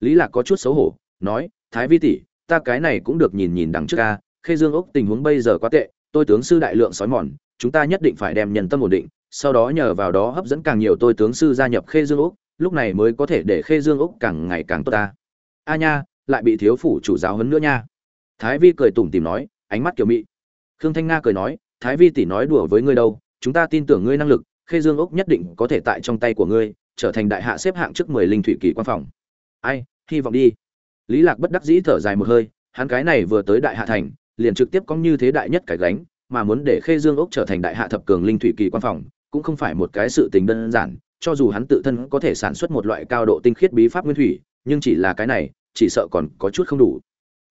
lý lạc có chút xấu hổ, nói, thái vi tỷ, ta cái này cũng được nhìn nhìn đằng trước a, khê dương ốc tình huống bây giờ quá tệ, tôi tướng sư đại lượng sói mòn, chúng ta nhất định phải đem nhân tâm ổn định, sau đó nhờ vào đó hấp dẫn càng nhiều tôi tướng sư gia nhập khê dương ốc, lúc này mới có thể để khê dương ốc càng ngày càng tốt ta. A nha, lại bị thiếu phủ chủ giáo huấn nữa nha. Thái vi cười tủm tỉm nói, ánh mắt kiểu mị. Khương thanh nga cười nói, thái vi tỷ nói đùa với ngươi đâu, chúng ta tin tưởng ngươi năng lực, khê dương ốc nhất định có thể tại trong tay của ngươi, trở thành đại hạ xếp hạng trước mười linh thủy kỳ quan phòng. Ai hy vọng đi. Lý lạc bất đắc dĩ thở dài một hơi, hắn cái này vừa tới đại hạ thành, liền trực tiếp có như thế đại nhất cải gánh, mà muốn để khê dương ốc trở thành đại hạ thập cường linh thủy kỳ quan phòng, cũng không phải một cái sự tình đơn giản, cho dù hắn tự thân có thể sản xuất một loại cao độ tinh khiết bí pháp nguyên thủy, nhưng chỉ là cái này, chỉ sợ còn có chút không đủ.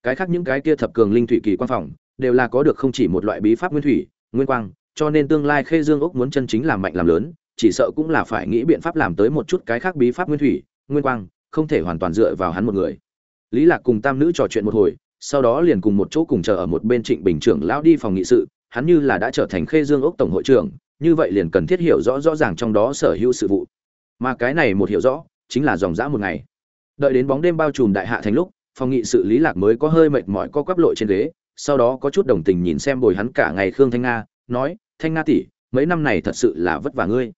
Cái khác những cái kia thập cường linh thủy kỳ quan phòng, đều là có được không chỉ một loại bí pháp nguyên thủy, nguyên quang, cho nên tương lai khê dương ốc muốn chân chính làm mạnh làm lớn, chỉ sợ cũng là phải nghĩ biện pháp làm tới một chút cái khác bí pháp nguyên thủy, nguyên quang không thể hoàn toàn dựa vào hắn một người. Lý lạc cùng tam nữ trò chuyện một hồi, sau đó liền cùng một chỗ cùng chờ ở một bên trịnh bình trưởng lão đi phòng nghị sự, hắn như là đã trở thành khê dương ốc tổng hội trưởng, như vậy liền cần thiết hiểu rõ rõ ràng trong đó sở hữu sự vụ. Mà cái này một hiểu rõ, chính là dòng dã một ngày. Đợi đến bóng đêm bao trùm đại hạ thành lúc, phòng nghị sự lý lạc mới có hơi mệt mỏi co quắp lội trên ghế, sau đó có chút đồng tình nhìn xem bồi hắn cả ngày khương thanh nga, nói, thanh nga tỷ, mấy năm này thật sự là vất vả ngươi.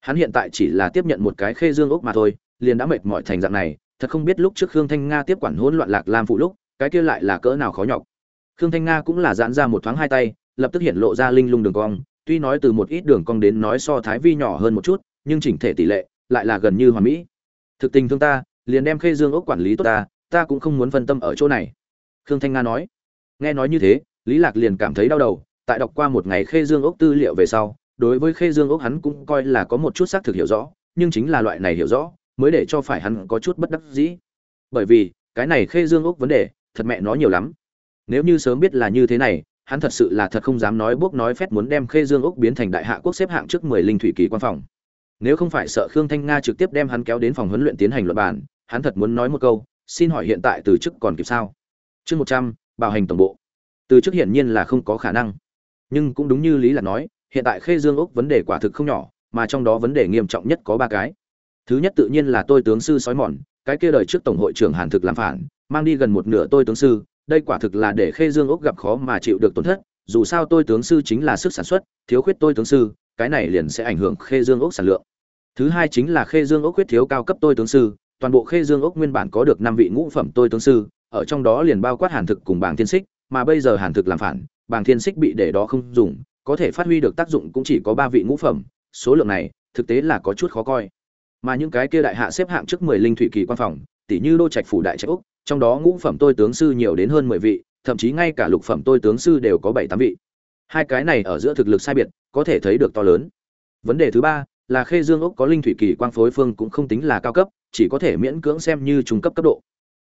Hắn hiện tại chỉ là tiếp nhận một cái khê dương ốc mà thôi liền đã mệt mỏi thành dạng này, thật không biết lúc trước khương thanh nga tiếp quản hỗn loạn lạc lam phụ lúc, cái kia lại là cỡ nào khó nhọc. Khương thanh nga cũng là giãn ra một thoáng hai tay, lập tức hiện lộ ra linh lung đường cong, tuy nói từ một ít đường cong đến nói so thái vi nhỏ hơn một chút, nhưng chỉnh thể tỷ lệ lại là gần như hoàn mỹ. Thực tình thương ta, liền đem khê dương ốc quản lý tốt ta ta cũng không muốn phân tâm ở chỗ này. Khương thanh nga nói. Nghe nói như thế, lý lạc liền cảm thấy đau đầu, tại đọc qua một ngày khê dương ốc tư liệu về sau, đối với khê dương ốc hắn cũng coi là có một chút xác thực hiểu rõ, nhưng chính là loại này hiểu rõ mới để cho phải hắn có chút bất đắc dĩ. Bởi vì, cái này khê dương ốc vấn đề, thật mẹ nó nhiều lắm. Nếu như sớm biết là như thế này, hắn thật sự là thật không dám nói bước nói phét muốn đem khê dương ốc biến thành đại hạ quốc xếp hạng trước mười linh thủy kỳ quan phòng. Nếu không phải sợ khương thanh nga trực tiếp đem hắn kéo đến phòng huấn luyện tiến hành luật bản hắn thật muốn nói một câu, xin hỏi hiện tại từ chức còn kịp sao? Chương một trăm bảo hành tổng bộ. Từ chức hiển nhiên là không có khả năng. Nhưng cũng đúng như lý là nói, hiện tại khê dương ốc vấn đề quả thực không nhỏ, mà trong đó vấn đề nghiêm trọng nhất có ba cái thứ nhất tự nhiên là tôi tướng sư sói mòn, cái kia đời trước tổng hội trưởng hàn thực làm phản, mang đi gần một nửa tôi tướng sư, đây quả thực là để khê dương ốc gặp khó mà chịu được tổn thất, dù sao tôi tướng sư chính là sức sản xuất, thiếu khuyết tôi tướng sư, cái này liền sẽ ảnh hưởng khê dương ốc sản lượng. Thứ hai chính là khê dương ốc khuyết thiếu cao cấp tôi tướng sư, toàn bộ khê dương ốc nguyên bản có được năm vị ngũ phẩm tôi tướng sư, ở trong đó liền bao quát hàn thực cùng bảng thiên xích mà bây giờ hàn thực làm phản bảng thiên xích bị để đó không dùng, có thể phát huy được tác dụng cũng chỉ có ba vị ngũ phẩm, số lượng này thực tế là có chút khó coi mà những cái kia đại hạ xếp hạng trước mười linh thủy kỳ quan phòng tỷ như đô trạch phủ đại trạch úc, trong đó ngũ phẩm tôi tướng sư nhiều đến hơn mười vị, thậm chí ngay cả lục phẩm tôi tướng sư đều có bảy tám vị. Hai cái này ở giữa thực lực sai biệt, có thể thấy được to lớn. Vấn đề thứ ba là khê dương ốc có linh thủy kỳ quang phối phương cũng không tính là cao cấp, chỉ có thể miễn cưỡng xem như trung cấp cấp độ.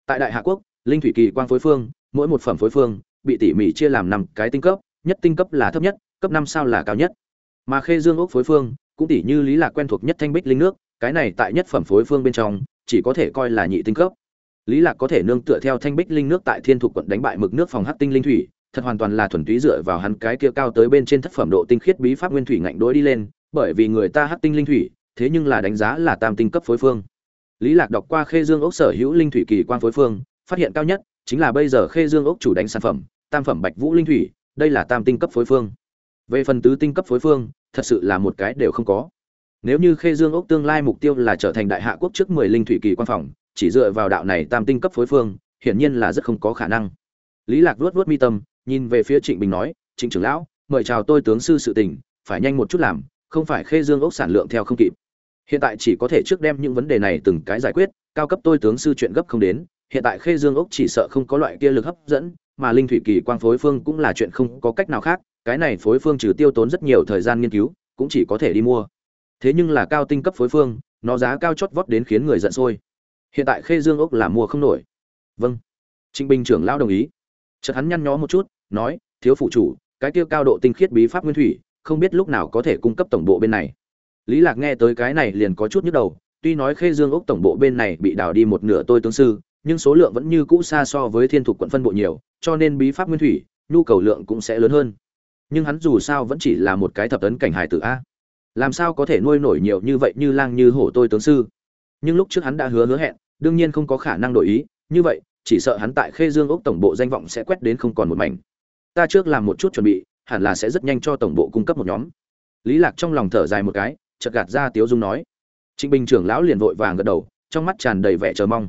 Tại đại hạ quốc, linh thủy kỳ quang phối phương, mỗi một phẩm phối phương, bị tỉ mỉ chia làm năm cái tinh cấp, nhất tinh cấp là thấp nhất, cấp năm sao là cao nhất. Mà khê dương ốc phối phương, cũng tỉ như lý lạc quen thuộc nhất thanh bích linh nước cái này tại nhất phẩm phối phương bên trong, chỉ có thể coi là nhị tinh cấp. Lý lạc có thể nương tựa theo thanh bích linh nước tại thiên thuộc quận đánh bại mực nước phòng hắc tinh linh thủy, thật hoàn toàn là thuần túy dựa vào hắn cái kia cao tới bên trên thất phẩm độ tinh khiết bí pháp nguyên thủy ngạnh đối đi lên, bởi vì người ta hắc tinh linh thủy, thế nhưng là đánh giá là tam tinh cấp phối phương. Lý lạc đọc qua khê dương ốc sở hữu linh thủy kỳ quan phối phương, phát hiện cao nhất chính là bây giờ khê dương ốc chủ đánh sản phẩm, tam phẩm bạch vũ linh thủy, đây là tam tinh cấp phối phương. Về phần tứ tinh cấp phối phương, thật sự là một cái đều không có nếu như khê dương ốc tương lai mục tiêu là trở thành đại hạ quốc trước mười linh thủy kỳ quan phòng, chỉ dựa vào đạo này tam tinh cấp phối phương, hiển nhiên là rất không có khả năng. Lý lạc vuốt vuốt mi tâm, nhìn về phía trịnh bình nói, trịnh trưởng lão, mời chào tôi tướng sư sự tình, phải nhanh một chút làm, không phải khê dương ốc sản lượng theo không kịp. Hiện tại chỉ có thể trước đem những vấn đề này từng cái giải quyết, cao cấp tôi tướng sư chuyện gấp không đến, hiện tại khê dương ốc chỉ sợ không có loại kia lực hấp dẫn, mà linh thủy kỳ quang phối phương cũng là chuyện không có cách nào khác, cái này phối phương trừ tiêu tốn rất nhiều thời gian nghiên cứu, cũng chỉ có thể đi mua thế nhưng là cao tinh cấp phối phương, nó giá cao chót vót đến khiến người giận sôi. Hiện tại khê dương ốc là mua không nổi. Vâng. Trịnh bình trưởng lão đồng ý. Chợt hắn nhăn nhó một chút, nói, thiếu phụ chủ, cái kia cao độ tinh khiết bí pháp nguyên thủy, không biết lúc nào có thể cung cấp tổng bộ bên này. Lý lạc nghe tới cái này liền có chút nhức đầu, tuy nói khê dương ốc tổng bộ bên này bị đào đi một nửa tôi tướng sư, nhưng số lượng vẫn như cũ xa so với thiên thục quận phân bộ nhiều, cho nên bí pháp nguyên thủy, nhu cầu lượng cũng sẽ lớn hơn. Nhưng hắn dù sao vẫn chỉ là một cái thập tấn cảnh hải tử a làm sao có thể nuôi nổi nhiều như vậy như lang như hổ tôi tướng sư? Nhưng lúc trước hắn đã hứa hứa hẹn, đương nhiên không có khả năng đổi ý, như vậy, chỉ sợ hắn tại khê dương ốc tổng bộ danh vọng sẽ quét đến không còn một mảnh. Ta trước làm một chút chuẩn bị, hẳn là sẽ rất nhanh cho tổng bộ cung cấp một nhóm. Lý lạc trong lòng thở dài một cái, chợt gạt ra tiếu dung nói. Trịnh bình trưởng lão liền vội vàng gật đầu, trong mắt tràn đầy vẻ chờ mong.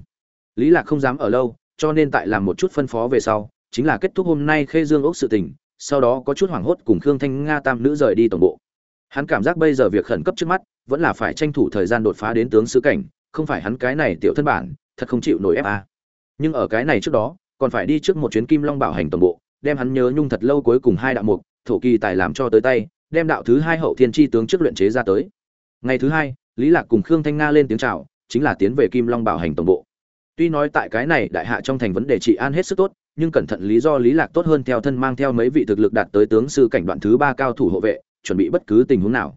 Lý lạc không dám ở lâu, cho nên tại làm một chút phân phó về sau, chính là kết thúc hôm nay khê dương ốc sự tình, sau đó có chút hoảng hốt cùng khương thanh nga tam nữ rời đi tổng bộ hắn cảm giác bây giờ việc khẩn cấp trước mắt vẫn là phải tranh thủ thời gian đột phá đến tướng sứ cảnh, không phải hắn cái này tiểu thân bản, thật không chịu nổi ép a. Nhưng ở cái này trước đó, còn phải đi trước một chuyến kim long bảo hành toàn bộ, đem hắn nhớ nhung thật lâu cuối cùng hai đạo mục, thổ kỳ tài làm cho tới tay, đem đạo thứ hai hậu thiên tri tướng trước luyện chế ra tới. Ngày thứ hai, lý lạc cùng khương thanh nga lên tiếng chào, chính là tiến về kim long bảo hành tổng bộ. Tuy nói tại cái này đại hạ trong thành vấn đề trị an hết sức tốt, nhưng cẩn thận lý do lý lạc tốt hơn theo thân mang theo mấy vị thực lực đạt tới tướng sư cảnh đoạn thứ ba cao thủ hộ vệ chuẩn bị bất cứ tình huống nào.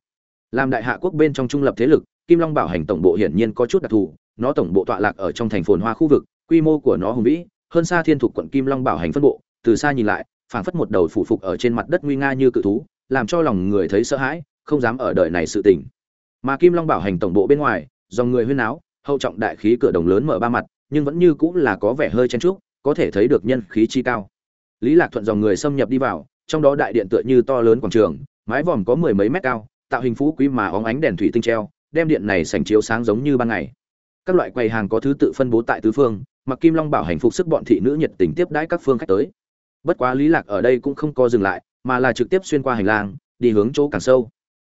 Làm đại hạ quốc bên trong trung lập thế lực, kim long bảo hành tổng bộ hiển nhiên có chút đặc thù, nó tổng bộ tọa lạc ở trong thành phồn hoa khu vực, quy mô của nó hùng vĩ, hơn xa thiên thuộc quận kim long bảo hành phân bộ, từ xa nhìn lại, phảng phất một đầu phủ phục ở trên mặt đất nguy nga như cự thú, làm cho lòng người thấy sợ hãi, không dám ở đời này sự tình. Mà kim long bảo hành tổng bộ bên ngoài, dòng người huyên áo hậu trọng đại khí cửa đồng lớn mở ba mặt, nhưng vẫn như cũng là có vẻ hơi chen trúc có thể thấy được nhân khí chi cao. Lý lạc thuận dòng người xâm nhập đi vào, trong đó đại điện tựa như to lớn quảng trường mái vòm có mười mấy mét cao, tạo hình phú quý mà óng ánh đèn thủy tinh treo, đem điện này sành chiếu sáng giống như ban ngày. Các loại quầy hàng có thứ tự phân bố tại tứ phương, mặc kim long bảo hành phục sức bọn thị nữ nhiệt tình tiếp đãi các phương khách tới. Bất quá lý lạc ở đây cũng không có dừng lại, mà là trực tiếp xuyên qua hành lang, đi hướng chỗ càng sâu.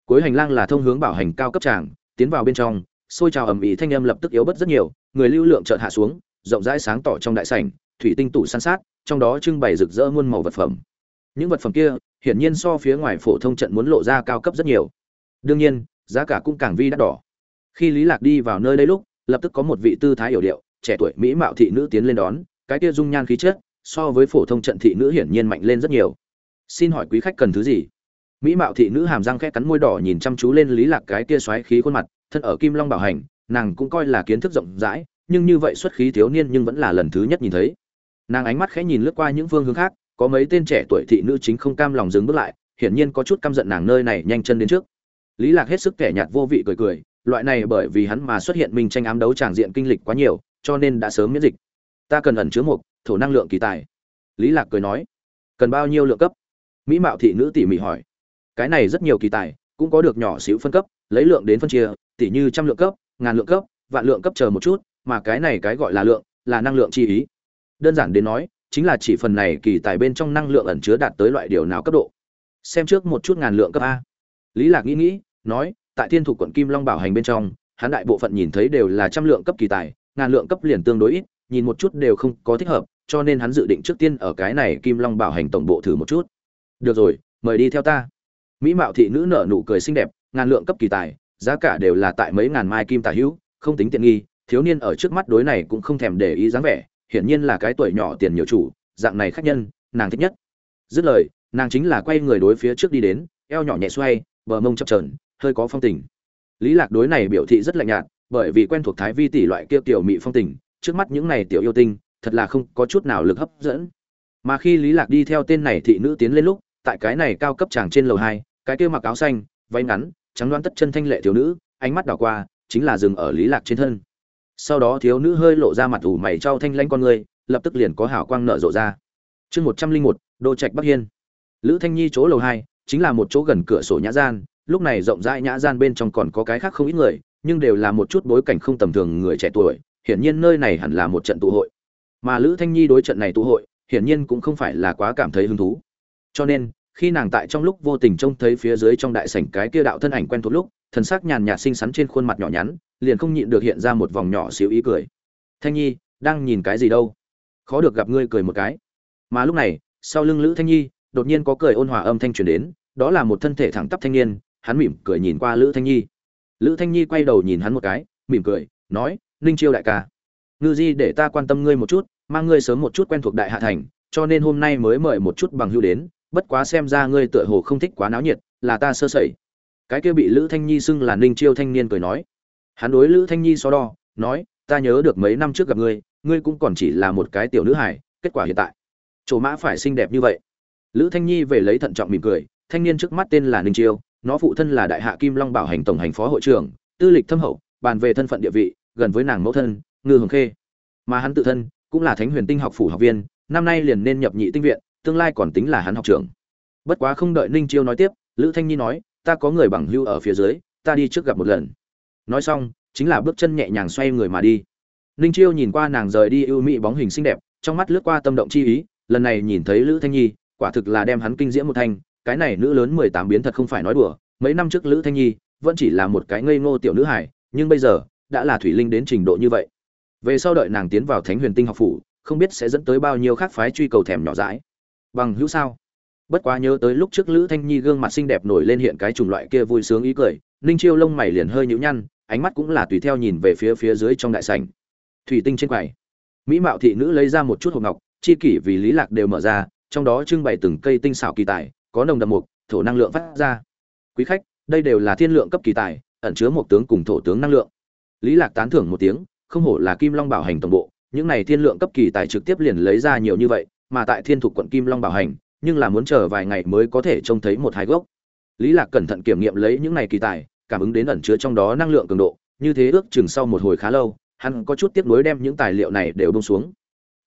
Cuối hành lang là thông hướng bảo hành cao cấp tràng, tiến vào bên trong, xôi trào ầm ĩ thanh âm lập tức yếu bớt rất nhiều, người lưu lượng chợt hạ xuống, rộng rãi sáng tỏ trong đại sảnh, thủy tinh tủ san sát, trong đó trưng bày rực rỡ muôn màu vật phẩm. Những vật phẩm kia hiển nhiên so phía ngoài phổ thông trận muốn lộ ra cao cấp rất nhiều. Đương nhiên, giá cả cũng càng vi đắt đỏ. Khi lý lạc đi vào nơi đây lúc, lập tức có một vị tư thái hiểu điệu, trẻ tuổi mỹ mạo thị nữ tiến lên đón, cái kia dung nhan khí chất, so với phổ thông trận thị nữ hiển nhiên mạnh lên rất nhiều. Xin hỏi quý khách cần thứ gì? Mỹ mạo thị nữ hàm răng khẽ cắn môi đỏ nhìn chăm chú lên lý lạc cái kia xoáy khí khuôn mặt, thân ở kim long bảo hành, nàng cũng coi là kiến thức rộng rãi, nhưng như vậy xuất khí thiếu niên nhưng vẫn là lần thứ nhất nhìn thấy. Nàng ánh mắt khẽ nhìn lướt qua những phương hướng khác có mấy tên trẻ tuổi thị nữ chính không cam lòng dừng bước lại, hiển nhiên có chút căm giận nàng nơi này nhanh chân đến trước. Lý lạc hết sức kẻ nhạt vô vị cười cười, loại này bởi vì hắn mà xuất hiện minh tranh ám đấu tràng diện kinh lịch quá nhiều, cho nên đã sớm miễn dịch. Ta cần ẩn chứa một thổ năng lượng kỳ tài. Lý lạc cười nói, cần bao nhiêu lượng cấp? Mỹ mạo thị nữ tỉ mỉ hỏi. Cái này rất nhiều kỳ tài, cũng có được nhỏ xíu phân cấp, lấy lượng đến phân chia, tỉ như trăm lượng cấp, ngàn lượng cấp, vạn lượng cấp chờ một chút, mà cái này cái gọi là lượng, là năng lượng chi ý. Đơn giản đến nói chính là chỉ phần này kỳ tài bên trong năng lượng ẩn chứa đạt tới loại điều nào cấp độ. Xem trước một chút ngàn lượng cấp a. Lý lạc nghĩ nghĩ, nói, tại thiên thủ quận kim long bảo hành bên trong, hắn đại bộ phận nhìn thấy đều là trăm lượng cấp kỳ tài, ngàn lượng cấp liền tương đối ít, nhìn một chút đều không có thích hợp, cho nên hắn dự định trước tiên ở cái này kim long bảo hành tổng bộ thử một chút. Được rồi, mời đi theo ta. Mỹ mạo thị nữ nở nụ cười xinh đẹp, ngàn lượng cấp kỳ tài, giá cả đều là tại mấy ngàn mai kim tài hữu, không tính tiện nghi, thiếu niên ở trước mắt đối này cũng không thèm để ý dáng vẻ hiển nhiên là cái tuổi nhỏ tiền nhiều chủ dạng này khách nhân nàng thích nhất. Dứt lời nàng chính là quay người đối phía trước đi đến eo nhỏ nhẹ xoay bờ mông chập chờn, hơi có phong tình. Lý lạc đối này biểu thị rất lạnh nhạt bởi vì quen thuộc thái vi tỷ loại kia tiểu mỹ phong tình trước mắt những này tiểu yêu tinh thật là không có chút nào lực hấp dẫn. Mà khi lý lạc đi theo tên này thị nữ tiến lên lúc tại cái này cao cấp chàng trên lầu hai cái kia mặc áo xanh váy ngắn trắng đoan tất chân thanh lệ thiếu nữ ánh mắt đảo qua chính là dừng ở lý lạc trên thân sau đó thiếu nữ hơi lộ ra mặt ủ mày trao thanh lãnh con người, lập tức liền có hào quang nở rộ ra. Chương một trăm linh một, đô trạch bắc hiên. Lữ thanh nhi chỗ lầu hai, chính là một chỗ gần cửa sổ nhã gian, lúc này rộng rãi nhã gian bên trong còn có cái khác không ít người, nhưng đều là một chút bối cảnh không tầm thường người trẻ tuổi, hiển nhiên nơi này hẳn là một trận tụ hội. Mà lữ thanh nhi đối trận này tụ hội, hiển nhiên cũng không phải là quá cảm thấy hứng thú. Cho nên, khi nàng tại trong lúc vô tình trông thấy phía dưới trong đại sảnh cái kia đạo thân ảnh quen thuộc lúc, thần sắc nhàn nhạt xinh xắn trên khuôn mặt nhỏ nhắn liền không nhịn được hiện ra một vòng nhỏ xíu ý cười. Thanh nhi, đang nhìn cái gì đâu? Khó được gặp ngươi cười một cái. Mà lúc này, sau lưng lữ thanh nhi, đột nhiên có cười ôn hòa âm thanh truyền đến, đó là một thân thể thẳng tắp thanh niên, hắn mỉm cười nhìn qua lữ thanh nhi. Lữ thanh nhi quay đầu nhìn hắn một cái, mỉm cười, nói, ninh chiêu đại ca, ngư di để ta quan tâm ngươi một chút, mang ngươi sớm một chút quen thuộc đại hạ thành, cho nên hôm nay mới mời một chút bằng hưu đến, bất quá xem ra ngươi tựa hồ không thích quá náo nhiệt, là ta sơ sẩy. Cái kia bị lữ thanh nhi xưng là ninh chiêu thanh niên cười nói hắn đối lữ thanh nhi so đo, nói, ta nhớ được mấy năm trước gặp ngươi ngươi cũng còn chỉ là một cái tiểu nữ hài, kết quả hiện tại, chỗ mã phải xinh đẹp như vậy. Lữ thanh nhi về lấy thận trọng mỉm cười, thanh niên trước mắt tên là ninh chiêu, nó phụ thân là đại hạ kim long bảo hành tổng hành phó hội trưởng, tư lịch thâm hậu, bàn về thân phận địa vị, gần với nàng mẫu thân, ngư hồng khê. Mà hắn tự thân cũng là thánh huyền tinh học phủ học viên, năm nay liền nên nhập nhị tinh viện, tương lai còn tính là hắn học trưởng. Bất quá không đợi ninh chiêu nói tiếp, lữ thanh nhi nói, ta có người bằng hưu ở phía dưới, ta đi trước gặp một lần nói xong, chính là bước chân nhẹ nhàng xoay người mà đi. Ninh chiêu nhìn qua nàng rời đi ưu mỹ bóng hình xinh đẹp, trong mắt lướt qua tâm động chi ý, lần này nhìn thấy lữ thanh nhi, quả thực là đem hắn kinh diễm một thanh, cái này nữ lớn mười tám biến thật không phải nói đùa, mấy năm trước lữ thanh nhi vẫn chỉ là một cái ngây ngô tiểu nữ hải nhưng bây giờ đã là thủy linh đến trình độ như vậy. Về sau đợi nàng tiến vào thánh huyền tinh học phủ, không biết sẽ dẫn tới bao nhiêu khác phái truy cầu thèm nhỏ dãi. Bằng hữu sao? Bất quá nhớ tới lúc trước lữ thanh nhi gương mặt xinh đẹp nổi lên hiện cái chủng loại kia vui sướng ý cười, ninh chiêu lông mày liền hơi nhũ nhăn ánh mắt cũng là tùy theo nhìn về phía phía dưới trong đại sảnh. Thủy tinh trên quầy. Mỹ mạo thị nữ lấy ra một chút hộp ngọc, chi kỷ vì lý lạc đều mở ra, trong đó trưng bày từng cây tinh xảo kỳ tài, có nồng đậm mục, thổ năng lượng phát ra. Quý khách, đây đều là thiên lượng cấp kỳ tài, ẩn chứa một tướng cùng thổ tướng năng lượng. Lý lạc tán thưởng một tiếng, không hổ là kim long bảo hành tổng bộ, những này thiên lượng cấp kỳ tài trực tiếp liền lấy ra nhiều như vậy, mà tại thiên thục quận kim long bảo hành, nhưng là muốn chờ vài ngày mới có thể trông thấy một hai gốc. Lý lạc cẩn thận kiểm nghiệm lấy những này kỳ tài cảm ứng đến ẩn chứa trong đó năng lượng cường độ, như thế ước chừng sau một hồi khá lâu, hắn có chút tiếp nối đem những tài liệu này đều bông xuống.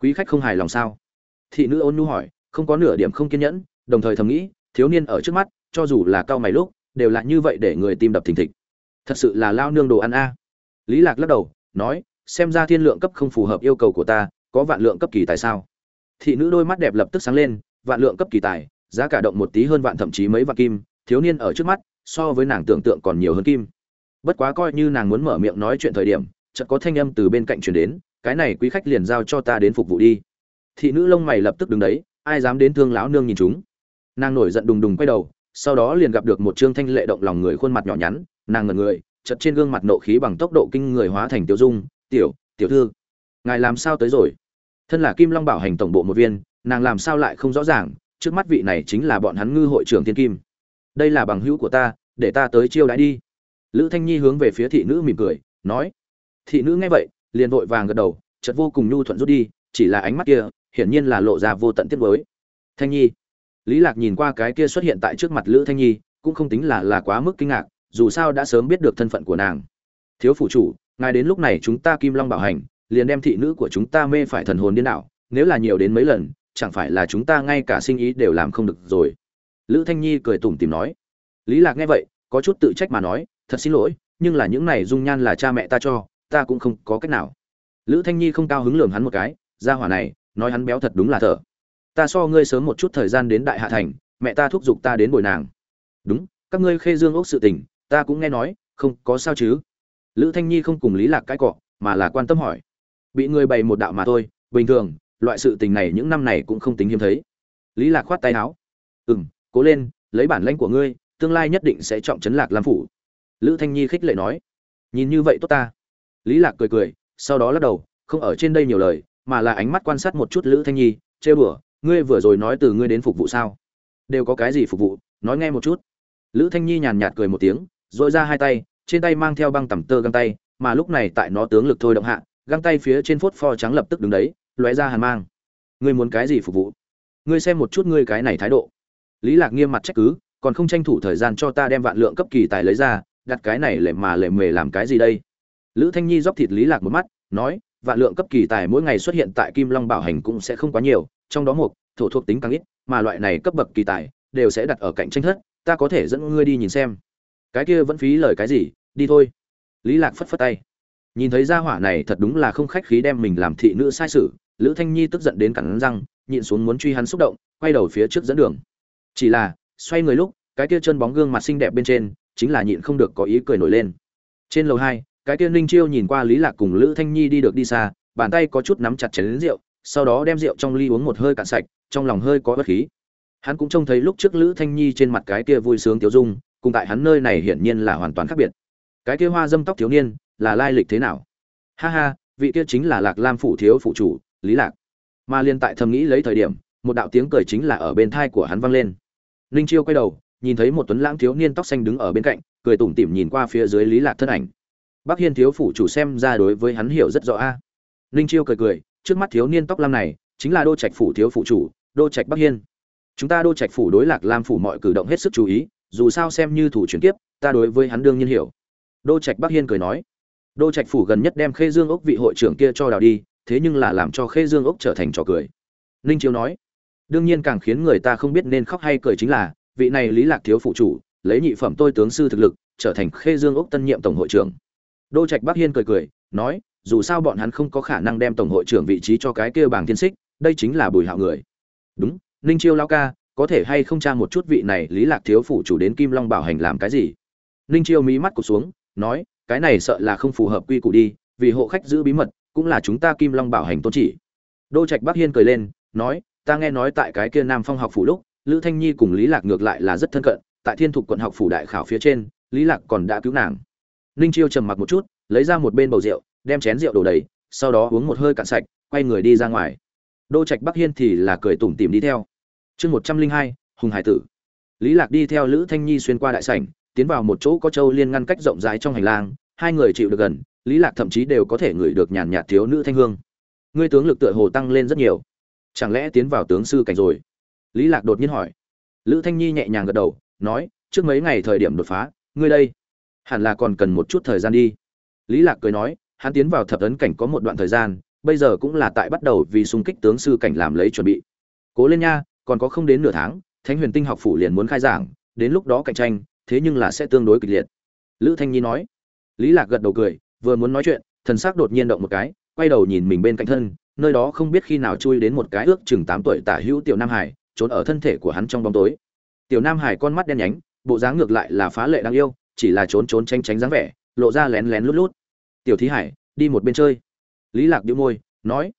Quý khách không hài lòng sao? Thị nữ ôn nhu hỏi, không có nửa điểm không kiên nhẫn, đồng thời thầm nghĩ, thiếu niên ở trước mắt, cho dù là cao mày lúc, đều là như vậy để người tim đập thình thịch. Thật sự là lao nương đồ ăn a. Lý lạc lắc đầu, nói, xem ra thiên lượng cấp không phù hợp yêu cầu của ta, có vạn lượng cấp kỳ tài sao? Thị nữ đôi mắt đẹp lập tức sáng lên, vạn lượng cấp kỳ tài, giá cả động một tí hơn vạn thậm chí mấy vạn kim, thiếu niên ở trước mắt so với nàng tưởng tượng còn nhiều hơn kim. Bất quá coi như nàng muốn mở miệng nói chuyện thời điểm, chợt có thanh âm từ bên cạnh truyền đến, cái này quý khách liền giao cho ta đến phục vụ đi. Thị nữ lông mày lập tức đứng đấy, ai dám đến thương lão nương nhìn chúng. Nàng nổi giận đùng đùng quay đầu, sau đó liền gặp được một trương thanh lệ động lòng người khuôn mặt nhỏ nhắn, nàng ngẩn người, chợt trên gương mặt nộ khí bằng tốc độ kinh người hóa thành tiêu dung, tiểu tiểu thư, ngài làm sao tới rồi? Thân là kim long bảo hành tổng bộ một viên, nàng làm sao lại không rõ ràng, trước mắt vị này chính là bọn hắn ngư hội trưởng thiên kim đây là bằng hữu của ta, để ta tới chiêu đãi đi. Lữ thanh nhi hướng về phía thị nữ mỉm cười, nói. Thị nữ nghe vậy, liền vội vàng gật đầu, chợt vô cùng nhu thuận rút đi, chỉ là ánh mắt kia, hiển nhiên là lộ ra vô tận tiết với thanh nhi. Lý lạc nhìn qua cái kia xuất hiện tại trước mặt lữ thanh nhi, cũng không tính là là quá mức kinh ngạc, dù sao đã sớm biết được thân phận của nàng. Thiếu phủ chủ, ngài đến lúc này chúng ta kim long bảo hành, liền đem thị nữ của chúng ta mê phải thần hồn điên đảo, nếu là nhiều đến mấy lần, chẳng phải là chúng ta ngay cả sinh ý đều làm không được rồi lữ thanh nhi cười tủm tìm nói, lý lạc nghe vậy, có chút tự trách mà nói, thật xin lỗi, nhưng là những này dung nhan là cha mẹ ta cho, ta cũng không có cách nào. Lữ thanh nhi không cao hứng lườm hắn một cái, gia hỏa này, nói hắn béo thật đúng là thở. Ta so ngươi sớm một chút thời gian đến đại hạ thành, mẹ ta thúc giục ta đến bồi nàng. Đúng, các ngươi khê dương ốc sự tình, ta cũng nghe nói, không có sao chứ. Lữ thanh nhi không cùng lý lạc cái cọ, mà là quan tâm hỏi, bị người bày một đạo mà thôi, bình thường, loại sự tình này những năm này cũng không tính hiếm thấy. Lý lạc khoát tay áo, ừm cố lên, lấy bản lãnh của ngươi, tương lai nhất định sẽ trọng trấn lạc lam phủ. Lữ thanh nhi khích lệ nói. Nhìn như vậy tốt ta. Lý lạc cười cười, sau đó lắc đầu, không ở trên đây nhiều lời, mà là ánh mắt quan sát một chút lữ thanh nhi chê bửa ngươi vừa rồi nói từ ngươi đến phục vụ sao? Đều có cái gì phục vụ, nói nghe một chút. Lữ thanh nhi nhàn nhạt cười một tiếng dội ra hai tay, trên tay mang theo băng tẩm tơ găng tay, mà lúc này tại nó tướng lực thôi động hạ, găng tay phía trên phốt pho trắng lập tức đứng đấy, lóe ra hàn mang. Ngươi muốn cái gì phục vụ? Ngươi xem một chút ngươi cái này thái độ lý lạc nghiêm mặt trách cứ, còn không tranh thủ thời gian cho ta đem vạn lượng cấp kỳ tài lấy ra, đặt cái này lệ mà lệ mề làm cái gì đây? Lữ thanh nhi dóc thịt lý lạc một mắt, nói, vạn lượng cấp kỳ tài mỗi ngày xuất hiện tại kim long bảo hành cũng sẽ không quá nhiều, trong đó một, thổ thuộc tính càng ít, mà loại này cấp bậc kỳ tài, đều sẽ đặt ở cạnh tranh thất, ta có thể dẫn ngươi đi nhìn xem. Cái kia vẫn phí lời cái gì, đi thôi. Lý lạc phất phất tay. Nhìn thấy gia hỏa này thật đúng là không khách khí đem mình làm thị nữ sai sự, lữ thanh nhi tức giận đến cắn răng, nhịn xuống muốn truy hắn xúc động, quay đầu phía trước dẫn đường chỉ là, xoay người lúc, cái kia chân bóng gương mặt xinh đẹp bên trên, chính là nhịn không được có ý cười nổi lên. Trên lầu hai, cái kia ninh chiêu nhìn qua lý lạc cùng lữ thanh nhi đi được đi xa, bàn tay có chút nắm chặt chén rượu, sau đó đem rượu trong ly uống một hơi cạn sạch, trong lòng hơi có bất khí. Hắn cũng trông thấy lúc trước lữ thanh nhi trên mặt cái kia vui sướng tiêu dung, cùng tại hắn nơi này hiển nhiên là hoàn toàn khác biệt. Cái kia hoa dâm tóc thiếu niên, là lai lịch thế nào? Ha ha, vị kia chính là lạc lam phủ thiếu phụ chủ, lý lạc. Mà liên tại thầm nghĩ lấy thời điểm, một đạo tiếng cười chính là ở bên thai của hắn vang lên ninh chiêu quay đầu nhìn thấy một tuấn lãng thiếu niên tóc xanh đứng ở bên cạnh cười tủm tỉm nhìn qua phía dưới lý lạc thân ảnh Bắc Hiên thiếu phủ chủ xem ra đối với hắn hiểu rất rõ a. Ninh Chiêu cười cười, trước mắt thiếu niên tóc lam này, chính là Đô Trạch phủ thiếu phụ chủ, Đô Trạch Bắc Hiên. Chúng ta Đô Trạch phủ đối Lạc Lam phủ mọi cử động hết sức chú ý, dù sao xem như thủ chuyển tiếp, ta đối với hắn đương nhiên hiểu. Đô Trạch Bắc Hiên cười nói, đô trạch phủ gần nhất đem khê dương ốc vị hội trưởng kia cho đào đi thế nhưng là làm cho khê dương ốc trở thành trò cười ninh Chiêu nói đương nhiên càng khiến người ta không biết nên khóc hay cười chính là, vị này lý lạc thiếu phụ chủ, lấy nhị phẩm tôi tướng sư thực lực, trở thành khê dương ốc tân nhiệm tổng hội trưởng. Đô trạch bắc hiên cười cười, nói, dù sao bọn hắn không có khả năng đem tổng hội trưởng vị trí cho cái kia bảng thiên xích, đây chính là bùi hạo người. Đúng, ninh chiêu lao ca, có thể hay không tra một chút vị này lý lạc thiếu phụ chủ đến kim long bảo hành làm cái gì? Ninh chiêu mí mắt cụt xuống, nói, cái này sợ là không phù hợp quy củ đi, vì hộ khách giữ bí mật, cũng là chúng ta kim long bảo hành tôn chỉ. Đô trạch bắc hiên cười lên, nói ta nghe nói tại cái kia nam phong học phủ lúc, lữ thanh nhi cùng lý lạc ngược lại là rất thân cận, tại thiên thục quận học phủ đại khảo phía trên, lý lạc còn đã cứu nàng. Ninh chiêu trầm mặc một chút, lấy ra một bên bầu rượu, đem chén rượu đổ đầy, sau đó uống một hơi cạn sạch, quay người đi ra ngoài. Đô trạch bắc hiên thì là cười tủm tỉm đi theo. Chương một trăm linh hai, hùng hải tử. Lý lạc đi theo lữ thanh nhi xuyên qua đại sảnh, tiến vào một chỗ có châu liên ngăn cách rộng rãi trong hành lang, hai người chịu được gần, lý lạc thậm chí đều có thể ngửi được nhàn nhạt thiếu nữ thanh hương. Ngươi tướng lực tựa hồ tăng lên rất nhiều chẳng lẽ tiến vào tướng sư cảnh rồi? Lý lạc đột nhiên hỏi. Lữ thanh nhi nhẹ nhàng gật đầu, nói, trước mấy ngày thời điểm đột phá, ngươi đây, hẳn là còn cần một chút thời gian đi. Lý lạc cười nói, hắn tiến vào thập tấn cảnh có một đoạn thời gian, bây giờ cũng là tại bắt đầu vì xung kích tướng sư cảnh làm lấy chuẩn bị. Cố lên nha, còn có không đến nửa tháng, thánh huyền tinh học phủ liền muốn khai giảng, đến lúc đó cạnh tranh, thế nhưng là sẽ tương đối kịch liệt. Lữ thanh nhi nói. Lý lạc gật đầu cười, vừa muốn nói chuyện, thần sắc đột nhiên động một cái, quay đầu nhìn mình bên cạnh thân nơi đó không biết khi nào chui đến một cái ước chừng tám tuổi tả hữu tiểu nam hải, trốn ở thân thể của hắn trong bóng tối. Tiểu nam hải con mắt đen nhánh, bộ dáng ngược lại là phá lệ đáng yêu, chỉ là trốn trốn tránh tránh dáng vẻ, lộ ra lén lén lút lút. Tiểu thí hải, đi một bên chơi. Lý lạc nhíu môi, nói.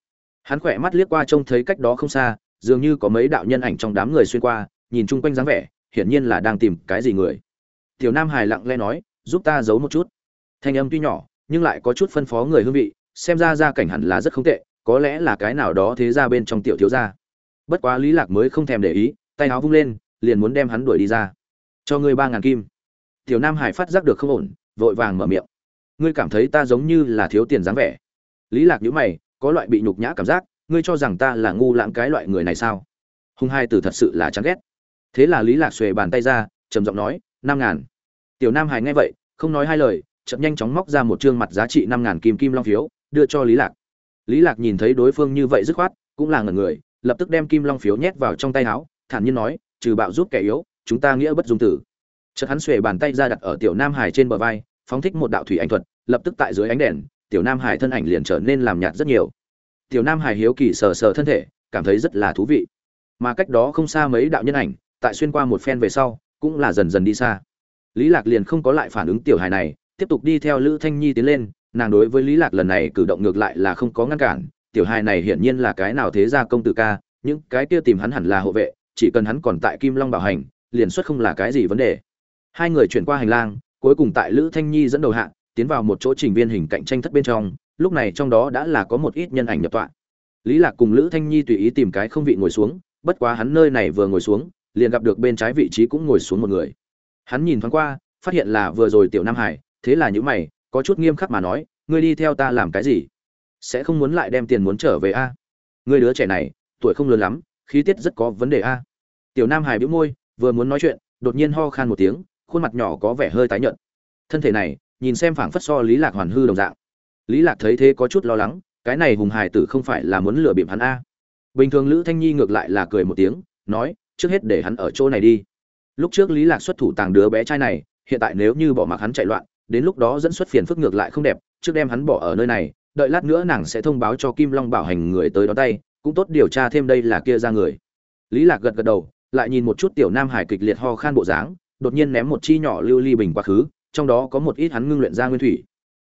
Hắn khẽ mắt liếc qua trông thấy cách đó không xa, dường như có mấy đạo nhân ảnh trong đám người xuyên qua, nhìn chung quanh dáng vẻ, hiển nhiên là đang tìm cái gì người. Tiểu nam hải lặng lẽ nói, giúp ta giấu một chút. Thanh âm tuy nhỏ, nhưng lại có chút phân phó người hương vị, xem ra gia cảnh hẳn là rất không tệ có lẽ là cái nào đó thế ra bên trong tiểu thiếu gia. Bất quá lý lạc mới không thèm để ý, tay áo vung lên, liền muốn đem hắn đuổi đi ra. Cho ngươi ba ngàn kim. Tiểu nam hải phát giác được không ổn, vội vàng mở miệng. Ngươi cảm thấy ta giống như là thiếu tiền dáng vẻ. Lý lạc nhíu mày, có loại bị nhục nhã cảm giác, ngươi cho rằng ta là ngu lãng cái loại người này sao? Hung hai từ thật sự là chán ghét. Thế là lý lạc xuề bàn tay ra, trầm giọng nói, năm ngàn. Tiểu nam hải nghe vậy, không nói hai lời chậm nhanh chóng móc ra một trương mặt giá trị năm ngàn kim kim long phiếu, đưa cho lý lạc lý lạc nhìn thấy đối phương như vậy dứt khoát, cũng là ngẩn người, lập tức đem kim long phiếu nhét vào trong tay áo, thản nhiên nói, trừ bạo giúp kẻ yếu, chúng ta nghĩa bất dung tử. Chợt hắn xuề bàn tay ra đặt ở tiểu nam hải trên bờ vai, phóng thích một đạo thủy ảnh thuật, lập tức tại dưới ánh đèn, tiểu nam hải thân ảnh liền trở nên làm nhạt rất nhiều. Tiểu nam hải hiếu kỳ sờ sờ thân thể, cảm thấy rất là thú vị. Mà cách đó không xa mấy đạo nhân ảnh, tại xuyên qua một phen về sau, cũng là dần dần đi xa. Lý lạc liền không có lại phản ứng tiểu hài này, tiếp tục đi theo lữ thanh nhi tiến lên nàng đối với lý lạc lần này cử động ngược lại là không có ngăn cản, tiểu hài này hiển nhiên là cái nào thế gia công tử ca, những cái kia tìm hắn hẳn là hộ vệ, chỉ cần hắn còn tại kim long bảo hành, liền xuất không là cái gì vấn đề. Hai người chuyển qua hành lang, cuối cùng tại lữ thanh nhi dẫn đầu hạ, tiến vào một chỗ trình viên hình cạnh tranh thất bên trong, lúc này trong đó đã là có một ít nhân ảnh nhập tọa. Lý lạc cùng lữ thanh nhi tùy ý tìm cái không vị ngồi xuống, bất quá hắn nơi này vừa ngồi xuống, liền gặp được bên trái vị trí cũng ngồi xuống một người. Hắn nhìn thoáng qua, phát hiện là vừa rồi tiểu nam hải, thế là những mày có chút nghiêm khắc mà nói, ngươi đi theo ta làm cái gì? Sẽ không muốn lại đem tiền muốn trở về a? À? ngươi đứa trẻ này, tuổi không lớn lắm, khí tiết rất có vấn đề a. Tiểu nam hải bĩu môi, vừa muốn nói chuyện, đột nhiên ho khan một tiếng, khuôn mặt nhỏ có vẻ hơi tái nhợt. Thân thể này, nhìn xem phảng phất so lý lạc hoàn hư đồng dạng. Lý lạc thấy thế có chút lo lắng, cái này hùng hải tử không phải là muốn lừa bịp hắn a? Bình thường lữ thanh nhi ngược lại là cười một tiếng, nói, trước hết để hắn ở chỗ này đi. Lúc trước lý lạc xuất thủ tàng đứa bé trai này, hiện tại nếu như bỏ mặc hắn chạy loạn đến lúc đó dẫn xuất phiền phức ngược lại không đẹp, trước đem hắn bỏ ở nơi này, đợi lát nữa nàng sẽ thông báo cho kim long bảo hành người tới đó tay, cũng tốt điều tra thêm đây là kia ra người. Lý lạc gật gật đầu, lại nhìn một chút tiểu nam hải kịch liệt ho khan bộ dáng, đột nhiên ném một chi nhỏ lưu ly bình quá khứ, trong đó có một ít hắn ngưng luyện ra nguyên thủy.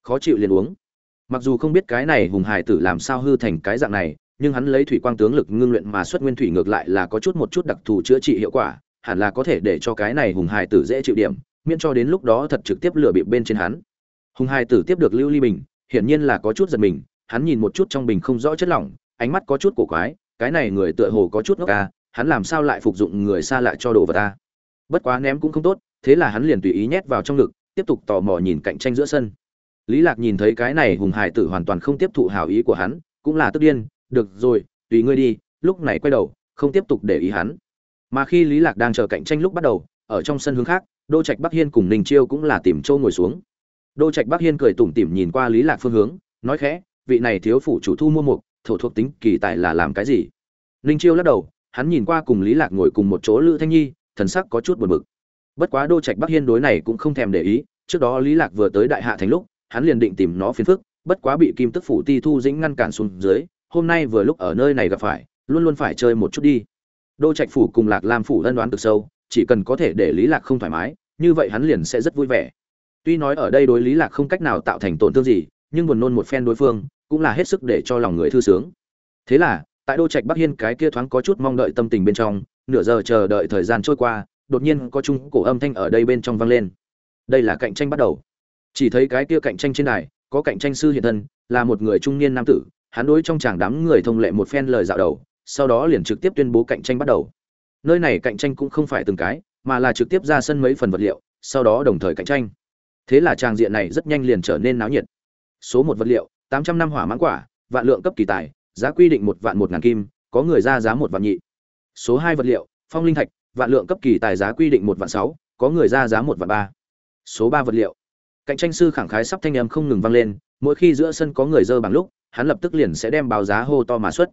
Khó chịu liền uống. Mặc dù không biết cái này hùng hải tử làm sao hư thành cái dạng này, nhưng hắn lấy thủy quang tướng lực ngưng luyện mà xuất nguyên thủy ngược lại là có chút một chút đặc thù chữa trị hiệu quả, hẳn là có thể để cho cái này hùng hải tử dễ chịu điểm miễn cho đến lúc đó thật trực tiếp lửa bị bên trên hắn. Hùng hai tử tiếp được lưu ly bình, hiển nhiên là có chút giật mình, hắn nhìn một chút trong bình không rõ chất lỏng, ánh mắt có chút cổ quái, cái này người tựa hồ có chút ngốc ca hắn làm sao lại phục dụng người xa lạ cho đồ vào ta bất quá ném cũng không tốt, thế là hắn liền tùy ý nhét vào trong ngực, tiếp tục tò mò nhìn cạnh tranh giữa sân. Lý lạc nhìn thấy cái này hùng hải tử hoàn toàn không tiếp thụ hảo ý của hắn, cũng là tức điên, được rồi, tùy ngươi đi, lúc này quay đầu, không tiếp tục để ý hắn. Mà khi lý lạc đang chờ cạnh tranh lúc bắt đầu, ở trong sân hướng khác đô trạch bắc hiên cùng ninh chiêu cũng là tìm châu ngồi xuống. Đô trạch bắc hiên cười tủm tỉm nhìn qua lý lạc phương hướng, nói khẽ, vị này thiếu phủ chủ thu mua mục, thổ thuộc tính kỳ tài là làm cái gì? Ninh chiêu lắc đầu, hắn nhìn qua cùng lý lạc ngồi cùng một chỗ lữ thanh nhi, thần sắc có chút buồn bực. Bất quá đô trạch bắc hiên đối này cũng không thèm để ý, trước đó lý lạc vừa tới đại hạ thành lúc, hắn liền định tìm nó phiền phức, bất quá bị kim tức phủ ti thu dĩnh ngăn cản xuống dưới, hôm nay vừa lúc ở nơi này gặp phải, luôn luôn phải chơi một chút đi. Đô trạch phủ cùng lạc lam phủ ân đoán cực sâu chỉ cần có thể để lý lạc không thoải mái, như vậy hắn liền sẽ rất vui vẻ. Tuy nói ở đây đối lý lạc không cách nào tạo thành tổn thương gì, nhưng buồn nôn một phen đối phương, cũng là hết sức để cho lòng người thư sướng. Thế là, tại đô trạch bắc hiên cái kia thoáng có chút mong đợi tâm tình bên trong, nửa giờ chờ đợi thời gian trôi qua, đột nhiên có chung cổ âm thanh ở đây bên trong vang lên. Đây là cạnh tranh bắt đầu. Chỉ thấy cái kia cạnh tranh trên đài, có cạnh tranh sư hiện thân, là một người trung niên nam tử, hắn đối trong chàng đám người thông lệ một phen lời dạo đầu, sau đó liền trực tiếp tuyên bố cạnh tranh bắt đầu nơi này cạnh tranh cũng không phải từng cái, mà là trực tiếp ra sân mấy phần vật liệu, sau đó đồng thời cạnh tranh. Thế là trang diện này rất nhanh liền trở nên náo nhiệt. Số một vật liệu, tám trăm năm hỏa mãn quả, vạn lượng cấp kỳ tài, giá quy định một vạn một ngàn kim, có người ra giá một vạn nhị. Số hai vật liệu, phong linh thạch, vạn lượng cấp kỳ tài giá quy định một vạn sáu, có người ra giá một vạn ba. Số ba vật liệu. Cạnh tranh sư khẳng khái sắp thanh em không ngừng vang lên, mỗi khi giữa sân có người dơ bằng lúc, hắn lập tức liền sẽ đem báo giá hô to mà xuất.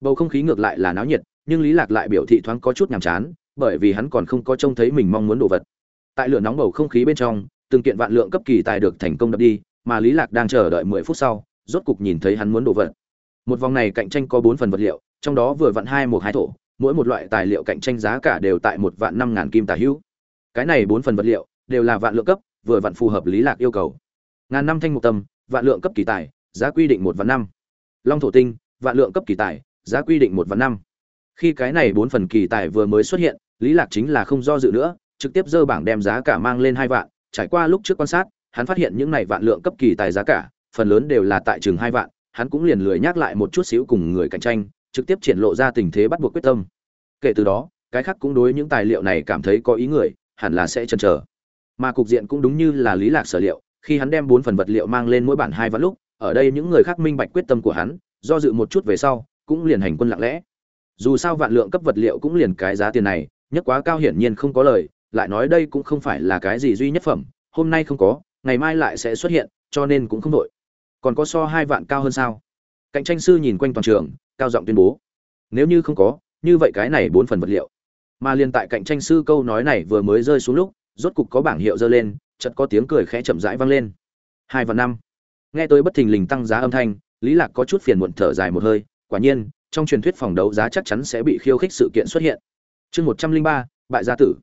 Bầu không khí ngược lại là náo nhiệt nhưng lý lạc lại biểu thị thoáng có chút nhàm chán, bởi vì hắn còn không có trông thấy mình mong muốn đồ vật. Tại lửa nóng bầu không khí bên trong, từng kiện vạn lượng cấp kỳ tài được thành công đập đi, mà lý lạc đang chờ đợi mười phút sau, rốt cục nhìn thấy hắn muốn đồ vật. Một vòng này cạnh tranh có bốn phần vật liệu, trong đó vừa vặn hai một hai thổ, mỗi một loại tài liệu cạnh tranh giá cả đều tại một vạn năm ngàn kim tà hữu. Cái này bốn phần vật liệu đều là vạn lượng cấp, vừa vặn phù hợp lý lạc yêu cầu. Ngàn năm thanh mục tâm, vạn lượng cấp kỳ tài, giá quy định một vạn năm. Long thổ tinh, vạn lượng cấp kỳ tài, giá quy định một vạn năm khi cái này bốn phần kỳ tài vừa mới xuất hiện, lý lạc chính là không do dự nữa, trực tiếp dơ bảng đem giá cả mang lên hai vạn. Trải qua lúc trước quan sát, hắn phát hiện những này vạn lượng cấp kỳ tài giá cả, phần lớn đều là tại trường hai vạn. Hắn cũng liền lười nhắc lại một chút xíu cùng người cạnh tranh, trực tiếp triển lộ ra tình thế bắt buộc quyết tâm. Kể từ đó, cái khác cũng đối những tài liệu này cảm thấy có ý người, hẳn là sẽ chần chờ. Mà cục diện cũng đúng như là lý lạc sở liệu, khi hắn đem bốn phần vật liệu mang lên mỗi bản hai vạn lúc, ở đây những người khác minh bạch quyết tâm của hắn, do dự một chút về sau, cũng liền hành quân lặng lẽ dù sao vạn lượng cấp vật liệu cũng liền cái giá tiền này, nhất quá cao hiển nhiên không có lời, lại nói đây cũng không phải là cái gì duy nhất phẩm, hôm nay không có, ngày mai lại sẽ xuất hiện, cho nên cũng không đội còn có so hai vạn cao hơn sao? Cạnh tranh sư nhìn quanh toàn trường, cao giọng tuyên bố. Nếu như không có, như vậy cái này bốn phần vật liệu. Mà liên tại cạnh tranh sư câu nói này vừa mới rơi xuống lúc, rốt cục có bảng hiệu dơ lên, chợt có tiếng cười khẽ chậm rãi vang lên. Hai và năm. Nghe tôi bất thình lình tăng giá âm thanh, lý lạc có chút phiền muộn thở dài một hơi, quả nhiên trong truyền thuyết phòng đấu giá chắc chắn sẽ bị khiêu khích sự kiện xuất hiện. Chương một trăm linh ba, bại gia tử.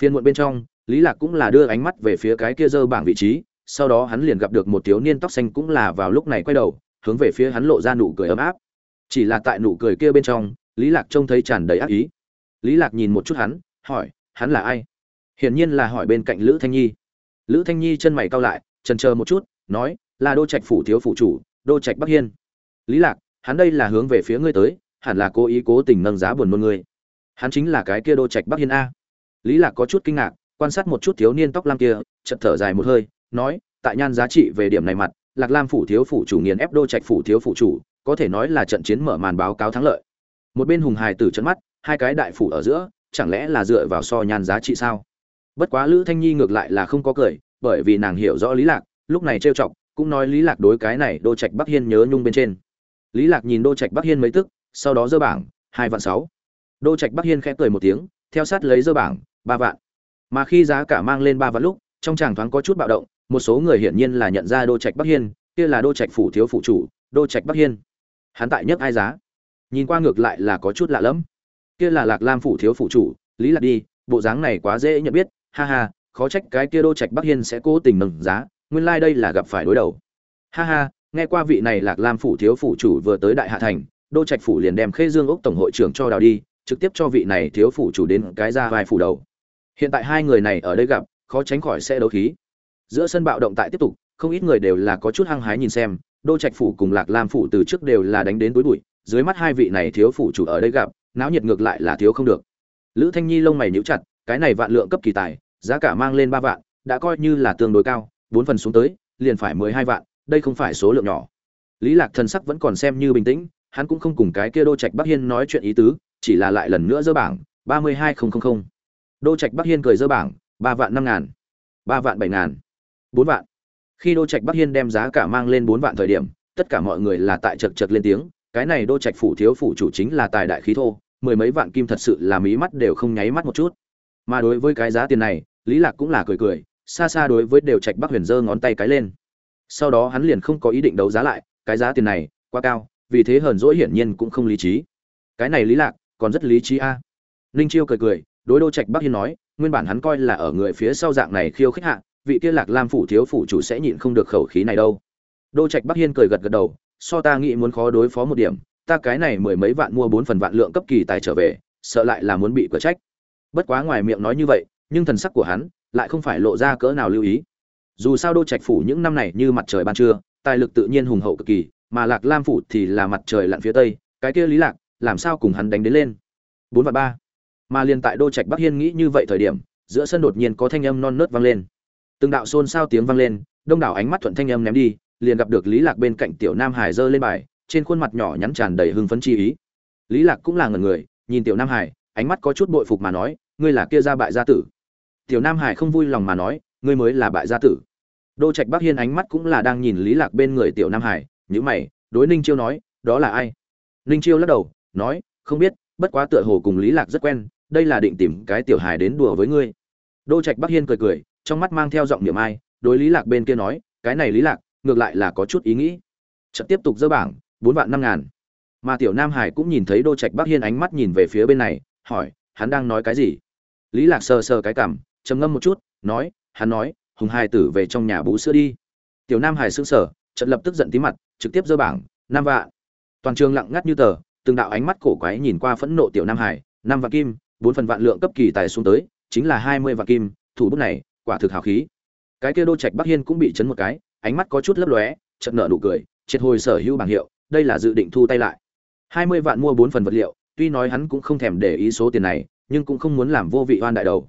Phiên muộn bên trong, lý lạc cũng là đưa ánh mắt về phía cái kia dơ bảng vị trí, sau đó hắn liền gặp được một thiếu niên tóc xanh cũng là vào lúc này quay đầu, hướng về phía hắn lộ ra nụ cười ấm áp. Chỉ là tại nụ cười kia bên trong, lý lạc trông thấy tràn đầy ác ý. Lý lạc nhìn một chút hắn, hỏi, hắn là ai? Hiển nhiên là hỏi bên cạnh lữ thanh nhi. Lữ thanh nhi chân mày cau lại chần chờ một chút, nói, là đô trạch phủ thiếu phủ chủ, đô trạch bắc hiên. Lý lạc hắn đây là hướng về phía ngươi tới, hẳn là cố ý cố tình nâng giá buồn nôn ngươi. Hắn chính là cái kia đô trạch bắc hiên a. Lý lạc có chút kinh ngạc, quan sát một chút thiếu niên tóc lam kia, chợt thở dài một hơi, nói, tại nhan giá trị về điểm này mặt, lạc lam phủ thiếu phủ chủ nghiền ép đô trạch phủ thiếu phủ chủ, có thể nói là trận chiến mở màn báo cáo thắng lợi. Một bên hùng hài tử trận mắt, hai cái đại phủ ở giữa, chẳng lẽ là dựa vào so nhan giá trị sao? Bất quá lữ thanh nhi ngược lại là không có cười, bởi vì nàng hiểu rõ lý lạc, lúc này trêu chọc, cũng nói lý lạc đối cái này đô trạch bắc hiên nhớ nhung bên trên lý lạc nhìn đô trạch bắc hiên mấy tức, sau đó dơ bảng, hai vạn sáu. Đô trạch bắc hiên khẽ cười một tiếng, theo sát lấy dơ bảng, ba vạn. Mà khi giá cả mang lên ba vạn lúc, trong tràng thoáng có chút bạo động, một số người hiển nhiên là nhận ra đô trạch bắc hiên, kia là đô trạch phủ thiếu phủ chủ, đô trạch bắc hiên. Hắn tại nhất ai giá. Nhìn qua ngược lại là có chút lạ lẫm. Kia là lạc lam phủ thiếu phủ chủ, lý lạc đi, bộ dáng này quá dễ nhận biết, ha ha, khó trách cái kia đô trạch bắc hiên sẽ cố tình nâng giá, nguyên lai like đây là gặp phải đối đầu. Ha ha nghe qua vị này lạc lam phủ thiếu phủ chủ vừa tới đại hạ thành, đô trạch phủ liền đem khê dương ốc tổng hội trưởng cho đào đi, trực tiếp cho vị này thiếu phủ chủ đến cái ra vài phủ đầu. Hiện tại hai người này ở đây gặp, khó tránh khỏi sẽ đấu khí. Giữa sân bạo động tại tiếp tục, không ít người đều là có chút hăng hái nhìn xem, đô trạch phủ cùng lạc lam phủ từ trước đều là đánh đến túi bụi, dưới mắt hai vị này thiếu phủ chủ ở đây gặp, náo nhiệt ngược lại là thiếu không được. Lữ thanh nhi lông mày nhíu chặt, cái này vạn lượng cấp kỳ tài, giá cả mang lên ba vạn, đã coi như là tương đối cao, bốn phần xuống tới, liền phải mười hai vạn đây không phải số lượng nhỏ. Lý lạc thần sắc vẫn còn xem như bình tĩnh, hắn cũng không cùng cái kia đô trạch bắc hiên nói chuyện ý tứ, chỉ là lại lần nữa dơ bảng, ba mươi hai nghìn đô trạch bắc hiên cười dơ bảng, ba vạn năm ngàn, ba vạn bảy ngàn, bốn vạn. Khi đô trạch bắc hiên đem giá cả mang lên bốn vạn thời điểm, tất cả mọi người là tại chật chật lên tiếng, cái này đô trạch phủ thiếu phủ chủ chính là tài đại khí thô, mười mấy vạn kim thật sự là mí mắt đều không nháy mắt một chút. Mà đối với cái giá tiền này, lý lạc cũng là cười cười, xa xa đối với đều trạch bắc huyền giơ ngón tay cái lên sau đó hắn liền không có ý định đấu giá lại, cái giá tiền này quá cao, vì thế hờn dỗi hiển nhiên cũng không lý trí. Cái này lý lạc, còn rất lý trí a. À. ninh chiêu cười cười, đối đô trạch bắc hiên nói, nguyên bản hắn coi là ở người phía sau dạng này khiêu khích hạ, vị kia lạc lam phủ thiếu phủ chủ sẽ nhịn không được khẩu khí này đâu. Đô trạch bắc hiên cười gật gật đầu, so ta nghĩ muốn khó đối phó một điểm, ta cái này mười mấy vạn mua bốn phần vạn lượng cấp kỳ tài trở về, sợ lại là muốn bị cửa trách. Bất quá ngoài miệng nói như vậy, nhưng thần sắc của hắn lại không phải lộ ra cỡ nào lưu ý dù sao đô trạch phủ những năm này như mặt trời ban trưa, tài lực tự nhiên hùng hậu cực kỳ, mà lạc lam phủ thì là mặt trời lặn phía tây, cái kia lý lạc, làm sao cùng hắn đánh đến lên? Bốn và ba. Mà liền tại đô trạch bắc hiên nghĩ như vậy thời điểm, giữa sân đột nhiên có thanh âm non nớt vang lên. Từng đạo xôn xao tiếng vang lên, đông đảo ánh mắt thuận thanh âm ném đi, liền gặp được lý lạc bên cạnh tiểu nam hải giơ lên bài, trên khuôn mặt nhỏ nhắn tràn đầy hưng phấn chi ý. Lý lạc cũng là ngần người, nhìn tiểu nam hải, ánh mắt có chút bội phục mà nói, ngươi là kia gia bại gia tử. Tiểu nam hải không vui lòng mà nói, ngươi mới là bại gia tử đô trạch bắc hiên ánh mắt cũng là đang nhìn lý lạc bên người tiểu nam hải nhíu mày đối ninh chiêu nói đó là ai? Ninh chiêu lắc đầu nói không biết bất quá tựa hồ cùng lý lạc rất quen đây là định tìm cái tiểu hải đến đùa với ngươi. Đô trạch bắc hiên cười cười trong mắt mang theo giọng niệm ai đối lý lạc bên kia nói cái này lý lạc ngược lại là có chút ý nghĩ. Chợt tiếp tục dơ bảng bốn vạn năm ngàn. Mà tiểu nam hải cũng nhìn thấy đô trạch bắc hiên ánh mắt nhìn về phía bên này hỏi hắn đang nói cái gì? Lý lạc sờ sờ cái cằm, trầm ngâm một chút nói hắn nói hùng hai tử về trong nhà bú sữa đi. Tiểu nam hải sững sờ trận lập tức giận tí mặt, trực tiếp dơ bảng năm vạn. Toàn trường lặng ngắt như tờ, từng đạo ánh mắt cổ quái nhìn qua phẫn nộ tiểu nam hải năm vạn kim, bốn phần vạn lượng cấp kỳ tài xuống tới, chính là hai mươi vạn kim, thủ bút này, quả thực hào khí. Cái kia đô trạch bắc hiên cũng bị chấn một cái, ánh mắt có chút lấp lóe trận nở nụ cười, triệt hồi sở hữu bảng hiệu, đây là dự định thu tay lại. Hai mươi vạn mua bốn phần vật liệu, tuy nói hắn cũng không thèm để ý số tiền này, nhưng cũng không muốn làm vô vị oan đại đầu.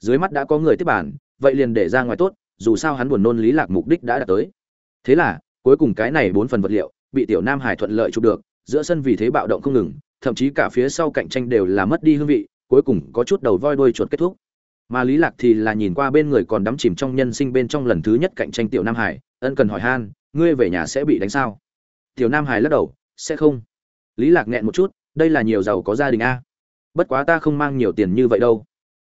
Dưới mắt đã có người tiếp bản vậy liền để ra ngoài tốt, dù sao hắn buồn nôn lý lạc mục đích đã đạt tới. Thế là, cuối cùng cái này bốn phần vật liệu, bị tiểu nam hải thuận lợi chụp được, giữa sân vì thế bạo động không ngừng, thậm chí cả phía sau cạnh tranh đều là mất đi hương vị, cuối cùng có chút đầu voi đuôi chuột kết thúc. Mà lý lạc thì là nhìn qua bên người còn đắm chìm trong nhân sinh bên trong lần thứ nhất cạnh tranh tiểu nam hải, ân cần hỏi han, ngươi về nhà sẽ bị đánh sao? Tiểu nam hải lắc đầu, sẽ không. Lý lạc nghẹn một chút, đây là nhiều giàu có gia đình a. Bất quá ta không mang nhiều tiền như vậy đâu.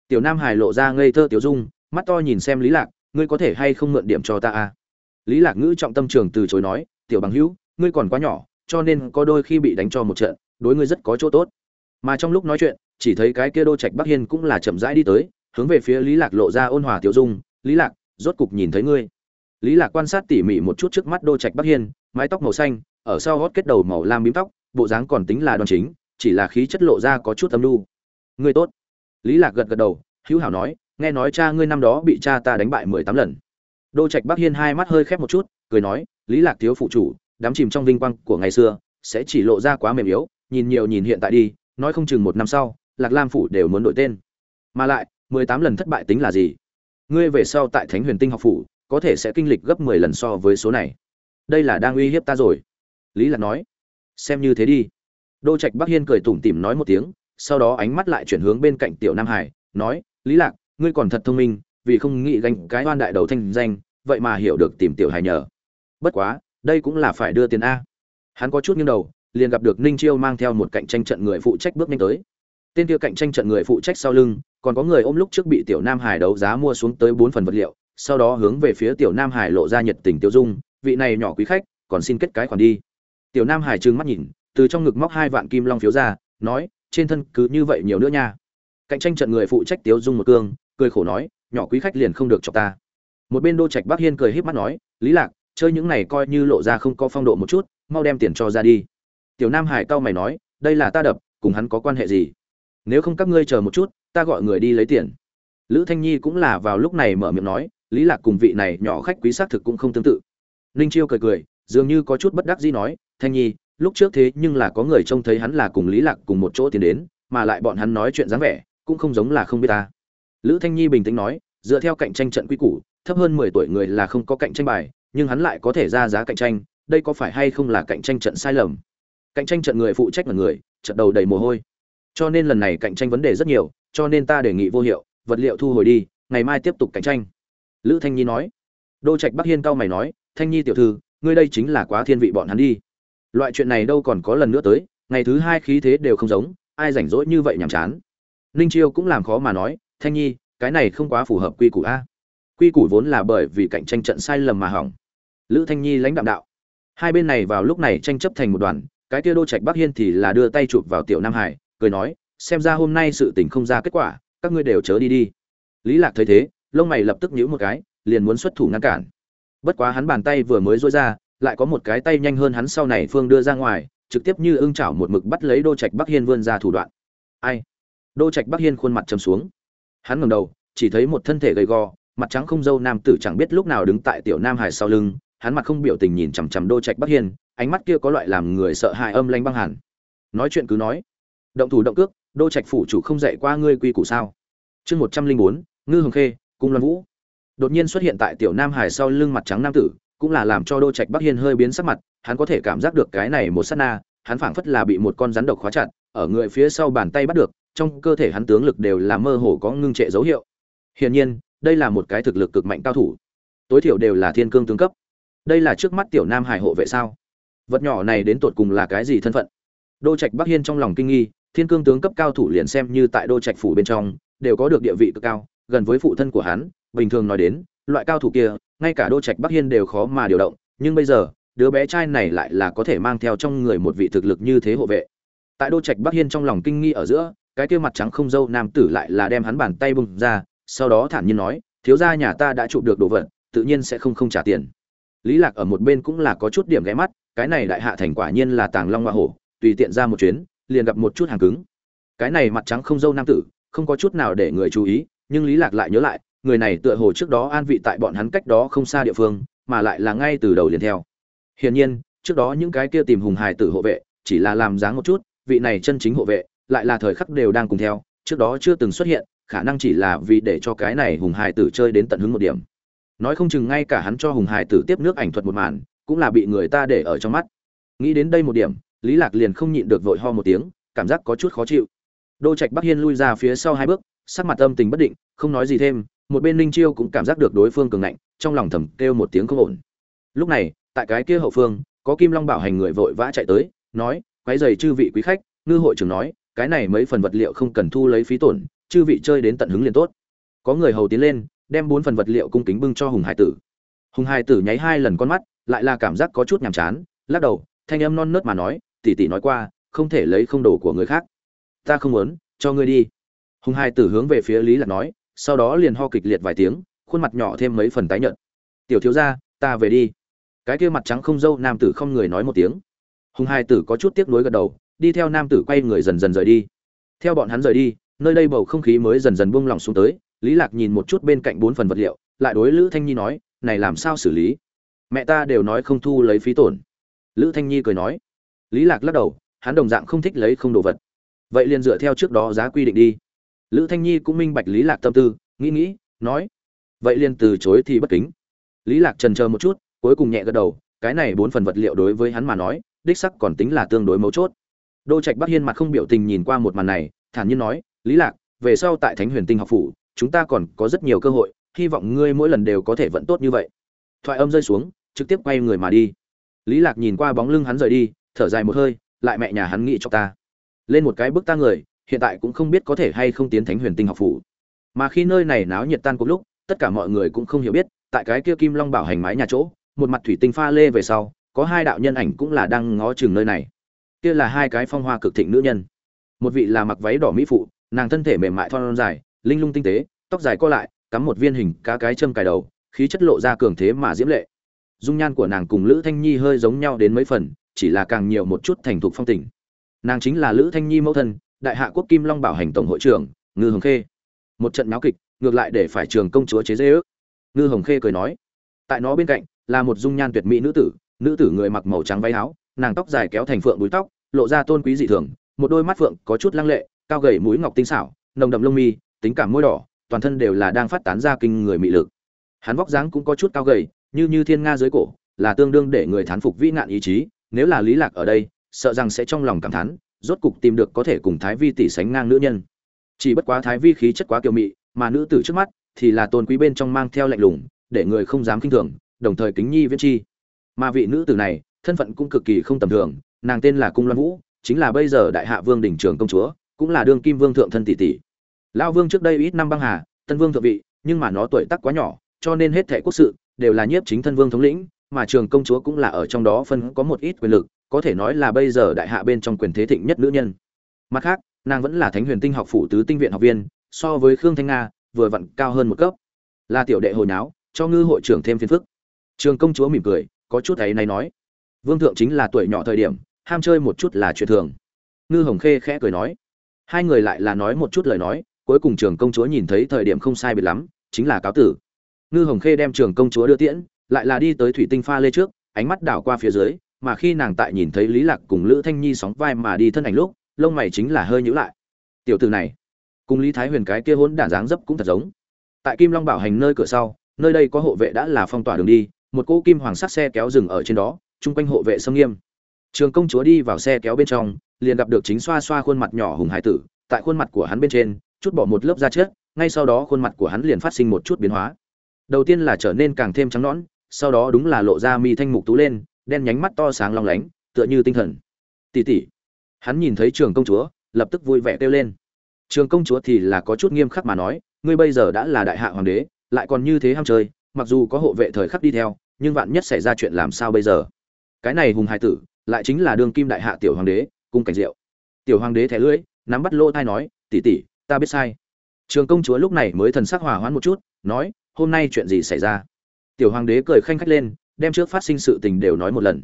Tiểu nam hải lộ ra ngây thơ tiểu dung mắt to nhìn xem lý lạc, ngươi có thể hay không mượn điểm cho ta a lý lạc ngữ trọng tâm trường từ chối nói, tiểu bằng hữu, ngươi còn quá nhỏ, cho nên có đôi khi bị đánh cho một trận, đối ngươi rất có chỗ tốt. Mà trong lúc nói chuyện, chỉ thấy cái kia đô trạch bắc hiên cũng là chậm rãi đi tới, hướng về phía lý lạc lộ ra ôn hòa tiểu dung, lý lạc, rốt cục nhìn thấy ngươi. Lý lạc quan sát tỉ mỉ một chút trước mắt đô trạch bắc hiên, mái tóc màu xanh, ở sau gót kết đầu màu lam bím tóc, bộ dáng còn tính là đoan chính, chỉ là khí chất lộ ra có chút âm lưu ngươi tốt. Lý lạc gật gật đầu, hữu hảo nói nghe nói cha ngươi năm đó bị cha ta đánh bại mười tám lần. Đô trạch bắc hiên hai mắt hơi khép một chút, cười nói, lý lạc thiếu phụ chủ đắm chìm trong vinh quang của ngày xưa sẽ chỉ lộ ra quá mềm yếu, nhìn nhiều nhìn hiện tại đi, nói không chừng một năm sau, lạc lam phủ đều muốn đổi tên. Mà lại, mười tám lần thất bại tính là gì? Ngươi về sau tại thánh huyền tinh học phủ, có thể sẽ kinh lịch gấp mười lần so với số này. Đây là đang uy hiếp ta rồi. Lý lạc nói. Xem như thế đi. Đô trạch bắc hiên cười tủm tỉm nói một tiếng, sau đó ánh mắt lại chuyển hướng bên cạnh tiểu nam hải, nói, lý lạc ngươi còn thật thông minh, vì không nghĩ gánh cái oan đại đầu thanh danh, vậy mà hiểu được tìm tiểu hải nhờ. Bất quá, đây cũng là phải đưa tiền a. Hắn có chút nghiêng đầu, liền gặp được ninh chiêu mang theo một cạnh tranh trận người phụ trách bước nhanh tới. Tên kia cạnh tranh trận người phụ trách sau lưng, còn có người ôm lúc trước bị tiểu nam hải đấu giá mua xuống tới bốn phần vật liệu, sau đó hướng về phía tiểu nam hải lộ ra nhiệt tình tiêu dung, vị này nhỏ quý khách, còn xin kết cái khoản đi. Tiểu nam hải trừng mắt nhìn, từ trong ngực móc hai vạn kim long phiếu ra, nói, trên thân cứ như vậy nhiều nữa nha. Cạnh tranh trận người phụ trách tiêu dung một cương cười khổ nói, nhỏ quý khách liền không được cho ta. Một bên đô trạch bắc hiên cười híp mắt nói, lý lạc, chơi những này coi như lộ ra không có phong độ một chút, mau đem tiền cho ra đi. Tiểu nam hải cao mày nói, đây là ta đập, cùng hắn có quan hệ gì? Nếu không các ngươi chờ một chút, ta gọi người đi lấy tiền. Lữ thanh nhi cũng là vào lúc này mở miệng nói, lý lạc cùng vị này nhỏ khách quý xác thực cũng không tương tự. Ninh chiêu cười cười, dường như có chút bất đắc dĩ nói, thanh nhi, lúc trước thế nhưng là có người trông thấy hắn là cùng lý lạc cùng một chỗ tiến đến, mà lại bọn hắn nói chuyện dáng vẻ, cũng không giống là không biết ta lữ thanh nhi bình tĩnh nói, dựa theo cạnh tranh trận quy củ, thấp hơn mười tuổi người là không có cạnh tranh bài, nhưng hắn lại có thể ra giá cạnh tranh, đây có phải hay không là cạnh tranh trận sai lầm? Cạnh tranh trận người phụ trách là người, trận đầu đầy mồ hôi. Cho nên lần này cạnh tranh vấn đề rất nhiều, cho nên ta đề nghị vô hiệu, vật liệu thu hồi đi, ngày mai tiếp tục cạnh tranh. Lữ thanh nhi nói. Đô trạch bắc hiên cao mày nói, thanh nhi tiểu thư, ngươi đây chính là quá thiên vị bọn hắn đi. Loại chuyện này đâu còn có lần nữa tới, ngày thứ hai khí thế đều không giống, ai rảnh rỗi như vậy nhàm chán. Ninh chiêu cũng làm khó mà nói thanh nhi, cái này không quá phù hợp quy củ a. Quy củ vốn là bởi vì cạnh tranh trận sai lầm mà hỏng. Lữ thanh nhi lãnh đạm đạo. Hai bên này vào lúc này tranh chấp thành một đoàn, cái kia đô trạch bắc hiên thì là đưa tay chụp vào tiểu nam hải, cười nói, xem ra hôm nay sự tình không ra kết quả, các ngươi đều chớ đi đi. Lý lạc thấy thế, lông mày lập tức nhíu một cái, liền muốn xuất thủ ngăn cản. Bất quá hắn bàn tay vừa mới duỗi ra, lại có một cái tay nhanh hơn hắn sau này phương đưa ra ngoài, trực tiếp như ưng chảo một mực bắt lấy đô trạch bắc hiên vươn ra thủ đoạn. Ai? Đô trạch bắc hiên khuôn mặt trầm xuống hắn ngẩng đầu, chỉ thấy một thân thể gầy gò, mặt trắng không dâu, nam tử chẳng biết lúc nào đứng tại tiểu nam hải sau lưng, hắn mặt không biểu tình nhìn chằm chằm đô trạch bắc hiên, ánh mắt kia có loại làm người sợ hãi âm lanh băng hẳn nói chuyện cứ nói. Động thủ động cước, đô trạch phủ chủ không dạy qua ngươi quy củ sao? Chương một trăm linh bốn, ngư hồng khê, cung loan vũ. Đột nhiên xuất hiện tại tiểu nam hải sau lưng mặt trắng nam tử, cũng là làm cho đô trạch bắc hiên hơi biến sắc mặt, hắn có thể cảm giác được cái này một sát na, hắn phảng phất là bị một con rắn độc khóa chặt, ở người phía sau bàn tay bắt được trong cơ thể hắn tướng lực đều là mơ hồ có ngưng trệ dấu hiệu. Hiển nhiên, đây là một cái thực lực cực mạnh cao thủ. Tối thiểu đều là thiên cương tướng cấp. Đây là trước mắt tiểu nam hải hộ vệ sao? Vật nhỏ này đến tột cùng là cái gì thân phận? Đô trạch bắc hiên trong lòng kinh nghi, thiên cương tướng cấp cao thủ liền xem như tại đô trạch phủ bên trong, đều có được địa vị cực cao, gần với phụ thân của hắn, bình thường nói đến, loại cao thủ kia, ngay cả đô trạch bắc hiên đều khó mà điều động, nhưng bây giờ, đứa bé trai này lại là có thể mang theo trong người một vị thực lực như thế hộ vệ. Tại đô trạch bắc hiên trong lòng kinh nghi ở giữa cái kia mặt trắng không dâu nam tử lại là đem hắn bàn tay bung ra, sau đó thản nhiên nói, thiếu gia nhà ta đã chụp được đồ vật, tự nhiên sẽ không không trả tiền. Lý lạc ở một bên cũng là có chút điểm ghé mắt, cái này đại hạ thành quả nhiên là tàng long hoa hổ, tùy tiện ra một chuyến, liền gặp một chút hàng cứng. Cái này mặt trắng không dâu nam tử, không có chút nào để người chú ý, nhưng lý lạc lại nhớ lại, người này tựa hồ trước đó an vị tại bọn hắn cách đó không xa địa phương, mà lại là ngay từ đầu liền theo. Hiển nhiên, trước đó những cái kia tìm hùng hải tử hộ vệ, chỉ là làm dáng một chút, vị này chân chính hộ vệ lại là thời khắc đều đang cùng theo, trước đó chưa từng xuất hiện, khả năng chỉ là vì để cho cái này hùng hải tử chơi đến tận hứng một điểm. Nói không chừng ngay cả hắn cho hùng hải tử tiếp nước ảnh thuật một màn, cũng là bị người ta để ở trong mắt. Nghĩ đến đây một điểm, lý lạc liền không nhịn được vội ho một tiếng, cảm giác có chút khó chịu. Đô trạch bắc hiên lui ra phía sau hai bước, sắc mặt âm tình bất định, không nói gì thêm, một bên linh chiêu cũng cảm giác được đối phương cường ngạnh, trong lòng thầm kêu một tiếng không ổn. Lúc này, tại cái kia hậu phương, có kim long bảo hành người vội vã chạy tới, nói, quấy giày chư vị quý khách, ngư hội trưởng nói cái này mấy phần vật liệu không cần thu lấy phí tổn, chư vị chơi đến tận hứng liền tốt. Có người hầu tiến lên, đem bốn phần vật liệu cung kính bưng cho hùng hải tử. Hùng hải tử nháy hai lần con mắt, lại là cảm giác có chút nhàm chán, lắc đầu, thanh âm non nớt mà nói, tỷ tỷ nói qua, không thể lấy không đồ của người khác. Ta không muốn, cho ngươi đi. Hùng hải tử hướng về phía lý lạc nói, sau đó liền ho kịch liệt vài tiếng, khuôn mặt nhỏ thêm mấy phần tái nhợt. Tiểu thiếu gia, ta về đi. Cái kia mặt trắng không dâu nam tử không người nói một tiếng. Hùng hải tử có chút tiếc nuối gật đầu đi theo nam tử quay người dần dần rời đi. Theo bọn hắn rời đi, nơi đây bầu không khí mới dần dần buông lỏng xuống tới, lý lạc nhìn một chút bên cạnh bốn phần vật liệu, lại đối lữ thanh nhi nói, này làm sao xử lý? Mẹ ta đều nói không thu lấy phí tổn. Lữ thanh nhi cười nói. Lý lạc lắc đầu, hắn đồng dạng không thích lấy không đồ vật. Vậy liền dựa theo trước đó giá quy định đi. Lữ thanh nhi cũng minh bạch lý lạc tâm tư, nghĩ nghĩ, nói, vậy liền từ chối thì bất kính. Lý lạc trần chờ một chút, cuối cùng nhẹ gật đầu, cái này bốn phần vật liệu đối với hắn mà nói, đích sắc còn tính là tương đối mấu chốt đô trạch bắc hiên mặt không biểu tình nhìn qua một màn này, thản nhiên nói, lý lạc, về sau tại thánh huyền tinh học phủ, chúng ta còn có rất nhiều cơ hội, hy vọng ngươi mỗi lần đều có thể vận tốt như vậy. Thoại âm rơi xuống, trực tiếp quay người mà đi. Lý lạc nhìn qua bóng lưng hắn rời đi, thở dài một hơi, lại mẹ nhà hắn nghĩ cho ta. Lên một cái bước ta người, hiện tại cũng không biết có thể hay không tiến thánh huyền tinh học phủ. Mà khi nơi này náo nhiệt tan cùng lúc, tất cả mọi người cũng không hiểu biết, tại cái kia kim long bảo hành mái nhà chỗ, một mặt thủy tinh pha lê về sau, có hai đạo nhân ảnh cũng là đang ngó chừng nơi này kia là hai cái phong hoa cực thịnh nữ nhân. Một vị là mặc váy đỏ mỹ phụ, nàng thân thể mềm mại thon dài, linh lung tinh tế, tóc dài co lại, cắm một viên hình cá cái châm cài đầu, khí chất lộ ra cường thế mà diễm lệ. Dung nhan của nàng cùng lữ thanh nhi hơi giống nhau đến mấy phần, chỉ là càng nhiều một chút thành thục phong tình. Nàng chính là lữ thanh nhi mẫu thân, đại hạ quốc kim long bảo hành tổng hội trưởng, ngư hồng khê. Một trận náo kịch, ngược lại để phải trường công chúa chế dễ ước. Ngư hồng khê cười nói, tại nó bên cạnh là một dung nhan tuyệt mỹ nữ tử nữ tử người mặc màu trắng váy áo nàng tóc dài kéo thành phượng búi tóc, lộ ra tôn quý dị thường, một đôi mắt phượng có chút lăng lệ, cao gầy mũi ngọc tinh xảo, nồng đậm lông mi, tính cảm môi đỏ, toàn thân đều là đang phát tán ra kinh người mị lực. Hắn vóc dáng cũng có chút cao gầy, như như thiên nga dưới cổ, là tương đương để người thán phục vĩ nạn ý chí, nếu là lý lạc ở đây, sợ rằng sẽ trong lòng cảm thán, rốt cục tìm được có thể cùng thái vi tỷ sánh ngang nữ nhân. Chỉ bất quá thái vi khí chất quá kiêu mị, mà nữ tử trước mắt thì là tôn quý bên trong mang theo lạnh lùng, để người không dám kinh thường, đồng thời kính nhi viễn chi. Mà vị nữ tử này thân phận cũng cực kỳ không tầm thường, nàng tên là cung loan vũ, chính là bây giờ đại hạ vương đỉnh trường công chúa, cũng là đương kim vương thượng thân tỷ tỷ. Lão vương trước đây ít năm băng hà, tân vương thượng vị, nhưng mà nó tuổi tác quá nhỏ, cho nên hết thệ quốc sự đều là nhiếp chính thân vương thống lĩnh, mà trường công chúa cũng là ở trong đó phân có một ít quyền lực, có thể nói là bây giờ đại hạ bên trong quyền thế thịnh nhất nữ nhân. Mặt khác, nàng vẫn là thánh huyền tinh học phủ tứ tinh viện học viên, so với khương thanh nga, vừa vặn cao hơn một cấp. Là tiểu đệ hồi nháo, cho ngư hội trưởng thêm phiền phức. Trường công chúa mỉm cười, có chút ấy này nói vương thượng chính là tuổi nhỏ thời điểm, ham chơi một chút là chuyện thường. Ngư hồng khê khẽ cười nói. Hai người lại là nói một chút lời nói, cuối cùng trường công chúa nhìn thấy thời điểm không sai biệt lắm, chính là cáo tử. Ngư hồng khê đem trường công chúa đưa tiễn, lại là đi tới thủy tinh pha lê trước, ánh mắt đảo qua phía dưới, mà khi nàng tại nhìn thấy lý lạc cùng lữ thanh nhi sóng vai mà đi thân ảnh lúc, lông mày chính là hơi nhíu lại. Tiểu tử này, cùng lý thái huyền cái kia hỗn đản dáng dấp cũng thật giống. Tại kim long bảo hành nơi cửa sau, nơi đây có hộ vệ đã là phong tỏa đường đi, một cỗ kim hoàng sắc xe kéo dừng ở trên đó chung quanh hộ vệ sâm nghiêm. Trường công chúa đi vào xe kéo bên trong, liền gặp được chính xoa xoa khuôn mặt nhỏ hùng hải tử, tại khuôn mặt của hắn bên trên, chút bỏ một lớp da chết, ngay sau đó khuôn mặt của hắn liền phát sinh một chút biến hóa. Đầu tiên là trở nên càng thêm trắng nõn, sau đó đúng là lộ ra mi thanh mục tú lên, đen nhánh mắt to sáng long lánh, tựa như tinh thần. Tỉ tỉ hắn nhìn thấy trường công chúa, lập tức vui vẻ kêu lên. Trường công chúa thì là có chút nghiêm khắc mà nói, ngươi bây giờ đã là đại hạ hoàng đế, lại còn như thế ham chơi, mặc dù có hộ vệ thời khắc đi theo, nhưng vạn nhất xảy ra chuyện làm sao bây giờ? Cái này hùng hải tử, lại chính là đương kim đại hạ tiểu hoàng đế, cung cảnh diệu. Tiểu hoàng đế thẻ lưỡi, nắm bắt lỗ thai nói, tỷ tỷ, ta biết sai. Trường công chúa lúc này mới thần sắc hỏa hoãn một chút, nói, hôm nay chuyện gì xảy ra? Tiểu hoàng đế cười khanh khách lên, đem trước phát sinh sự tình đều nói một lần.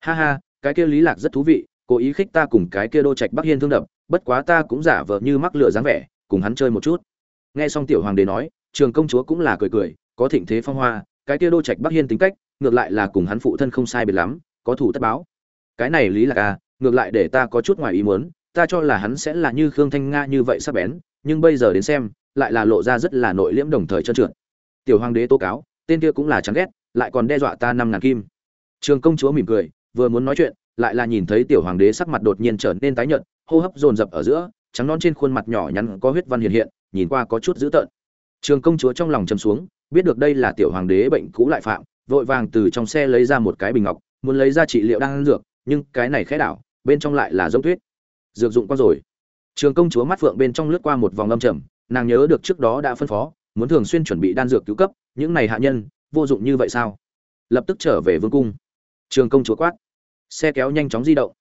Ha ha, cái kia lý lạc rất thú vị, cố ý khích ta cùng cái kia đô trạch bắc hiên thương đập, bất quá ta cũng giả vờ như mắc lửa dáng vẻ, cùng hắn chơi một chút. Nghe xong tiểu hoàng đế nói, trường công chúa cũng là cười cười, có thịnh thế phong hoa, cái kia đô trạch bắc hiên tính cách, ngược lại là cùng hắn phụ thân không sai biệt lắm có thủ tất báo. Cái này lý lạc à ngược lại để ta có chút ngoài ý muốn, ta cho là hắn sẽ là như khương thanh nga như vậy sắp bén, nhưng bây giờ đến xem, lại là lộ ra rất là nội liễm đồng thời trơn trượt. Tiểu hoàng đế tố cáo, tên kia cũng là chán ghét, lại còn đe dọa ta năm ngàn kim. Trường công chúa mỉm cười, vừa muốn nói chuyện, lại là nhìn thấy tiểu hoàng đế sắc mặt đột nhiên trở nên tái nhợt, hô hấp dồn dập ở giữa, trắng non trên khuôn mặt nhỏ nhắn có huyết văn hiện hiện, nhìn qua có chút dữ tợn. Trường công chúa trong lòng chầm xuống, biết được đây là tiểu hoàng đế bệnh cũ lại phạm, vội vàng từ trong xe lấy ra một cái bình ngọc muốn lấy ra trị liệu đang ăn dược, nhưng cái này khẽ đảo, bên trong lại là giống tuyết. Dược dụng qua rồi. Trường công chúa mắt phượng bên trong lướt qua một vòng âm trầm, nàng nhớ được trước đó đã phân phó, muốn thường xuyên chuẩn bị đan dược cứu cấp, những này hạ nhân, vô dụng như vậy sao? Lập tức trở về vương cung. Trường công chúa quát. Xe kéo nhanh chóng di động.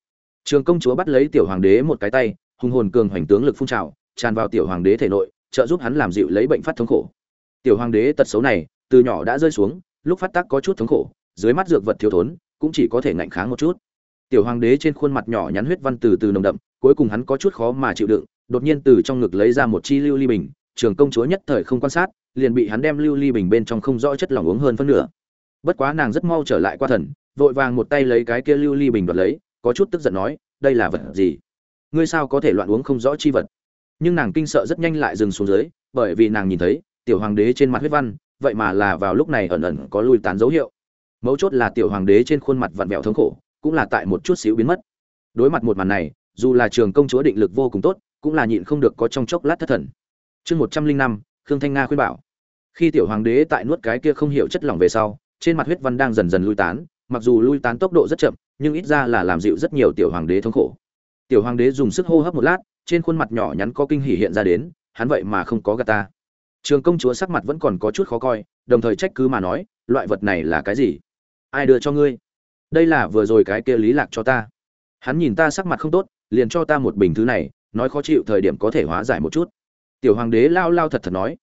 Trường công chúa bắt lấy tiểu hoàng đế một cái tay, hùng hồn cường hoành tướng lực phun trào, tràn vào tiểu hoàng đế thể nội, trợ giúp hắn làm dịu lấy bệnh phát thống khổ. Tiểu hoàng đế tật xấu này, từ nhỏ đã rơi xuống, lúc phát tác có chút thống khổ, dưới mắt dược vật thiếu thốn cũng chỉ có thể ngạnh kháng một chút. Tiểu hoàng đế trên khuôn mặt nhỏ nhắn huyết văn từ từ nồng đậm, cuối cùng hắn có chút khó mà chịu đựng, đột nhiên từ trong ngực lấy ra một chi lưu ly bình, trường công chúa nhất thời không quan sát, liền bị hắn đem lưu ly bình bên trong không rõ chất lỏng uống hơn phân nửa. Bất quá nàng rất mau trở lại qua thần, vội vàng một tay lấy cái kia lưu ly bình đoạt lấy, có chút tức giận nói, đây là vật gì? Ngươi sao có thể loạn uống không rõ chi vật? Nhưng nàng kinh sợ rất nhanh lại dừng xuống dưới, bởi vì nàng nhìn thấy, tiểu hoàng đế trên mặt huyết văn, vậy mà là vào lúc này ẩn ẩn có lui tán dấu hiệu mấu chốt là tiểu hoàng đế trên khuôn mặt vặn vẹo thống khổ, cũng là tại một chút xíu biến mất. Đối mặt một màn này, dù là trường công chúa định lực vô cùng tốt, cũng là nhịn không được có trong chốc lát thất thần. Chương một trăm linh năm, khương thanh nga khuyên bảo. Khi tiểu hoàng đế tại nuốt cái kia không hiểu chất lỏng về sau, trên mặt huyết văn đang dần dần lui tán, mặc dù lui tán tốc độ rất chậm, nhưng ít ra là làm dịu rất nhiều tiểu hoàng đế thống khổ. Tiểu hoàng đế dùng sức hô hấp một lát, trên khuôn mặt nhỏ nhắn có kinh hỉ hiện ra đến, hắn vậy mà không có gà ta. Trường công chúa sắc mặt vẫn còn có chút khó coi, đồng thời trách cứ mà nói, loại vật này là cái gì? Ai đưa cho ngươi? Đây là vừa rồi cái kia lý lạc cho ta. Hắn nhìn ta sắc mặt không tốt, liền cho ta một bình thứ này, nói khó chịu thời điểm có thể hóa giải một chút. Tiểu hoàng đế lao lao thật thật nói.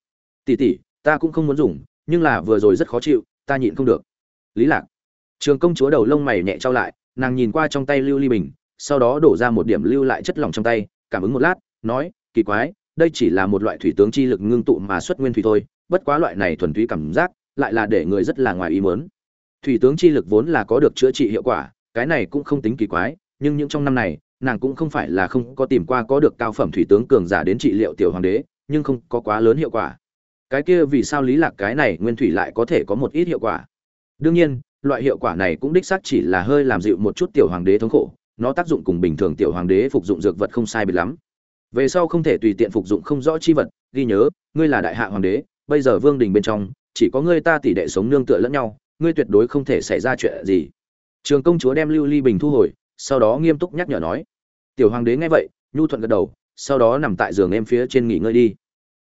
Tỉ tỉ ta cũng không muốn dùng, nhưng là vừa rồi rất khó chịu, ta nhịn không được. Lý lạc. Trường công chúa đầu lông mày nhẹ trao lại, nàng nhìn qua trong tay lưu ly bình, sau đó đổ ra một điểm lưu lại chất lỏng trong tay, cảm ứng một lát, nói, kỳ quái, đây chỉ là một loại thủy tướng chi lực ngưng tụ mà xuất nguyên thủy thôi, bất quá loại này thuần túy cảm giác, lại là để người rất là ngoài ý muốn thủy tướng chi lực vốn là có được chữa trị hiệu quả, cái này cũng không tính kỳ quái, nhưng những trong năm này, nàng cũng không phải là không có tìm qua có được cao phẩm thủy tướng cường giả đến trị liệu tiểu hoàng đế, nhưng không có quá lớn hiệu quả. Cái kia vì sao lý lạc cái này nguyên thủy lại có thể có một ít hiệu quả? Đương nhiên, loại hiệu quả này cũng đích xác chỉ là hơi làm dịu một chút tiểu hoàng đế thống khổ, nó tác dụng cùng bình thường tiểu hoàng đế phục dụng dược vật không sai biệt lắm. Về sau không thể tùy tiện phục dụng không rõ chi vật, ghi nhớ, ngươi là đại hạ hoàng đế, bây giờ vương đình bên trong, chỉ có ngươi ta tỷ đệ sống nương tựa lẫn nhau ngươi tuyệt đối không thể xảy ra chuyện gì. Trường công chúa đem lưu ly bình thu hồi, sau đó nghiêm túc nhắc nhở nói. Tiểu hoàng đế nghe vậy, nhu thuận gật đầu, sau đó nằm tại giường em phía trên nghỉ ngơi đi.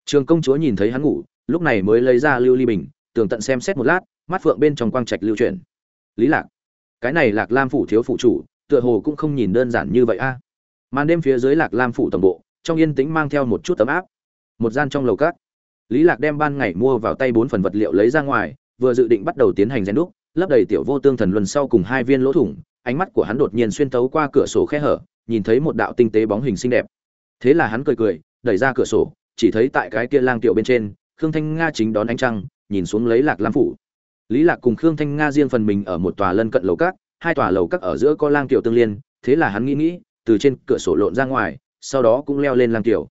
Trường công chúa nhìn thấy hắn ngủ, lúc này mới lấy ra lưu ly bình, tường tận xem xét một lát, mắt phượng bên trong quang trạch lưu chuyển. Lý lạc, cái này lạc lam phủ thiếu phụ chủ, tựa hồ cũng không nhìn đơn giản như vậy a. Màn đêm phía dưới lạc lam phủ tổng bộ, trong yên tĩnh mang theo một chút tấm áp. Một gian trong lầu cát lý lạc đem ban ngày mua vào tay bốn phần vật liệu lấy ra ngoài vừa dự định bắt đầu tiến hành rèn đúc lấp đầy tiểu vô tương thần luân sau cùng hai viên lỗ thủng ánh mắt của hắn đột nhiên xuyên tấu qua cửa sổ khe hở nhìn thấy một đạo tinh tế bóng hình xinh đẹp. Thế là hắn cười cười đẩy ra cửa sổ chỉ thấy tại cái kia lang tiểu bên trên khương thanh nga chính đón ánh trăng nhìn xuống lấy lạc lam phủ. Lý lạc cùng khương thanh nga riêng phần mình ở một tòa lân cận lầu các, hai tòa lầu các ở giữa có lang tiểu tương liên thế là hắn nghĩ nghĩ từ trên cửa sổ lộn ra ngoài sau đó cũng leo lên lang tiểu.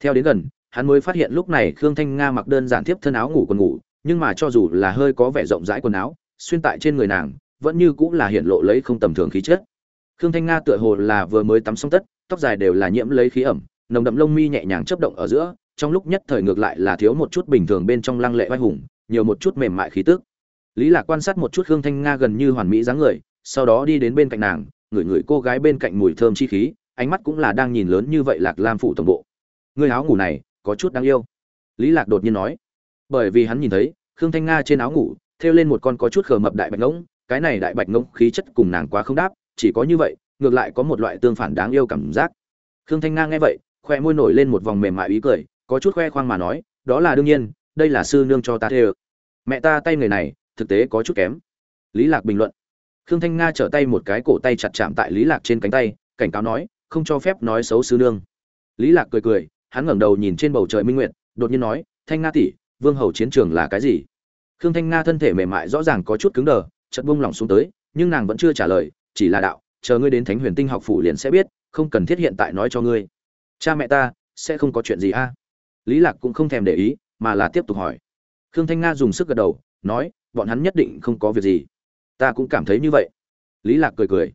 Theo đến gần hắn mới phát hiện lúc này khương thanh nga mặc đơn giản tiếp thân áo ngủ quần ngủ nhưng mà cho dù là hơi có vẻ rộng rãi quần áo, xuyên tại trên người nàng, vẫn như cũng là hiện lộ lấy không tầm thường khí chất. Khương thanh nga tựa hồ là vừa mới tắm xong tất, tóc dài đều là nhiễm lấy khí ẩm, nồng đậm lông mi nhẹ nhàng chớp động ở giữa, trong lúc nhất thời ngược lại là thiếu một chút bình thường bên trong lăng lệ vai hùng, nhiều một chút mềm mại khí tức. Lý lạc quan sát một chút khương thanh nga gần như hoàn mỹ dáng người, sau đó đi đến bên cạnh nàng, ngửi ngửi cô gái bên cạnh mùi thơm chi khí, ánh mắt cũng là đang nhìn lớn như vậy lạc lam phụ tổng bộ. Người áo ngủ này, có chút đáng yêu. Lý lạc đột nhiên nói bởi vì hắn nhìn thấy, khương thanh nga trên áo ngủ, thêu lên một con có chút khờ mập đại bạch ngỗng, cái này đại bạch ngỗng khí chất cùng nàng quá không đáp, chỉ có như vậy, ngược lại có một loại tương phản đáng yêu cảm giác. Khương thanh nga nghe vậy khoe môi nổi lên một vòng mềm mại ý cười, có chút khoe khoang mà nói, đó là đương nhiên, đây là sư nương cho ta thê mẹ ta tay người này, thực tế có chút kém. Lý lạc bình luận. Khương thanh nga trở tay một cái cổ tay chặt chạm tại lý lạc trên cánh tay, cảnh cáo nói, không cho phép nói xấu sư nương. Lý lạc cười cười, hắn ngẩng đầu nhìn trên bầu trời minh nguyệt, đột nhiên nói, thanh nga tỷ vương hầu chiến trường là cái gì? Khương thanh nga thân thể mềm mại rõ ràng có chút cứng đờ, chợt buông lỏng xuống tới, nhưng nàng vẫn chưa trả lời, chỉ là đạo, chờ ngươi đến thánh huyền tinh học phủ liền sẽ biết, không cần thiết hiện tại nói cho ngươi. Cha mẹ ta, sẽ không có chuyện gì a? À? Lý lạc cũng không thèm để ý, mà là tiếp tục hỏi. Khương thanh nga dùng sức gật đầu, nói, bọn hắn nhất định không có việc gì. Ta cũng cảm thấy như vậy. Lý lạc cười cười.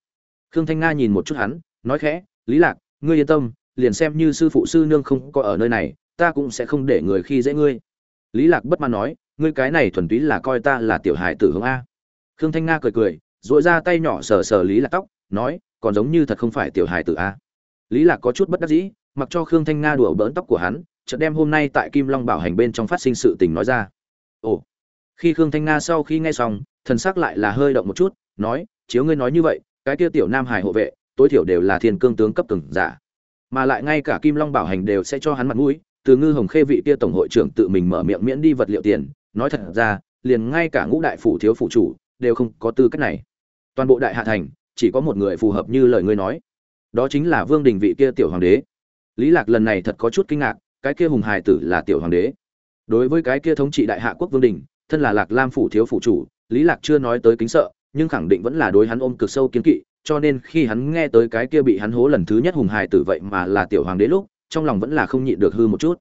Khương thanh nga nhìn một chút hắn, nói khẽ, lý lạc, ngươi yên tâm, liền xem như sư phụ sư nương không có ở nơi này, ta cũng sẽ không để người khi dễ ngươi lý lạc bất mãn nói, ngươi cái này thuần túy là coi ta là tiểu hài tử hướng a. Khương thanh nga cười cười dội ra tay nhỏ sờ sờ lý lạc tóc, nói, còn giống như thật không phải tiểu hài tử a. Lý lạc có chút bất đắc dĩ, mặc cho khương thanh nga đùa bỡn tóc của hắn, chợt đem hôm nay tại kim long bảo hành bên trong phát sinh sự tình nói ra. Ồ. Khi khương thanh nga sau khi nghe xong, thần sắc lại là hơi động một chút, nói, chiếu ngươi nói như vậy, cái kia tiểu nam hải hộ vệ, tối thiểu đều là thiên cương tướng cấp từng giả. Mà lại ngay cả kim long bảo hành đều sẽ cho hắn mặt mũi từ ngư hồng khê vị kia tổng hội trưởng tự mình mở miệng miễn đi vật liệu tiền, nói thật ra, liền ngay cả ngũ đại phủ thiếu phủ chủ đều không có tư cách này. Toàn bộ đại hạ thành, chỉ có một người phù hợp như lời ngươi nói. Đó chính là vương đình vị kia tiểu hoàng đế. Lý lạc lần này thật có chút kinh ngạc, cái kia hùng hài tử là tiểu hoàng đế. Đối với cái kia thống trị đại hạ quốc vương đình, thân là lạc lam phủ thiếu phủ chủ, lý lạc chưa nói tới kính sợ, nhưng khẳng định vẫn là đối hắn ôm cực sâu kiến kỵ, cho nên khi hắn nghe tới cái kia bị hắn hố lần thứ nhất hùng hài tử vậy mà là tiểu hoàng đế lúc trong lòng vẫn là không nhịn được hư một chút.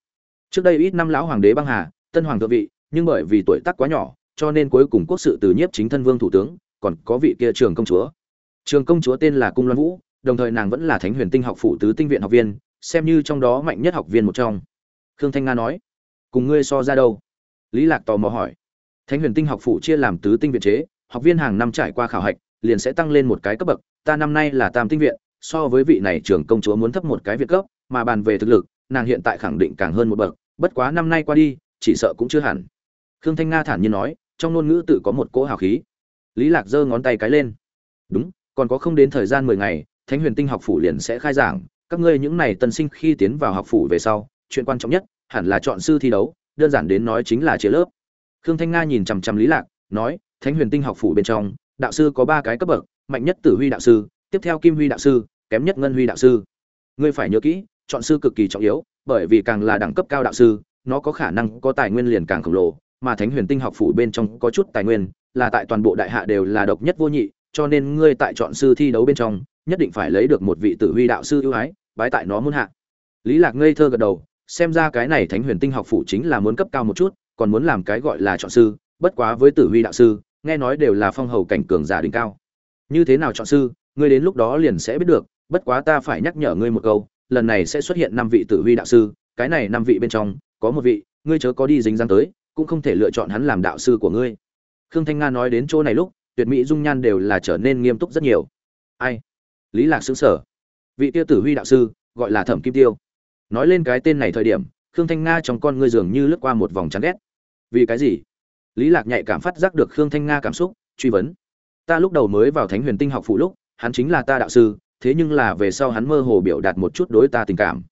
Trước đây ít năm lão hoàng đế băng hà, tân hoàng thượng vị, nhưng bởi vì tuổi tác quá nhỏ, cho nên cuối cùng quốc sự từ nhiếp chính thân vương thủ tướng, còn có vị kia trường công chúa. Trường công chúa tên là cung loan vũ, đồng thời nàng vẫn là thánh huyền tinh học phụ tứ tinh viện học viên, xem như trong đó mạnh nhất học viên một trong. Khương thanh nga nói, cùng ngươi so ra đâu? Lý lạc tò mò hỏi. Thánh huyền tinh học phụ chia làm tứ tinh viện chế, học viên hàng năm trải qua khảo hạch, liền sẽ tăng lên một cái cấp bậc, ta năm nay là tam tinh viện, so với vị này trưởng công chúa muốn thấp một cái viện cấp mà bàn về thực lực, nàng hiện tại khẳng định càng hơn một bậc, bất quá năm nay qua đi, chỉ sợ cũng chưa hẳn. Khương thanh nga thản nhiên nói, trong ngôn ngữ tự có một cỗ hào khí. Lý lạc giơ ngón tay cái lên. Đúng, còn có không đến thời gian mười ngày, thánh huyền tinh học phủ liền sẽ khai giảng, các ngươi những này tân sinh khi tiến vào học phủ về sau, chuyện quan trọng nhất, hẳn là chọn sư thi đấu, đơn giản đến nói chính là chia lớp. Khương thanh nga nhìn chằm chằm lý lạc, nói, thánh huyền tinh học phủ bên trong, đạo sư có ba cái cấp bậc, mạnh nhất tử huy đạo sư, tiếp theo kim huy đạo sư, kém nhất ngân huy đạo sư. Ngươi phải nhớ kỹ chọn sư cực kỳ trọng yếu, bởi vì càng là đẳng cấp cao đạo sư, nó có khả năng có tài nguyên liền càng khổng lồ, mà thánh huyền tinh học phủ bên trong có chút tài nguyên, là tại toàn bộ đại hạ đều là độc nhất vô nhị, cho nên ngươi tại chọn sư thi đấu bên trong, nhất định phải lấy được một vị tử huy đạo sư ưu ái, bái tại nó muốn hạ. Lý lạc ngây thơ gật đầu, xem ra cái này thánh huyền tinh học phủ chính là muốn cấp cao một chút, còn muốn làm cái gọi là chọn sư, bất quá với tử huy đạo sư, nghe nói đều là phong hầu cảnh cường giả đỉnh cao. Như thế nào chọn sư, ngươi đến lúc đó liền sẽ biết được, bất quá ta phải nhắc nhở ngươi một câu lần này sẽ xuất hiện năm vị tử huy đạo sư, cái này năm vị bên trong, có một vị, ngươi chớ có đi dính dáng tới, cũng không thể lựa chọn hắn làm đạo sư của ngươi. Khương thanh nga nói đến chỗ này lúc, tuyệt mỹ dung nhan đều là trở nên nghiêm túc rất nhiều. Ai? Lý lạc xứng sở vị tiêu tử huy đạo sư, gọi là thẩm kim tiêu. Nói lên cái tên này thời điểm, khương thanh nga trong con ngươi dường như lướt qua một vòng chán ghét. Vì cái gì? Lý lạc nhạy cảm phát giác được khương thanh nga cảm xúc, truy vấn. Ta lúc đầu mới vào thánh huyền tinh học phụ lúc, hắn chính là ta đạo sư thế nhưng là về sau hắn mơ hồ biểu đạt một chút đối ta tình cảm.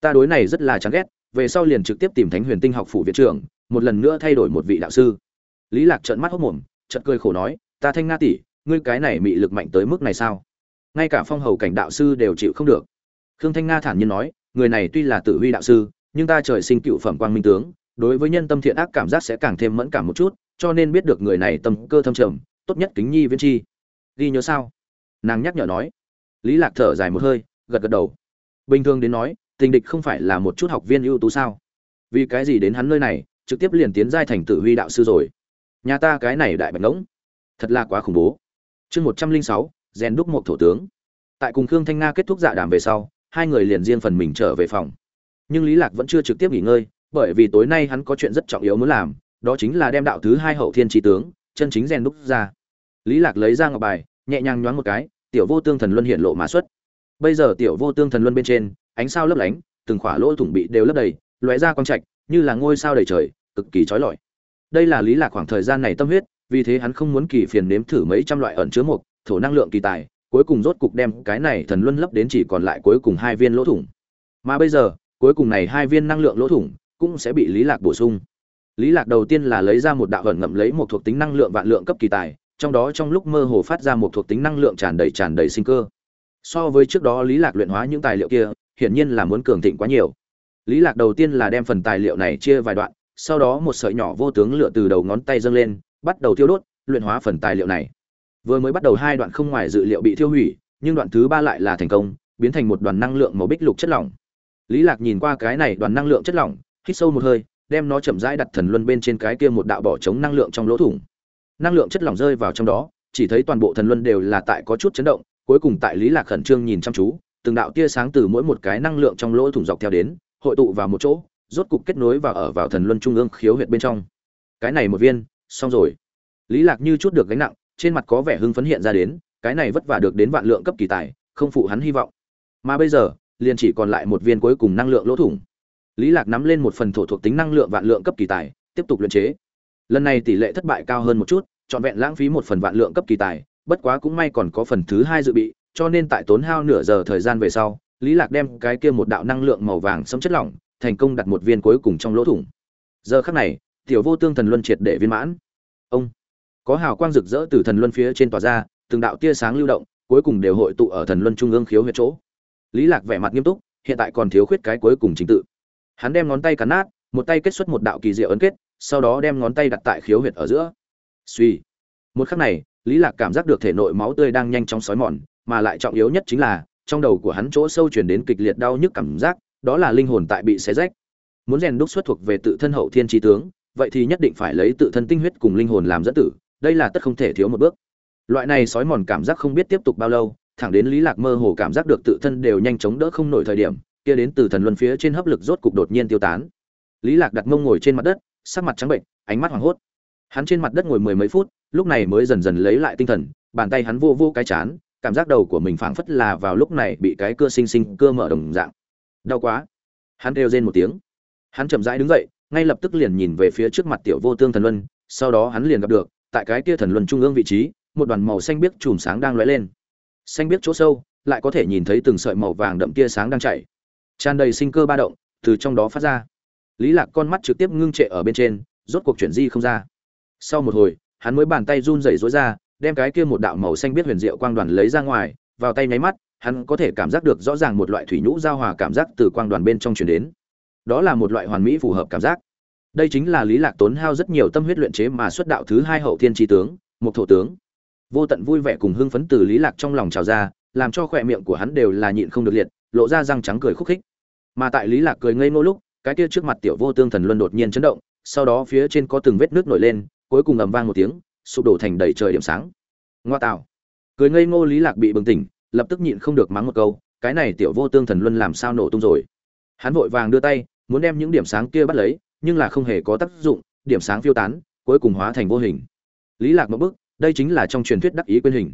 Ta đối này rất là chán ghét, về sau liền trực tiếp tìm thánh huyền tinh học phụ viện trưởng, một lần nữa thay đổi một vị đạo sư. Lý lạc trợn mắt hốc mồm, chợt cười khổ nói, ta thanh nga tỷ, ngươi cái này mị lực mạnh tới mức này sao? Ngay cả phong hầu cảnh đạo sư đều chịu không được. Khương thanh nga thản nhiên nói, người này tuy là tử huy đạo sư, nhưng ta trời sinh cựu phẩm quang minh tướng, đối với nhân tâm thiện ác cảm giác sẽ càng thêm mẫn cảm một chút, cho nên biết được người này tâm cơ thâm trầm, tốt nhất kính nhi viên chi. Ghi nhớ sao? Nàng nhắc nhở nói lý lạc thở dài một hơi, gật gật đầu. Bình thường đến nói, tình địch không phải là một chút học viên ưu tú sao? Vì cái gì đến hắn nơi này, trực tiếp liền tiến giai thành tử huy đạo sư rồi? Nhà ta cái này đại bạch ngỗng. Thật là quá khủng bố. Chương một trăm linh sáu rèn đúc một thổ tướng. Tại cùng khương thanh nga kết thúc dạ đàm về sau, hai người liền riêng phần mình trở về phòng. Nhưng lý lạc vẫn chưa trực tiếp nghỉ ngơi, bởi vì tối nay hắn có chuyện rất trọng yếu muốn làm, đó chính là đem đạo thứ hai hậu thiên trí tướng, chân chính rèn đúc ra. Lý lạc lấy ra ngọc bài, nhẹ nhàng nhoáng một cái tiểu vô tương thần luân hiện lộ mã xuất. Bây giờ tiểu vô tương thần luân bên trên, ánh sao lấp lánh, từng khỏa lỗ thủng bị đều lấp đầy, lóe ra quang trạch, như là ngôi sao đầy trời, cực kỳ chói lọi. Đây là lý lạc khoảng thời gian này tâm huyết, vì thế hắn không muốn kỳ phiền nếm thử mấy trăm loại ẩn chứa một thổ năng lượng kỳ tài, cuối cùng rốt cục đem cái này thần luân lấp đến chỉ còn lại cuối cùng hai viên lỗ thủng. Mà bây giờ, cuối cùng này hai viên năng lượng lỗ thủng cũng sẽ bị lý lạc bổ sung. Lý lạc đầu tiên là lấy ra một đạo ẩn ngậm lấy một thuộc tính năng lượng vạn lượng cấp kỳ tài trong đó trong lúc mơ hồ phát ra một thuộc tính năng lượng tràn đầy tràn đầy sinh cơ. So với trước đó lý lạc luyện hóa những tài liệu kia, hiển nhiên là muốn cường thịnh quá nhiều. Lý lạc đầu tiên là đem phần tài liệu này chia vài đoạn, sau đó một sợi nhỏ vô tướng lửa từ đầu ngón tay dâng lên, bắt đầu tiêu đốt, luyện hóa phần tài liệu này. Vừa mới bắt đầu hai đoạn không ngoài dự liệu bị tiêu hủy, nhưng đoạn thứ ba lại là thành công, biến thành một đoàn năng lượng màu bích lục chất lỏng. Lý lạc nhìn qua cái này đoàn năng lượng chất lỏng, hít sâu một hơi, đem nó chậm rãi đặt thần luân bên trên cái kia một đạo bỏ chống năng lượng trong lỗ thủng năng lượng chất lỏng rơi vào trong đó, chỉ thấy toàn bộ thần luân đều là tại có chút chấn động, cuối cùng tại lý lạc khẩn trương nhìn chăm chú, từng đạo tia sáng từ mỗi một cái năng lượng trong lỗ thủng dọc theo đến, hội tụ vào một chỗ, rốt cục kết nối và ở vào thần luân trung ương khiếu huyệt bên trong. Cái này một viên, xong rồi. Lý lạc như chút được gánh nặng, trên mặt có vẻ hưng phấn hiện ra đến, cái này vất vả được đến vạn lượng cấp kỳ tài, không phụ hắn hy vọng. Mà bây giờ, liền chỉ còn lại một viên cuối cùng năng lượng lỗ thủng. Lý lạc nắm lên một phần thổ thuộc tính năng lượng vạn lượng cấp kỳ tài, tiếp tục luyện chế lần này tỷ lệ thất bại cao hơn một chút, trọn vẹn lãng phí một phần vạn lượng cấp kỳ tài, bất quá cũng may còn có phần thứ hai dự bị, cho nên tại tốn hao nửa giờ thời gian về sau, lý lạc đem cái kia một đạo năng lượng màu vàng sẫm chất lỏng, thành công đặt một viên cuối cùng trong lỗ thủng. Giờ khắc này, tiểu vô tương thần luân triệt để viên mãn. Ông, có hào quang rực rỡ từ thần luân phía trên tỏa ra, từng đạo tia sáng lưu động, cuối cùng đều hội tụ ở thần luân trung ương khiếu huyệt chỗ. Lý lạc vẻ mặt nghiêm túc, hiện tại còn thiếu khuyết cái cuối cùng chính tự. Hắn đem ngón tay cắn nát, một tay kết xuất một đạo kỳ diệu ấn kết sau đó đem ngón tay đặt tại khiếu huyệt ở giữa. Suy. Một khắc này, lý lạc cảm giác được thể nội máu tươi đang nhanh chóng sói mòn, mà lại trọng yếu nhất chính là, trong đầu của hắn chỗ sâu truyền đến kịch liệt đau nhức cảm giác, đó là linh hồn tại bị xé rách. Muốn rèn đúc xuất thuộc về tự thân hậu thiên trí tướng, vậy thì nhất định phải lấy tự thân tinh huyết cùng linh hồn làm dẫn tử, đây là tất không thể thiếu một bước. Loại này sói mòn cảm giác không biết tiếp tục bao lâu, thẳng đến lý lạc mơ hồ cảm giác được tự thân đều nhanh chóng đỡ không nổi thời điểm, kia đến từ thần luân phía trên hấp lực rốt cục đột nhiên tiêu tán. Lý lạc đặt mông ngồi trên mặt đất sắc mặt trắng bệnh, ánh mắt hoảng hốt. Hắn trên mặt đất ngồi mười mấy phút, lúc này mới dần dần lấy lại tinh thần, bàn tay hắn vô vô cái chán, cảm giác đầu của mình phảng phất là vào lúc này bị cái cưa sinh sinh cưa mở đồng dạng. Đau quá. Hắn kêu rên một tiếng. Hắn chậm rãi đứng dậy, ngay lập tức liền nhìn về phía trước mặt tiểu vô tương thần luân, sau đó hắn liền gặp được, tại cái kia thần luân trung ương vị trí, một đoàn màu xanh biếc chùm sáng đang lóe lên. Xanh biếc chỗ sâu, lại có thể nhìn thấy từng sợi màu vàng đậm tia sáng đang chảy tràn đầy sinh cơ ba động, từ trong đó phát ra lý lạc con mắt trực tiếp ngưng trệ ở bên trên, rốt cuộc chuyển di không ra. Sau một hồi, hắn mới bàn tay run rẩy rối ra, đem cái kia một đạo màu xanh biết huyền diệu quang đoàn lấy ra ngoài, vào tay nháy mắt, hắn có thể cảm giác được rõ ràng một loại thủy nhũ giao hòa cảm giác từ quang đoàn bên trong truyền đến. Đó là một loại hoàn mỹ phù hợp cảm giác. Đây chính là lý lạc tốn hao rất nhiều tâm huyết luyện chế mà xuất đạo thứ hai hậu thiên tri tướng, một thổ tướng. Vô tận vui vẻ cùng hưng phấn từ lý lạc trong lòng trào ra, làm cho khoe miệng của hắn đều là nhịn không được liệt, lộ ra răng trắng cười khúc khích. Mà tại lý lạc cười ngây ngô lúc cái kia trước mặt tiểu vô tương thần luân đột nhiên chấn động, sau đó phía trên có từng vết nước nổi lên, cuối cùng ầm vang một tiếng, sụp đổ thành đầy trời điểm sáng. Ngoa tạo. Cười ngây ngô lý lạc bị bừng tỉnh, lập tức nhịn không được mắng một câu, cái này tiểu vô tương thần luân làm sao nổ tung rồi. Hắn vội vàng đưa tay, muốn đem những điểm sáng kia bắt lấy, nhưng là không hề có tác dụng, điểm sáng phiêu tán, cuối cùng hóa thành vô hình. Lý lạc một bức đây chính là trong truyền thuyết đắc ý quên hình.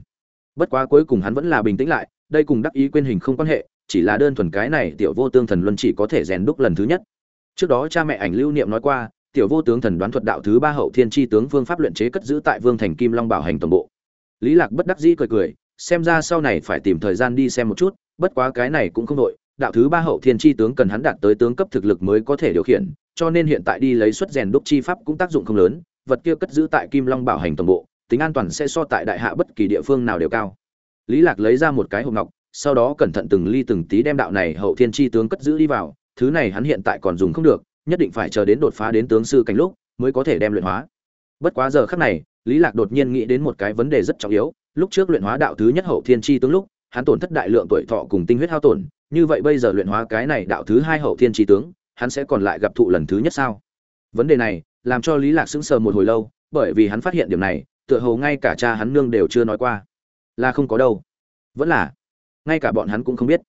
Bất quá cuối cùng hắn vẫn là bình tĩnh lại, đây cùng đắc ý quên hình không quan hệ, chỉ là đơn thuần cái này tiểu vô tương thần luân chỉ có thể rèn đúc lần thứ nhất trước đó cha mẹ ảnh lưu niệm nói qua, tiểu vô tướng thần đoán thuật đạo thứ ba hậu thiên chi tướng vương pháp luyện chế cất giữ tại vương thành kim long bảo hành tổng bộ. Lý lạc bất đắc dĩ cười cười, xem ra sau này phải tìm thời gian đi xem một chút, bất quá cái này cũng không đội đạo thứ ba hậu thiên chi tướng cần hắn đạt tới tướng cấp thực lực mới có thể điều khiển, cho nên hiện tại đi lấy xuất rèn đúc chi pháp cũng tác dụng không lớn, vật kia cất giữ tại kim long bảo hành tổng bộ, tính an toàn sẽ so tại đại hạ bất kỳ địa phương nào đều cao. Lý lạc lấy ra một cái hộp ngọc, sau đó cẩn thận từng ly từng tí đem đạo này hậu thiên chi tướng cất giữ đi vào thứ này hắn hiện tại còn dùng không được, nhất định phải chờ đến đột phá đến tướng sư cảnh lúc mới có thể đem luyện hóa. Bất quá giờ khắc này, lý lạc đột nhiên nghĩ đến một cái vấn đề rất trọng yếu, lúc trước luyện hóa đạo thứ nhất hậu thiên chi tướng lúc, hắn tổn thất đại lượng tuổi thọ cùng tinh huyết hao tổn, như vậy bây giờ luyện hóa cái này đạo thứ hai hậu thiên chi tướng, hắn sẽ còn lại gặp thụ lần thứ nhất sao? Vấn đề này, làm cho lý lạc sững sờ một hồi lâu, bởi vì hắn phát hiện điểm này, tựa hồ ngay cả cha hắn nương đều chưa nói qua. Là không có đâu. Vẫn là, ngay cả bọn hắn cũng không biết.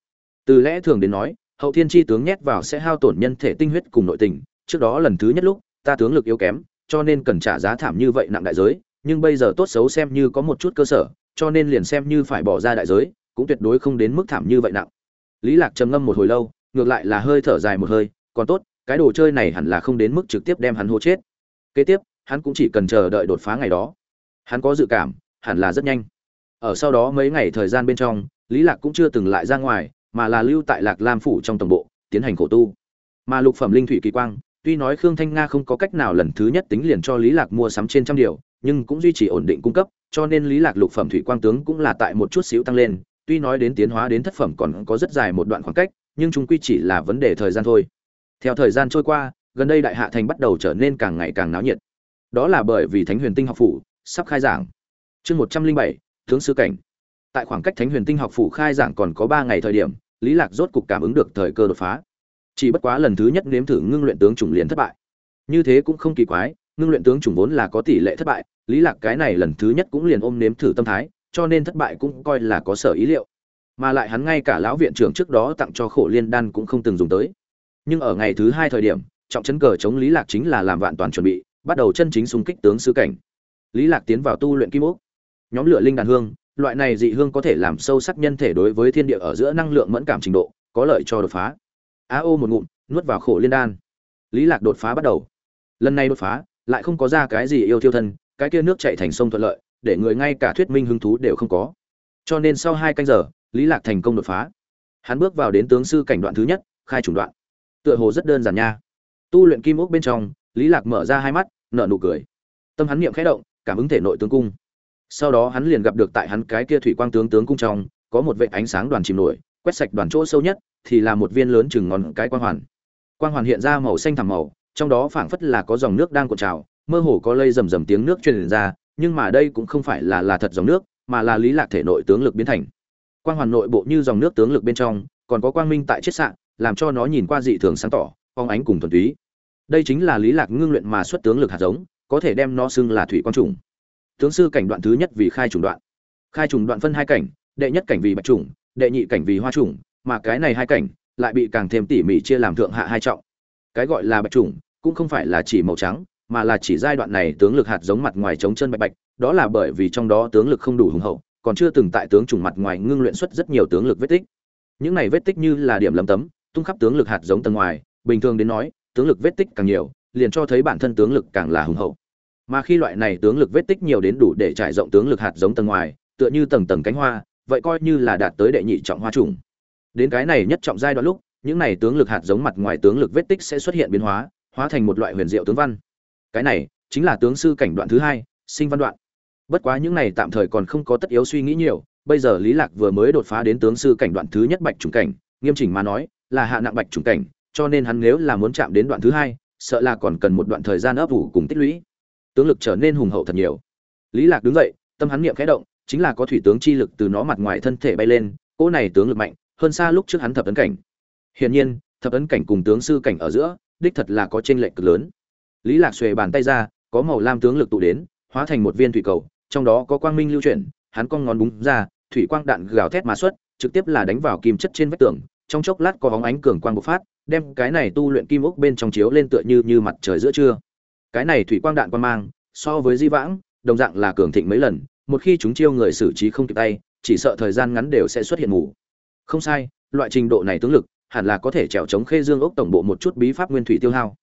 Từ lẽ thường đến nói hậu thiên chi tướng nhét vào sẽ hao tổn nhân thể tinh huyết cùng nội tình, trước đó lần thứ nhất lúc, ta tướng lực yếu kém, cho nên cần trả giá thảm như vậy nặng đại giới, nhưng bây giờ tốt xấu xem như có một chút cơ sở, cho nên liền xem như phải bỏ ra đại giới, cũng tuyệt đối không đến mức thảm như vậy nặng. Lý lạc trầm ngâm một hồi lâu, ngược lại là hơi thở dài một hơi, còn tốt, cái đồ chơi này hẳn là không đến mức trực tiếp đem hắn hô chết. Kế tiếp, hắn cũng chỉ cần chờ đợi đột phá ngày đó. Hắn có dự cảm, hẳn là rất nhanh. Ở sau đó mấy ngày thời gian bên trong, lý lạc cũng chưa từng lại ra ngoài mà là lưu tại lạc lam phủ trong tổng bộ, tiến hành khổ tu. Mà lục phẩm linh thủy kỳ quang, tuy nói khương thanh nga không có cách nào lần thứ nhất tính liền cho lý lạc mua sắm trên trăm điều, nhưng cũng duy trì ổn định cung cấp, cho nên lý lạc lục phẩm thủy quang tướng cũng là tại một chút xíu tăng lên. Tuy nói đến tiến hóa đến thất phẩm còn có rất dài một đoạn khoảng cách, nhưng chúng quy chỉ là vấn đề thời gian thôi. Theo thời gian trôi qua, gần đây đại hạ thành bắt đầu trở nên càng ngày càng náo nhiệt. Đó là bởi vì thánh huyền tinh học phủ sắp khai giảng. Chương một trăm linh bảy tướng sư cảnh. Tại khoảng cách thánh huyền tinh học phủ khai giảng còn có ba ngày thời điểm lý lạc rốt cục cảm ứng được thời cơ đột phá. Chỉ bất quá lần thứ nhất nếm thử ngưng luyện tướng chủng liền thất bại. Như thế cũng không kỳ quái, ngưng luyện tướng chủng vốn là có tỷ lệ thất bại, lý lạc cái này lần thứ nhất cũng liền ôm nếm thử tâm thái, cho nên thất bại cũng coi là có sở ý liệu. Mà lại hắn ngay cả lão viện trưởng trước đó tặng cho khổ liên đan cũng không từng dùng tới. Nhưng ở ngày thứ hai thời điểm, trọng chấn cờ chống lý lạc chính là làm vạn toàn chuẩn bị, bắt đầu chân chính xung kích tướng sư cảnh. Lý lạc tiến vào tu luyện kim ốc. Nhóm lửa linh đàn hương loại này dị hương có thể làm sâu sắc nhân thể đối với thiên địa ở giữa năng lượng mẫn cảm trình độ, có lợi cho đột phá. A ô một ngụm, nuốt vào khổ liên đan. Lý lạc đột phá bắt đầu. Lần này đột phá, lại không có ra cái gì yêu thiêu thân, cái kia nước chảy thành sông thuận lợi, để người ngay cả thuyết minh hứng thú đều không có. Cho nên sau hai canh giờ, lý lạc thành công đột phá. Hắn bước vào đến tướng sư cảnh đoạn thứ nhất, khai chủng đoạn. Tựa hồ rất đơn giản nha. Tu luyện kim ốc bên trong, lý lạc mở ra hai mắt, nở nụ cười. Tâm hắn niệm khẽ động, cảm ứng thể nội tướng cung sau đó hắn liền gặp được tại hắn cái kia thủy quang tướng tướng cung trong, có một vệ ánh sáng đoàn chìm nổi, quét sạch đoàn chỗ sâu nhất, thì là một viên lớn chừng ngón cái quang hoàn. Quang hoàn hiện ra màu xanh thẳm màu, trong đó phảng phất là có dòng nước đang cuộn trào, mơ hồ có lây rầm rầm tiếng nước truyền ra, nhưng mà đây cũng không phải là là thật dòng nước, mà là lý lạc thể nội tướng lực biến thành. Quang hoàn nội bộ như dòng nước tướng lực bên trong, còn có quang minh tại chiết sạn làm cho nó nhìn qua dị thường sáng tỏ, phong ánh cùng thuần túy. Đây chính là lý lạc ngưng luyện mà xuất tướng lực hạt giống, có thể đem nó xưng là thủy quang trùng tướng sư cảnh đoạn thứ nhất vì khai trùng đoạn. Khai trùng đoạn phân hai cảnh, đệ nhất cảnh vì bạch trùng đệ nhị cảnh vì hoa trùng mà cái này hai cảnh lại bị càng thêm tỉ mỉ chia làm thượng hạ hai trọng. Cái gọi là bạch trùng cũng không phải là chỉ màu trắng, mà là chỉ giai đoạn này tướng lực hạt giống mặt ngoài chống chân bạch bạch, đó là bởi vì trong đó tướng lực không đủ hùng hậu, còn chưa từng tại tướng trùng mặt ngoài ngưng luyện xuất rất nhiều tướng lực vết tích. Những này vết tích như là điểm lấm tấm, tung khắp tướng lực hạt giống tầng ngoài, bình thường đến nói, tướng lực vết tích càng nhiều, liền cho thấy bản thân tướng lực càng là hùng hậu mà khi loại này tướng lực vết tích nhiều đến đủ để trải rộng tướng lực hạt giống tầng ngoài, tựa như tầng tầng cánh hoa, vậy coi như là đạt tới đệ nhị trọng hoa trùng đến cái này nhất trọng giai đoạn lúc, những này tướng lực hạt giống mặt ngoài tướng lực vết tích sẽ xuất hiện biến hóa hóa thành một loại huyền diệu tướng văn. Cái này chính là tướng sư cảnh đoạn thứ hai, sinh văn đoạn. Bất quá những này tạm thời còn không có tất yếu suy nghĩ nhiều, bây giờ lý lạc vừa mới đột phá đến tướng sư cảnh đoạn thứ nhất bạch trùng cảnh, nghiêm chỉnh mà nói, là hạ nặng bạch trùng cảnh, cho nên hắn nếu là muốn chạm đến đoạn thứ hai, sợ là còn cần một đoạn thời gian ấp ủ cùng tích lũy tướng lực trở nên hùng hậu thật nhiều. Lý lạc đứng dậy, tâm hắn niệm khẽ động, chính là có thủy tướng chi lực từ nó mặt ngoài thân thể bay lên, cỗ này tướng lực mạnh, hơn xa lúc trước hắn thập ấn cảnh. Hiển nhiên, thập ấn cảnh cùng tướng sư cảnh ở giữa, đích thật là có chênh lệch cực lớn. Lý lạc xuề bàn tay ra, có màu lam tướng lực tụ đến, hóa thành một viên thủy cầu, trong đó có quang minh lưu chuyển, hắn cong ngón búng ra, thủy quang đạn gào thét mà xuất, trực tiếp là đánh vào kim chất trên vách tường, trong chốc lát có bóng ánh cường quang bộc phát, đem cái này tu luyện kim ốc bên trong chiếu lên tựa như như mặt trời giữa trưa cái này thủy quang đạn quan mang, so với di vãng, đồng dạng là cường thịnh mấy lần, một khi chúng chiêu người xử trí không kịp tay, chỉ sợ thời gian ngắn đều sẽ xuất hiện mù. Không sai, loại trình độ này tướng lực, hẳn là có thể trèo chống khê dương ốc tổng bộ một chút bí pháp nguyên thủy tiêu hao.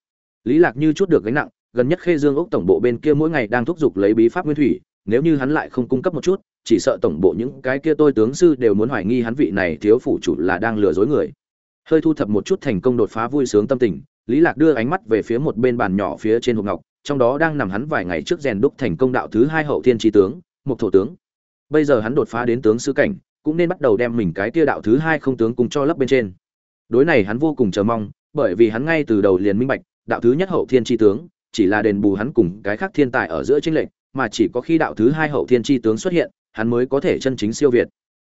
Lý lạc như chút được gánh nặng, gần nhất khê dương ốc tổng bộ bên kia mỗi ngày đang thúc giục lấy bí pháp nguyên thủy, nếu như hắn lại không cung cấp một chút, chỉ sợ tổng bộ những cái kia tôi tướng sư đều muốn hoài nghi hắn vị này thiếu phủ chủ là đang lừa dối người. Hơi thu thập một chút thành công đột phá vui sướng tâm tình lý lạc đưa ánh mắt về phía một bên bàn nhỏ phía trên hộp ngọc, trong đó đang nằm hắn vài ngày trước rèn đúc thành công đạo thứ hai hậu thiên tri tướng, một thổ tướng. Bây giờ hắn đột phá đến tướng sư cảnh, cũng nên bắt đầu đem mình cái tia đạo thứ hai không tướng cùng cho lấp bên trên. Đối này hắn vô cùng chờ mong, bởi vì hắn ngay từ đầu liền minh bạch, đạo thứ nhất hậu thiên tri tướng, chỉ là đền bù hắn cùng cái khác thiên tài ở giữa tranh lệch, mà chỉ có khi đạo thứ hai hậu thiên tri tướng xuất hiện, hắn mới có thể chân chính siêu việt.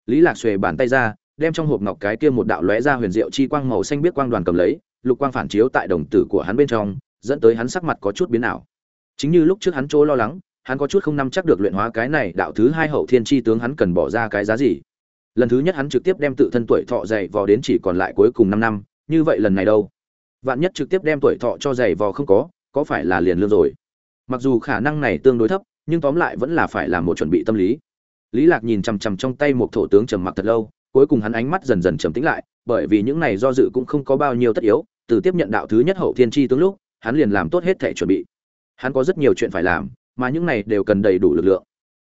Lý lạc xuề bàn tay ra, đem trong hộp ngọc cái kia một đạo lóe ra huyền diệu chi quang màu xanh biết quang đoàn cầm lấy lục quang phản chiếu tại đồng tử của hắn bên trong, dẫn tới hắn sắc mặt có chút biến ảo. Chính như lúc trước hắn chỗ lo lắng, hắn có chút không nắm chắc được luyện hóa cái này đạo thứ hai hậu thiên chi tướng hắn cần bỏ ra cái giá gì. Lần thứ nhất hắn trực tiếp đem tự thân tuổi thọ dày vò đến chỉ còn lại cuối cùng năm năm, như vậy lần này đâu? Vạn nhất trực tiếp đem tuổi thọ cho dày vò không có có phải là liền lương rồi? Mặc dù khả năng này tương đối thấp, nhưng tóm lại vẫn là phải làm một chuẩn bị tâm lý. Lý lạc nhìn chằm chằm trong tay một thổ tướng trầm mặc thật lâu, cuối cùng hắn ánh mắt dần dần trầm tĩnh lại bởi vì những này do dự cũng không có bao nhiêu tất yếu, từ tiếp nhận đạo thứ nhất hậu thiên chi tướng lúc, hắn liền làm tốt hết thể chuẩn bị. Hắn có rất nhiều chuyện phải làm, mà những này đều cần đầy đủ lực lượng.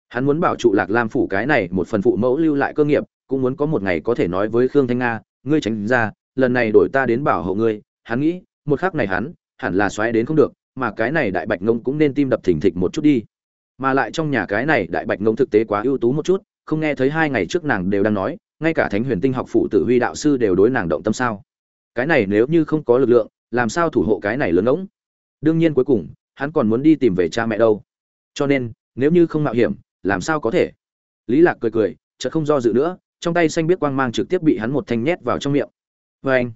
Hắn muốn bảo trụ lạc lam phủ cái này một phần phụ mẫu lưu lại cơ nghiệp, cũng muốn có một ngày có thể nói với khương thanh nga, ngươi tránh ra, lần này đổi ta đến bảo hộ ngươi. Hắn nghĩ, một khắc này hắn hẳn là xoáy đến không được, mà cái này đại bạch ngông cũng nên tim đập thình thịch một chút đi. Mà lại trong nhà cái này đại bạch ngông thực tế quá ưu tú một chút, không nghe thấy hai ngày trước nàng đều đang nói ngay cả thánh huyền tinh học phụ tử huy đạo sư đều đối nàng động tâm sao? Cái này nếu như không có lực lượng, làm sao thủ hộ cái này lớn ngỗng? Đương nhiên cuối cùng, hắn còn muốn đi tìm về cha mẹ đâu. Cho nên, nếu như không mạo hiểm, làm sao có thể? Lý lạc cười cười, chợt không do dự nữa, trong tay xanh biết quang mang trực tiếp bị hắn một thanh nhét vào trong miệng. Vê anh,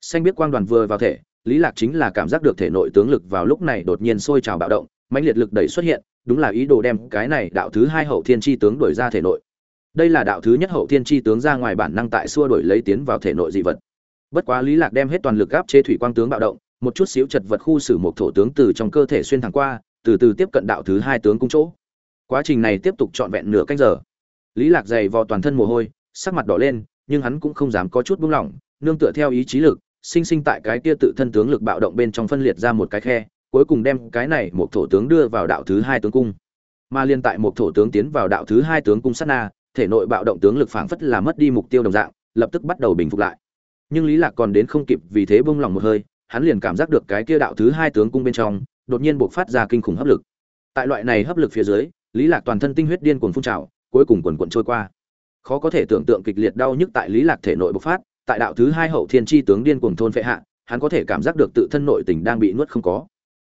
xanh biết quang đoàn vừa vào thể, lý lạc chính là cảm giác được thể nội tướng lực vào lúc này đột nhiên sôi trào bạo động, mãnh liệt lực đẩy xuất hiện, đúng là ý đồ đem cái này đạo thứ hai hậu thiên chi tướng đuổi ra thể nội đây là đạo thứ nhất hậu thiên chi tướng ra ngoài bản năng tại xua đuổi lấy tiến vào thể nội dị vật. Bất quá lý lạc đem hết toàn lực áp chế thủy quang tướng bạo động, một chút xíu chật vật khu xử một thổ tướng từ trong cơ thể xuyên thẳng qua, từ từ tiếp cận đạo thứ hai tướng cung chỗ. Quá trình này tiếp tục trọn vẹn nửa canh giờ. Lý lạc dày vò toàn thân mồ hôi, sắc mặt đỏ lên, nhưng hắn cũng không dám có chút buông lỏng, nương tựa theo ý chí lực, sinh sinh tại cái kia tự thân tướng lực bạo động bên trong phân liệt ra một cái khe, cuối cùng đem cái này một thổ tướng đưa vào đạo thứ hai tướng cung. Mà liên tại một thổ tướng tiến vào đạo thứ hai tướng cung sát na thể nội bạo động tướng lực phảng phất là mất đi mục tiêu đồng dạng, lập tức bắt đầu bình phục lại. Nhưng lý lạc còn đến không kịp vì thế buông lòng một hơi, hắn liền cảm giác được cái kia đạo thứ hai tướng cung bên trong, đột nhiên bộc phát ra kinh khủng hấp lực. Tại loại này hấp lực phía dưới, lý lạc toàn thân tinh huyết điên cuồng phun trào, cuối cùng quần quần trôi qua. Khó có thể tưởng tượng kịch liệt đau nhức tại lý lạc thể nội bộc phát, tại đạo thứ hai hậu thiên chi tướng điên cuồng thôn phệ hạ, hắn có thể cảm giác được tự thân nội tình đang bị nuốt không có.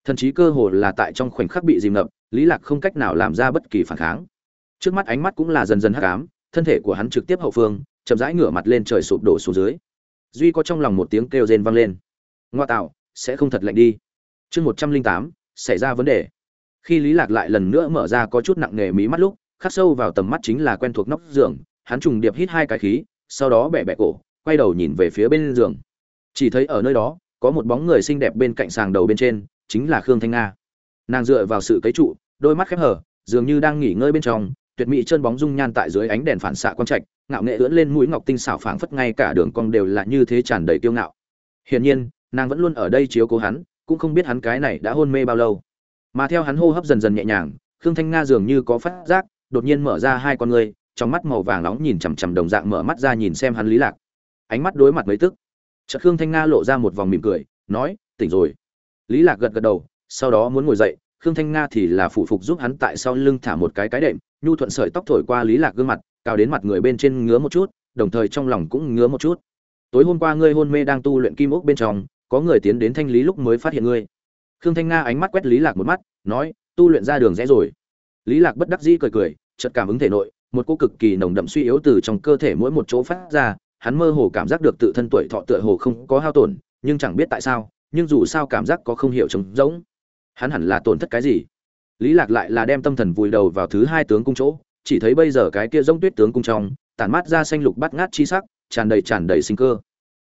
Thần trí cơ hồ là tại trong khoảnh khắc bị dìm ngập, lý lạc không cách nào làm ra bất kỳ phản kháng trước mắt ánh mắt cũng là dần dần hắc ám, thân thể của hắn trực tiếp hậu phương, chậm rãi ngửa mặt lên trời sụp đổ xuống dưới. Duy có trong lòng một tiếng kêu rên vang lên. Ngoa tạo, sẽ không thật lạnh đi. Chương một trăm linh tám, xảy ra vấn đề. Khi lý lạc lại lần nữa mở ra có chút nặng nề mí mắt lúc, khắc sâu vào tầm mắt chính là quen thuộc nóc giường, hắn trùng điệp hít hai cái khí, sau đó bẻ bẻ cổ, quay đầu nhìn về phía bên giường. Chỉ thấy ở nơi đó, có một bóng người xinh đẹp bên cạnh sàng đầu bên trên, chính là khương thanh nga. Nàng dựa vào sự cấy trụ, đôi mắt khép hở dường như đang nghỉ ngơi bên trong tuyệt mỹ chân bóng dung nhan tại dưới ánh đèn phản xạ quang trạch, ngạo nghệ ưỡn lên mũi ngọc tinh xảo phảng phất ngay cả đường cong đều là như thế tràn đầy kiêu ngạo. Hiển nhiên, nàng vẫn luôn ở đây chiếu cố hắn, cũng không biết hắn cái này đã hôn mê bao lâu. Mà theo hắn hô hấp dần dần nhẹ nhàng, khương thanh nga dường như có phát giác, đột nhiên mở ra hai con ngươi, trong mắt màu vàng nóng nhìn chằm chằm đồng dạng mở mắt ra nhìn xem hắn lý lạc. Ánh mắt đối mặt mấy tức. Chợt khương thanh nga lộ ra một vòng mỉm cười, nói, tỉnh rồi. Lý lạc gật gật đầu, sau đó muốn ngồi dậy khương thanh nga thì là phụ phục giúp hắn tại sau lưng thả một cái cái đệm, nhu thuận sợi tóc thổi qua lý lạc gương mặt cao đến mặt người bên trên ngứa một chút, đồng thời trong lòng cũng ngứa một chút. Tối hôm qua ngươi hôn mê đang tu luyện kim ốc bên trong, có người tiến đến thanh lý lúc mới phát hiện ngươi. Khương thanh nga ánh mắt quét lý lạc một mắt, nói, tu luyện ra đường rẽ rồi. Lý lạc bất đắc dĩ cười cười, chợt cảm ứng thể nội, một cô cực kỳ nồng đậm suy yếu từ trong cơ thể mỗi một chỗ phát ra, hắn mơ hồ cảm giác được tự thân tuổi thọ tựa hồ không có hao tổn, nhưng chẳng biết tại sao, nhưng dù sao cảm giác có không hiểu trống rỗng hắn hẳn là tổn thất cái gì? Lý lạc lại là đem tâm thần vùi đầu vào thứ hai tướng cung chỗ, chỉ thấy bây giờ cái kia giống tuyết tướng cung trong, tản mát ra xanh lục bắt ngát chi sắc, tràn đầy tràn đầy sinh cơ.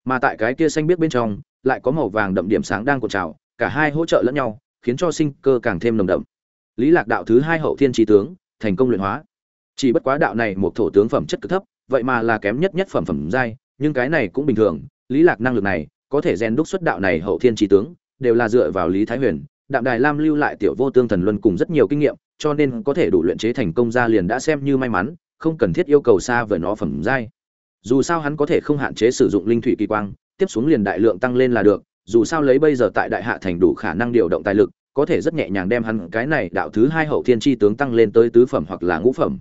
Mà tại cái kia xanh biết bên trong, lại có màu vàng đậm điểm sáng đang cuộn trào, cả hai hỗ trợ lẫn nhau, khiến cho sinh cơ càng thêm nồng đậm. Lý lạc đạo thứ hai hậu thiên trí tướng, thành công luyện hóa. Chỉ bất quá đạo này một thổ tướng phẩm chất cực thấp, vậy mà là kém nhất nhất phẩm phẩm giai, nhưng cái này cũng bình thường, lý lạc năng lực này, có thể rèn đúc xuất đạo này hậu thiên trí tướng, đều là dựa vào lý thái huyền đạm đài lam lưu lại tiểu vô tương thần luân cùng rất nhiều kinh nghiệm, cho nên có thể đủ luyện chế thành công ra liền đã xem như may mắn, không cần thiết yêu cầu xa vời nó phẩm giai. Dù sao hắn có thể không hạn chế sử dụng linh thủy kỳ quang, tiếp xuống liền đại lượng tăng lên là được, dù sao lấy bây giờ tại đại hạ thành đủ khả năng điều động tài lực, có thể rất nhẹ nhàng đem hắn cái này đạo thứ hai hậu thiên chi tướng tăng lên tới tứ phẩm hoặc là ngũ phẩm.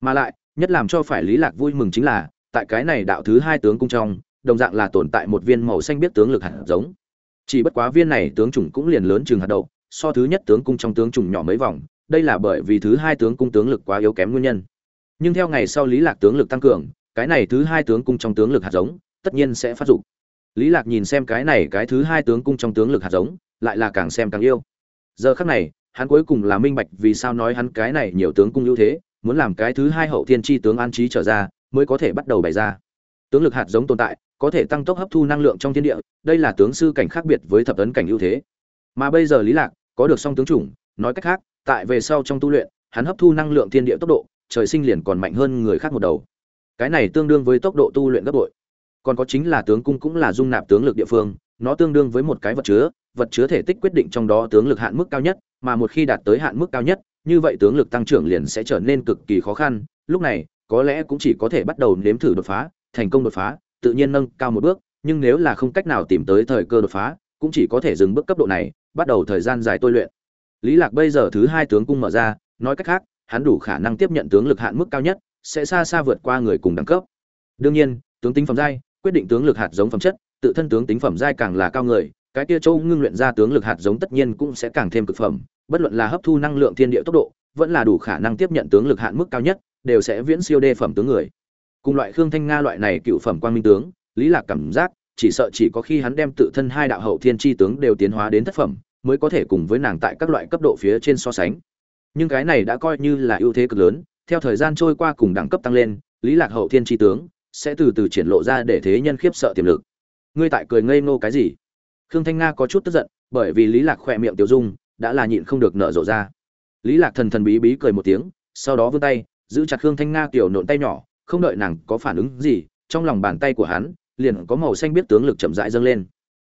Mà lại, nhất làm cho phải lý lạc vui mừng chính là, tại cái này đạo thứ hai tướng cung trong, đồng dạng là tồn tại một viên màu xanh biết tướng lực hạt giống chỉ bất quá viên này tướng chủng cũng liền lớn chừng hạt đậu, so thứ nhất tướng cung trong tướng chủng nhỏ mấy vòng, đây là bởi vì thứ hai tướng cung tướng lực quá yếu kém nguyên nhân. Nhưng theo ngày sau lý lạc tướng lực tăng cường, cái này thứ hai tướng cung trong tướng lực hạt giống, tất nhiên sẽ phát dụng lý lạc nhìn xem cái này cái thứ hai tướng cung trong tướng lực hạt giống, lại là càng xem càng yêu. Giờ khắc này, hắn cuối cùng là minh bạch vì sao nói hắn cái này nhiều tướng cung ưu thế, muốn làm cái thứ hai hậu thiên chi tướng an trí trở ra, mới có thể bắt đầu bày ra. Tướng lực hạt giống tồn tại có thể tăng tốc hấp thu năng lượng trong thiên địa, đây là tướng sư cảnh khác biệt với thập ấn cảnh ưu thế. Mà bây giờ lý lạc có được song tướng chủng, nói cách khác, tại về sau trong tu luyện, hắn hấp thu năng lượng thiên địa tốc độ, trời sinh liền còn mạnh hơn người khác một đầu. Cái này tương đương với tốc độ tu luyện gấp bội. Còn có chính là tướng cung cũng là dung nạp tướng lực địa phương, nó tương đương với một cái vật chứa vật chứa thể tích quyết định trong đó tướng lực hạn mức cao nhất, mà một khi đạt tới hạn mức cao nhất, như vậy tướng lực tăng trưởng liền sẽ trở nên cực kỳ khó khăn. Lúc này, có lẽ cũng chỉ có thể bắt đầu nếm thử đột phá, thành công đột phá tự nhiên nâng cao một bước, nhưng nếu là không cách nào tìm tới thời cơ đột phá, cũng chỉ có thể dừng bước cấp độ này, bắt đầu thời gian dài tôi luyện. Lý lạc bây giờ thứ hai tướng cung mở ra, nói cách khác, hắn đủ khả năng tiếp nhận tướng lực hạn mức cao nhất, sẽ xa xa vượt qua người cùng đẳng cấp. Đương nhiên, tướng tính phẩm giai, quyết định tướng lực hạt giống phẩm chất, tự thân tướng tính phẩm giai càng là cao người, cái kia châu ngưng luyện ra tướng lực hạt giống tất nhiên cũng sẽ càng thêm cực phẩm, bất luận là hấp thu năng lượng thiên địa tốc độ, vẫn là đủ khả năng tiếp nhận tướng lực hạn mức cao nhất, đều sẽ viễn siêu đê phẩm tướng người cùng loại khương thanh nga loại này cựu phẩm quan minh tướng, lý lạc cảm giác, chỉ sợ chỉ có khi hắn đem tự thân hai đạo hậu thiên chi tướng đều tiến hóa đến thất phẩm, mới có thể cùng với nàng tại các loại cấp độ phía trên so sánh. Nhưng cái này đã coi như là ưu thế cực lớn, theo thời gian trôi qua cùng đẳng cấp tăng lên, lý lạc hậu thiên chi tướng sẽ từ từ triển lộ ra để thế nhân khiếp sợ tiềm lực. Ngươi tại cười ngây ngô cái gì? Khương thanh nga có chút tức giận, bởi vì lý lạc khỏe miệng tiểu dung, đã là nhịn không được nở rộ ra. Lý lạc thần thần bí bí cười một tiếng, sau đó vươn tay, giữ chặt khương thanh nga tiểu nộn tay nhỏ không đợi nàng có phản ứng gì, trong lòng bàn tay của hắn liền có màu xanh biết tướng lực chậm rãi dâng lên.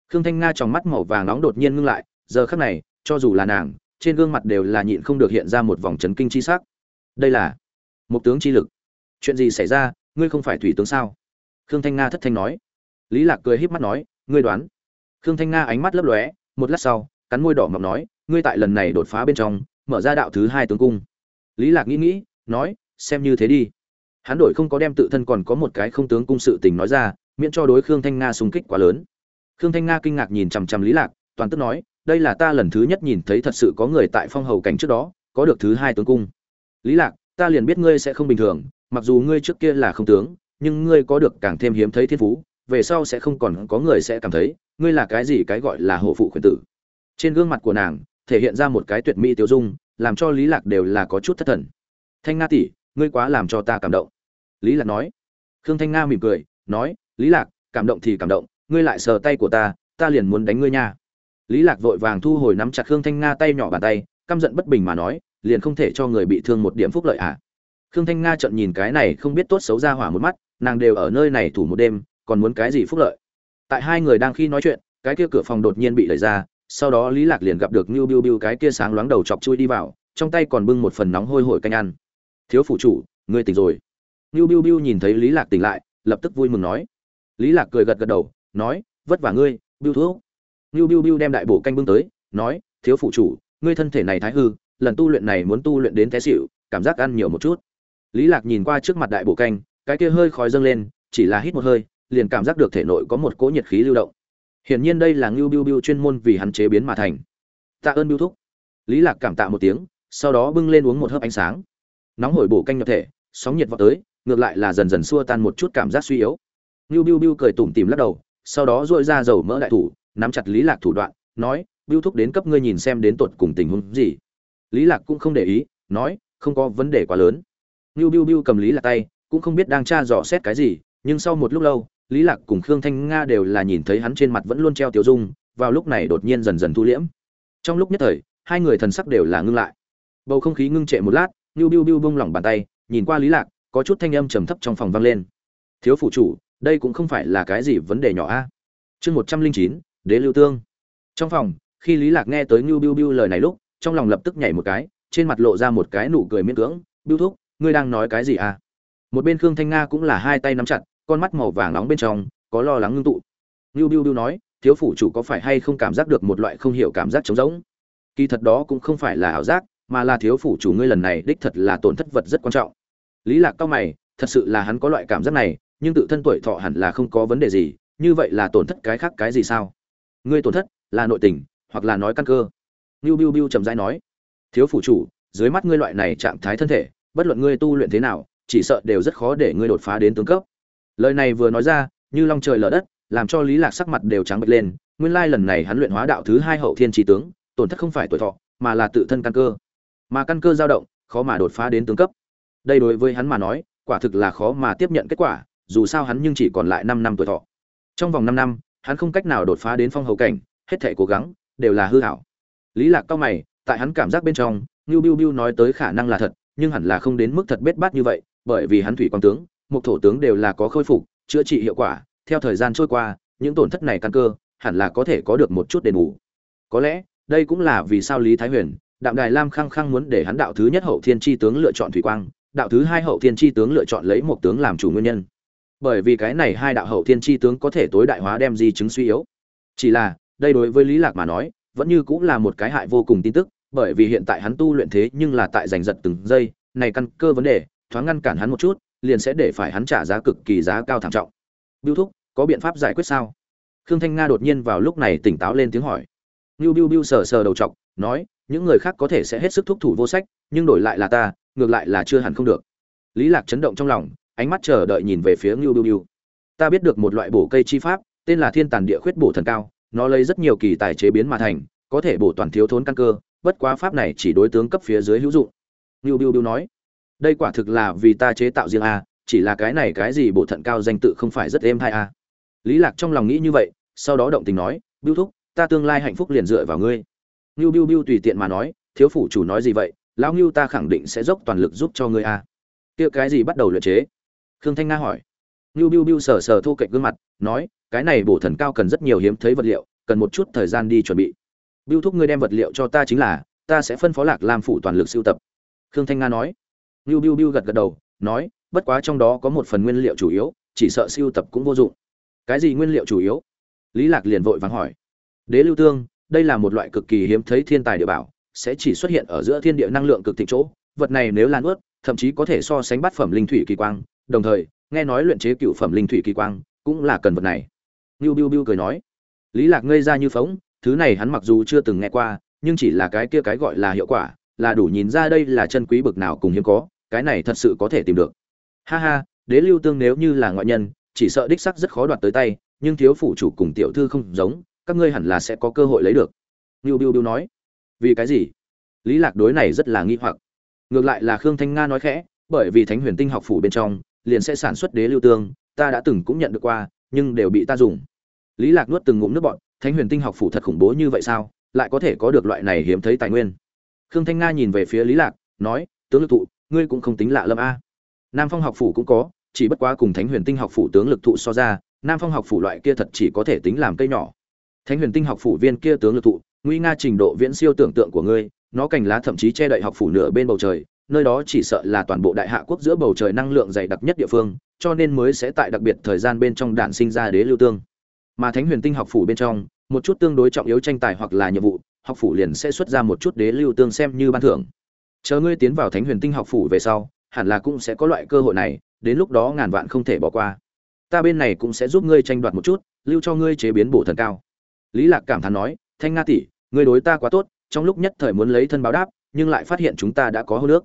Khương thanh nga trong mắt màu vàng nóng đột nhiên ngưng lại, giờ khắc này, cho dù là nàng, trên gương mặt đều là nhịn không được hiện ra một vòng chấn kinh chi sắc. Đây là một tướng chi lực. Chuyện gì xảy ra, ngươi không phải thủy tướng sao? Khương thanh nga thất thanh nói. Lý lạc cười híp mắt nói, ngươi đoán. Khương thanh nga ánh mắt lấp lóe, một lát sau, cắn môi đỏ mọng nói, ngươi tại lần này đột phá bên trong, mở ra đạo thứ hai tướng cung. Lý lạc nghĩ nghĩ, nói, xem như thế đi hắn đổi không có đem tự thân còn có một cái không tướng cung sự tình nói ra, miễn cho đối khương thanh nga xung kích quá lớn. Khương thanh nga kinh ngạc nhìn chằm chằm lý lạc, toàn tức nói, đây là ta lần thứ nhất nhìn thấy thật sự có người tại phong hầu cảnh trước đó, có được thứ hai tướng cung. Lý lạc, ta liền biết ngươi sẽ không bình thường, mặc dù ngươi trước kia là không tướng, nhưng ngươi có được càng thêm hiếm thấy thiên phú, về sau sẽ không còn có người sẽ cảm thấy, ngươi là cái gì cái gọi là hộ phụ khuyên tử. Trên gương mặt của nàng, thể hiện ra một cái tuyệt mỹ tiêu dung, làm cho lý lạc đều là có chút thất thần. Thanh nga tỷ ngươi quá làm cho ta cảm động. Lý lạc nói. Khương thanh nga mỉm cười nói lý lạc cảm động thì cảm động ngươi lại sờ tay của ta ta liền muốn đánh ngươi nha. Lý lạc vội vàng thu hồi nắm chặt khương thanh nga tay nhỏ bàn tay căm giận bất bình mà nói liền không thể cho người bị thương một điểm phúc lợi à? Khương thanh nga trợn nhìn cái này không biết tốt xấu ra hỏa một mắt nàng đều ở nơi này thủ một đêm còn muốn cái gì phúc lợi? Tại hai người đang khi nói chuyện cái kia cửa phòng đột nhiên bị đẩy ra sau đó lý lạc liền gặp được Nưu Biu Biu cái kia sáng loáng đầu chọc chui đi vào, trong tay còn bưng một phần nóng hôi hổi canh ăn. "Thiếu phụ chủ, ngươi tỉnh rồi." Nưu Biu Biu nhìn thấy Lý Lạc tỉnh lại, lập tức vui mừng nói. Lý Lạc cười gật gật đầu, nói: "Vất vả ngươi, Biu thuốc." Nưu Biu Biu đem đại bổ canh bưng tới, nói: "Thiếu phụ chủ, ngươi thân thể này thái hư, lần tu luyện này muốn tu luyện đến té xỉu, cảm giác ăn nhiều một chút." Lý Lạc nhìn qua trước mặt đại bổ canh, cái kia hơi khói dâng lên, chỉ là hít một hơi, liền cảm giác được thể nội có một cỗ nhiệt khí lưu động. Hiển nhiên đây là Ngưu Biu Biu chuyên môn vì hắn chế biến mà thành. Tạ ơn Biu thuốc. Lý Lạc cảm tạ một tiếng, sau đó bưng lên uống một hớp ánh sáng. Nóng hổi bổ canh nhập thể, sóng nhiệt vọt tới, ngược lại là dần dần xua tan một chút cảm giác suy yếu. Ngưu Biu Biu cười tủm tỉm lắc đầu, sau đó duỗi ra dầu mỡ đại thủ, nắm chặt Lý Lạc thủ đoạn, nói: "Biu thúc đến cấp ngươi nhìn xem đến tuột cùng tình huống gì." Lý Lạc cũng không để ý, nói: "Không có vấn đề quá lớn." Ngưu Biu Biu cầm Lý Lạc tay, cũng không biết đang tra dò xét cái gì, nhưng sau một lúc lâu, lý lạc cùng khương thanh nga đều là nhìn thấy hắn trên mặt vẫn luôn treo tiểu dung vào lúc này đột nhiên dần dần thu liễm trong lúc nhất thời hai người thần sắc đều là ngưng lại bầu không khí ngưng trệ một lát Nưu Biu Biu buông lỏng bàn tay, nhìn qua Lý Lạc, có chút thanh âm trầm thấp trong phòng vang lên. "Thiếu phủ chủ, đây cũng không phải là cái gì vấn đề nhỏ a." Chương một trăm linh chín, Đế Lưu Tương. Trong phòng, khi Lý Lạc nghe tới Nưu Biu Biu lời này lúc, trong lòng lập tức nhảy một cái, trên mặt lộ ra một cái nụ cười miễn cưỡng, "Biu thúc, ngươi đang nói cái gì a?" Một bên Khương Thanh Nga cũng là hai tay nắm chặt, con mắt màu vàng nóng bên trong có lo lắng ngưng tụ. Nưu Biu Biu nói, "Thiếu phủ chủ có phải hay không cảm giác được một loại không hiểu cảm giác trống rỗng?" Kỳ thật đó cũng không phải là ảo giác, mà là thiếu phủ chủ ngươi lần này đích thật là tổn thất vật rất quan trọng. Lý lạc cao mày thật sự là hắn có loại cảm giác này nhưng tự thân tuổi thọ hẳn là không có vấn đề gì như vậy là tổn thất cái khác cái gì sao? Ngươi tổn thất là nội tình hoặc là nói căn cơ. Niu Biu Biu trầm rãi nói, thiếu phủ chủ, dưới mắt ngươi loại này trạng thái thân thể, bất luận ngươi tu luyện thế nào, chỉ sợ đều rất khó để ngươi đột phá đến tướng cấp. Lời này vừa nói ra, như long trời lở đất, làm cho Lý Lạc sắc mặt đều trắng bệch lên, nguyên lai lần này hắn luyện hóa đạo thứ hai hậu thiên chi tướng, tổn thất không phải tuổi thọ, mà là tự thân căn cơ mà căn cơ dao động khó mà đột phá đến tướng cấp. Đây đối với hắn mà nói quả thực là khó mà tiếp nhận kết quả dù sao hắn nhưng chỉ còn lại năm năm tuổi thọ. Trong vòng năm năm hắn không cách nào đột phá đến phong hầu cảnh hết thể cố gắng đều là hư hảo. Lý lạc cao mày tại hắn cảm giác bên trong Ngưu Biu Biu nói tới khả năng là thật, nhưng hẳn là không đến mức thật bết bát như vậy, bởi vì hắn thủy quan tướng, một thổ tướng đều là có khôi phục, chữa trị hiệu quả, theo thời gian trôi qua, những tổn thất này căn cơ, hẳn là có thể có được một chút đền bù. Có lẽ, đây cũng là vì sao Lý Thái Huyền đạm đài lam khăng khăng muốn để hắn đạo thứ nhất hậu thiên chi tướng lựa chọn thủy quang đạo thứ hai hậu thiên chi tướng lựa chọn lấy một tướng làm chủ nguyên nhân. Bởi vì cái này hai đạo hậu thiên chi tướng có thể tối đại hóa đem di chứng suy yếu. Chỉ là đây đối với lý lạc mà nói vẫn như cũng là một cái hại vô cùng tin tức bởi vì hiện tại hắn tu luyện thế nhưng là tại giành giật từng giây này căn cơ vấn đề thoáng ngăn cản hắn một chút liền sẽ để phải hắn trả giá cực kỳ giá cao thảm trọng. Biêu thúc có biện pháp giải quyết sao? Khương thanh nga đột nhiên vào lúc này tỉnh táo lên tiếng hỏi. Biêu Biu Biu sờ sờ đầu trọng, nói, những người khác có thể sẽ hết sức thúc thủ vô sách, nhưng đổi lại là ta, ngược lại là chưa hẳn không được. Lý lạc chấn động trong lòng, ánh mắt chờ đợi nhìn về phía ngưu biu biu. Ta biết được một loại bổ cây chi pháp, tên là thiên tàn địa khuyết bổ thần cao, nó lấy rất nhiều kỳ tài chế biến mà thành, có thể bổ toàn thiếu thốn căn cơ, bất quá pháp này chỉ đối tướng cấp phía dưới hữu dụng. Ngưu biu biu nói, đây quả thực là vì ta chế tạo riêng a, chỉ là cái này cái gì bổ thận cao danh tự không phải rất êm hay a? Lý lạc trong lòng nghĩ như vậy, sau đó động tình nói, biu thúc, ta tương lai hạnh phúc liền dựa vào ngươi. Nưu Biu Biu tùy tiện mà nói, thiếu phủ chủ nói gì vậy, lão Nưu ta khẳng định sẽ dốc toàn lực giúp cho ngươi a. À. Kia cái gì bắt đầu luyện chế? Khương Thanh Nga hỏi. Nưu Biu Biu sờ sờ thu cạnh gương mặt, nói, cái này bổ thần cao cần rất nhiều hiếm thấy vật liệu, cần một chút thời gian đi chuẩn bị. Biu thúc ngươi đem vật liệu cho ta chính là, ta sẽ phân phó Lạc Lam phủ toàn lực sưu tập. Khương Thanh Nga nói. Nưu Biu Biu gật gật đầu, nói, bất quá trong đó có một phần nguyên liệu chủ yếu, chỉ sợ sưu tập cũng vô dụng. Cái gì nguyên liệu chủ yếu? Lý Lạc liền vội vàng hỏi. Đế lưu tương, đây là một loại cực kỳ hiếm thấy thiên tài địa bảo, sẽ chỉ xuất hiện ở giữa thiên địa năng lượng cực thịnh chỗ. Vật này nếu lan ướt, thậm chí có thể so sánh bát phẩm linh thủy kỳ quang, đồng thời, nghe nói luyện chế cựu phẩm linh thủy kỳ quang cũng là cần vật này. Biu Biu Biu cười nói. Lý Lạc ngây ra như phỗng, thứ này hắn mặc dù chưa từng nghe qua, nhưng chỉ là cái kia cái gọi là hiệu quả, là đủ nhìn ra đây là chân quý bực nào cùng hiếm có, cái này thật sự có thể tìm được. Ha ha, Đế Lưu Tương nếu như là ngoại nhân, chỉ sợ đích xác rất khó đoạt tới tay, nhưng thiếu phủ chủ cùng tiểu thư không giống, các ngươi hẳn là sẽ có cơ hội lấy được ngưu Biu Biu nói. Vì cái gì? Lý Lạc đối này rất là nghi hoặc. Ngược lại là Khương Thanh Nga nói khẽ, bởi vì Thánh Huyền Tinh học phủ bên trong liền sẽ sản xuất đế lưu tương, ta đã từng cũng nhận được qua, nhưng đều bị ta dùng. Lý Lạc nuốt từng ngụm nước bọt, Thánh Huyền Tinh học phủ thật khủng bố như vậy sao, lại có thể có được loại này hiếm thấy tài nguyên. Khương Thanh Nga nhìn về phía Lý Lạc, nói, tướng lực thụ, ngươi cũng không tính lạ lâm a. Nam Phong học phủ cũng có, chỉ bất quá cùng Thánh Huyền Tinh học phủ tướng lực thụ so ra, Nam Phong học phủ loại kia thật chỉ có thể tính làm cây nhỏ thánh huyền tinh học phủ viên kia tướng lực thụ, nguy nga trình độ viễn siêu tưởng tượng của ngươi, nó cành lá thậm chí che đậy học phủ nửa bên bầu trời, nơi đó chỉ sợ là toàn bộ đại hạ quốc giữa bầu trời năng lượng dày đặc nhất địa phương, cho nên mới sẽ tại đặc biệt thời gian bên trong đản sinh ra đế lưu tương. Mà thánh huyền tinh học phủ bên trong, một chút tương đối trọng yếu tranh tài hoặc là nhiệm vụ, học phủ liền sẽ xuất ra một chút đế lưu tương xem như ban thưởng. Chờ ngươi tiến vào thánh huyền tinh học phủ về sau, hẳn là cũng sẽ có loại cơ hội này, đến lúc đó ngàn vạn không thể bỏ qua. Ta bên này cũng sẽ giúp ngươi tranh đoạt một chút, lưu cho ngươi chế biến bổ thần cao lý lạc cảm thán nói thanh nga tỷ ngươi đối ta quá tốt trong lúc nhất thời muốn lấy thân báo đáp nhưng lại phát hiện chúng ta đã có hô nước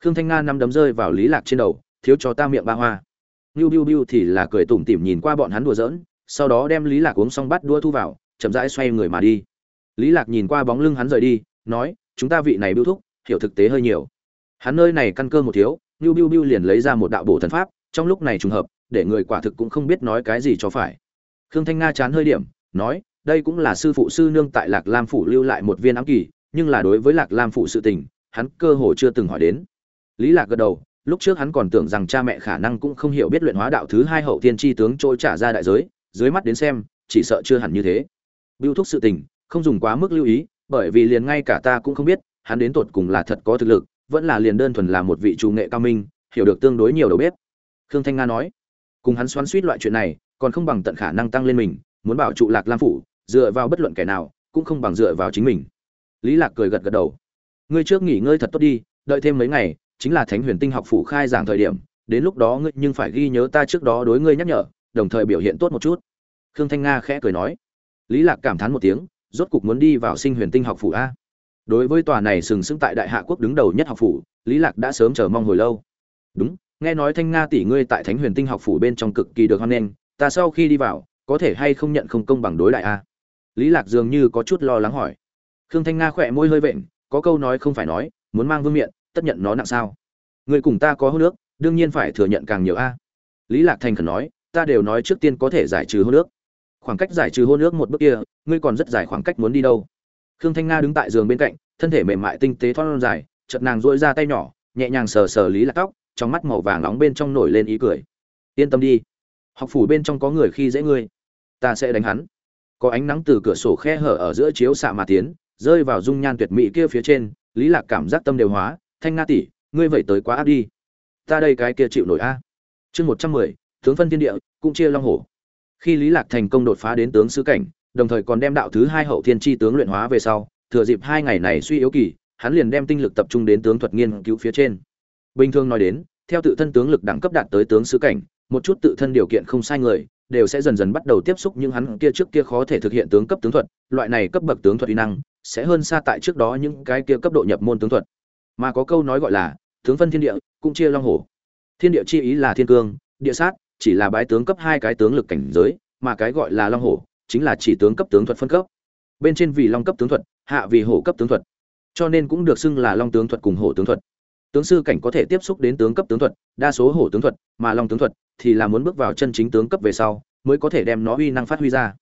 khương thanh nga năm đấm rơi vào lý lạc trên đầu thiếu cho ta miệng ba hoa Niu Biu Biu thì là cười tủm tỉm nhìn qua bọn hắn đùa giỡn, sau đó đem Lý Lạc uống xong bắt đua thu vào, chậm rãi xoay người mà đi. Lý Lạc nhìn qua bóng lưng hắn rời đi, nói, chúng ta vị này Biu thúc, hiểu thực tế hơi nhiều. Hắn nơi này căn cơ một thiếu, Niu Biu Biu liền lấy ra một đạo bổ thần pháp, trong lúc này trùng hợp, để người quả thực cũng không biết nói cái gì cho phải. Khương Thanh Nga chán hơi điểm, nói, đây cũng là sư phụ sư nương tại lạc lam phủ lưu lại một viên ám kỳ, nhưng là đối với lạc lam phủ sự tình, hắn cơ hồ chưa từng hỏi đến. Lý lạc gật đầu, lúc trước hắn còn tưởng rằng cha mẹ khả năng cũng không hiểu biết luyện hóa đạo thứ hai hậu tiên tri tướng trôi trả ra đại giới, dưới mắt đến xem, chỉ sợ chưa hẳn như thế. Biêu thúc sự tình, không dùng quá mức lưu ý, bởi vì liền ngay cả ta cũng không biết, hắn đến tột cùng là thật có thực lực, vẫn là liền đơn thuần là một vị chủ nghệ cao minh, hiểu được tương đối nhiều đầu bếp. Khương thanh nga nói, cùng hắn xoắn suýt loại chuyện này, còn không bằng tận khả năng tăng lên mình, muốn bảo trụ lạc lam phủ dựa vào bất luận kẻ nào, cũng không bằng dựa vào chính mình. Lý lạc cười gật gật đầu. Ngươi trước nghỉ ngơi thật tốt đi, đợi thêm mấy ngày, chính là thánh huyền tinh học phủ khai giảng thời điểm, đến lúc đó ngươi nhưng phải ghi nhớ ta trước đó đối ngươi nhắc nhở, đồng thời biểu hiện tốt một chút. Khương thanh nga khẽ cười nói. Lý lạc cảm thán một tiếng, rốt cục muốn đi vào sinh huyền tinh học phủ a? Đối với tòa này sừng sững tại đại hạ quốc đứng đầu nhất học phủ, lý lạc đã sớm chờ mong hồi lâu. Đúng, nghe nói thanh nga tỷ ngươi tại thánh huyền tinh học phủ bên trong cực kỳ được hoan nghênh, ta sau khi đi vào, có thể hay không nhận không công bằng đối đại a? Lý lạc dường như có chút lo lắng hỏi. Khương thanh nga khỏe môi hơi vện, có câu nói không phải nói, muốn mang vương miện, tất nhận nó nặng sao. Người cùng ta có hô nước đương nhiên phải thừa nhận càng nhiều a. Lý lạc thành khẩn nói, ta đều nói trước tiên có thể giải trừ hô nước khoảng cách giải trừ hô nước một bước kia, ngươi còn rất dài khoảng cách muốn đi đâu. Khương thanh nga đứng tại giường bên cạnh, thân thể mềm mại tinh tế thon dài, chợt nàng duỗi ra tay nhỏ, nhẹ nhàng sờ sờ lý lạc tóc, trong mắt màu vàng nóng bên trong nổi lên ý cười. Yên tâm đi. Học phủ bên trong có người khi dễ ngươi. Ta sẽ đánh hắn có ánh nắng từ cửa sổ khe hở ở giữa chiếu xạ mà tiến, rơi vào dung nhan tuyệt mỹ kia phía trên, lý lạc cảm giác tâm đều hóa, thanh nga tỷ, ngươi vậy tới quá áp đi. Ta đây cái kia chịu nổi a. Chương một trăm mười, tướng phân thiên địa cũng chia long hổ. Khi lý lạc thành công đột phá đến tướng sứ cảnh, đồng thời còn đem đạo thứ hai hậu thiên chi tướng luyện hóa về sau, thừa dịp hai ngày này suy yếu kỳ, hắn liền đem tinh lực tập trung đến tướng thuật nghiên cứu phía trên. Bình thường nói đến, theo tự thân tướng lực đẳng cấp đạt tới tướng sứ cảnh, một chút tự thân điều kiện không sai người đều sẽ dần dần bắt đầu tiếp xúc những hắn kia trước kia khó thể thực hiện tướng cấp tướng thuật, loại này cấp bậc tướng thuật uy năng sẽ hơn xa tại trước đó những cái kia cấp độ nhập môn tướng thuật. Mà có câu nói gọi là, tướng phân thiên địa, cũng chia long hổ. Thiên địa chi ý là thiên cương, địa sát, chỉ là bái tướng cấp hai cái tướng lực cảnh giới, mà cái gọi là long hổ, chính là chỉ tướng cấp tướng thuật phân cấp. Bên trên vì long cấp tướng thuật, hạ vì hổ cấp tướng thuật. Cho nên cũng được xưng là long tướng thuật cùng hổ tướng thuật. Tướng sư cảnh có thể tiếp xúc đến tướng cấp tướng thuật, đa số hổ tướng thuật, mà long tướng thuật thì là muốn bước vào chân chính tướng cấp về sau, mới có thể đem nó uy năng phát huy ra.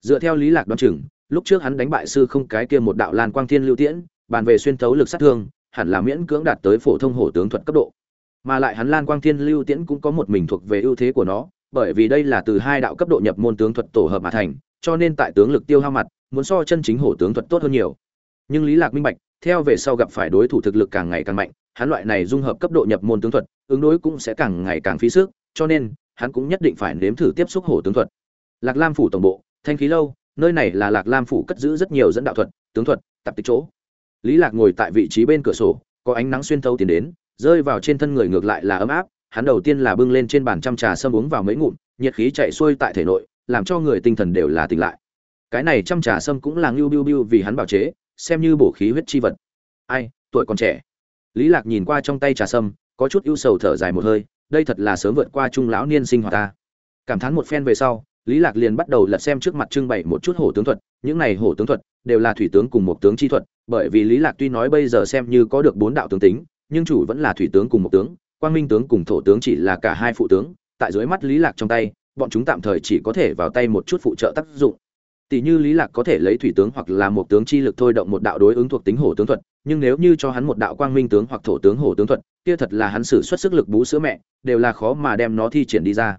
Dựa theo lý lạc đoán chừng, lúc trước hắn đánh bại sư không cái kia một đạo lan quang thiên lưu tiễn, bàn về xuyên thấu lực sát thương, hẳn là miễn cưỡng đạt tới phổ thông hổ tướng thuật cấp độ. Mà lại hắn lan quang thiên lưu tiễn cũng có một mình thuộc về ưu thế của nó, bởi vì đây là từ hai đạo cấp độ nhập môn tướng thuật tổ hợp mà thành, cho nên tại tướng lực tiêu hao mặt, muốn so chân chính hổ tướng thuật tốt hơn nhiều. Nhưng lý lạc minh bạch, theo về sau gặp phải đối thủ thực lực càng ngày càng mạnh, hắn loại này dung hợp cấp độ nhập môn tướng thuật, ứng đối cũng sẽ càng ngày càng phí sức cho nên, hắn cũng nhất định phải nếm thử tiếp xúc hổ tướng thuật. Lạc lam phủ tổng bộ, thanh khí lâu, nơi này là lạc lam phủ cất giữ rất nhiều dẫn đạo thuật, tướng thuật, tập tích chỗ. Lý lạc ngồi tại vị trí bên cửa sổ, có ánh nắng xuyên thấu tiến đến, rơi vào trên thân người ngược lại là ấm áp, hắn đầu tiên là bưng lên trên bàn chăm trà sâm uống vào mấy ngụm, nhiệt khí chạy xuôi tại thể nội, làm cho người tinh thần đều là tỉnh lại. Cái này chăm trà sâm cũng là ngưu biu biu vì hắn bảo chế, xem như bổ khí huyết chi vật. Ai, tuổi còn trẻ. Lý lạc nhìn qua trong tay trà sâm, có chút ưu sầu thở dài một hơi đây thật là sớm vượt qua trung lão niên sinh hoạt ta. Cảm thán một phen về sau, lý lạc liền bắt đầu lật xem trước mặt trưng bày một chút hổ tướng thuật. Những này hổ tướng thuật đều là thủy tướng cùng một tướng chi thuật, bởi vì lý lạc tuy nói bây giờ xem như có được bốn đạo tướng tính, nhưng chủ vẫn là thủy tướng cùng một tướng, quang minh tướng cùng thổ tướng chỉ là cả hai phụ tướng. Tại dưới mắt lý lạc trong tay, bọn chúng tạm thời chỉ có thể vào tay một chút phụ trợ tác dụng. Tỷ như lý lạc có thể lấy thủy tướng hoặc là một tướng chi lực thôi động một đạo đối ứng thuộc tính hổ tướng thuật, nhưng nếu như cho hắn một đạo quang minh tướng hoặc thổ tướng hổ tướng thuật kia thật là hắn sử xuất sức lực bú sữa mẹ, đều là khó mà đem nó thi triển đi ra.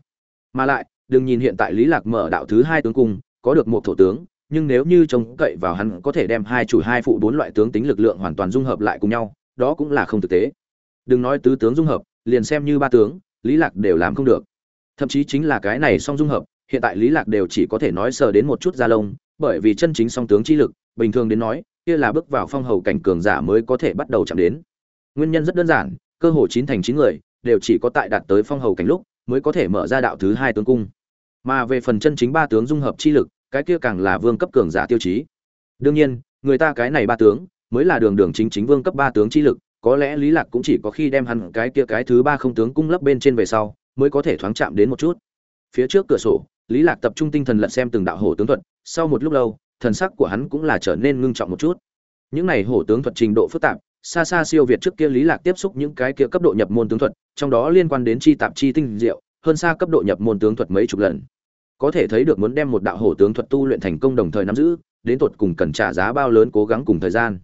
Mà lại, đừng nhìn hiện tại lý lạc mở đạo thứ hai tướng cung, có được một thổ tướng, nhưng nếu như trông cậy vào hắn có thể đem hai chủ hai phụ bốn loại tướng tính lực lượng hoàn toàn dung hợp lại cùng nhau, đó cũng là không thực tế. Đừng nói tứ tướng dung hợp, liền xem như ba tướng, lý lạc đều làm không được. Thậm chí chính là cái này song dung hợp, hiện tại lý lạc đều chỉ có thể nói sờ đến một chút da lông, bởi vì chân chính song tướng chi lực, bình thường đến nói, kia là bước vào phong hầu cảnh cường giả mới có thể bắt đầu chạm đến. Nguyên nhân rất đơn giản cơ hồ chín thành chín người, đều chỉ có tại đạt tới phong hầu cảnh lúc, mới có thể mở ra đạo thứ hai tướng cung. Mà về phần chân chính ba tướng dung hợp chi lực, cái kia càng là vương cấp cường giả tiêu chí. Đương nhiên, người ta cái này ba tướng, mới là đường đường chính chính vương cấp ba tướng chi lực, có lẽ lý lạc cũng chỉ có khi đem hẳn cái kia cái thứ ba không tướng cung lấp bên trên về sau, mới có thể thoáng chạm đến một chút. Phía trước cửa sổ, lý lạc tập trung tinh thần lật xem từng đạo hổ tướng thuật, sau một lúc lâu, thần sắc của hắn cũng là trở nên ngưng trọng một chút. Những này hổ tướng thuật trình độ phức tạp xa xa siêu việt trước kia lý lạc tiếp xúc những cái kia cấp độ nhập môn tướng thuật, trong đó liên quan đến chi tạp chi tinh diệu, hơn xa cấp độ nhập môn tướng thuật mấy chục lần. Có thể thấy được muốn đem một đạo hổ tướng thuật tu luyện thành công đồng thời nắm giữ, đến tột cùng cần trả giá bao lớn cố gắng cùng thời gian.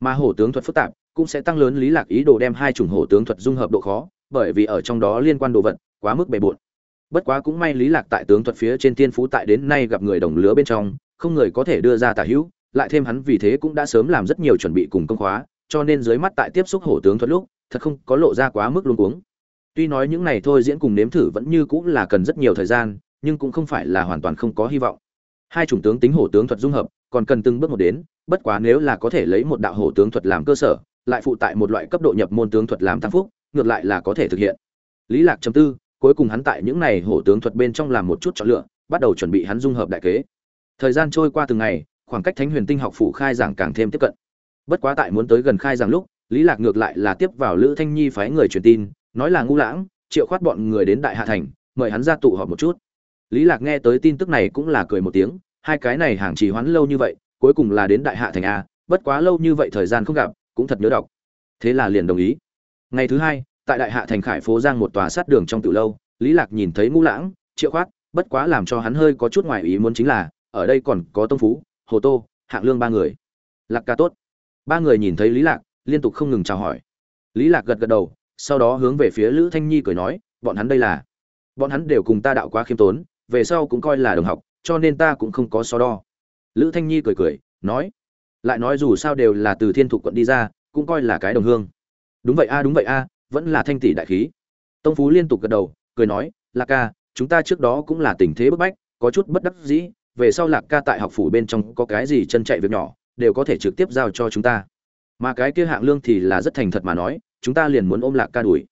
Mà hổ tướng thuật phức tạp, cũng sẽ tăng lớn lý lạc ý đồ đem hai chủng hổ tướng thuật dung hợp độ khó, bởi vì ở trong đó liên quan đồ vật, quá mức bề bộn. Bất quá cũng may lý lạc tại tướng thuật phía trên tiên phú tại đến nay gặp người đồng lứa bên trong, không người có thể đưa ra tả hữu, lại thêm hắn vì thế cũng đã sớm làm rất nhiều chuẩn bị cùng công khóa cho nên dưới mắt tại tiếp xúc hổ tướng thuật lúc, thật không có lộ ra quá mức luống cuống. Tuy nói những này thôi diễn cùng nếm thử vẫn như cũng là cần rất nhiều thời gian, nhưng cũng không phải là hoàn toàn không có hy vọng. Hai chủng tướng tính hổ tướng thuật dung hợp, còn cần từng bước một đến, bất quá nếu là có thể lấy một đạo hổ tướng thuật làm cơ sở, lại phụ tại một loại cấp độ nhập môn tướng thuật làm tăng phúc, ngược lại là có thể thực hiện. Lý lạc chấm tư, cuối cùng hắn tại những này hổ tướng thuật bên trong làm một chút chọn lựa, bắt đầu chuẩn bị hắn dung hợp đại kế. Thời gian trôi qua từng ngày, khoảng cách thánh huyền tinh học phủ khai giảng càng thêm tiếp cận bất quá tại muốn tới gần khai rằng lúc, lý lạc ngược lại là tiếp vào lữ thanh nhi phái người truyền tin, nói là ngu lãng, triệu khoát bọn người đến đại hạ thành, mời hắn ra tụ họp một chút. Lý lạc nghe tới tin tức này cũng là cười một tiếng, hai cái này hàng trì hoãn lâu như vậy, cuối cùng là đến đại hạ thành a, bất quá lâu như vậy thời gian không gặp, cũng thật nhớ đọc. Thế là liền đồng ý. Ngày thứ hai, tại đại hạ thành khải phố giang một tòa sát đường trong tiểu lâu, lý lạc nhìn thấy ngũ lãng, triệu khoát, bất quá làm cho hắn hơi có chút ngoài ý muốn chính là, ở đây còn có tông phú, hồ tô, hạng lương ba người. Lạc ca tốt ba người nhìn thấy lý lạc, liên tục không ngừng chào hỏi. Lý lạc gật gật đầu, sau đó hướng về phía lữ thanh nhi cười nói, bọn hắn đây là, bọn hắn đều cùng ta đạo quá khiêm tốn, về sau cũng coi là đồng học, cho nên ta cũng không có so đo. Lữ thanh nhi cười cười, nói, lại nói dù sao đều là từ thiên thục quận đi ra, cũng coi là cái đồng hương. Đúng vậy a, đúng vậy a, vẫn là thanh tỷ đại khí. Tông phú liên tục gật đầu, cười nói, lạc ca, chúng ta trước đó cũng là tình thế bức bách, có chút bất đắc dĩ, về sau lạc ca tại học phủ bên trong có cái gì chân chạy việc nhỏ đều có thể trực tiếp giao cho chúng ta. Mà cái kia hạng lương thì là rất thành thật mà nói, chúng ta liền muốn ôm lạc ca đuổi.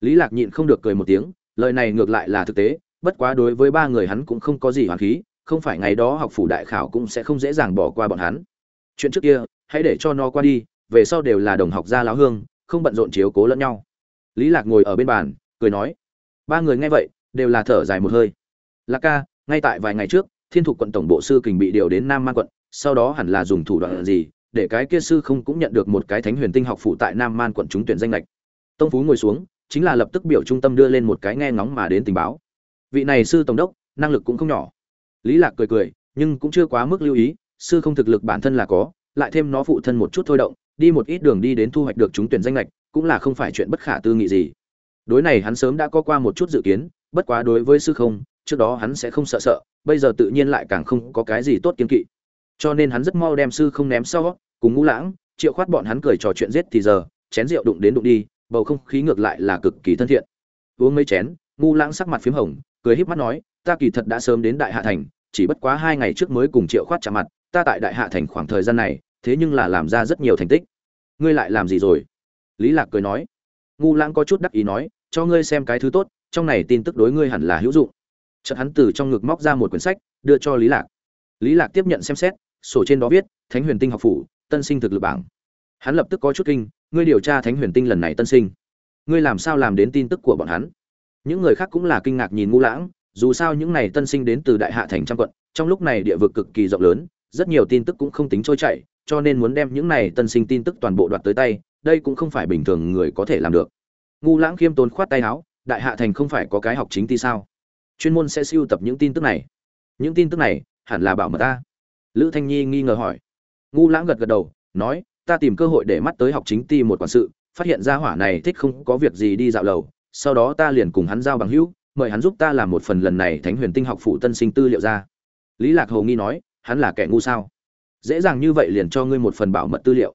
Lý lạc nhịn không được cười một tiếng, lời này ngược lại là thực tế, bất quá đối với ba người hắn cũng không có gì hoàn khí, không phải ngày đó học phủ đại khảo cũng sẽ không dễ dàng bỏ qua bọn hắn. Chuyện trước kia, hãy để cho nó qua đi, về sau đều là đồng học gia láo hương, không bận rộn chiếu cố lẫn nhau. Lý lạc ngồi ở bên bàn, cười nói, ba người nghe vậy, đều là thở dài một hơi. Lạc ca, ngay tại vài ngày trước, thiên thục quận tổng bộ sư kình bị điều đến nam man quận sau đó hẳn là dùng thủ đoạn gì, để cái kia sư không cũng nhận được một cái thánh huyền tinh học phụ tại nam man quận chúng tuyển danh lệch. Tông phú ngồi xuống, chính là lập tức biểu trung tâm đưa lên một cái nghe ngóng mà đến tình báo. Vị này sư tổng đốc, năng lực cũng không nhỏ. Lý lạc cười cười, nhưng cũng chưa quá mức lưu ý, sư không thực lực bản thân là có, lại thêm nó phụ thân một chút thôi động, đi một ít đường đi đến thu hoạch được chúng tuyển danh lệch, cũng là không phải chuyện bất khả tư nghị gì. Đối này hắn sớm đã có qua một chút dự kiến, bất quá đối với sư không, trước đó hắn sẽ không sợ sợ, bây giờ tự nhiên lại càng không có cái gì tốt kiên kỵ cho nên hắn rất mau đem sư không ném sau, cùng ngũ lãng, triệu khoát bọn hắn cười trò chuyện giết thì giờ, chén rượu đụng đến đụng đi, bầu không khí ngược lại là cực kỳ thân thiện. Uống mấy chén ngu lãng sắc mặt p h í m hồng, cười híp mắt nói, ta kỳ thật đã sớm đến đại hạ thành, chỉ bất quá hai ngày trước mới cùng triệu khoát chạm mặt, ta tại đại hạ thành khoảng thời gian này, thế nhưng là làm ra rất nhiều thành tích. Ngươi lại làm gì rồi? Lý lạc cười nói. Ngu lãng có chút đắc ý nói, cho ngươi xem cái thứ tốt, trong này tin tức đối ngươi hẳn là hữu dụng. Chợt hắn từ trong ngực móc ra một quyển sách, đưa cho lý lạc lý lạc tiếp nhận xem xét, sổ trên đó viết, thánh huyền tinh học phủ, tân sinh thực lực bảng. Hắn lập tức có chút kinh, ngươi điều tra thánh huyền tinh lần này tân sinh, ngươi làm sao làm đến tin tức của bọn hắn? Những người khác cũng là kinh ngạc nhìn ngũ lãng, dù sao những này tân sinh đến từ đại hạ thành trăm quận, trong lúc này địa vực cực kỳ rộng lớn, rất nhiều tin tức cũng không tính trôi chảy, cho nên muốn đem những này tân sinh tin tức toàn bộ đoạt tới tay, đây cũng không phải bình thường người có thể làm được. Ngu lãng khiêm tốn khoát tay áo, đại hạ thành không phải có cái học chính ti sao? Chuyên môn sẽ siêu tập những tin tức này. Những tin tức này hẳn là bảo mật ta. Lữ thanh nhi nghi ngờ hỏi. Ngu lãng gật gật đầu, nói, ta tìm cơ hội để mắt tới học chính ti một quản sự, phát hiện ra hỏa này thích không có việc gì đi dạo lầu, sau đó ta liền cùng hắn giao bằng hữu, mời hắn giúp ta làm một phần lần này thánh huyền tinh học phụ tân sinh tư liệu ra. Lý lạc Hồ nghi nói, hắn là kẻ ngu sao? Dễ dàng như vậy liền cho ngươi một phần bảo mật tư liệu.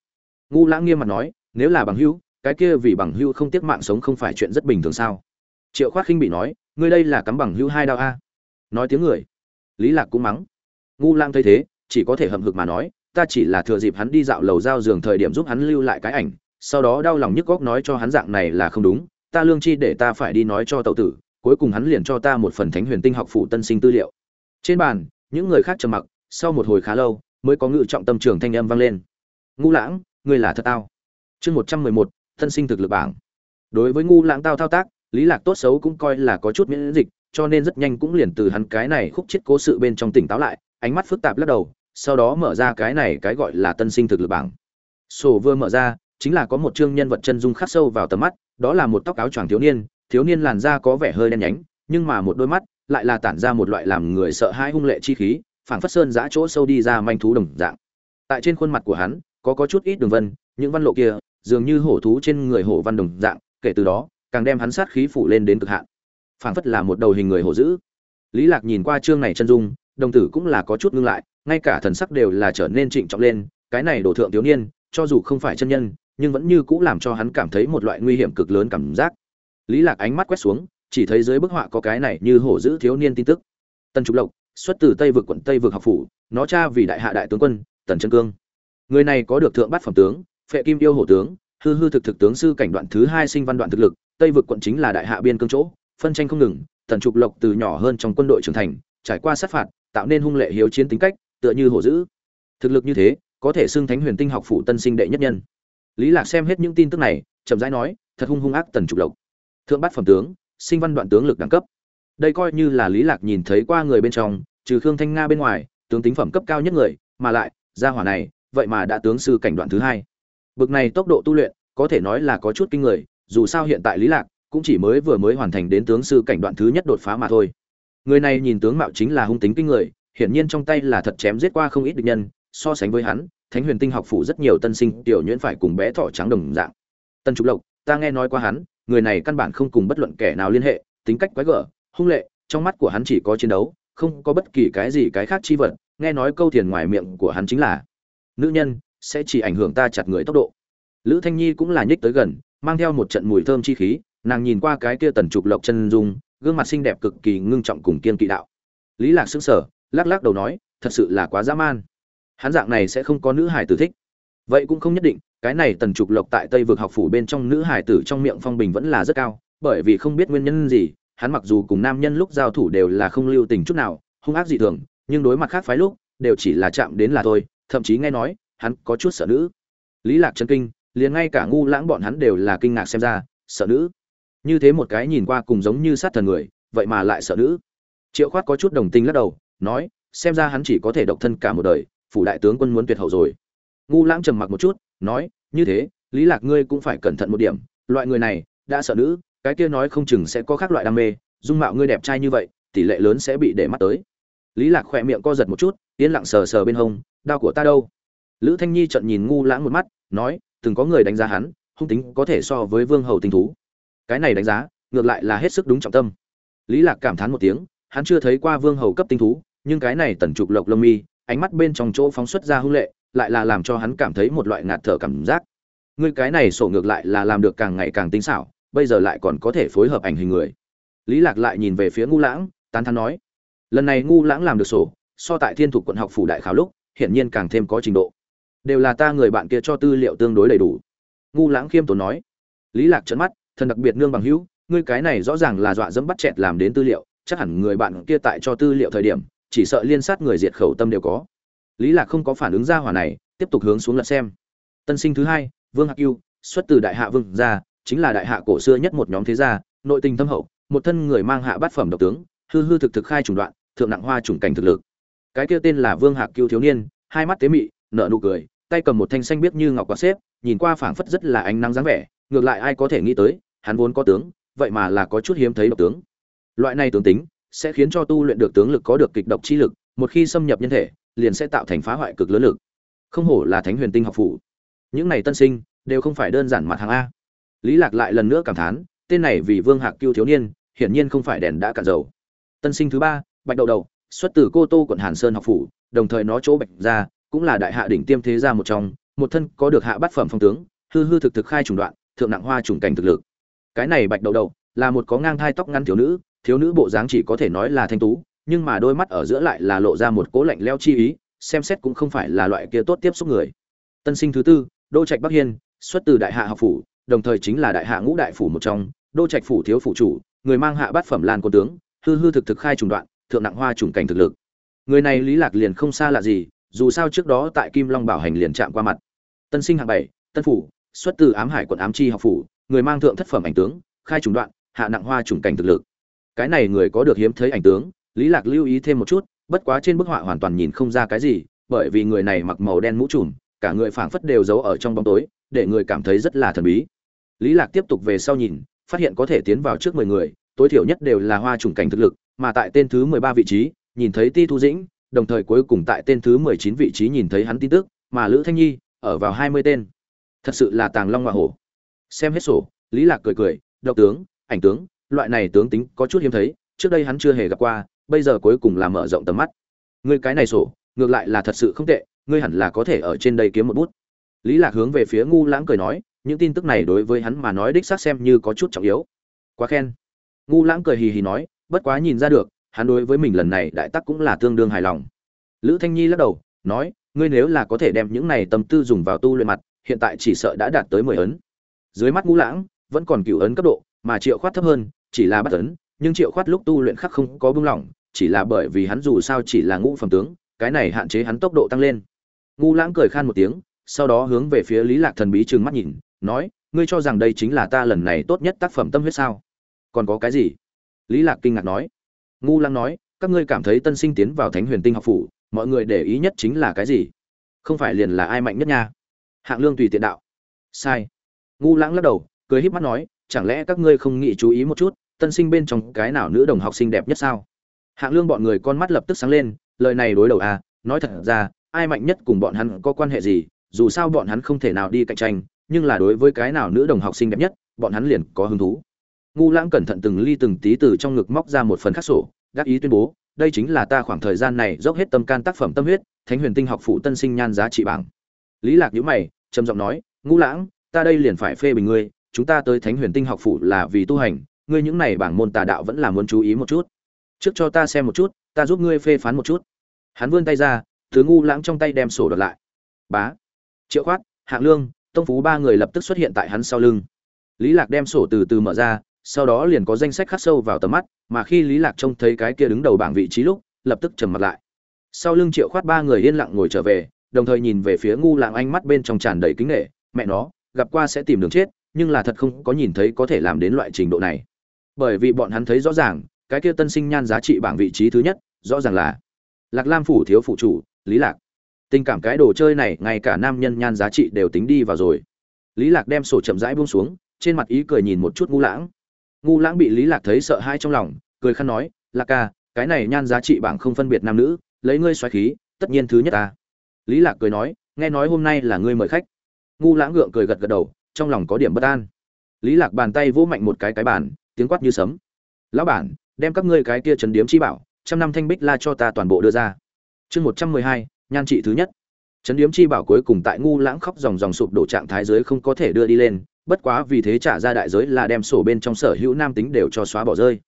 Ngu lãng nghiêm mặt nói, nếu là bằng hữu, cái kia vì bằng hữu không tiếc mạng sống không phải chuyện rất bình thường sao? Triệu khoát khinh bị nói, ngươi đây là cắm bằng hữu hai đao a. Nói tiếng người. Lý lạc cũng mắng ngu Lang thấy thế, chỉ có thể hậm hực mà nói, ta chỉ là thừa dịp hắn đi dạo lầu giao giường thời điểm giúp hắn lưu lại cái ảnh, sau đó đau lòng nhức góc nói cho hắn dạng này là không đúng, ta lương chi để ta phải đi nói cho tậu tử, cuối cùng hắn liền cho ta một phần thánh huyền tinh học phụ tân sinh tư liệu. Trên bàn, những người khác trầm mặc, sau một hồi khá lâu, mới có ngự trọng tâm trường thanh âm vang lên. Ngu lãng, ngươi là thật tao. Chương một trăm mười một, tân sinh thực lực bảng. Đối với ngu lãng tao thao tác, lý lạc tốt xấu cũng coi là có chút miễn dịch, cho nên rất nhanh cũng liền từ hắn cái này khúc chết cố sự bên trong tỉnh táo lại ánh mắt phức tạp lắc đầu, sau đó mở ra cái này cái gọi là tân sinh thực lực bảng. Sổ vừa mở ra, chính là có một chương nhân vật chân dung khắc sâu vào tầm mắt, đó là một tóc áo choàng thiếu niên thiếu niên làn da có vẻ hơi đen nhánh, nhưng mà một đôi mắt lại là tản ra một loại làm người sợ hãi hung lệ chi khí, phảng phất sơn giã chỗ sâu đi ra manh thú đồng dạng. Tại trên khuôn mặt của hắn, có có chút ít đường vân, những văn lộ kia dường như hổ thú trên người hổ văn đồng dạng, kể từ đó, càng đem hắn sát khí phủ lên đến cực hạn. Phảng phất là một đầu hình người hổ dữ. Lý lạc nhìn qua chương này chân dung đồng tử cũng là có chút ngưng lại, ngay cả thần sắc đều là trở nên trịnh trọng lên, cái này đổ thượng thiếu niên, cho dù không phải chân nhân, nhưng vẫn như cũ làm cho hắn cảm thấy một loại nguy hiểm cực lớn cảm giác. Lý lạc ánh mắt quét xuống, chỉ thấy dưới bức họa có cái này như hổ dữ thiếu niên tin tức. Tần trục lộc, xuất từ tây vực quận tây vực học phủ, nó cha vì đại hạ đại tướng quân, tần chân cương. Người này có được thượng bát phẩm tướng, phệ kim yêu hổ tướng, hư hư thực thực tướng sư cảnh đoạn thứ hai sinh văn đoạn thực lực, tây vực quận chính là đại hạ biên cương chỗ, phân tranh không ngừng, tần trục lộc từ nhỏ hơn trong quân đội trưởng thành, trải qua sát phạt tạo nên hung lệ hiếu chiến tính cách, tựa như hổ dữ. Thực lực như thế, có thể xưng thánh huyền tinh học phủ tân sinh đệ nhất nhân. Lý lạc xem hết những tin tức này, chậm rãi nói, thật hung hung ác tần trục lộc. Thượng bát phẩm tướng, sinh văn đoạn tướng lực đẳng cấp. Đây coi như là lý lạc nhìn thấy qua người bên trong, trừ khương thanh nga bên ngoài, tướng tính phẩm cấp cao nhất người, mà lại, gia hỏa này, vậy mà đã tướng sư cảnh đoạn thứ hai. Bực này tốc độ tu luyện, có thể nói là có chút kinh người, dù sao hiện tại lý lạc cũng chỉ mới vừa mới hoàn thành đến tướng sư cảnh đoạn thứ nhất đột phá mà thôi người này nhìn tướng mạo chính là hung tính kinh người, hiển nhiên trong tay là thật chém giết qua không ít địch nhân, so sánh với hắn, thánh huyền tinh học phủ rất nhiều tân sinh tiểu nhuyễn phải cùng bé thỏ trắng đồng dạng. Tân trục lộc, ta nghe nói qua hắn, người này căn bản không cùng bất luận kẻ nào liên hệ, tính cách quái gở, hung lệ, trong mắt của hắn chỉ có chiến đấu, không có bất kỳ cái gì cái khác chi vật, nghe nói câu thiền ngoài miệng của hắn chính là, nữ nhân, sẽ chỉ ảnh hưởng ta chặt người tốc độ. Lữ thanh nhi cũng là nhích tới gần, mang theo một trận mùi thơm chi khí, nàng nhìn qua cái kia tần trục lộc chân dung gương mặt xinh đẹp cực kỳ ngưng trọng cùng kiên kỵ đạo. Lý lạc sững sờ, lắc lắc đầu nói, thật sự là quá dã man. Hắn dạng này sẽ không có nữ hải tử thích. Vậy cũng không nhất định, cái này tần trục lộc tại tây vực học phủ bên trong nữ hải tử trong miệng phong bình vẫn là rất cao, bởi vì không biết nguyên nhân gì, hắn mặc dù cùng nam nhân lúc giao thủ đều là không lưu tình chút nào, hung ác dị thường, nhưng đối mặt khác phái lúc, đều chỉ là chạm đến là thôi, thậm chí nghe nói, hắn có chút sợ nữ. Lý lạc chân kinh, liền ngay cả ngu lãng bọn hắn đều là kinh ngạc xem ra, sợ nữ như thế một cái nhìn qua cùng giống như sát thần người, vậy mà lại sợ nữ. Triệu khoát có chút đồng tình lắc đầu, nói, xem ra hắn chỉ có thể độc thân cả một đời, phủ đại tướng quân muốn tuyệt hậu rồi. Ngu lãng trầm mặc một chút, nói, như thế, lý lạc ngươi cũng phải cẩn thận một điểm, loại người này, đã sợ nữ, cái kia nói không chừng sẽ có khác loại đam mê, dung mạo ngươi đẹp trai như vậy, tỷ lệ lớn sẽ bị để mắt tới. Lý lạc khỏe miệng co giật một chút, yên lặng sờ sờ bên hông, đau của ta đâu? Lữ thanh nhi trợn nhìn ngu lãng một mắt, nói, từng có người đánh giá hắn, hung tính có thể so với vương hầu tình thú cái này đánh giá, ngược lại là hết sức đúng trọng tâm. Lý lạc cảm thán một tiếng, hắn chưa thấy qua vương hầu cấp tinh thú, nhưng cái này tần trục lộc lông mi, ánh mắt bên trong chỗ phóng xuất ra hung lệ, lại là làm cho hắn cảm thấy một loại ngạt thở cảm giác. Ngươi cái này sổ ngược lại là làm được càng ngày càng tinh xảo, bây giờ lại còn có thể phối hợp ảnh hình người. Lý lạc lại nhìn về phía ngu lãng, tán thán nói, lần này ngu lãng làm được sổ, so tại thiên thủ quận học phủ đại khảo lúc, hiển nhiên càng thêm có trình độ. Đều là ta người bạn kia cho tư liệu tương đối đầy đủ. Ngu lãng khiêm tốn nói. Lý lạc trợn mắt thần đặc biệt nương bằng hữu, ngươi cái này rõ ràng là dọa dẫm bắt chẹt làm đến tư liệu, chắc hẳn người bạn kia tại cho tư liệu thời điểm, chỉ sợ liên sát người diệt khẩu tâm đều có. Lý lạc không có phản ứng ra hỏa này, tiếp tục hướng xuống lật xem. Tân sinh thứ hai, vương hạc yêu xuất từ đại hạ vương gia, chính là đại hạ cổ xưa nhất một nhóm thế gia, nội tình thâm hậu, một thân người mang hạ bát phẩm độc tướng, hư hư thực thực khai trùng đoạn, thượng nặng hoa trùng cảnh thực lực. Cái kia tên là vương hạc cưu thiếu niên, hai mắt tế mị, nở nụ cười, tay cầm một thanh xanh biếc như ngọc quạt xếp, nhìn qua phảng phất rất là ánh nắng dáng vẻ, ngược lại ai có thể nghĩ tới hắn vốn có tướng, vậy mà là có chút hiếm thấy độc tướng. Loại này tướng tính sẽ khiến cho tu luyện được tướng lực có được kịch độc chi lực, một khi xâm nhập nhân thể, liền sẽ tạo thành phá hoại cực lớn lực. Không hổ là thánh huyền tinh học phủ. Những này tân sinh đều không phải đơn giản mặt hàng a. Lý lạc lại lần nữa cảm thán, tên này vì vương hạc cưu thiếu niên, hiển nhiên không phải đèn đã cạn dầu. Tân sinh thứ ba, bạch đậu đầu xuất từ cô tô quận hàn sơn học phủ, đồng thời nó chỗ bạch gia cũng là đại hạ đỉnh tiêm thế gia một trong, một thân có được hạ bát phẩm phong tướng, hư hư thực thực khai trùng đoạn, thượng nặng hoa trùng cảnh thực lực cái này bạch đầu đầu, là một có ngang thai tóc ngắn thiếu nữ thiếu nữ bộ dáng chỉ có thể nói là thanh tú, nhưng mà đôi mắt ở giữa lại là lộ ra một cố lạnh leo chi ý, xem xét cũng không phải là loại kia tốt tiếp xúc người. Tân sinh thứ tư, đô trạch bắc hiên, xuất từ đại hạ học phủ, đồng thời chính là đại hạ ngũ đại phủ một trong, đô trạch phủ thiếu phủ chủ, người mang hạ bát phẩm lan quân tướng, hư hư thực thực khai trùng đoạn, thượng nặng hoa trùng cảnh thực lực. Người này lý lạc liền không xa lạ gì, dù sao trước đó tại kim long bảo hành liền chạm qua mặt. Tân sinh hạng bảy, tân phủ, xuất từ ám hải quận ám chi học phủ người mang thượng thất phẩm ảnh tướng, khai trùng đoạn, hạ nặng hoa trùng cảnh thực lực. Cái này người có được hiếm thấy ảnh tướng, lý lạc lưu ý thêm một chút, bất quá trên bức họa hoàn toàn nhìn không ra cái gì, bởi vì người này mặc màu đen mũ trùm, cả người phảng phất đều giấu ở trong bóng tối, để người cảm thấy rất là thần bí. Lý lạc tiếp tục về sau nhìn, phát hiện có thể tiến vào trước mười người, tối thiểu nhất đều là hoa trùng cảnh thực lực, mà tại tên thứ mười ba vị trí, nhìn thấy ti thu dĩnh, đồng thời cuối cùng tại tên thứ mười chín vị trí nhìn thấy hắn tin tức, mà lữ thanh nhi, ở vào hai mươi tên. Thật sự là tàng long hoa hổ xem hết sổ, lý lạc cười cười, độc tướng, ảnh tướng, loại này tướng tính có chút hiếm thấy, trước đây hắn chưa hề gặp qua, bây giờ cuối cùng là mở rộng tầm mắt. Ngươi cái này sổ, ngược lại là thật sự không tệ, ngươi hẳn là có thể ở trên đây kiếm một bút. Lý lạc hướng về phía ngu lãng cười nói, những tin tức này đối với hắn mà nói đích xác xem như có chút trọng yếu. Quá khen. Ngu lãng cười hì hì nói, bất quá nhìn ra được, hắn đối với mình lần này đại tắc cũng là tương đương hài lòng. Lữ thanh nhi lắc đầu, nói, ngươi nếu là có thể đem những này tâm tư dùng vào tu luyện mặt, hiện tại chỉ sợ đã đạt tới mười ấn dưới mắt ngũ lãng vẫn còn cựu ấn cấp độ, mà triệu khoát thấp hơn, chỉ là bắt ấn, nhưng triệu khoát lúc tu luyện khắc không có bưng lỏng, chỉ là bởi vì hắn dù sao chỉ là ngũ phẩm tướng, cái này hạn chế hắn tốc độ tăng lên. Ngũ lãng cười khan một tiếng, sau đó hướng về phía lý lạc thần bí trừng mắt nhìn, nói, ngươi cho rằng đây chính là ta lần này tốt nhất tác phẩm tâm huyết sao? Còn có cái gì? Lý lạc kinh ngạc nói. Ngu lãng nói, các ngươi cảm thấy tân sinh tiến vào thánh huyền tinh học phủ, mọi người để ý nhất chính là cái gì? Không phải liền là ai mạnh nhất nha? Hạng lương tùy tiện đạo. Sai ngu lãng lắc đầu, cười híp mắt nói, chẳng lẽ các ngươi không nghĩ chú ý một chút, tân sinh bên trong cái nào nữ đồng học sinh đẹp nhất sao? Hạng lương bọn người con mắt lập tức sáng lên, lời này đối đầu à nói thật ra, ai mạnh nhất cùng bọn hắn có quan hệ gì, dù sao bọn hắn không thể nào đi cạnh tranh, nhưng là đối với cái nào nữ đồng học sinh đẹp nhất, bọn hắn liền có hứng thú. Ngu lãng cẩn thận từng ly từng tí từ trong ngực móc ra một phần khắc sổ đắc ý tuyên bố, đây chính là ta khoảng thời gian này dốc hết tâm can tác phẩm tâm huyết, thánh huyền tinh học phụ tân sinh nhan giá trị bảng. Lý lạc nhíu mày, trầm giọng nói, Ngu lãng ta đây liền phải phê bình ngươi, chúng ta tới thánh huyền tinh học phủ là vì tu hành, ngươi những này bảng môn tà đạo vẫn là muốn chú ý một chút. Trước cho ta xem một chút, ta giúp ngươi phê phán một chút. Hắn vươn tay ra thứ ngu lãng trong tay đem sổ đợt lại. Bá. Triệu khoát, hạng lương, tông phú ba người lập tức xuất hiện tại hắn sau lưng. Lý lạc đem sổ từ từ mở ra, sau đó liền có danh sách khắc sâu vào tầm mắt, mà khi lý lạc trông thấy cái kia đứng đầu bảng vị trí lúc, lập tức trầm mặt lại. Sau lưng triệu khoát ba người yên lặng ngồi trở về, đồng thời nhìn về phía ngu lãng ánh mắt bên trong tràn đầy kính nghệ mẹ nó gặp qua sẽ tìm đường chết, nhưng là thật không có nhìn thấy có thể làm đến loại trình độ này. Bởi vì bọn hắn thấy rõ ràng, cái kia tân sinh nhan giá trị bảng vị trí thứ nhất, rõ ràng là lạc lam phủ thiếu phụ chủ, lý lạc. Tình cảm cái đồ chơi này, ngay cả nam nhân nhan giá trị đều tính đi vào rồi. Lý lạc đem sổ chậm rãi buông xuống, trên mặt ý cười nhìn một chút ngu lãng. Ngu lãng bị lý lạc thấy sợ hãi trong lòng, cười khăn nói, lạc ca, cái này nhan giá trị bảng không phân biệt nam nữ, lấy ngươi xoáy khí, tất nhiên thứ nhất ta. Lý lạc cười nói, nghe nói hôm nay là ngươi mời khách ngu lãng ngượng cười gật gật đầu, trong lòng có điểm bất an. Lý lạc bàn tay vỗ mạnh một cái cái bàn, tiếng quát như sấm. Lão bản, đem các ngươi cái kia trần điếm chi bảo, trăm năm thanh bích la cho ta toàn bộ đưa ra. Chương một trăm mười hai, nhan trị thứ nhất. Trấn điếm chi bảo cuối cùng tại ngu lãng khóc dòng dòng sụp đổ trạng thái giới không có thể đưa đi lên, bất quá vì thế trả ra đại giới là đem sổ bên trong sở hữu nam tính đều cho xóa bỏ rơi.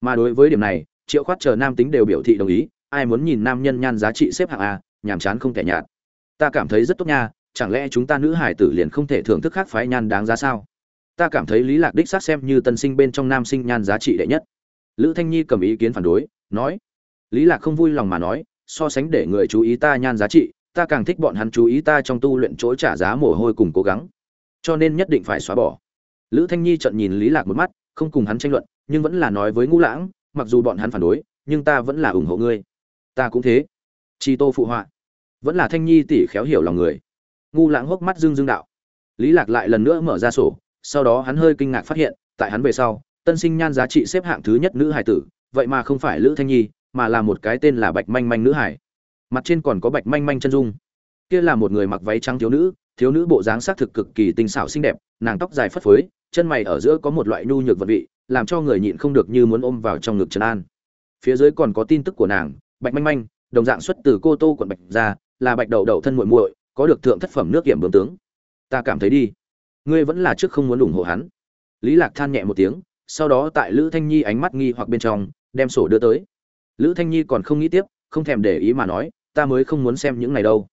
Mà đối với điểm này, triệu khoát chờ nam tính đều biểu thị đồng ý, ai muốn nhìn nam nhân nhan giá trị xếp hạng a, nhàm chán không thể nhạt. Ta cảm thấy rất tốt nha chẳng lẽ chúng ta nữ hải tử liền không thể thưởng thức khác phái nhan đáng giá sao? Ta cảm thấy lý lạc đích xác xem như tân sinh bên trong nam sinh nhan giá trị đệ nhất. Lữ thanh nhi cầm ý kiến phản đối, nói, lý lạc không vui lòng mà nói, so sánh để người chú ý ta nhan giá trị, ta càng thích bọn hắn chú ý ta trong tu luyện chỗ trả giá mồ hôi cùng cố gắng. Cho nên nhất định phải xóa bỏ. Lữ thanh nhi trợn nhìn lý lạc một mắt, không cùng hắn tranh luận, nhưng vẫn là nói với ngũ lãng, mặc dù bọn hắn phản đối, nhưng ta vẫn là ủng hộ ngươi. Ta cũng thế. Chi tô phụ họa. Vẫn là thanh nhi tỷ khéo hiểu lòng người ngu lãng hốc mắt dương dương đạo. Lý lạc lại lần nữa mở ra sổ, sau đó hắn hơi kinh ngạc phát hiện, tại hắn về sau, tân sinh nhan giá trị xếp hạng thứ nhất nữ hải tử, vậy mà không phải lữ thanh nhi, mà là một cái tên là bạch manh manh nữ hải mặt trên còn có bạch manh manh chân dung. Kia là một người mặc váy trắng thiếu nữ thiếu nữ bộ dáng sắc thực cực kỳ tinh xảo xinh đẹp, nàng tóc dài phất phới, chân mày ở giữa có một loại nhu nhược vật vị, làm cho người nhịn không được như muốn ôm vào trong ngực trấn an. Phía dưới còn có tin tức của nàng, bạch manh manh, đồng dạng xuất từ cô tô quận bạch ra là bạch đậu đậu thân muội muội có được thượng thất phẩm nước kiểm bướm tướng. Ta cảm thấy đi. Ngươi vẫn là trước không muốn ủng hộ hắn. Lý lạc than nhẹ một tiếng, sau đó tại lữ thanh nhi ánh mắt nghi hoặc bên trong, đem sổ đưa tới. Lữ thanh nhi còn không nghĩ tiếp, không thèm để ý mà nói, ta mới không muốn xem những này đâu.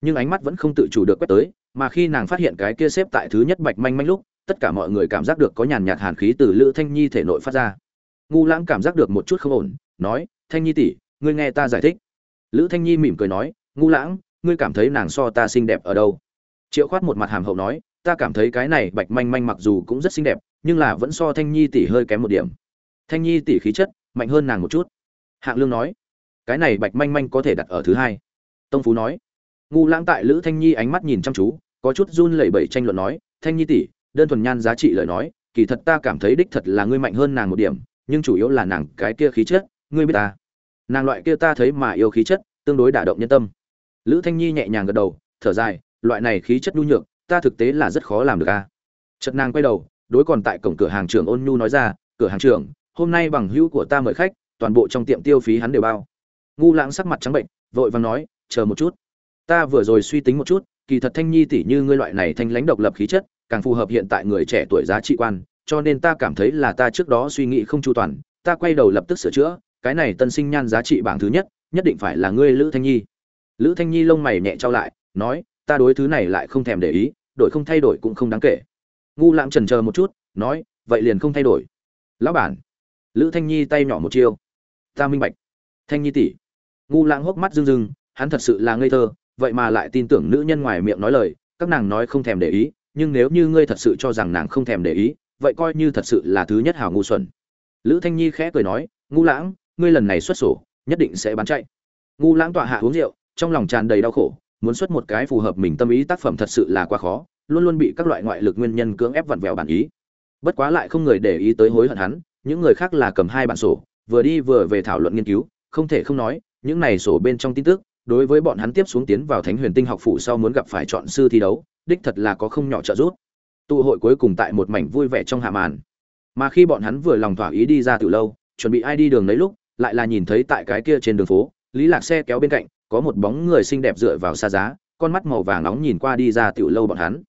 Nhưng ánh mắt vẫn không tự chủ được quét tới, mà khi nàng phát hiện cái kia xếp tại thứ nhất bạch manh manh lúc, tất cả mọi người cảm giác được có nhàn nhạt hàn khí từ lữ thanh nhi thể nội phát ra. Ngu lãng cảm giác được một chút không ổn, nói, thanh nhi tỷ, ngươi nghe ta giải thích. Lữ thanh nhi mỉm cười nói, ngu lãng ngươi cảm thấy nàng so ta xinh đẹp ở đâu? Triệu khoát một mặt hàm hậu nói, ta cảm thấy cái này bạch manh manh mặc dù cũng rất xinh đẹp, nhưng là vẫn so thanh nhi tỷ hơi kém một điểm. Thanh nhi tỷ khí chất, mạnh hơn nàng một chút. Hạng lương nói, cái này bạch manh manh có thể đặt ở thứ hai. Tông phú nói, ngu lãng tại lữ thanh nhi ánh mắt nhìn chăm chú, có chút run lẩy bẩy tranh luận nói, thanh nhi tỷ, đơn thuần nhan giá trị lời nói, kỳ thật ta cảm thấy đích thật là ngươi mạnh hơn nàng một điểm, nhưng chủ yếu là nàng cái kia khí chất, ngươi biết ta. Nàng loại kia ta thấy mà yêu khí chất, tương đối đả động nhân tâm lữ thanh nhi nhẹ nhàng gật đầu, thở dài, loại này khí chất nhu nhược, ta thực tế là rất khó làm được a. Chợt nàng quay đầu, đối còn tại cổng cửa hàng trưởng ôn nhu nói ra, cửa hàng trưởng, hôm nay bằng hữu của ta mời khách, toàn bộ trong tiệm tiêu phí hắn đều bao. Ngu lãng sắc mặt trắng bệnh, vội vàng nói, chờ một chút. Ta vừa rồi suy tính một chút, kỳ thật thanh nhi tỷ như ngươi loại này thanh lãnh độc lập khí chất, càng phù hợp hiện tại người trẻ tuổi giá trị quan, cho nên ta cảm thấy là ta trước đó suy nghĩ không chu toàn, ta quay đầu lập tức sửa chữa, cái này tân sinh nhan giá trị bảng thứ nhất nhất định phải là ngươi lữ thanh nhi lữ thanh nhi lông mày nhẹ trao lại, nói, ta đối thứ này lại không thèm để ý, đổi không thay đổi cũng không đáng kể. Ngu lãng trần chờ một chút, nói, vậy liền không thay đổi. Lão bản. Lữ thanh nhi tay nhỏ một chiêu. Ta minh bạch. Thanh nhi tỷ. Ngu lãng hốc mắt rưng rưng, hắn thật sự là ngây thơ, vậy mà lại tin tưởng nữ nhân ngoài miệng nói lời, các nàng nói không thèm để ý, nhưng nếu như ngươi thật sự cho rằng nàng không thèm để ý, vậy coi như thật sự là thứ nhất hào ngu xuẩn. Lữ thanh nhi khẽ cười nói, ngu lãng ngươi lần này xuất sổ, nhất định sẽ bán chạy. Ngu lãng tọa hạ uống rượu trong lòng tràn đầy đau khổ, muốn xuất một cái phù hợp mình tâm ý tác phẩm thật sự là quá khó, luôn luôn bị các loại ngoại lực nguyên nhân cưỡng ép vặn vẹo bản ý. Bất quá lại không người để ý tới hối hận hắn, những người khác là cầm hai bản sổ, vừa đi vừa về thảo luận nghiên cứu, không thể không nói, những này sổ bên trong tin tức, đối với bọn hắn tiếp xuống tiến vào thánh huyền tinh học phủ sau muốn gặp phải chọn sư thi đấu, đích thật là có không nhỏ trợ giúp. Tụ hội cuối cùng tại một mảnh vui vẻ trong hạ màn. Mà khi bọn hắn vừa lòng thỏa ý đi ra từ lâu, chuẩn bị ai đi đường lấy lúc, lại là nhìn thấy tại cái kia trên đường phố, lý lạc xe kéo bên cạnh có một bóng người xinh đẹp dựa vào xa giá, con mắt màu vàng nóng nhìn qua đi ra tiểu lâu bọn hắn.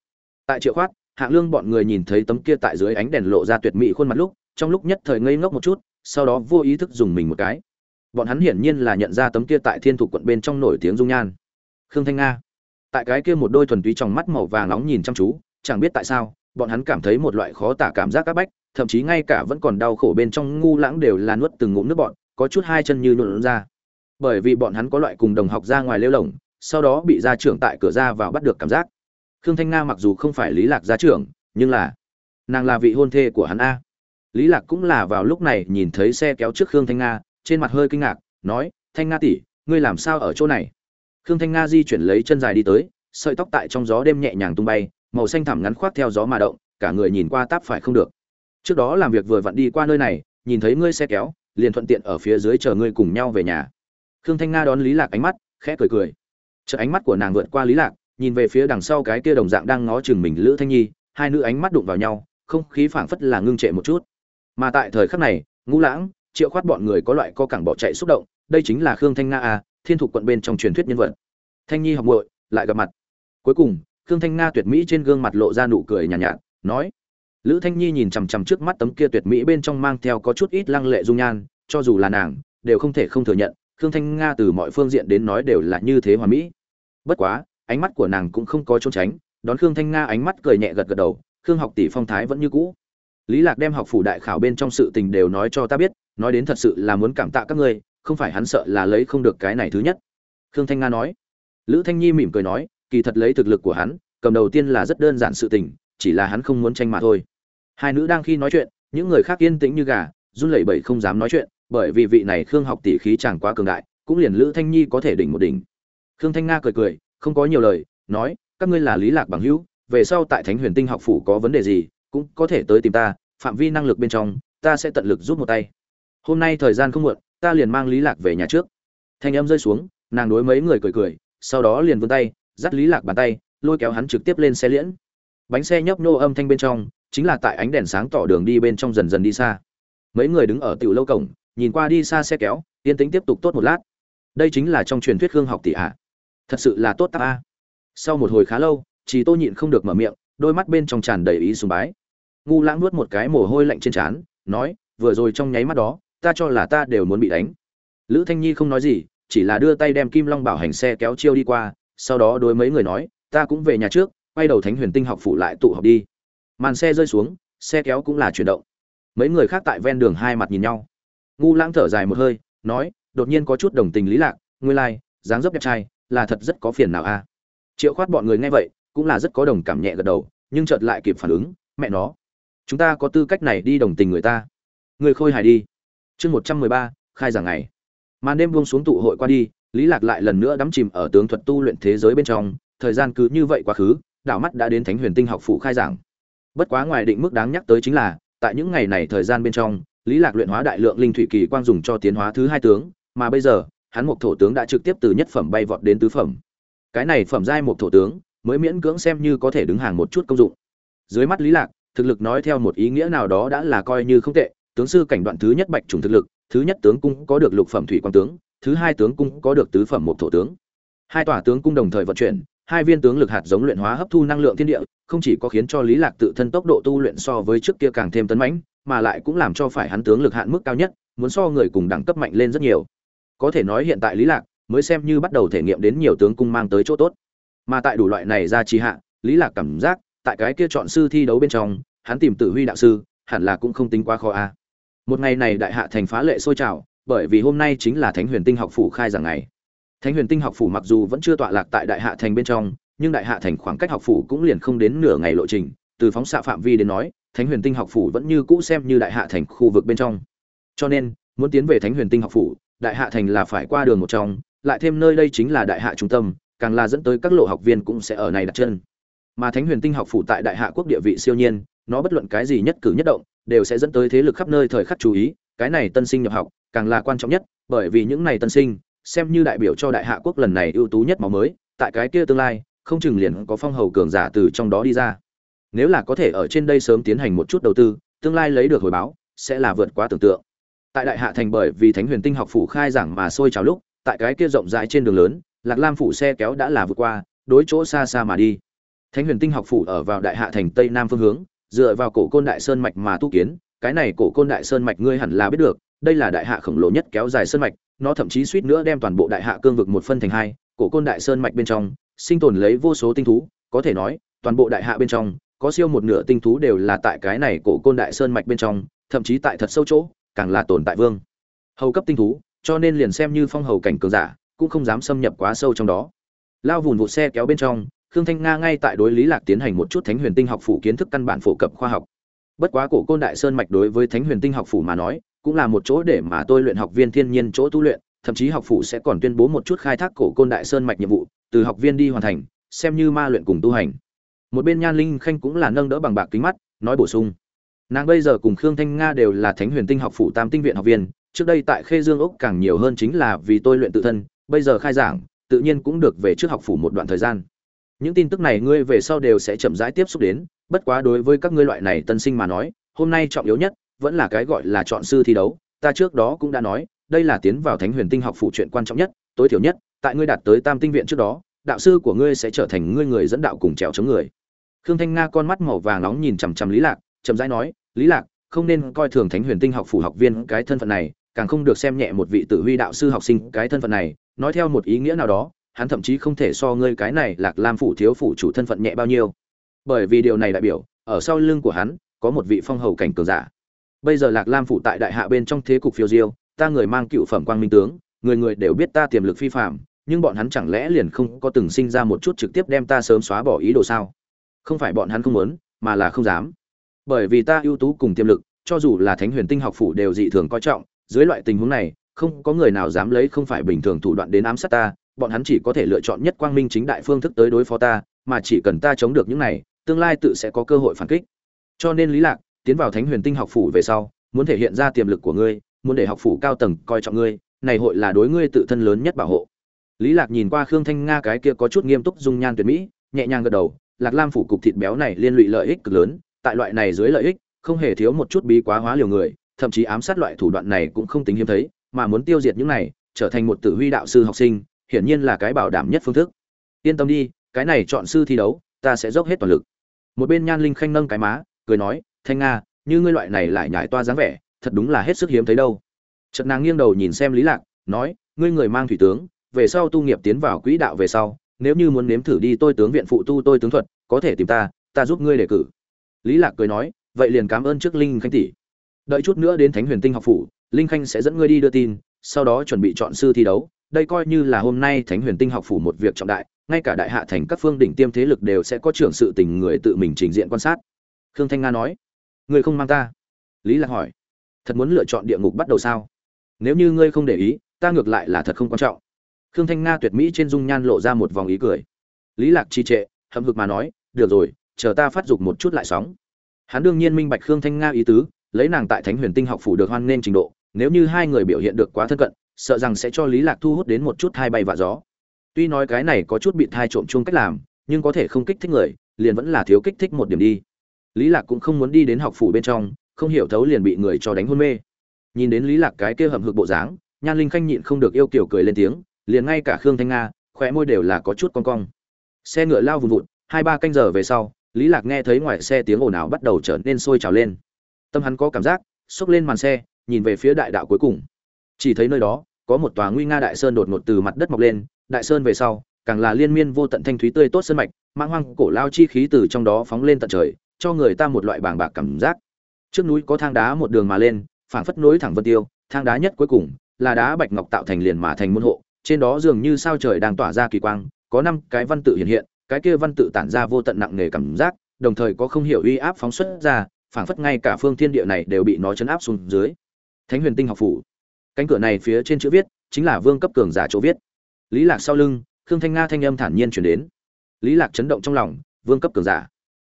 Tại triệu khoát, hạng lương bọn người nhìn thấy tấm kia tại dưới ánh đèn lộ ra tuyệt mỹ khuôn mặt lúc, trong lúc nhất thời ngây ngốc một chút, sau đó vô ý thức dùng mình một cái. Bọn hắn hiển nhiên là nhận ra tấm kia tại thiên thục quận bên trong nổi tiếng dung nhan. Khương thanh nga. Tại cái kia một đôi thuần túy trong mắt màu vàng nóng nhìn chăm chú, chẳng biết tại sao, bọn hắn cảm thấy một loại khó tả cảm giác áp bách, thậm chí ngay cả vẫn còn đau khổ bên trong ngu lãng đều là nuốt từng ngụm nước bọn có chút hai chân như nhuộn ra bởi vì bọn hắn có loại cùng đồng học ra ngoài lêu lồng sau đó bị gia trưởng tại cửa ra vào bắt được cảm giác. Khương thanh nga mặc dù không phải lý lạc gia trưởng, nhưng là nàng là vị hôn thê của hắn a. Lý lạc cũng là vào lúc này nhìn thấy xe kéo trước khương thanh nga, trên mặt hơi kinh ngạc, nói, thanh nga tỷ, ngươi làm sao ở chỗ này? Khương thanh nga di chuyển lấy chân dài đi tới, sợi tóc tại trong gió đêm nhẹ nhàng tung bay, màu xanh thẳm ngắn khoác theo gió mà động, cả người nhìn qua táp phải không được. Trước đó làm việc vừa vặn đi qua nơi này, nhìn thấy ngươi xe kéo, liền thuận tiện ở phía dưới chờ ngươi cùng nhau về nhà khương thanh nga đón lý lạc ánh mắt khẽ cười cười. Chợt ánh mắt của nàng vượt qua lý lạc nhìn về phía đằng sau cái kia đồng dạng đang ngó chừng mình lữ thanh nhi hai nữ ánh mắt đụng vào nhau không khí phảng phất là ngưng trệ một chút. Mà tại thời khắc này ngũ lãng triệu khoát bọn người có loại co cẳng bỏ chạy xúc động đây chính là khương thanh nga à, thiên thục quận bên trong truyền thuyết nhân vật. Thanh nhi học muội lại gặp mặt. Cuối cùng khương thanh nga tuyệt mỹ trên gương mặt lộ ra nụ cười nhàn nhạt, nhạt nói lữ thanh nhi nhìn chằm chằm trước mắt tấm kia tuyệt mỹ bên trong mang theo có chút ít lăng lệ dung nhan cho dù là nàng đều không thể không thừa nhận khương thanh nga từ mọi phương diện đến nói đều là như thế hoàn mỹ. Bất quá, ánh mắt của nàng cũng không có trốn tránh, đón khương thanh nga ánh mắt cười nhẹ gật gật đầu, khương học tỷ phong thái vẫn như cũ. Lý lạc đem học phủ đại khảo bên trong sự tình đều nói cho ta biết, nói đến thật sự là muốn cảm tạ các ngươi, không phải hắn sợ là lấy không được cái này thứ nhất. Khương thanh nga nói. Lữ thanh nhi mỉm cười nói, kỳ thật lấy thực lực của hắn, cầm đầu tiên là rất đơn giản sự tình, chỉ là hắn không muốn tranh mà thôi. Hai nữ đang khi nói chuyện, những người khác yên tĩnh như gà, run lẩy bẩy không dám nói chuyện bởi vì vị này khương học tỷ khí chẳng quá cường đại, cũng liền lữ thanh nhi có thể đỉnh một đỉnh. Khương thanh nga cười cười, không có nhiều lời, nói, các ngươi là lý lạc bằng hữu, về sau tại thánh huyền tinh học phủ có vấn đề gì, cũng có thể tới tìm ta, phạm vi năng lực bên trong, ta sẽ tận lực giúp một tay. Hôm nay thời gian không muộn, ta liền mang lý lạc về nhà trước. Thanh âm rơi xuống, nàng đối mấy người cười cười, sau đó liền vươn tay, dắt lý lạc bàn tay, lôi kéo hắn trực tiếp lên xe liễn. Bánh xe nhấp nô âm thanh bên trong, chính là tại ánh đèn sáng tỏ đường đi bên trong dần dần đi xa. Mấy người đứng ở tiểu lâu cổng nhìn qua đi xa xe kéo yên tĩnh tiếp tục tốt một lát. Đây chính là trong truyền thuyết hương học tỷ à, thật sự là tốt ta a. Sau một hồi khá lâu chỉ tô nhịn không được mở miệng đôi mắt bên trong tràn đầy ý sùng bái. Ngu lãng nuốt một cái mồ hôi lạnh trên trán nói vừa rồi trong nháy mắt đó ta cho là ta đều muốn bị đánh. Lữ thanh nhi không nói gì chỉ là đưa tay đem kim long bảo hành xe kéo chiêu đi qua sau đó đối mấy người nói ta cũng về nhà trước quay đầu thánh huyền tinh học phụ lại tụ học đi. Màn xe rơi xuống xe kéo cũng là chuyển động. Mấy người khác tại ven đường hai mặt nhìn nhau ngu lãng thở dài một hơi nói đột nhiên có chút đồng tình lý lạc ngươi lai、like, dáng dấp đẹp trai là thật rất có phiền nào a. Triệu khoát bọn người nghe vậy cũng là rất có đồng cảm nhẹ gật đầu nhưng chợt lại kịp phản ứng mẹ nó chúng ta có tư cách này đi đồng tình người ta. Người khôi hài đi. Chương một trăm mười ba khai giảng ngày. Màn đêm buông xuống tụ hội qua đi lý lạc lại lần nữa đắm chìm ở tướng thuật tu luyện thế giới bên trong thời gian cứ như vậy quá khứ đảo mắt đã đến thánh huyền tinh học phụ khai giảng. Bất quá ngoài định mức đáng nhắc tới chính là tại những ngày này thời gian bên trong lý lạc luyện hóa đại lượng linh thủy kỳ quang dùng cho tiến hóa thứ hai tướng, mà bây giờ, hắn một thổ tướng đã trực tiếp từ nhất phẩm bay vọt đến tứ phẩm. Cái này phẩm giai một thổ tướng, mới miễn cưỡng xem như có thể đứng hàng một chút công dụng. Dưới mắt lý lạc, thực lực nói theo một ý nghĩa nào đó đã là coi như không tệ. Tướng sư cảnh đoạn thứ nhất bạch trùng thực lực, thứ nhất tướng cung có được lục phẩm thủy quang tướng, thứ hai tướng cung có được tứ phẩm một thổ tướng. Hai tòa tướng cung đồng thời vận chuyển, hai viên tướng lực hạt giống luyện hóa hấp thu năng lượng thiên địa, không chỉ có khiến cho lý lạc tự thân tốc độ tu luyện so với trước kia càng thêm tấn mãnh mà lại cũng làm cho phải hắn tướng lực hạn mức cao nhất, muốn so người cùng đẳng cấp mạnh lên rất nhiều. Có thể nói hiện tại lý lạc mới xem như bắt đầu thể nghiệm đến nhiều tướng cung mang tới chỗ tốt. Mà tại đủ loại này ra trì hạ, lý lạc cảm giác tại cái kia chọn sư thi đấu bên trong, hắn tìm tử huy đạo sư hẳn là cũng không tính quá khó a. Một ngày này đại hạ thành phá lệ sôi trào, bởi vì hôm nay chính là thánh huyền tinh học phủ khai giảng ngày. Thánh huyền tinh học phủ mặc dù vẫn chưa tọa lạc tại đại hạ thành bên trong, nhưng đại hạ thành khoảng cách học phủ cũng liền không đến nửa ngày lộ trình, từ phóng xạ phạm vi đến nói thánh huyền tinh học phủ vẫn như cũ xem như đại hạ thành khu vực bên trong. Cho nên, muốn tiến về thánh huyền tinh học phủ, đại hạ thành là phải qua đường một trong, lại thêm nơi đây chính là đại hạ trung tâm, càng là dẫn tới các lộ học viên cũng sẽ ở này đặt chân. Mà thánh huyền tinh học phủ tại đại hạ quốc địa vị siêu nhiên, nó bất luận cái gì nhất cử nhất động, đều sẽ dẫn tới thế lực khắp nơi thời khắc chú ý, cái này tân sinh nhập học, càng là quan trọng nhất, bởi vì những này tân sinh, xem như đại biểu cho đại hạ quốc lần này ưu tú nhất máu mới, tại cái kia tương lai, không chừng liền có phong hầu cường giả từ trong đó đi ra nếu là có thể ở trên đây sớm tiến hành một chút đầu tư, tương lai lấy được hồi báo, sẽ là vượt quá tưởng tượng. Tại đại hạ thành bởi vì thánh huyền tinh học phủ khai giảng mà sôi trào lúc, tại cái kia rộng rãi trên đường lớn, lạc lam phủ xe kéo đã là vượt qua, đối chỗ xa xa mà đi. Thánh huyền tinh học phủ ở vào đại hạ thành tây nam phương hướng, dựa vào cổ côn đại sơn mạch mà tu kiến, cái này cổ côn đại sơn mạch ngươi hẳn là biết được, đây là đại hạ khổng lồ nhất kéo dài sơn mạch, nó thậm chí suýt nữa đem toàn bộ đại hạ cương vực một phân thành hai, cổ côn đại sơn mạch bên trong, sinh tồn lấy vô số tinh thú, có thể nói, toàn bộ đại hạ bên trong có siêu một nửa tinh thú đều là tại cái này cổ côn đại sơn mạch bên trong, thậm chí tại thật sâu chỗ, càng là tồn tại vương. Hầu cấp tinh thú, cho nên liền xem như phong hầu cảnh cường giả, cũng không dám xâm nhập quá sâu trong đó. Lao vùn vụ xe kéo bên trong, khương thanh nga ngay tại đối lý lạc tiến hành một chút thánh huyền tinh học phủ kiến thức căn bản phổ cập khoa học. Bất quá cổ côn đại sơn mạch đối với thánh huyền tinh học phủ mà nói, cũng là một chỗ để mà tôi luyện học viên thiên nhiên chỗ tu luyện, thậm chí học phủ sẽ còn tuyên bố một chút khai thác cổ côn đại sơn mạch nhiệm vụ, từ học viên đi hoàn thành, xem như ma luyện cùng tu hành một bên nhan linh khanh cũng là nâng đỡ bằng bạc kính mắt, nói bổ sung. Nàng bây giờ cùng khương thanh nga đều là thánh huyền tinh học phủ tam tinh viện học viên, trước đây tại khê dương ốc càng nhiều hơn chính là vì tôi luyện tự thân, bây giờ khai giảng, tự nhiên cũng được về trước học phủ một đoạn thời gian. Những tin tức này ngươi về sau đều sẽ chậm rãi tiếp xúc đến, bất quá đối với các ngươi loại này tân sinh mà nói, hôm nay trọng yếu nhất vẫn là cái gọi là chọn sư thi đấu, ta trước đó cũng đã nói, đây là tiến vào thánh huyền tinh học phụ chuyện quan trọng nhất, tối thiểu nhất, tại ngươi đạt tới tam tinh viện trước đó, đạo sư của ngươi sẽ trở thành ngươi người dẫn đạo cùng trèo chống người khương thanh nga con mắt màu vàng nóng nhìn chằm chằm lý lạc, chậm rãi nói, lý lạc, không nên coi thường thánh huyền tinh học phủ học viên cái thân phận này, càng không được xem nhẹ một vị tử huy đạo sư học sinh cái thân phận này. Nói theo một ý nghĩa nào đó, hắn thậm chí không thể so ngươi cái này lạc lam phủ thiếu phủ chủ thân phận nhẹ bao nhiêu. Bởi vì điều này đại biểu, ở sau lưng của hắn, có một vị phong hầu cảnh cường giả. Bây giờ lạc lam phủ tại đại hạ bên trong thế cục phiêu diêu, ta người mang cựu phẩm quang minh tướng, người người đều biết ta tiềm lực phi phạm nhưng bọn hắn chẳng lẽ liền không có từng sinh ra một chút trực tiếp đem ta sớm xóa bỏ ý đồ sao? Không phải bọn hắn không muốn, mà là không dám. Bởi vì ta ưu tú cùng tiềm lực, cho dù là thánh huyền tinh học phủ đều dị thường coi trọng, dưới loại tình huống này, không có người nào dám lấy không phải bình thường thủ đoạn đến ám sát ta, bọn hắn chỉ có thể lựa chọn nhất quang minh chính đại phương thức tới đối phó ta, mà chỉ cần ta chống được những này, tương lai tự sẽ có cơ hội phản kích. Cho nên lý lạc, tiến vào thánh huyền tinh học phủ về sau, muốn thể hiện ra tiềm lực của ngươi, muốn để học phủ cao tầng coi trọng ngươi, này hội là đối ngươi tự thân lớn nhất bảo hộ. Lý lạc nhìn qua khương thanh nga cái kia có chút nghiêm túc dung nhan tuyệt mỹ, nhẹ nhàng gật đầu lạc lam phủ cục thịt béo này liên lụy lợi ích cực lớn, tại loại này dưới lợi ích, không hề thiếu một chút bí quá hóa liều người, thậm chí ám sát loại thủ đoạn này cũng không tính hiếm thấy, mà muốn tiêu diệt những này, trở thành một tử huy đạo sư học sinh, hiển nhiên là cái bảo đảm nhất phương thức. Yên tâm đi, cái này chọn sư thi đấu, ta sẽ dốc hết toàn lực. Một bên nhan linh khanh nâng cái má, cười nói, thanh nga, như ngươi loại này lại nhải toa dáng vẻ, thật đúng là hết sức hiếm thấy đâu. Chợt nàng nghiêng đầu nhìn xem lý lạc, nói, ngươi người mang thủy tướng, về sau tu nghiệp tiến vào quỹ đạo về sau nếu như muốn nếm thử đi, tôi tướng viện phụ tu, tôi tướng thuật, có thể tìm ta ta giúp ngươi đề cử. Lý lạc cười nói, vậy liền cảm ơn trước linh khanh tỷ. Đợi chút nữa đến thánh huyền tinh học phủ, linh khanh sẽ dẫn ngươi đi đưa tin, sau đó chuẩn bị chọn sư thi đấu. Đây coi như là hôm nay thánh huyền tinh học phủ một việc trọng đại, ngay cả đại hạ thành các phương đỉnh tiêm thế lực đều sẽ có trưởng sự tình người tự mình trình diện quan sát. Khương thanh nga nói, ngươi không mang ta? Lý lạc hỏi, thật muốn lựa chọn địa ngục bắt đầu sao? Nếu như ngươi không để ý, ta ngược lại là thật không quan trọng khương thanh nga tuyệt mỹ trên dung nhan lộ ra một vòng ý cười. Lý lạc trì trệ, hậm hực mà nói, được rồi, chờ ta phát dục một chút lại sóng. Hắn đương nhiên minh bạch khương thanh nga ý tứ, lấy nàng tại thánh huyền tinh học phủ được hoan nghênh trình độ, nếu như hai người biểu hiện được quá thân cận, sợ rằng sẽ cho lý lạc thu hút đến một chút hai bay vạ gió. Tuy nói cái này có chút bị thai trộm chung cách làm, nhưng có thể không kích thích người, liền vẫn là thiếu kích thích một điểm đi. Lý lạc cũng không muốn đi đến học phủ bên trong, không hiểu thấu liền bị người cho đánh hôn mê. Nhìn đến lý lạc cái kia hậm hực bộ dáng, nhan linh khanh nhịn không được yêu kiều cười lên tiếng liền ngay cả khương thanh nga, khóe môi đều là có chút cong cong. Xe ngựa lao vùn vụt, hai ba canh giờ về sau, lý lạc nghe thấy ngoài xe tiếng ồn ào bắt đầu trở nên sôi trào lên. Tâm hắn có cảm giác, xốc lên màn xe, nhìn về phía đại đạo cuối cùng. Chỉ thấy nơi đó, có một tòa nguy nga đại sơn đột ngột từ mặt đất mọc lên, đại sơn về sau, càng là liên miên vô tận thanh thúy tươi tốt sơn mạch mang hoang cổ lao chi khí từ trong đó phóng lên tận trời, cho người ta một loại bàng bạc cảm giác. Trước núi có thang đá một đường mà lên, phảng phất nối thẳng vân tiêu, thang đá nhất cuối cùng là đá bạch ngọc tạo thành liền mà thành môn hộ trên đó dường như sao trời đang tỏa ra kỳ quang, có năm cái văn tự hiện hiện, cái kia văn tự tản ra vô tận nặng nề cảm giác, đồng thời có không hiểu uy áp phóng xuất ra, phảng phất ngay cả phương thiên địa này đều bị nó chấn áp xuống dưới. Thánh huyền tinh học phủ. Cánh cửa này phía trên chữ viết, chính là vương cấp cường giả chỗ viết. Lý lạc sau lưng, khương thanh nga thanh âm thản nhiên chuyển đến. Lý lạc chấn động trong lòng, vương cấp cường giả.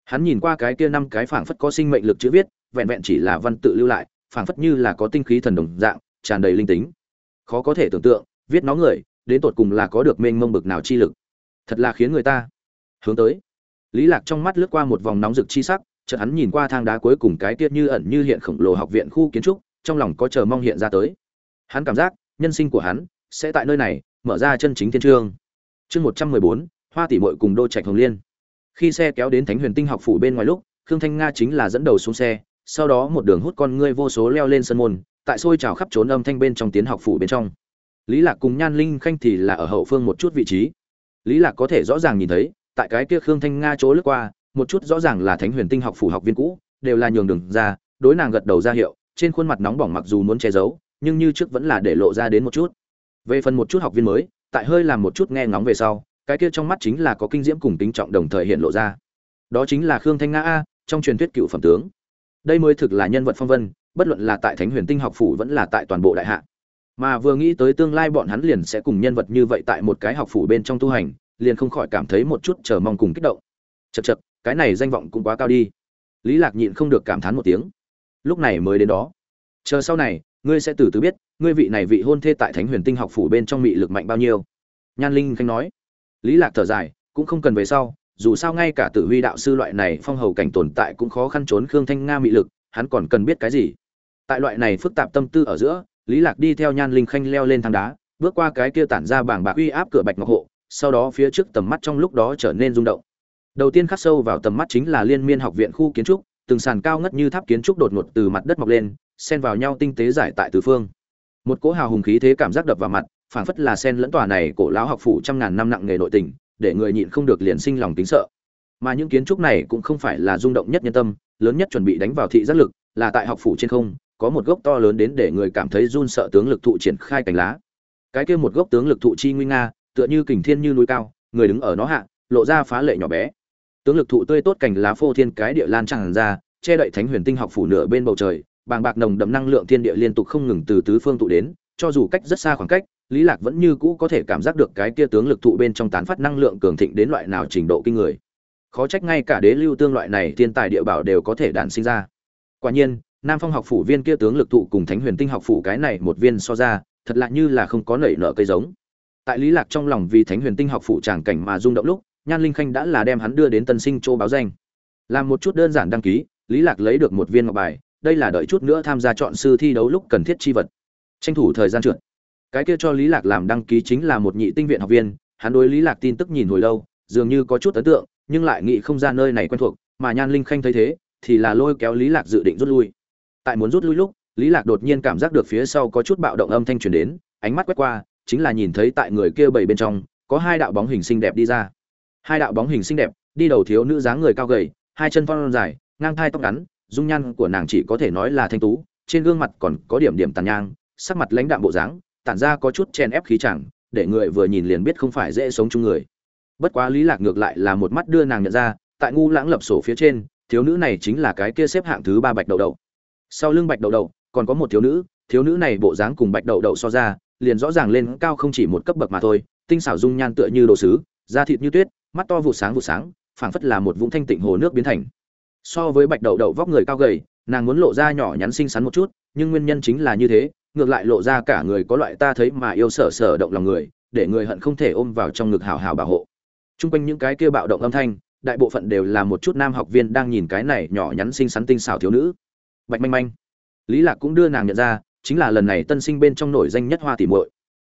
Hắn nhìn qua cái kia năm cái phảng phất có sinh mệnh lực chữ viết, vẹn vẹn chỉ là văn tự lưu lại, phảng phất như là có tinh khí thần đồng dạng, tràn đầy linh tính. Khó có thể tưởng tượng viết nó người, đến tột cùng là có được mênh mông bực nào chi lực. Thật là khiến người ta hướng tới. Lý lạc trong mắt lướt qua một vòng nóng rực chi sắc, chợt hắn nhìn qua thang đá cuối cùng cái tiết như ẩn như hiện khổng lồ học viện khu kiến trúc, trong lòng có chờ mong hiện ra tới. Hắn cảm giác, nhân sinh của hắn sẽ tại nơi này, mở ra chân chính thiên trương chương một trăm mười bốn, hoa tỷ muội cùng đô trạch hồng liên. Khi xe kéo đến thánh huyền tinh học phủ bên ngoài lúc, khương thanh nga chính là dẫn đầu xuống xe, sau đó một đường hút con ngươi vô số leo lên sân môn, tại xôi trào khắp trốn âm thanh bên trong tiến học phủ bên trong lý lạc cùng nhan linh khanh thì là ở hậu phương một chút vị trí. Lý lạc có thể rõ ràng nhìn thấy, tại cái kia khương thanh nga chỗ lướt qua, một chút rõ ràng là thánh huyền tinh học phủ học viên cũ, đều là nhường đường ra, đối nàng gật đầu ra hiệu, trên khuôn mặt nóng bỏng mặc dù muốn che giấu, nhưng như trước vẫn là để lộ ra đến một chút. Về phần một chút học viên mới, tại hơi làm một chút nghe ngóng về sau, cái kia trong mắt chính là có kinh diễm cùng tính trọng đồng thời hiện lộ ra. Đó chính là khương thanh nga a, trong truyền thuyết cựu phẩm tướng. Đây mới thực là nhân vật phong vân, bất luận là tại thánh huyền tinh học phủ vẫn là tại toàn bộ đại hạ mà vừa nghĩ tới tương lai bọn hắn liền sẽ cùng nhân vật như vậy tại một cái học phủ bên trong tu hành, liền không khỏi cảm thấy một chút chờ mong cùng kích động. Chật chật cái này danh vọng cũng quá cao đi. Lý lạc nhịn không được cảm thán một tiếng. Lúc này mới đến đó. Chờ sau này, ngươi sẽ từ từ biết, ngươi vị này vị hôn thê tại thánh huyền tinh học phủ bên trong mị lực mạnh bao nhiêu. Nhan linh khanh nói. Lý lạc thở dài, cũng không cần về sau, dù sao ngay cả tử huy đạo sư loại này phong hầu cảnh tồn tại cũng khó khăn trốn khương thanh nga mị lực, hắn còn cần biết cái gì? Tại loại này phức tạp tâm tư ở giữa lý lạc đi theo nhan linh khanh leo lên thang đá, bước qua cái kia tản ra bảng bạc uy áp cửa bạch ngọc hộ, sau đó phía trước tầm mắt trong lúc đó trở nên rung động. Đầu tiên khắc sâu vào tầm mắt chính là liên miên học viện khu kiến trúc, từng sàn cao ngất như tháp kiến trúc đột ngột từ mặt đất mọc lên, xen vào nhau tinh tế giải tại tứ phương. Một cỗ hào hùng khí thế cảm giác đập vào mặt, phảng phất là sen lẫn tòa này cổ lão học phủ trăm ngàn năm nặng nghề nội tình, để người nhịn không được liền sinh lòng kính sợ. Mà những kiến trúc này cũng không phải là rung động nhất nhân tâm, lớn nhất chuẩn bị đánh vào thị giác lực, là tại học phủ trên không có một gốc to lớn đến để người cảm thấy run sợ tướng lực thụ triển khai cành lá. Cái kia một gốc tướng lực thụ chi nguy nga, tựa như kình thiên như núi cao, người đứng ở nó hạ, lộ ra phá lệ nhỏ bé. Tướng lực thụ tươi tốt cành lá phô thiên cái địa lan tràn ra, che đậy thánh huyền tinh học phủ nửa bên bầu trời, bàng bạc nồng đậm năng lượng thiên địa liên tục không ngừng từ tứ phương tụ đến, cho dù cách rất xa khoảng cách, lý lạc vẫn như cũ có thể cảm giác được cái kia tướng lực thụ bên trong tán phát năng lượng cường thịnh đến loại nào trình độ kinh người. Khó trách ngay cả đế lưu tương loại này thiên tài địa bảo đều có thể đản sinh ra. Quả nhiên nam phong học phủ viên kia tướng lực thụ cùng thánh huyền tinh học phủ cái này một viên so ra, thật lạ như là không có nảy nở cây giống. Tại lý lạc trong lòng vì thánh huyền tinh học phủ tràng cảnh mà rung động lúc, nhan linh khanh đã là đem hắn đưa đến tân sinh châu báo danh. Làm một chút đơn giản đăng ký, lý lạc lấy được một viên ngọc bài, đây là đợi chút nữa tham gia chọn sư thi đấu lúc cần thiết chi vật. Tranh thủ thời gian trượt. Cái kia cho lý lạc làm đăng ký chính là một nhị tinh viện học viên, hắn đối lý lạc tin tức nhìn hồi lâu, dường như có chút ấn tượng, nhưng lại nghĩ không ra nơi này quen thuộc, mà nhan linh khanh thấy thế, thì là lôi kéo lý lạc dự định rút lui tại muốn rút lui lúc, lý lạc đột nhiên cảm giác được phía sau có chút bạo động âm thanh truyền đến, ánh mắt quét qua, chính là nhìn thấy tại người kia bảy bên trong, có hai đạo bóng hình xinh đẹp đi ra. Hai đạo bóng hình xinh đẹp, đi đầu thiếu nữ dáng người cao gầy, hai chân phong dài, ngang thai tóc ngắn, dung nhan của nàng chỉ có thể nói là thanh tú, trên gương mặt còn có điểm điểm tàn nhang, sắc mặt lãnh đạm bộ dáng, tản ra có chút chen ép khí chẳng, để người vừa nhìn liền biết không phải dễ sống chung người. Bất quá lý lạc ngược lại là một mắt đưa nàng nhận ra, tại ngu lãng lập sổ phía trên, thiếu nữ này chính là cái kia xếp hạng thứ ba bạch đầu đậu sau lưng bạch đậu đậu, còn có một thiếu nữ thiếu nữ này bộ dáng cùng bạch đậu đậu so ra, liền rõ ràng lên cao không chỉ một cấp bậc mà thôi, tinh xảo dung nhan tựa như đồ sứ, da thịt như tuyết, mắt to vụ sáng vụ sáng, phảng phất là một vũng thanh tịnh hồ nước biến thành. So với bạch đậu đậu vóc người cao gầy, nàng muốn lộ ra nhỏ nhắn xinh xắn một chút, nhưng nguyên nhân chính là như thế, ngược lại lộ ra cả người có loại ta thấy mà yêu sở sở động lòng người, để người hận không thể ôm vào trong ngực hào hào bảo hộ. Chung quanh những cái kia bạo động âm thanh, đại bộ phận đều là một chút nam học viên đang nhìn cái này nhỏ nhắn xinh xắn tinh xảo thiếu nữ bạch manh manh. Lý lạc cũng đưa nàng nhận ra, chính là lần này tân sinh bên trong nổi danh nhất hoa tỉ muội.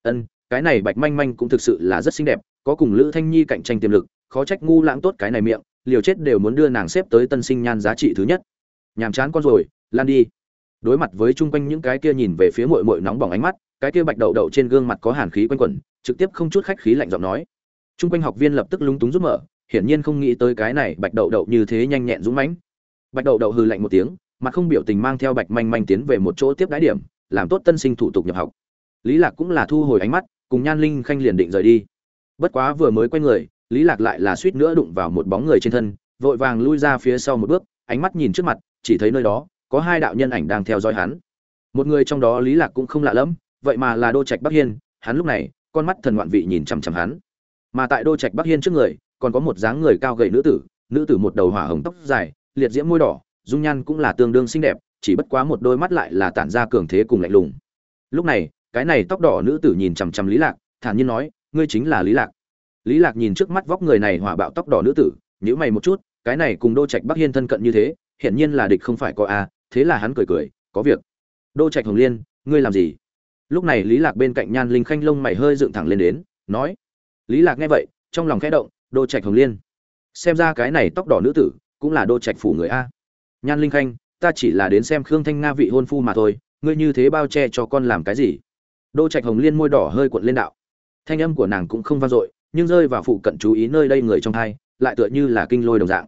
Ân, cái này bạch manh manh cũng thực sự là rất xinh đẹp, có cùng lữ thanh nhi cạnh tranh tiềm lực, khó trách ngu lãng tốt cái này miệng, liều chết đều muốn đưa nàng xếp tới tân sinh nhan giá trị thứ nhất. Nhàm chán con rồi, lan đi. Đối mặt với chung quanh những cái kia nhìn về phía mội mội nóng bỏng ánh mắt, cái kia bạch đậu đậu trên gương mặt có hàn khí quanh quẩn, trực tiếp không chút khách khí lạnh giọng nói. Chung quanh học viên lập tức lúng túng rút mở, hiển nhiên không nghĩ tới cái này bạch đậu đậu như thế nhanh nhẹn dũng mãnh. Bạch đậu đậu hừ lạnh một tiếng mặt không biểu tình mang theo bạch manh manh tiến về một chỗ tiếp đái điểm, làm tốt tân sinh thủ tục nhập học. Lý lạc cũng là thu hồi ánh mắt, cùng nhan linh khanh liền định rời đi. Bất quá vừa mới quay người, lý lạc lại là suýt nữa đụng vào một bóng người trên thân, vội vàng lui ra phía sau một bước, ánh mắt nhìn trước mặt, chỉ thấy nơi đó, có hai đạo nhân ảnh đang theo dõi hắn. Một người trong đó lý lạc cũng không lạ lẫm, vậy mà là đô trạch bắc hiên, hắn lúc này, con mắt thần ngoạn vị nhìn chằm chằm hắn. Mà tại đô trạch bắc hiên trước người, còn có một dáng người cao gầy nữ tử nữ tử một đầu hỏa hồng tóc dài, liệt diễm môi đỏ dung nhan cũng là tương đương xinh đẹp, chỉ bất quá một đôi mắt lại là tản ra cường thế cùng lạnh lùng. Lúc này, cái này tóc đỏ nữ tử nhìn chằm chằm lý lạc, thản nhiên nói, ngươi chính là lý lạc. Lý lạc nhìn trước mắt vóc người này hỏa bạo tóc đỏ nữ tử nhữ mày một chút, cái này cùng đô trạch bắc hiên thân cận như thế, hiển nhiên là địch không phải có a, thế là hắn cười cười, có việc. Đô trạch hồng liên, ngươi làm gì? Lúc này lý lạc bên cạnh nhan linh khanh lông mày hơi dựng thẳng lên đến, nói, lý lạc nghe vậy, trong lòng khẽ động, đô trạch hồng liên, xem ra cái này tóc đỏ nữ tử cũng là đô trạch phủ người a nhan linh khanh, ta chỉ là đến xem khương thanh nga vị hôn phu mà thôi, ngươi như thế bao che cho con làm cái gì? Đô trạch hồng liên môi đỏ hơi cuộn lên đạo. Thanh âm của nàng cũng không vang dội, nhưng rơi vào phụ cận chú ý nơi đây người trong thai lại tựa như là kinh lôi đồng dạng.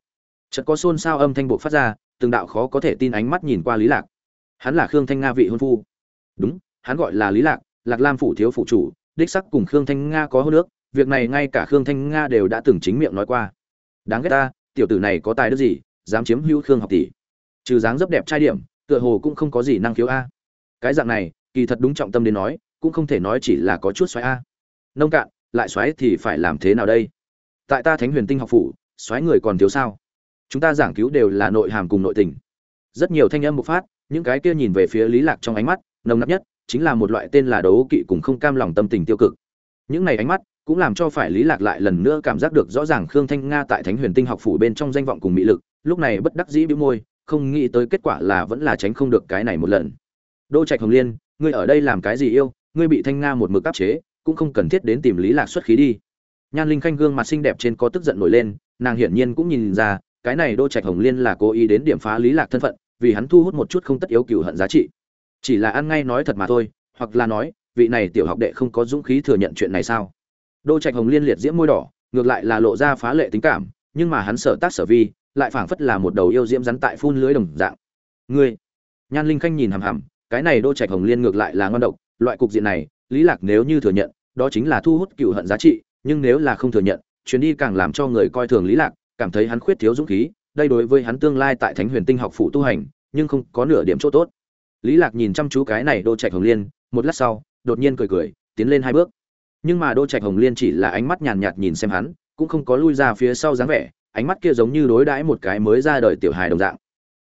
Chợt có xôn xao âm thanh bộ phát ra, từng đạo khó có thể tin ánh mắt nhìn qua lý lạc. Hắn là khương thanh nga vị hôn phu. Đúng, hắn gọi là lý lạc lạc lam phủ thiếu phụ chủ, đích sắc cùng khương thanh nga có hô nước việc này ngay cả khương thanh nga đều đã từng chính miệng nói qua. Đáng ghét ta, tiểu tử này có tài đức gì, dám chiếm hữu khương học tỷ trừ dáng dấp đẹp trai điểm, tựa hồ cũng không có gì năng khiếu a. Cái dạng này, kỳ thật đúng trọng tâm đến nói, cũng không thể nói chỉ là có chút xoáy a. Nông cạn, lại xoáy thì phải làm thế nào đây? Tại ta thánh huyền tinh học phủ, xoáy người còn thiếu sao? Chúng ta giảng cứu đều là nội hàm cùng nội tình. Rất nhiều thanh âm bộc phát, những cái kia nhìn về phía lý lạc trong ánh mắt, nồng nặc nhất, chính là một loại tên là đấu kỵ cùng không cam lòng tâm tình tiêu cực. Những này ánh mắt, cũng làm cho phải lý lạc lại lần nữa cảm giác được rõ ràng khương thanh nga tại thánh huyền tinh học phủ bên trong danh vọng cùng mỹ lực, lúc này bất đắc dĩ bĩu môi không nghĩ tới kết quả là vẫn là tránh không được cái này một lần. Đô trạch hồng liên, ngươi ở đây làm cái gì yêu? Ngươi bị thanh nga một mực áp chế, cũng không cần thiết đến tìm lý lạc xuất khí đi. Nhan linh khanh gương mặt xinh đẹp trên có tức giận nổi lên, nàng hiển nhiên cũng nhìn ra, cái này đô trạch hồng liên là cố ý đến điểm phá lý lạc thân phận, vì hắn thu hút một chút không tất yếu cửu hận giá trị. Chỉ là ăn ngay nói thật mà thôi, hoặc là nói, vị này tiểu học đệ không có dũng khí thừa nhận chuyện này sao? Đô trạch hồng liên liệt diễm môi đỏ, ngược lại là lộ ra phá lệ tính cảm, nhưng mà hắn sợ tác sở vi lại phảng phất là một đầu yêu diễm rắn tại phun lưới đồng dạng. Ngươi, nhan linh khanh nhìn hằm hằm, cái này đô trạch hồng liên ngược lại là ngon độc, loại cục diện này, lý lạc nếu như thừa nhận, đó chính là thu hút cựu hận giá trị, nhưng nếu là không thừa nhận, chuyến đi càng làm cho người coi thường lý lạc, cảm thấy hắn khuyết thiếu dũng khí, đây đối với hắn tương lai tại thánh huyền tinh học phụ tu hành, nhưng không có nửa điểm chỗ tốt. Lý lạc nhìn chăm chú cái này đô trạch hồng liên, một lát sau, đột nhiên cười cười, tiến lên hai bước. Nhưng mà đô trạch hồng liên chỉ là ánh mắt nhàn nhạt nhìn xem hắn, cũng không có lui ra phía sau dáng vẻ ánh mắt kia giống như đối đãi một cái mới ra đời tiểu hài đồng dạng.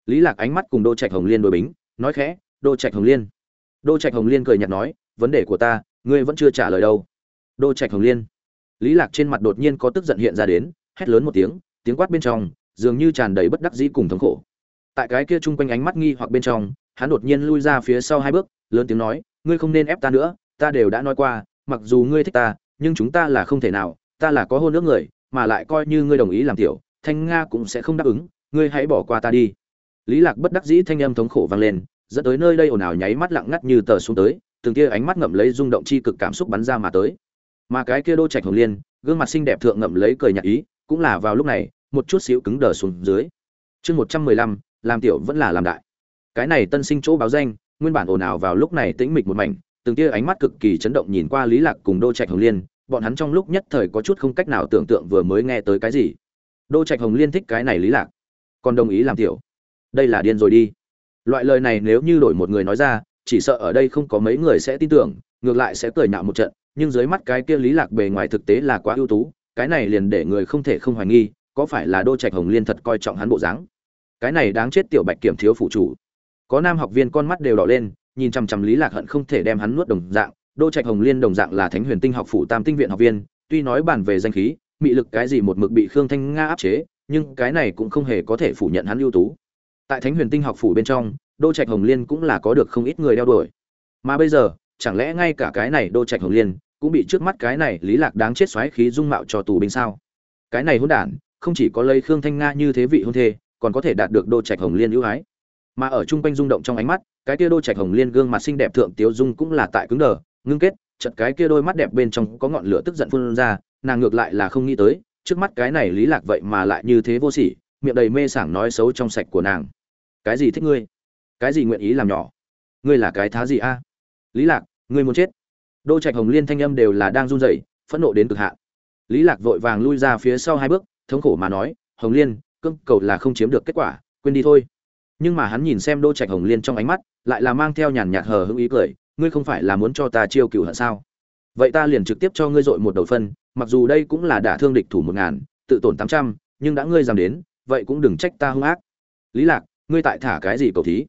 Lý lạc ánh mắt cùng đô trạch hồng liên đối bính, nói khẽ đô trạch hồng liên. Đô trạch hồng liên cười nhạt nói, vấn đề của ta, ngươi vẫn chưa trả lời đâu. Đô trạch hồng liên. Lý lạc trên mặt đột nhiên có tức giận hiện ra đến, hét lớn một tiếng tiếng quát bên trong, dường như tràn đầy bất đắc dĩ cùng thống khổ. Tại cái kia chung quanh ánh mắt nghi hoặc bên trong, hắn đột nhiên lui ra phía sau hai bước, lớn tiếng nói, ngươi không nên ép ta nữa, ta đều đã nói qua, mặc dù ngươi thích ta, nhưng chúng ta là không thể nào, ta là có hôn ước người mà lại coi như ngươi đồng ý làm tiểu, thanh nga cũng sẽ không đáp ứng, ngươi hãy bỏ qua ta đi. Lý lạc bất đắc dĩ thanh âm thống khổ vang lên, dẫn tới nơi đây ồn ào nháy mắt lặng ngắt như tờ xuống tới, từng kia ánh mắt ngậm lấy rung động chi cực cảm xúc bắn ra mà tới. Mà cái kia đô trạch hồng liên, gương mặt xinh đẹp thượng ngậm lấy cười nhạt ý, cũng là vào lúc này, một chút xíu cứng đờ xuống dưới. Chương một trăm mười lăm, làm tiểu vẫn là làm đại. Cái này tân sinh chỗ báo danh, nguyên bản ồn ào vào lúc này tĩnh mịch một mảnh, từng tia ánh mắt cực kỳ chấn động nhìn qua lý lạc cùng đô trạch hồng liên bọn hắn trong lúc nhất thời có chút không cách nào tưởng tượng vừa mới nghe tới cái gì. Đô trạch hồng liên thích cái này lý lạc. Còn đồng ý làm tiểu. Đây là điên rồi đi. Loại lời này nếu như đổi một người nói ra, chỉ sợ ở đây không có mấy người sẽ tin tưởng, ngược lại sẽ cười nhạo một trận, nhưng dưới mắt cái kia lý lạc bề ngoài thực tế là quá ưu tú, cái này liền để người không thể không hoài nghi, có phải là đô trạch hồng liên thật coi trọng hắn bộ dáng? Cái này đáng chết tiểu bạch kiểm thiếu phụ chủ. Có nam học viên con mắt đều đỏ lên, nhìn chằm chằm lý lạc hận không thể đem hắn nuốt đồng dạng đô trạch hồng liên đồng dạng là thánh huyền tinh học phủ tam tinh viện học viên, tuy nói bản về danh khí, mị lực cái gì một mực bị khương thanh nga áp chế, nhưng cái này cũng không hề có thể phủ nhận hắn ưu tú. Tại thánh huyền tinh học phủ bên trong, đô trạch hồng liên cũng là có được không ít người đeo đuổi. Mà bây giờ, chẳng lẽ ngay cả cái này đô trạch hồng liên cũng bị trước mắt cái này lý lạc đáng chết xoáy khí dung mạo cho tù binh sao? Cái này hỗn đản, không chỉ có lấy khương thanh nga như thế vị hôn thê, còn có thể đạt được đô trạch hồng liên ưu ái. Mà ở trung quanh rung động trong ánh mắt, cái kia đô trạch hồng liên gương mặt xinh đẹp thượng tiếu dung cũng là tại cứng đờ ngưng kết chật cái kia đôi mắt đẹp bên trong có ngọn lửa tức giận phun ra, nàng ngược lại là không nghĩ tới, trước mắt cái này lý lạc vậy mà lại như thế vô sỉ, miệng đầy mê sảng nói xấu trong sạch của nàng. Cái gì thích ngươi? Cái gì nguyện ý làm nhỏ? Ngươi là cái thá gì a? Lý lạc, ngươi muốn chết. Đô trạch hồng liên thanh âm đều là đang run rẩy, phẫn nộ đến cực hạn. Lý lạc vội vàng lui ra phía sau hai bước, thống khổ mà nói, hồng liên cưỡng cầu là không chiếm được kết quả, quên đi thôi. Nhưng mà hắn nhìn xem đô trạch hồng liên trong ánh mắt, lại là mang theo nhàn nhạt hờ hững ý cười ngươi không phải là muốn cho ta chiêu cựu hận sao? Vậy ta liền trực tiếp cho ngươi dội một đầu phân, mặc dù đây cũng là đả thương địch thủ một ngàn, tự tổn tám trăm, nhưng đã ngươi dám đến, vậy cũng đừng trách ta hung ác. Lý lạc, ngươi tại thả cái gì cầu thí?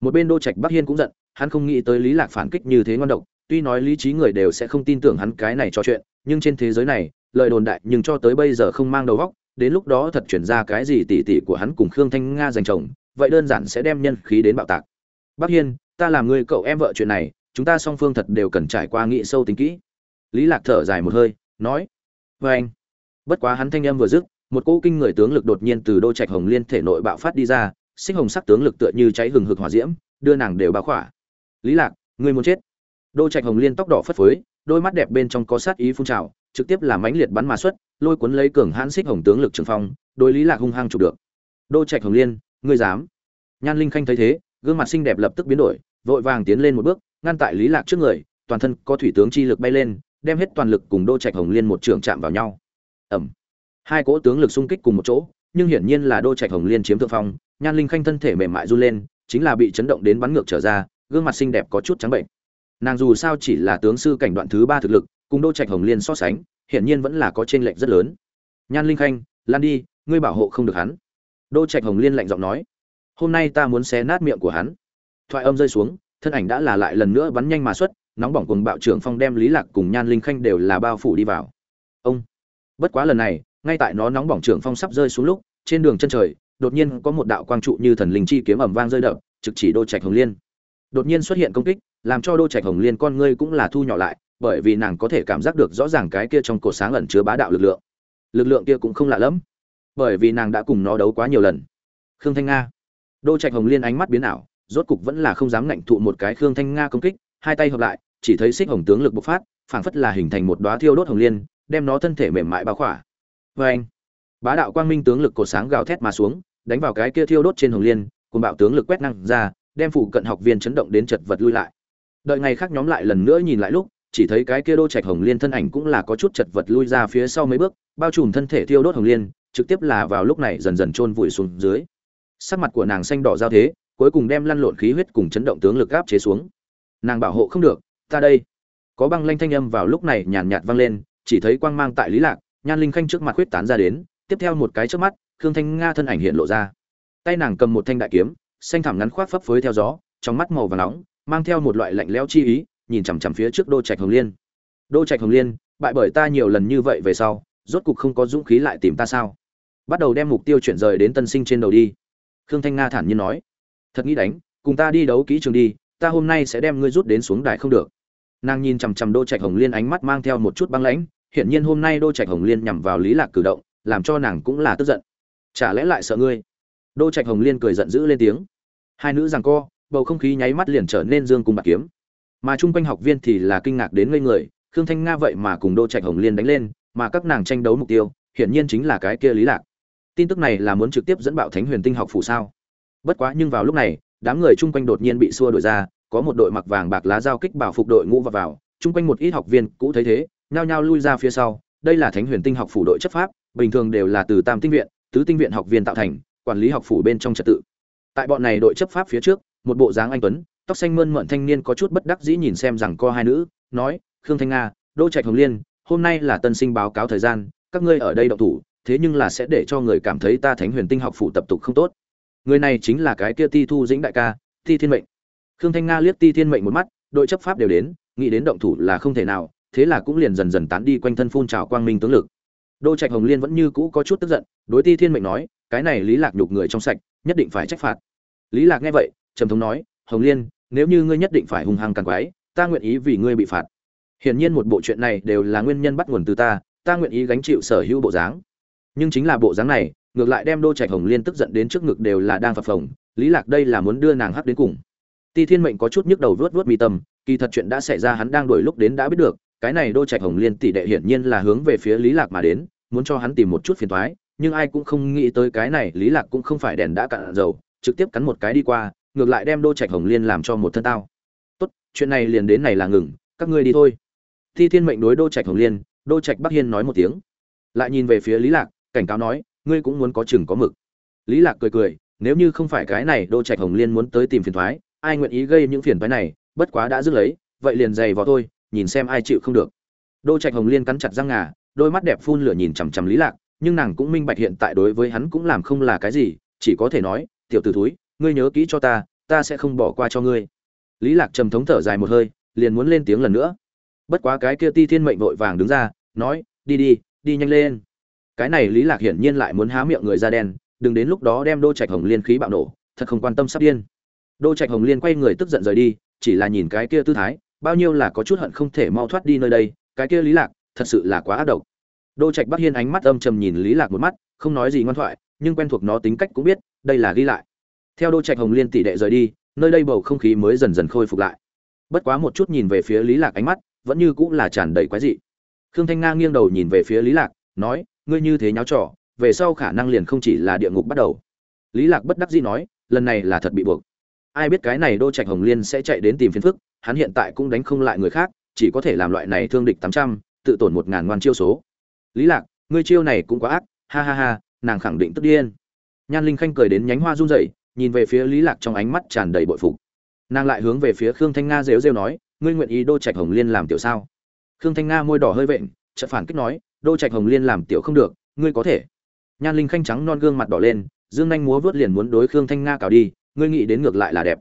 Một bên đô trạch bắc hiên cũng giận, hắn không nghĩ tới lý lạc phản kích như thế ngon độc, tuy nói lý trí người đều sẽ không tin tưởng hắn cái này cho chuyện, nhưng trên thế giới này, lời đồn đại nhưng cho tới bây giờ không mang đầu óc, đến lúc đó thật chuyển ra cái gì tỉ tỉ của hắn cùng khương thanh nga giành chồng, vậy đơn giản sẽ đem nhân khí đến bạo tạc. Bắc hiên, ta làm người cậu em vợ chuyện này chúng ta song phương thật đều cần trải qua nghị sâu tính kỹ. Lý lạc thở dài một hơi, nói với anh. Bất quá hắn thanh âm vừa dứt, một cỗ kinh người tướng lực đột nhiên từ đô trạch hồng liên thể nội bạo phát đi ra, xích hồng sắc tướng lực tựa như cháy hừng hực hỏa diễm, đưa nàng đều bao khỏa. Lý lạc, ngươi muốn chết? Đô trạch hồng liên tóc đỏ phất phới, đôi mắt đẹp bên trong có sát ý phun trào, trực tiếp làm mãnh liệt bắn mà xuất, lôi cuốn lấy cường hãn xích hồng tướng lực trường phong, đối lý lạc hung hăng chụp được. Đô trạch hồng liên, ngươi dám? Nhan linh khanh thấy thế, gương mặt xinh đẹp lập tức biến đổi, vội vàng tiến lên một bước ngăn tại lý lạc trước người, toàn thân có thủy tướng chi lực bay lên, đem hết toàn lực cùng đô trạch hồng liên một trường chạm vào nhau. Ẩm. Hai cỗ tướng lực xung kích cùng một chỗ, nhưng hiển nhiên là đô trạch hồng liên chiếm thượng phong, nhan linh khanh thân thể mềm mại run lên, chính là bị chấn động đến bắn ngược trở ra, gương mặt xinh đẹp có chút trắng bệnh. Nàng dù sao chỉ là tướng sư cảnh đoạn thứ ba thực lực, cùng đô trạch hồng liên so sánh, hiển nhiên vẫn là có trên lệnh rất lớn. Nhan linh khanh, lan đi, ngươi bảo hộ không được hắn. Đô trạch hồng liên lạnh giọng nói, hôm nay ta muốn xé nát miệng của hắn. Thoại âm rơi xuống thân ảnh đã là lại lần nữa bắn nhanh mà xuất, nóng bỏng cùng bạo trưởng phong đem lý lạc cùng nhan linh khanh đều là bao phủ đi vào. Ông! Bất quá lần này, ngay tại nó nóng bỏng trưởng phong sắp rơi xuống lúc, trên đường chân trời, đột nhiên có một đạo quang trụ như thần linh chi kiếm ầm vang rơi đập, trực chỉ đô trạch hồng liên. Đột nhiên xuất hiện công kích, làm cho đô trạch hồng liên con ngươi cũng là thu nhỏ lại, bởi vì nàng có thể cảm giác được rõ ràng cái kia trong cổ sáng ẩn chứa bá đạo lực lượng. Lực lượng kia cũng không lạ lẫm, bởi vì nàng đã cùng nó đấu quá nhiều lần. Khương thanh nga! Đô trạch hồng liên ánh mắt biến ảo rốt cục vẫn là không dám ngạnh thụ một cái khương thanh nga công kích, hai tay hợp lại, chỉ thấy xích hồng tướng lực bộc phát, phảng phất là hình thành một đóa thiêu đốt hồng liên, đem nó thân thể mềm mại bao khỏa. Vê anh bá đạo quang minh tướng lực cột sáng gào thét mà xuống, đánh vào cái kia thiêu đốt trên hồng liên cùng bạo tướng lực quét năng ra, đem phụ cận học viên chấn động đến chật vật lui lại. Đợi ngày khác nhóm lại lần nữa nhìn lại lúc, chỉ thấy cái kia đô trạch hồng liên thân ảnh cũng là có chút chật vật lui ra phía sau mấy bước, bao trùm thân thể thiêu đốt hồng liên, trực tiếp là vào lúc này dần dần chôn vùi xuống dưới. Sắc mặt của nàng xanh đỏ giao thế cuối cùng đem lăn lộn khí huyết cùng chấn động tướng lực áp chế xuống. Nàng bảo hộ không được, ta đây. Có băng lanh thanh âm vào lúc này nhàn nhạt vang lên, chỉ thấy quang mang tại lý lạc, nhan linh khanh trước mặt huyết tán ra đến, tiếp theo một cái trước mắt, khương thanh nga thân ảnh hiện lộ ra. Tay nàng cầm một thanh đại kiếm, xanh thẳm ngắn khoác phấp phới theo gió, trong mắt màu vàng nóng, mang theo một loại lạnh lẽo chi ý, nhìn chằm chằm phía trước đô trạch hồng liên. Đô trạch hồng liên, bại bởi ta nhiều lần như vậy về sau, rốt cục không có dũng khí lại tìm ta sao? Bắt đầu đem mục tiêu chuyển rời đến tân sinh trên đầu đi. Khương thanh nga thản nhiên nói thật nghĩ đánh, cùng ta đi đấu kỹ trường đi, ta hôm nay sẽ đem ngươi rút đến xuống đài không được. Nàng nhìn chằm chằm đô trạch hồng liên ánh mắt mang theo một chút băng lãnh, hiển nhiên hôm nay đô trạch hồng liên nhằm vào lý lạc cử động, làm cho nàng cũng là tức giận. Chả lẽ lại sợ ngươi? Đô trạch hồng liên cười giận dữ lên tiếng. Hai nữ giằng co, bầu không khí nháy mắt liền trở nên dương cùng bạc kiếm. Mà chung quanh học viên thì là kinh ngạc đến ngây người, khương thanh nga vậy mà cùng đô trạch hồng liên đánh lên, mà các nàng tranh đấu mục tiêu, hiển nhiên chính là cái kia lý lạc. Tin tức này là muốn trực tiếp dẫn bạo thánh huyền tinh học phủ sao? Bất quá nhưng vào lúc này, đám người chung quanh đột nhiên bị xua đuổi ra, có một đội mặc vàng bạc lá giao kích bảo phục đội ngũ vào vào, chung quanh một ít học viên cũ thấy thế, nhao nhao lui ra phía sau. Đây là thánh huyền tinh học phủ đội chấp pháp, bình thường đều là từ tam tinh viện, tứ tinh viện học viên tạo thành, quản lý học phủ bên trong trật tự. Tại bọn này đội chấp pháp phía trước, một bộ dáng anh tuấn, tóc xanh mơn mận thanh niên có chút bất đắc dĩ nhìn xem rằng co hai nữ, nói, khương thanh nga, đô trạch hồng liên, hôm nay là tân sinh báo cáo thời gian, các ngươi ở đây đậu thủ, thế nhưng là sẽ để cho người cảm thấy ta thánh huyền tinh học phủ tập tục không tốt người này chính là cái kia ti thu dĩnh đại ca, ti thiên mệnh. Khương thanh nga liếc ti thiên mệnh một mắt, đội chấp pháp đều đến, nghĩ đến động thủ là không thể nào, thế là cũng liền dần dần tán đi quanh thân phun trào quang minh tướng lực. Đô trạch hồng liên vẫn như cũ có chút tức giận, đối ti thiên mệnh nói, cái này lý lạc nhục người trong sạch, nhất định phải trách phạt. Lý lạc nghe vậy, trầm thống nói, hồng liên, nếu như ngươi nhất định phải hung hăng càng quái, ta nguyện ý vì ngươi bị phạt. Hiển nhiên một bộ chuyện này đều là nguyên nhân bắt nguồn từ ta ta nguyện ý gánh chịu sở hữu bộ dáng. Nhưng chính là bộ dáng này ngược lại đem đô trạch hồng liên tức giận đến trước ngực đều là đang phập phồng, lý lạc đây là muốn đưa nàng hắc đến cùng. Ti thiên mệnh có chút nhức đầu vớt vớt mi tâm, kỳ thật chuyện đã xảy ra hắn đang đuổi lúc đến đã biết được, cái này đô trạch hồng liên tỷ đệ hiển nhiên là hướng về phía lý lạc mà đến, muốn cho hắn tìm một chút phiền toái, nhưng ai cũng không nghĩ tới cái này, lý lạc cũng không phải đèn đã cạn dầu, trực tiếp cắn một cái đi qua, ngược lại đem đô trạch hồng liên làm cho một thân tao. Tốt, chuyện này liền đến này là ngừng, các ngươi đi thôi. Thi thiên mệnh đối đô trạch hồng liên, đô trạch bắc hiên nói một tiếng. Lại nhìn về phía lý lạc, cảnh cáo nói ngươi cũng muốn có chừng có mực. Lý lạc cười cười, nếu như không phải cái này đô trạch hồng liên muốn tới tìm phiền toái ai nguyện ý gây những phiền toái này, bất quá đã dứt lấy, vậy liền dày vào thôi, nhìn xem ai chịu không được. Đô trạch hồng liên cắn chặt răng ngà, đôi mắt đẹp phun lửa nhìn chằm chằm lý lạc, nhưng nàng cũng minh bạch hiện tại đối với hắn cũng làm không là cái gì, chỉ có thể nói, tiểu tử thúi, ngươi nhớ kỹ cho ta ta sẽ không bỏ qua cho ngươi. Lý lạc trầm thống thở dài một hơi, liền muốn lên tiếng lần nữa. Bất quá cái kia ti thiên mệnh vội vàng đứng ra, nói, đi đi đi nhanh lên cái này lý lạc hiển nhiên lại muốn há miệng người da đen, đừng đến lúc đó đem đô trạch hồng liên khí bạo nổ, thật không quan tâm sắp điên. Đô trạch hồng liên quay người tức giận rời đi, chỉ là nhìn cái kia tư thái, bao nhiêu là có chút hận không thể mau thoát đi nơi đây, cái kia lý lạc, thật sự là quá ác độc. Đô trạch bắc hiên ánh mắt âm trầm nhìn lý lạc một mắt, không nói gì ngoan thoại, nhưng quen thuộc nó tính cách cũng biết, đây là ghi lại. Theo đô trạch hồng liên tỷ đệ rời đi, nơi đây bầu không khí mới dần dần khôi phục lại. Bất quá một chút nhìn về phía lý lạc ánh mắt, vẫn như cũng là tràn đầy quái dị. Khương thanh nga nghiêng đầu nhìn về phía lý lạc, nói ngươi như thế nháo trò, về sau khả năng liền không chỉ là địa ngục bắt đầu. Lý lạc bất đắc dĩ nói, lần này là thật bị buộc. Ai biết cái này đô trạch hồng liên sẽ chạy đến tìm phiền phức, hắn hiện tại cũng đánh không lại người khác, chỉ có thể làm loại này thương địch tám trăm, tự tổn một ngàn ngoan chiêu số. Lý lạc, ngươi chiêu này cũng quá ác, ha ha ha, nàng khẳng định tức điên. Nhan linh khanh cười đến nhánh hoa run rẩy, nhìn về phía lý lạc trong ánh mắt tràn đầy bội phục. Nàng lại hướng về phía khương thanh nga rêu rêu nói, ngươi nguyện ý đô trạch hồng liên làm tiểu sao? Khương thanh nga môi đỏ hơi vện, chợt phản kích nói đô trạch hồng liên làm tiểu không được, ngươi có thể. Nhan linh khanh trắng non gương mặt đỏ lên, dương nhanh múa vớt liền muốn đối khương thanh nga cào đi, ngươi nghĩ đến ngược lại là đẹp.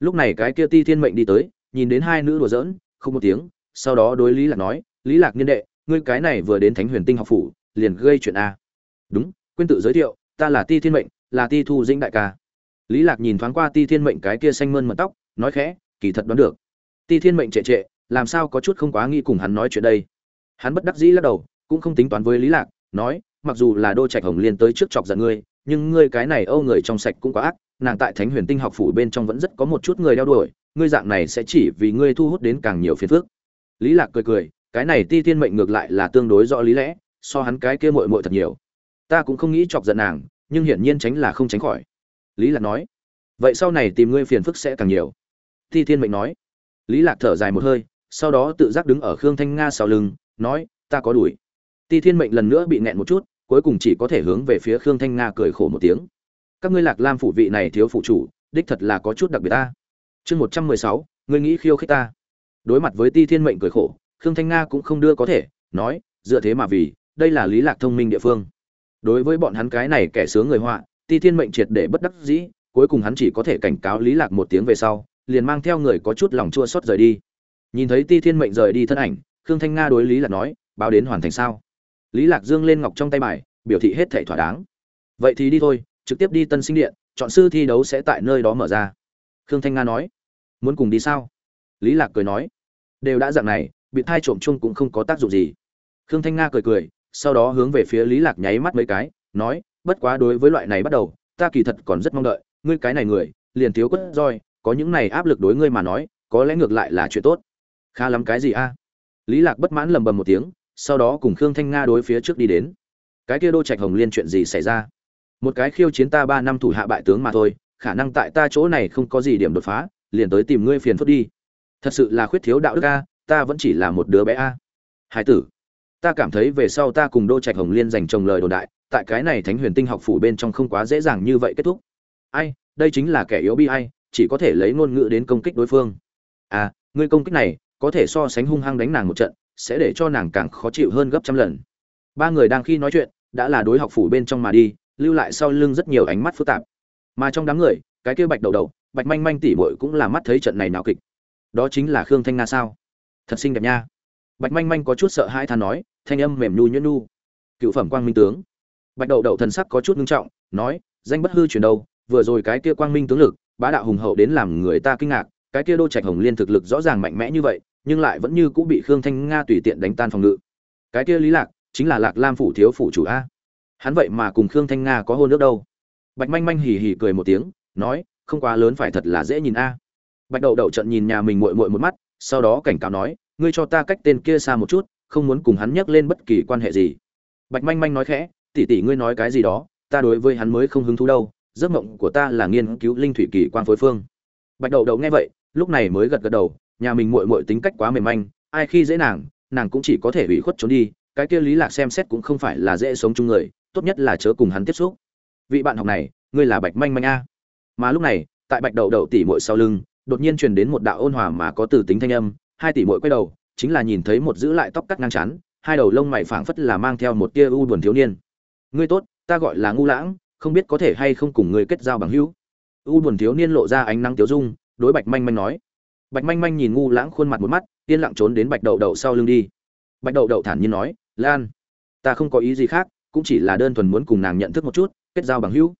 Lúc này cái kia ti thiên mệnh đi tới, nhìn đến hai nữ đùa giỡn không một tiếng, sau đó đối lý lạc nói, lý lạc niên đệ, ngươi cái này vừa đến thánh huyền tinh học phủ, liền gây chuyện a. Đúng, quên tự giới thiệu, ta là ti thiên mệnh, là ti thu dĩnh đại ca. Lý lạc nhìn thoáng qua ti thiên mệnh cái kia xanh mơn mật tóc, nói khẽ, kỳ thật đoán được. Ti thiên mệnh trệ trệ, làm sao có chút không quá nghĩ cùng hắn nói chuyện đây? Hắn bất đắc dĩ lắc đầu, cũng không tính toán với lý lạc, nói, mặc dù là đô trạch hồng liên tới trước chọc giận ngươi, nhưng ngươi cái này âu người trong sạch cũng quá ác, nàng tại thánh huyền tinh học phủ bên trong vẫn rất có một chút người đeo đuổi, ngươi dạng này sẽ chỉ vì ngươi thu hút đến càng nhiều phiền phức. Lý lạc cười cười, cái này ti thiên mệnh ngược lại là tương đối rõ lý lẽ, so hắn cái kia muội muội thật nhiều. Ta cũng không nghĩ chọc giận nàng, nhưng hiển nhiên tránh là không tránh khỏi. Lý lạc nói, vậy sau này tìm ngươi phiền phức sẽ càng nhiều. Ti thiên mệnh nói. Lý lạc thở dài một hơi, sau đó tự giác đứng ở khương thanh nga sau lưng nói, ta có đuổi. Ti thiên mệnh lần nữa bị nghẹn một chút, cuối cùng chỉ có thể hướng về phía khương thanh nga cười khổ một tiếng. Các ngươi lạc lam phủ vị này thiếu phụ chủ, đích thật là có chút đặc biệt ta. Chương một trăm mười sáu, ngươi nghĩ khiêu khích ta? Đối mặt với ti thiên mệnh cười khổ, khương thanh nga cũng không đưa có thể, nói, dựa thế mà vì, đây là lý lạc thông minh địa phương. Đối với bọn hắn cái này kẻ sướng người họa, ti thiên mệnh triệt để bất đắc dĩ, cuối cùng hắn chỉ có thể cảnh cáo lý lạc một tiếng về sau, liền mang theo người có chút lòng chua xót rời đi. Nhìn thấy ti thiên mệnh rời đi thân ảnh khương thanh nga đối lý lạc nói, báo đến hoàn thành sao? Lý lạc dương lên ngọc trong tay bài, biểu thị hết thảy thỏa đáng. Vậy thì đi thôi, trực tiếp đi tân sinh điện, chọn sư thi đấu sẽ tại nơi đó mở ra. Khương thanh nga nói. Muốn cùng đi sao? Lý lạc cười nói. Đều đã dạng này, bị thai trộm chung cũng không có tác dụng gì. Khương thanh nga cười cười, sau đó hướng về phía lý lạc nháy mắt mấy cái, nói, bất quá đối với loại này bắt đầu, ta kỳ thật còn rất mong đợi, ngươi cái này người, liền thiếu quất roi, có những này áp lực đối ngươi mà nói, có lẽ ngược lại là chuyện tốt. Khá lắm cái gì a? Lý lạc bất mãn lầm bầm một tiếng, sau đó cùng khương thanh nga đối phía trước đi đến. Cái kia đô trạch hồng liên chuyện gì xảy ra? Một cái khiêu chiến ta ba năm thủ hạ bại tướng mà thôi, khả năng tại ta chỗ này không có gì điểm đột phá, liền tới tìm ngươi phiền phức đi. Thật sự là khuyết thiếu đạo đức a, ta vẫn chỉ là một đứa bé a. Hải tử, ta cảm thấy về sau ta cùng đô trạch hồng liên dành chồng lời đồn đại, tại cái này thánh huyền tinh học phủ bên trong không quá dễ dàng như vậy kết thúc. Ai, đây chính là kẻ yếu bi ai, chỉ có thể lấy ngôn ngữ đến công kích đối phương. À ngươi công kích này có thể so sánh hung hăng đánh nàng một trận, sẽ để cho nàng càng khó chịu hơn gấp trăm lần. Ba người đang khi nói chuyện, đã là đối học phủ bên trong mà đi, lưu lại sau lưng rất nhiều ánh mắt phức tạp. Mà trong đám người, cái kia bạch đầu đầu, bạch manh manh tỉ mội cũng là mắt thấy trận này nào kịch. Đó chính là khương thanh nga sao? Thật xinh đẹp nha. Bạch manh manh có chút sợ hãi than nói, thanh âm mềm nhu nhuyễn nhu cựu phẩm quang minh tướng. Bạch đậu đậu thần sắc có chút ngưng trọng, nói, danh bất hư truyền đâu, vừa rồi cái kia quang minh tướng lực, bá đạo hùng hậu đến làm người ta kinh ngạc, cái kia đô trạch hồng liên thực lực rõ ràng mạnh mẽ như vậy nhưng lại vẫn như cũng bị khương thanh nga tùy tiện đánh tan phòng ngự. Cái kia lý lạc, chính là lạc lam phủ thiếu phủ chủ a. Hắn vậy mà cùng khương thanh nga có hôn nước đâu? Bạch manh manh hì hì cười một tiếng, nói, không quá lớn phải thật là dễ nhìn a. Bạch đậu đậu trận nhìn nhà mình muội muội một mắt, sau đó cảnh cáo nói, ngươi cho ta cách tên kia xa một chút, không muốn cùng hắn nhắc lên bất kỳ quan hệ gì. Bạch manh manh nói khẽ, tỷ tỷ ngươi nói cái gì đó, ta đối với hắn mới không hứng thú đâu, giấc mộng của ta là nghiên cứu linh thủy kỳ quan phối phương. Bạch đậu đậu nghe vậy, lúc này mới gật gật đầu nhà mình muội muội tính cách quá mềm manh, ai khi dễ nàng nàng cũng chỉ có thể ủy khuất trốn đi, cái kia lý lạc xem xét cũng không phải là dễ sống chung người, tốt nhất là chớ cùng hắn tiếp xúc. Vị bạn học này, ngươi là bạch manh manh a. Mà lúc này, tại bạch đậu đậu tỷ muội sau lưng, đột nhiên truyền đến một đạo ôn hòa mà có từ tính thanh âm, hai tỷ muội quay đầu, chính là nhìn thấy một giữ lại tóc cắt ngang chán, hai đầu lông mày phảng phất là mang theo một tia u buồn thiếu niên. Ngươi tốt, ta gọi là ngu lãng, không biết có thể hay không cùng ngươi kết giao bằng hữu. U buồn thiếu niên lộ ra ánh nắng thiếu dung, đối bạch manh manh nói bạch manh manh nhìn ngu lãng khuôn mặt một mắt, yên lặng trốn đến bạch đậu đậu sau lưng đi. Bạch đậu đậu thản nhiên nói, lan, ta không có ý gì khác, cũng chỉ là đơn thuần muốn cùng nàng nhận thức một chút, kết giao bằng hữu.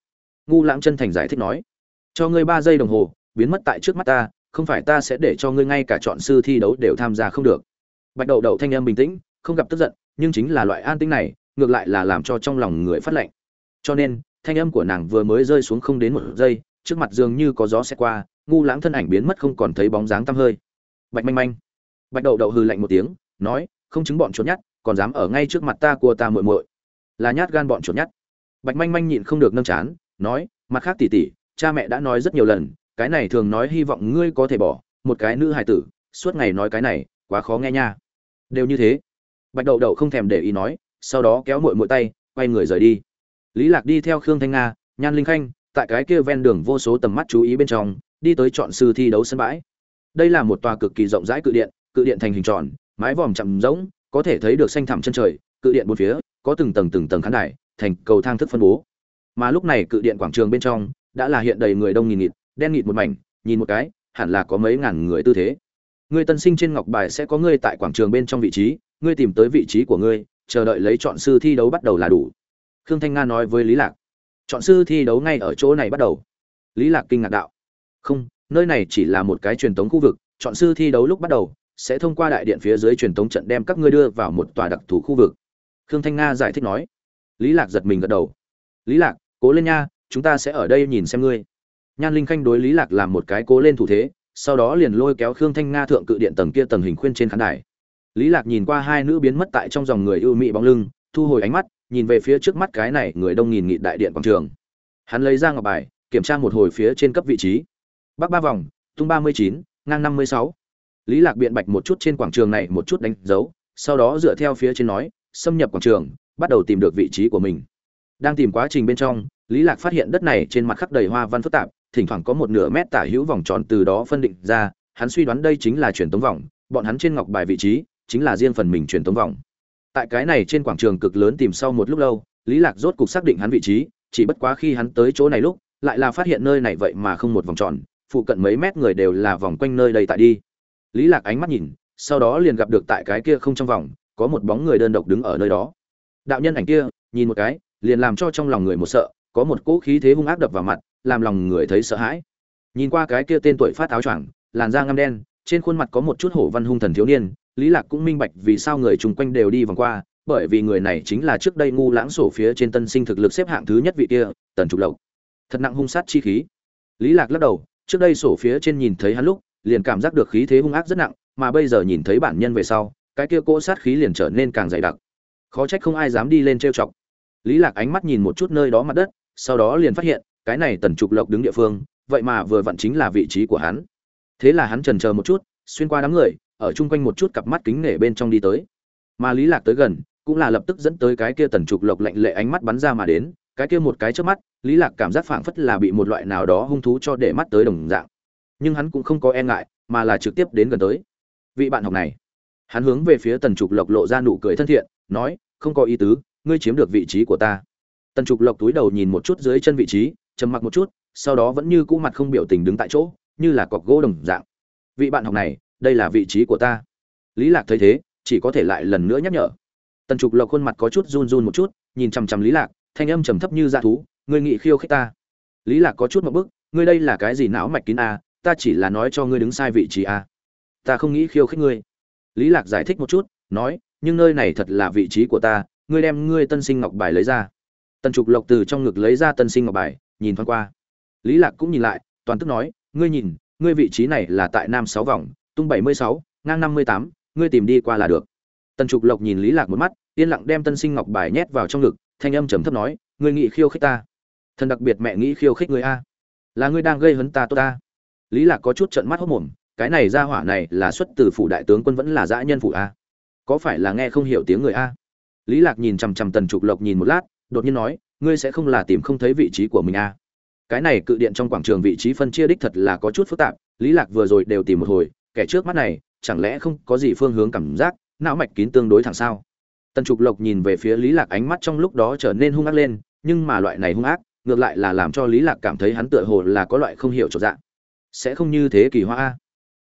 Ngu lãng chân thành giải thích nói, cho ngươi ba giây đồng hồ, biến mất tại trước mắt ta, không phải ta sẽ để cho ngươi ngay cả chọn sư thi đấu đều tham gia không được. Bạch đậu đậu thanh em bình tĩnh, không gặp tức giận, nhưng chính là loại an tĩnh này, ngược lại là làm cho trong lòng người phát lạnh. cho nên, thanh âm của nàng vừa mới rơi xuống không đến một giây trước mặt dường như có gió sẽ qua, ngu lãng thân ảnh biến mất không còn thấy bóng dáng tăm hơi. Bạch manh manh. Bạch đậu đậu hừ lạnh một tiếng, nói, không chứng bọn chuột nhắt, còn dám ở ngay trước mặt ta của ta muội muội. Là nhát gan bọn chuột nhắt. Bạch manh manh nhịn không được nâng chán, nói, mặt khác tỉ tỉ cha mẹ đã nói rất nhiều lần, cái này thường nói hy vọng ngươi có thể bỏ, một cái nữ hài tử, suốt ngày nói cái này, quá khó nghe nha. Đều như thế. Bạch đậu đậu không thèm để ý nói, sau đó kéo muội muội tay, quay người rời đi. Lý lạc đi theo khương thanh nga, nhan linh khanh tại cái kia ven đường vô số tầm mắt chú ý bên trong, đi tới chọn sư thi đấu sân bãi. Đây là một tòa cực kỳ rộng rãi cự điện cự điện thành hình tròn, mái vòm chậm rỗng, có thể thấy được xanh thẳm chân trời, cự điện bốn phía, có từng tầng từng tầng khán đài, thành cầu thang thức phân bố. Mà lúc này cự điện quảng trường bên trong, đã là hiện đầy người đông nghìn nghịt, đen nghịt một mảnh, nhìn một cái, hẳn là có mấy ngàn người tư thế. Người tân sinh trên ngọc bài sẽ có ngươi tại quảng trường bên trong vị trí ngươi tìm tới vị trí của ngươi chờ đợi lấy chọn sư thi đấu bắt đầu là đủ. Khương thanh nga nói với lý lạc chọn sư thi đấu ngay ở chỗ này bắt đầu. Lý lạc kinh ngạc đạo. Không, nơi này chỉ là một cái truyền thống khu vực, chọn sư thi đấu lúc bắt đầu, sẽ thông qua đại điện phía dưới truyền thống trận đem các ngươi đưa vào một tòa đặc thù khu vực. Khương thanh nga giải thích nói. Lý lạc giật mình gật đầu. Lý lạc, cố lên nha, chúng ta sẽ ở đây nhìn xem ngươi. Nhan linh khanh đối lý lạc làm một cái cố lên thủ thế, sau đó liền lôi kéo khương thanh nga thượng cự điện tầng kia tầng hình khuyên trên khán đài. Lý lạc nhìn qua hai nữ biến mất tại trong dòng người ưu mị bóng lưng, thu hồi ánh mắt nhìn về phía trước mắt cái này người đông nghìn nghị đại điện quảng trường. Hắn lấy ra ngọc bài, kiểm tra một hồi phía trên cấp vị trí. Bắc ba vòng, tung ba mươi chín, ngang năm mươi sáu. Lý lạc biện bạch một chút trên quảng trường này một chút đánh dấu, sau đó dựa theo phía trên nói, xâm nhập quảng trường, bắt đầu tìm được vị trí của mình. Đang tìm quá trình bên trong, lý lạc phát hiện đất này trên mặt khắc đầy hoa văn phức tạp, thỉnh thoảng có một nửa mét tả hữu vòng tròn từ đó phân định ra, hắn suy đoán đây chính là truyền tống vòng, bọn hắn trên ngọc bài vị trí chính là riêng phần mình truyền tống vòng tại cái này trên quảng trường cực lớn tìm sau một lúc lâu, lý lạc rốt cục xác định hắn vị trí, chỉ bất quá khi hắn tới chỗ này lúc, lại là phát hiện nơi này vậy mà không một vòng tròn, phụ cận mấy mét người đều là vòng quanh nơi đây tại đi. Lý lạc ánh mắt nhìn, sau đó liền gặp được tại cái kia không trong vòng, có một bóng người đơn độc đứng ở nơi đó. Đạo nhân ảnh kia, nhìn một cái, liền làm cho trong lòng người một sợ, có một cỗ khí thế hung ác đập vào mặt, làm lòng người thấy sợ hãi. Nhìn qua cái kia tên tuổi phát áo choàng, làn da ngăm đen, trên khuôn mặt có một chút hổ văn hung thần thiếu niên lý lạc cũng minh bạch vì sao người chung quanh đều đi vòng qua, bởi vì người này chính là trước đây ngu lãng sổ phía trên tân sinh thực lực xếp hạng thứ nhất vị kia, tần trục lộc. Thật nặng hung sát chi khí. Lý lạc lắc đầu, trước đây sổ phía trên nhìn thấy hắn lúc, liền cảm giác được khí thế hung ác rất nặng, mà bây giờ nhìn thấy bản nhân về sau, cái kia cỗ sát khí liền trở nên càng dày đặc. Khó trách không ai dám đi lên trêu chọc. Lý lạc ánh mắt nhìn một chút nơi đó mặt đất, sau đó liền phát hiện, cái này tần trục lộc đứng địa phương, vậy mà vừa vặn chính là vị trí của hắn. Thế là hắn trần chờ một chút, xuyên qua đám người ở chung quanh một chút cặp mắt kính nể bên trong đi tới. Mà lý lạc tới gần, cũng là lập tức dẫn tới cái kia tần trục lộc lạnh lệ ánh mắt bắn ra mà đến, cái kia một cái trước mắt, lý lạc cảm giác phảng phất là bị một loại nào đó hung thú cho để mắt tới đồng dạng. Nhưng hắn cũng không có e ngại, mà là trực tiếp đến gần tới. Vị bạn học này, hắn hướng về phía tần trục lộc lộ ra nụ cười thân thiện, nói, không có ý tứ, ngươi chiếm được vị trí của ta. Tần trục lộc túi đầu nhìn một chút dưới chân vị trí, trầm mặc một chút, sau đó vẫn như cũ mặt không biểu tình đứng tại chỗ, như là cọc gỗ đồng dạng. Vị bạn học này đây là vị trí của ta. Lý lạc thấy thế, chỉ có thể lại lần nữa nhắc nhở. Tần trục lộc khuôn mặt có chút run run một chút, nhìn chằm chằm lý lạc, thanh âm trầm thấp như dạ thú, ngươi nghị khiêu khích ta? Lý lạc có chút một bức, ngươi đây là cái gì não mạch kín a, ta chỉ là nói cho ngươi đứng sai vị trí a. Ta không nghĩ khiêu khích ngươi. Lý lạc giải thích một chút, nói, nhưng nơi này thật là vị trí của ta, ngươi đem ngươi tân sinh ngọc bài lấy ra. Tần trục lộc từ trong ngực lấy ra tân sinh ngọc bài, nhìn thoáng qua. Lý lạc cũng nhìn lại, toàn tức nói, ngươi nhìn, ngươi vị trí này là tại nam sáu vòng tung bảy mươi sáu, ngang năm mươi tám, ngươi tìm đi qua là được. Tần trục lộc nhìn lý lạc một mắt, yên lặng đem tân sinh ngọc bài nhét vào trong ngực, thanh âm trầm thấp nói, ngươi nghĩ khiêu khích ta. Thần đặc biệt mẹ nghĩ khiêu khích ngươi a. Là ngươi đang gây hấn ta tốt ta. Lý lạc có chút trợn mắt hốt mồm, cái này ra hỏa này là xuất từ phủ đại tướng quân vẫn là dã nhân phủ a. Có phải là nghe không hiểu tiếng người a? Lý lạc nhìn chằm chằm tần trục lộc nhìn một lát, đột nhiên nói, ngươi sẽ không là tìm không thấy vị trí của mình a. Cái này cự điện trong quảng trường vị trí phân chia đích thật là có chút phức tạp, lý lạc vừa rồi đều tìm một hồi kẻ trước mắt này, chẳng lẽ không có gì phương hướng cảm giác, não mạch kín tương đối thẳng sao? Tần trục lộc nhìn về phía lý lạc ánh mắt trong lúc đó trở nên hung ác lên, nhưng mà loại này hung ác, ngược lại là làm cho lý lạc cảm thấy hắn tựa hồ là có loại không hiểu chỗ dạng sẽ không như thế kỳ hoa a.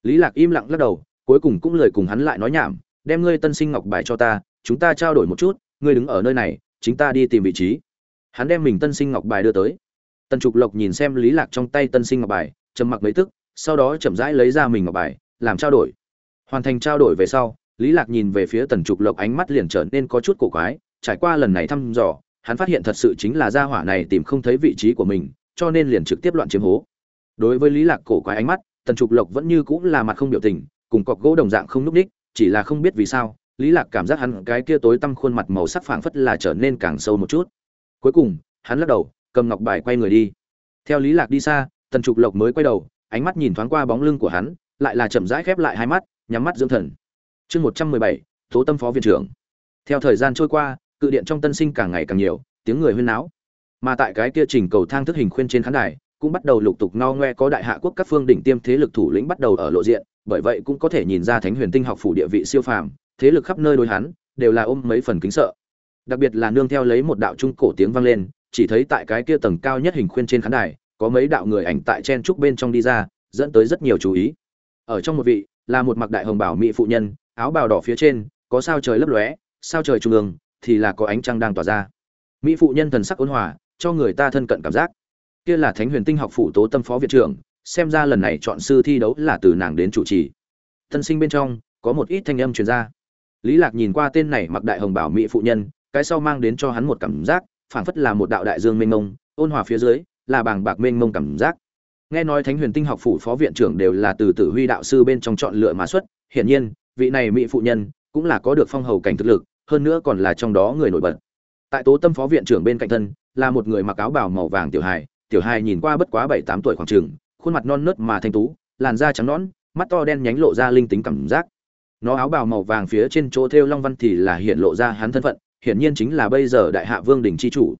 Lý lạc im lặng lắc đầu, cuối cùng cũng lời cùng hắn lại nói nhảm, đem ngươi tân sinh ngọc bài cho ta, chúng ta trao đổi một chút, ngươi đứng ở nơi này, chính ta đi tìm vị trí. Hắn đem mình tân sinh ngọc bài đưa tới. Tần trục lộc nhìn xem lý lạc trong tay tân sinh ngọc bài, trầm mặc mấy tức, sau đó chậm rãi lấy ra mình ngọc bài làm trao đổi. Hoàn thành trao đổi về sau, lý lạc nhìn về phía tần trục lộc ánh mắt liền trở nên có chút cổ quái, trải qua lần này thăm dò, hắn phát hiện thật sự chính là gia hỏa này tìm không thấy vị trí của mình, cho nên liền trực tiếp loạn chiếm hố. Đối với lý lạc cổ quái ánh mắt, tần trục lộc vẫn như cũ là mặt không biểu tình, cùng cọc gỗ đồng dạng không núc đích chỉ là không biết vì sao, lý lạc cảm giác hắn cái kia tối tăm khuôn mặt màu sắc phảng phất là trở nên càng sâu một chút. Cuối cùng, hắn lắc đầu, cầm ngọc bài quay người đi. Theo lý lạc đi xa, tần trục lộc mới quay đầu, ánh mắt nhìn thoáng qua bóng lưng của hắn lại là chậm rãi khép lại hai mắt, nhắm mắt dưỡng thần. Chương một trăm mười bảy, tố tâm phó viện trưởng. Theo thời gian trôi qua, cự điện trong tân sinh càng ngày càng nhiều, tiếng người huyên náo. Mà tại cái kia trình cầu thang thức hình khuyên trên khán đài, cũng bắt đầu lục tục no ngoe có đại hạ quốc các phương đỉnh tiêm thế lực thủ lĩnh bắt đầu ở lộ diện, bởi vậy cũng có thể nhìn ra thánh huyền tinh học phủ địa vị siêu phàm, thế lực khắp nơi đối hắn, đều là ôm mấy phần kính sợ. Đặc biệt là nương theo lấy một đạo trung cổ tiếng vang lên, chỉ thấy tại cái kia tầng cao nhất hình khuyên trên khán đài, có mấy đạo người ảnh tại chen trúc bên trong đi ra, dẫn tới rất nhiều chú ý ở trong một vị, là một mặc đại hồng bảo mỹ phụ nhân, áo bào đỏ phía trên, có sao trời lấp lóe, sao trời trung ương, thì là có ánh trăng đang tỏa ra. Mỹ phụ nhân thần sắc ôn hòa, cho người ta thân cận cảm giác. Kia là thánh huyền tinh học phụ tố tâm phó viện trưởng, xem ra lần này chọn sư thi đấu là từ nàng đến chủ trì. Thân sinh bên trong, có một ít thanh âm truyền ra. Lý lạc nhìn qua tên này mặc đại hồng bảo mỹ phụ nhân, cái sau mang đến cho hắn một cảm giác, phảng phất là một đạo đại dương mênh mông, ôn hòa phía dưới, là bàng bạc mênh mông cảm giác nghe nói thánh huyền tinh học phủ phó viện trưởng đều là từ tử huy đạo sư bên trong chọn lựa mà xuất, hiển nhiên, vị này mỹ phụ nhân cũng là có được phong hầu cảnh thực lực, hơn nữa còn là trong đó người nổi bật. Tại tố tâm phó viện trưởng bên cạnh thân, là một người mặc áo bào màu vàng tiểu hài tiểu hài nhìn qua bất quá bảy tám tuổi khoảng trường khuôn mặt non nớt mà thanh tú, làn da trắng nõn, mắt to đen nhánh lộ ra linh tính cảm giác. Nó áo bào màu vàng phía trên chỗ thêu long văn thì là hiện lộ ra hắn thân phận, hiển nhiên chính là bây giờ đại hạ vương đình chi chủ.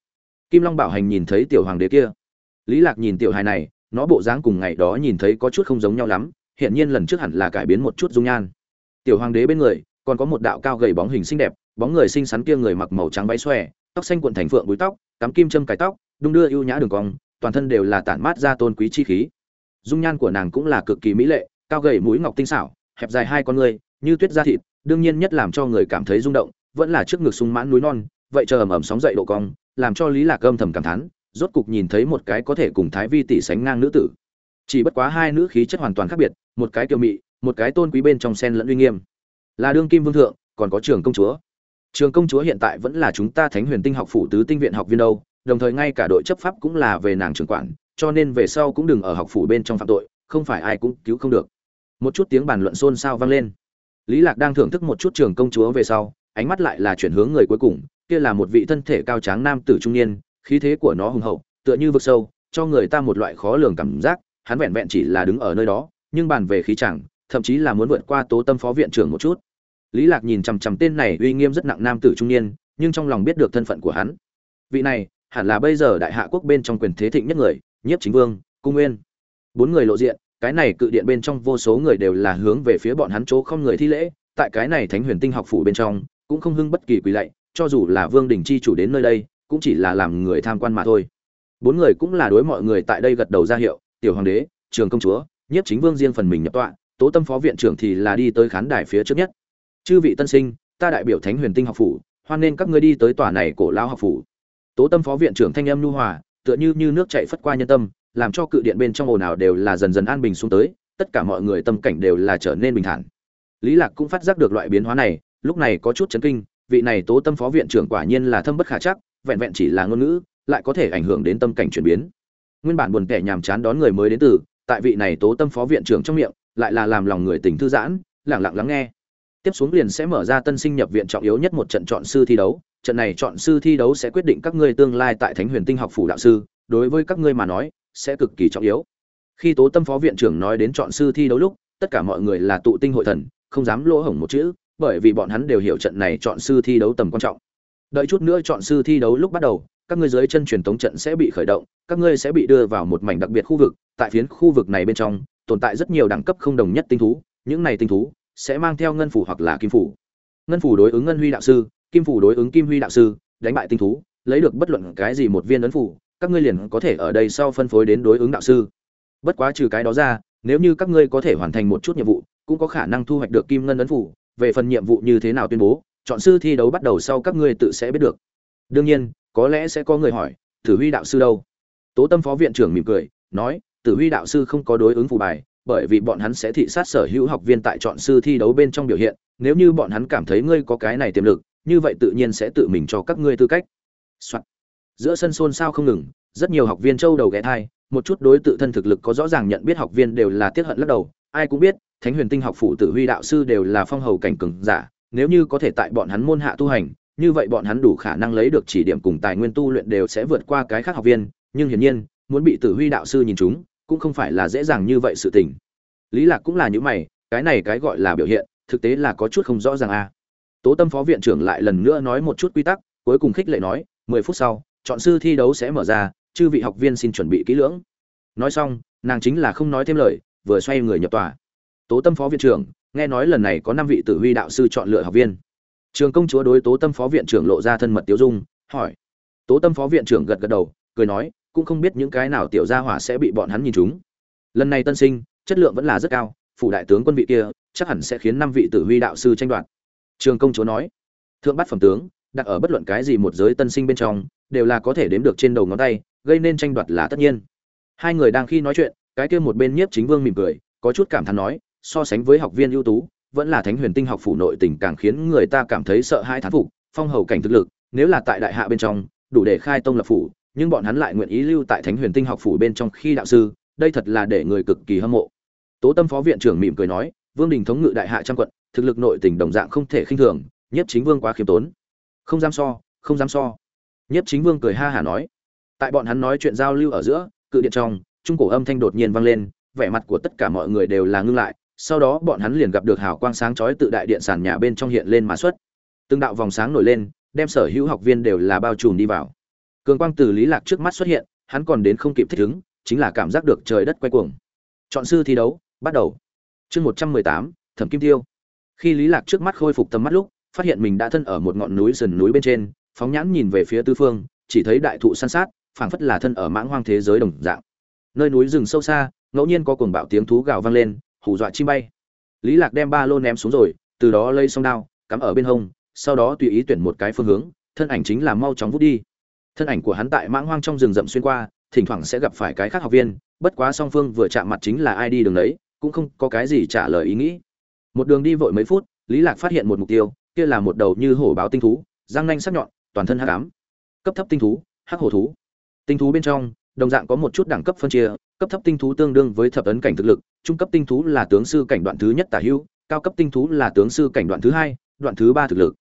Kim long bảo hành nhìn thấy tiểu hoàng đế kia, lý lạc nhìn tiểu hài này nó bộ dáng cùng ngày đó nhìn thấy có chút không giống nhau lắm hiện nhiên lần trước hẳn là cải biến một chút dung nhan. Tiểu hoàng đế bên người, còn có một đạo cao gầy bóng hình xinh đẹp, bóng người xinh xắn kia người mặc màu trắng váy xòe, tóc xanh cuộn thành phượng búi tóc, cắm kim châm cái tóc, đung đưa ưu nhã đường cong, toàn thân đều là tản mát ra tôn quý chi khí. Dung nhan của nàng cũng là cực kỳ mỹ lệ, cao gầy mũi ngọc tinh xảo, hẹp dài hai con người, như tuyết da thịt, đương nhiên nhất làm cho người cảm thấy rung động, vẫn là trước ngực sung mãn núi non, vậy chờ ầm ầm sóng dậy độ cong, làm cho lý lạc âm thầm cảm thán rốt cục nhìn thấy một cái có thể cùng thái vi tỷ sánh ngang nữ tử. Chỉ bất quá hai nữ khí chất hoàn toàn khác biệt, một cái kiều mị, một cái tôn quý bên trong sen lẫn uy nghiêm. Là đương kim vương thượng, còn có trường công chúa. Trường công chúa hiện tại vẫn là chúng ta thánh huyền tinh học phủ tứ tinh viện học viên đâu, đồng thời ngay cả đội chấp pháp cũng là về nàng trưởng quản, cho nên về sau cũng đừng ở học phủ bên trong phạm tội, không phải ai cũng cứu không được. Một chút tiếng bàn luận xôn xao vang lên. Lý lạc đang thưởng thức một chút trường công chúa về sau, ánh mắt lại là chuyển hướng người cuối cùng, kia là một vị thân thể cao tráng nam tử trung niên khí thế của nó hùng hậu, tựa như vực sâu, cho người ta một loại khó lường cảm giác, hắn vẹn vẹn chỉ là đứng ở nơi đó, nhưng bàn về khí chẳng, thậm chí là muốn vượt qua tố tâm phó viện trưởng một chút. Lý lạc nhìn chằm chằm tên này uy nghiêm rất nặng nam tử trung niên, nhưng trong lòng biết được thân phận của hắn. Vị này, hẳn là bây giờ đại hạ quốc bên trong quyền thế thịnh nhất người, nhiếp chính vương, cung nguyên. Bốn người lộ diện, cái này cự điện bên trong vô số người đều là hướng về phía bọn hắn chỗ không người thi lễ, tại cái này thánh huyền tinh học phủ bên trong, cũng không hưng bất kỳ quỳ lạy, cho dù là vương đình chi chủ đến nơi đây cũng chỉ là làm người tham quan mà thôi. Bốn người cũng là đối mọi người tại đây gật đầu ra hiệu, tiểu hoàng đế, trường công chúa, nhiếp chính vương riêng phần mình nhập tọa, tố tâm phó viện trưởng thì là đi tới khán đài phía trước nhất. Chư vị tân sinh, ta đại biểu thánh huyền tinh học phủ, hoan nên các ngươi đi tới tòa này cổ lao học phủ. Tố tâm phó viện trưởng thanh âm nhu hòa, tựa như như nước chảy phất qua nhân tâm, làm cho cự điện bên trong ồn ào đều là dần dần an bình xuống tới, tất cả mọi người tâm cảnh đều là trở nên bình thản. Lý lạc cũng phát giác được loại biến hóa này, lúc này có chút chấn kinh, vị này tố tâm phó viện trưởng quả nhiên là thâm bất khả chắc vẹn vẹn chỉ là ngôn ngữ, lại có thể ảnh hưởng đến tâm cảnh chuyển biến. Nguyên bản buồn kẻ nhàm chán đón người mới đến từ, tại vị này tố tâm phó viện trưởng trong miệng, lại là làm lòng người tỉnh thư giãn lặng lặng lắng nghe. Tiếp xuống liền sẽ mở ra tân sinh nhập viện trọng yếu nhất một trận chọn sư thi đấu, trận này chọn sư thi đấu sẽ quyết định các ngươi tương lai tại thánh huyền tinh học phủ đạo sư, đối với các ngươi mà nói, sẽ cực kỳ trọng yếu. Khi tố tâm phó viện trưởng nói đến chọn sư thi đấu lúc, tất cả mọi người là tụ tinh hội thần, không dám lỗ hổng một chữ, bởi vì bọn hắn đều hiểu trận này chọn sư thi đấu tầm quan trọng đợi chút nữa chọn sư thi đấu lúc bắt đầu, các ngươi dưới chân truyền tống trận sẽ bị khởi động, các ngươi sẽ bị đưa vào một mảnh đặc biệt khu vực. Tại phiến khu vực này bên trong, tồn tại rất nhiều đẳng cấp không đồng nhất tinh thú, những này tinh thú sẽ mang theo ngân phủ hoặc là kim phủ. Ngân phủ đối ứng ngân huy đạo sư, kim phủ đối ứng kim huy đạo sư, đánh bại tinh thú, lấy được bất luận cái gì một viên ấn phủ, các ngươi liền có thể ở đây sau phân phối đến đối ứng đạo sư. Bất quá trừ cái đó ra, nếu như các ngươi có thể hoàn thành một chút nhiệm vụ, cũng có khả năng thu hoạch được kim ngân ấn phủ. Về phần nhiệm vụ như thế nào tuyên bố chọn sư thi đấu bắt đầu sau các ngươi tự sẽ biết được. Đương nhiên, có lẽ sẽ có người hỏi, tử huy đạo sư đâu? Tố tâm phó viện trưởng mỉm cười, nói, tử huy đạo sư không có đối ứng phù bài, bởi vì bọn hắn sẽ thị sát sở hữu học viên tại chọn sư thi đấu bên trong biểu hiện, nếu như bọn hắn cảm thấy ngươi có cái này tiềm lực, như vậy tự nhiên sẽ tự mình cho các ngươi tư cách、Soạn. giữa sân xôn xao không ngừng, rất nhiều học viên châu đầu ghé thai, một chút đối tự thân thực lực có rõ ràng nhận biết học viên đều là tiết hận lắc đầu, ai cũng biết, thánh huyền tinh học phủ tử huy đạo sư đều là phong hầu cảnh cường giả nếu như có thể tại bọn hắn môn hạ tu hành, như vậy bọn hắn đủ khả năng lấy được chỉ điểm cùng tài nguyên tu luyện đều sẽ vượt qua cái khác học viên, nhưng hiển nhiên, muốn bị tử huy đạo sư nhìn chúng, cũng không phải là dễ dàng như vậy sự tình. Lý lạc cũng là những mày, cái này cái gọi là biểu hiện, thực tế là có chút không rõ ràng a. À. tố tâm phó viện trưởng lại lần nữa nói một chút quy tắc, cuối cùng khích lệ nói, mười phút sau, chọn sư thi đấu sẽ mở ra, chư vị học viên xin chuẩn bị kỹ lưỡng. Nói xong, nàng chính là không nói thêm lời, vừa xoay người nhập tòa tố tâm phó viện trưởng, nghe nói lần này có năm vị tử huy đạo sư chọn lựa học viên. Trường công chúa đối tố tâm phó viện trưởng lộ ra thân mật tiêu dung, hỏi. Tố tâm phó viện trưởng gật gật đầu, cười nói, cũng không biết những cái nào tiểu gia hỏa sẽ bị bọn hắn nhìn chúng. Lần này tân sinh, chất lượng vẫn là rất cao, phủ đại tướng quân vị kia, chắc hẳn sẽ khiến năm vị tử huy đạo sư tranh đoạt. Trường công chúa nói. Thượng bát phẩm tướng, đặt ở bất luận cái gì một giới tân sinh bên trong, đều là có thể đếm được trên đầu ngón tay, gây nên tranh đoạt là tất nhiên. Hai người đang khi nói chuyện, cái kia một bên nhiếp chính vương mỉm cười, có chút cảm thán nói so sánh với học viên ưu tú, vẫn là thánh huyền tinh học phủ nội tình càng khiến người ta cảm thấy sợ hãi thán phục, phong hầu cảnh thực lực, nếu là tại đại hạ bên trong, đủ để khai tông lập phủ, nhưng bọn hắn lại nguyện ý lưu tại thánh huyền tinh học phủ bên trong khi đạo sư, đây thật là để người cực kỳ hâm mộ. Tố tâm phó viện trưởng mỉm cười nói, vương đình thống ngự đại hạ trăm quận, thực lực nội tình đồng dạng không thể khinh thường, nhất chính vương quá khiêm tốn. Không dám so, không dám so. Nhất chính vương cười ha hả nói. Tại bọn hắn nói chuyện giao lưu ở giữa, cự điện trong, trung cổ âm thanh đột nhiên vang lên, vẻ mặt của tất cả mọi người đều là ngưng lại sau đó bọn hắn liền gặp được hào quang sáng chói tự đại điện sàn nhà bên trong hiện lên mã xuất. Từng đạo vòng sáng nổi lên, đem sở hữu học viên đều là bao trùm đi vào. Cường quang từ lý lạc trước mắt xuất hiện, hắn còn đến không kịp thích ứng, chính là cảm giác được trời đất quay cuồng. Chọn sư thi đấu, bắt đầu. Chương một trăm mười tám, thẩm kim tiêu. Khi lý lạc trước mắt khôi phục tầm mắt lúc, phát hiện mình đã thân ở một ngọn núi sườn núi bên trên, phóng nhãn nhìn về phía tư phương, chỉ thấy đại thụ san sát, phảng phất là thân ở mãng hoang thế giới đồng dạng. Nơi núi rừng sâu xa, ngẫu nhiên có cuồng bạo tiếng thú gào vang lên hù dọa chim bay. Lý lạc đem ba lô ném xuống rồi, từ đó lấy song đao, cắm ở bên hông, sau đó tùy ý tuyển một cái phương hướng, thân ảnh chính là mau chóng vút đi. Thân ảnh của hắn tại mãng hoang trong rừng rậm xuyên qua, thỉnh thoảng sẽ gặp phải cái khác học viên, bất quá song phương vừa chạm mặt chính là ai đi đường đấy cũng không có cái gì trả lời ý nghĩ. Một đường đi vội mấy phút, lý lạc phát hiện một mục tiêu, kia là một đầu như hổ báo tinh thú, răng nanh sắc nhọn, toàn thân hắc ám. Cấp thấp tinh thú, hắc hổ thú. Tinh thú bên trong, đồng dạng có một chút đẳng cấp phân chia cấp thấp tinh thú tương đương với thập ấn cảnh thực lực, trung cấp tinh thú là tướng sư cảnh đoạn thứ nhất tả hữu cao cấp tinh thú là tướng sư cảnh đoạn thứ hai, đoạn thứ ba thực lực.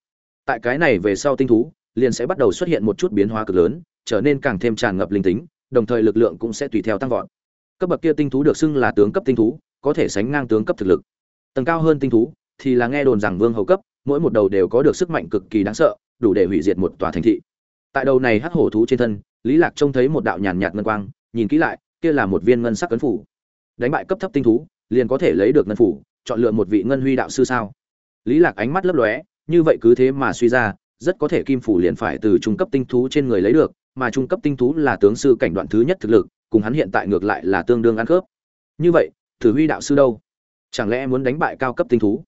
Tại cái này về sau tinh thú, liền sẽ bắt đầu xuất hiện một chút biến hóa cực lớn, trở nên càng thêm tràn ngập linh tính, đồng thời lực lượng cũng sẽ tùy theo tăng vọt. Cấp bậc kia tinh thú được xưng là tướng cấp tinh thú, có thể sánh ngang tướng cấp thực lực. Tầng cao hơn tinh thú thì là nghe đồn rằng vương hầu cấp, mỗi một đầu đều có được sức mạnh cực kỳ đáng sợ, đủ để hủy diệt một tòa thành thị. Tại đầu này hắc hổ thú trên thân, lý lạc trông thấy một đạo nhàn nhạt ngân quang, nhìn kỹ lại kia là một viên ngân sắc cấn phủ. Đánh bại cấp thấp tinh thú, liền có thể lấy được ngân phủ, chọn lựa một vị ngân huy đạo sư sao? Lý lạc ánh mắt lấp lóe, như vậy cứ thế mà suy ra, rất có thể kim phủ liền phải từ trung cấp tinh thú trên người lấy được, mà trung cấp tinh thú là tướng sư cảnh đoạn thứ nhất thực lực, cùng hắn hiện tại ngược lại là tương đương ăn khớp. Như vậy, thử huy đạo sư đâu? Chẳng lẽ muốn đánh bại cao cấp tinh thú?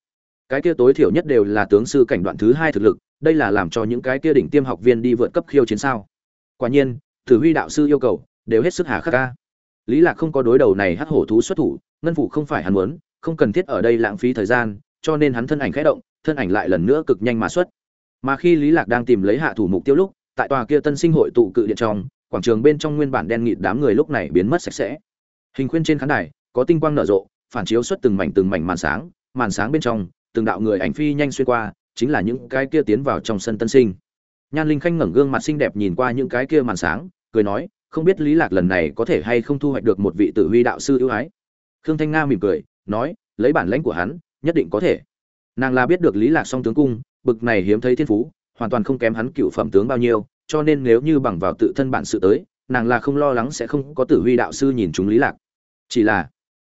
Cái kia tối thiểu nhất đều là tướng sư cảnh đoạn thứ hai thực lực, đây là làm cho những cái kia đỉnh tiêm học viên đi vượt cấp khiêu chiến sao? Quả nhiên, thử huy đạo sư yêu cầu, đều hết sức hà khắc ca lý lạc không có đối đầu này hắc hổ thú xuất thủ, ngân phủ không phải hắn muốn, không cần thiết ở đây lãng phí thời gian, cho nên hắn thân ảnh khẽ động, thân ảnh lại lần nữa cực nhanh mà xuất. Mà khi lý lạc đang tìm lấy hạ thủ mục tiêu lúc, tại tòa kia tân sinh hội tụ cự điện trong, quảng trường bên trong nguyên bản đen nghịt đám người lúc này biến mất sạch sẽ. Hình khuyên trên khán đài, có tinh quang nở rộ, phản chiếu xuất từng mảnh từng mảnh màn sáng màn sáng bên trong, từng đạo người ảnh phi nhanh xuyên qua, chính là những cái kia tiến vào trong sân tân sinh. Nhan linh khanh ngẩng gương mặt xinh đẹp nhìn qua những cái kia màn sáng, cười nói không biết lý lạc lần này có thể hay không thu hoạch được một vị tử huy đạo sư ưu ái. Khương thanh nga mỉm cười, nói, lấy bản lãnh của hắn, nhất định có thể. Nàng là biết được lý lạc song tướng cung, bực này hiếm thấy thiên phú, hoàn toàn không kém hắn cựu phẩm tướng bao nhiêu, cho nên nếu như bằng vào tự thân bản sự tới, nàng là không lo lắng sẽ không có tử huy đạo sư nhìn chúng lý lạc. Chỉ là,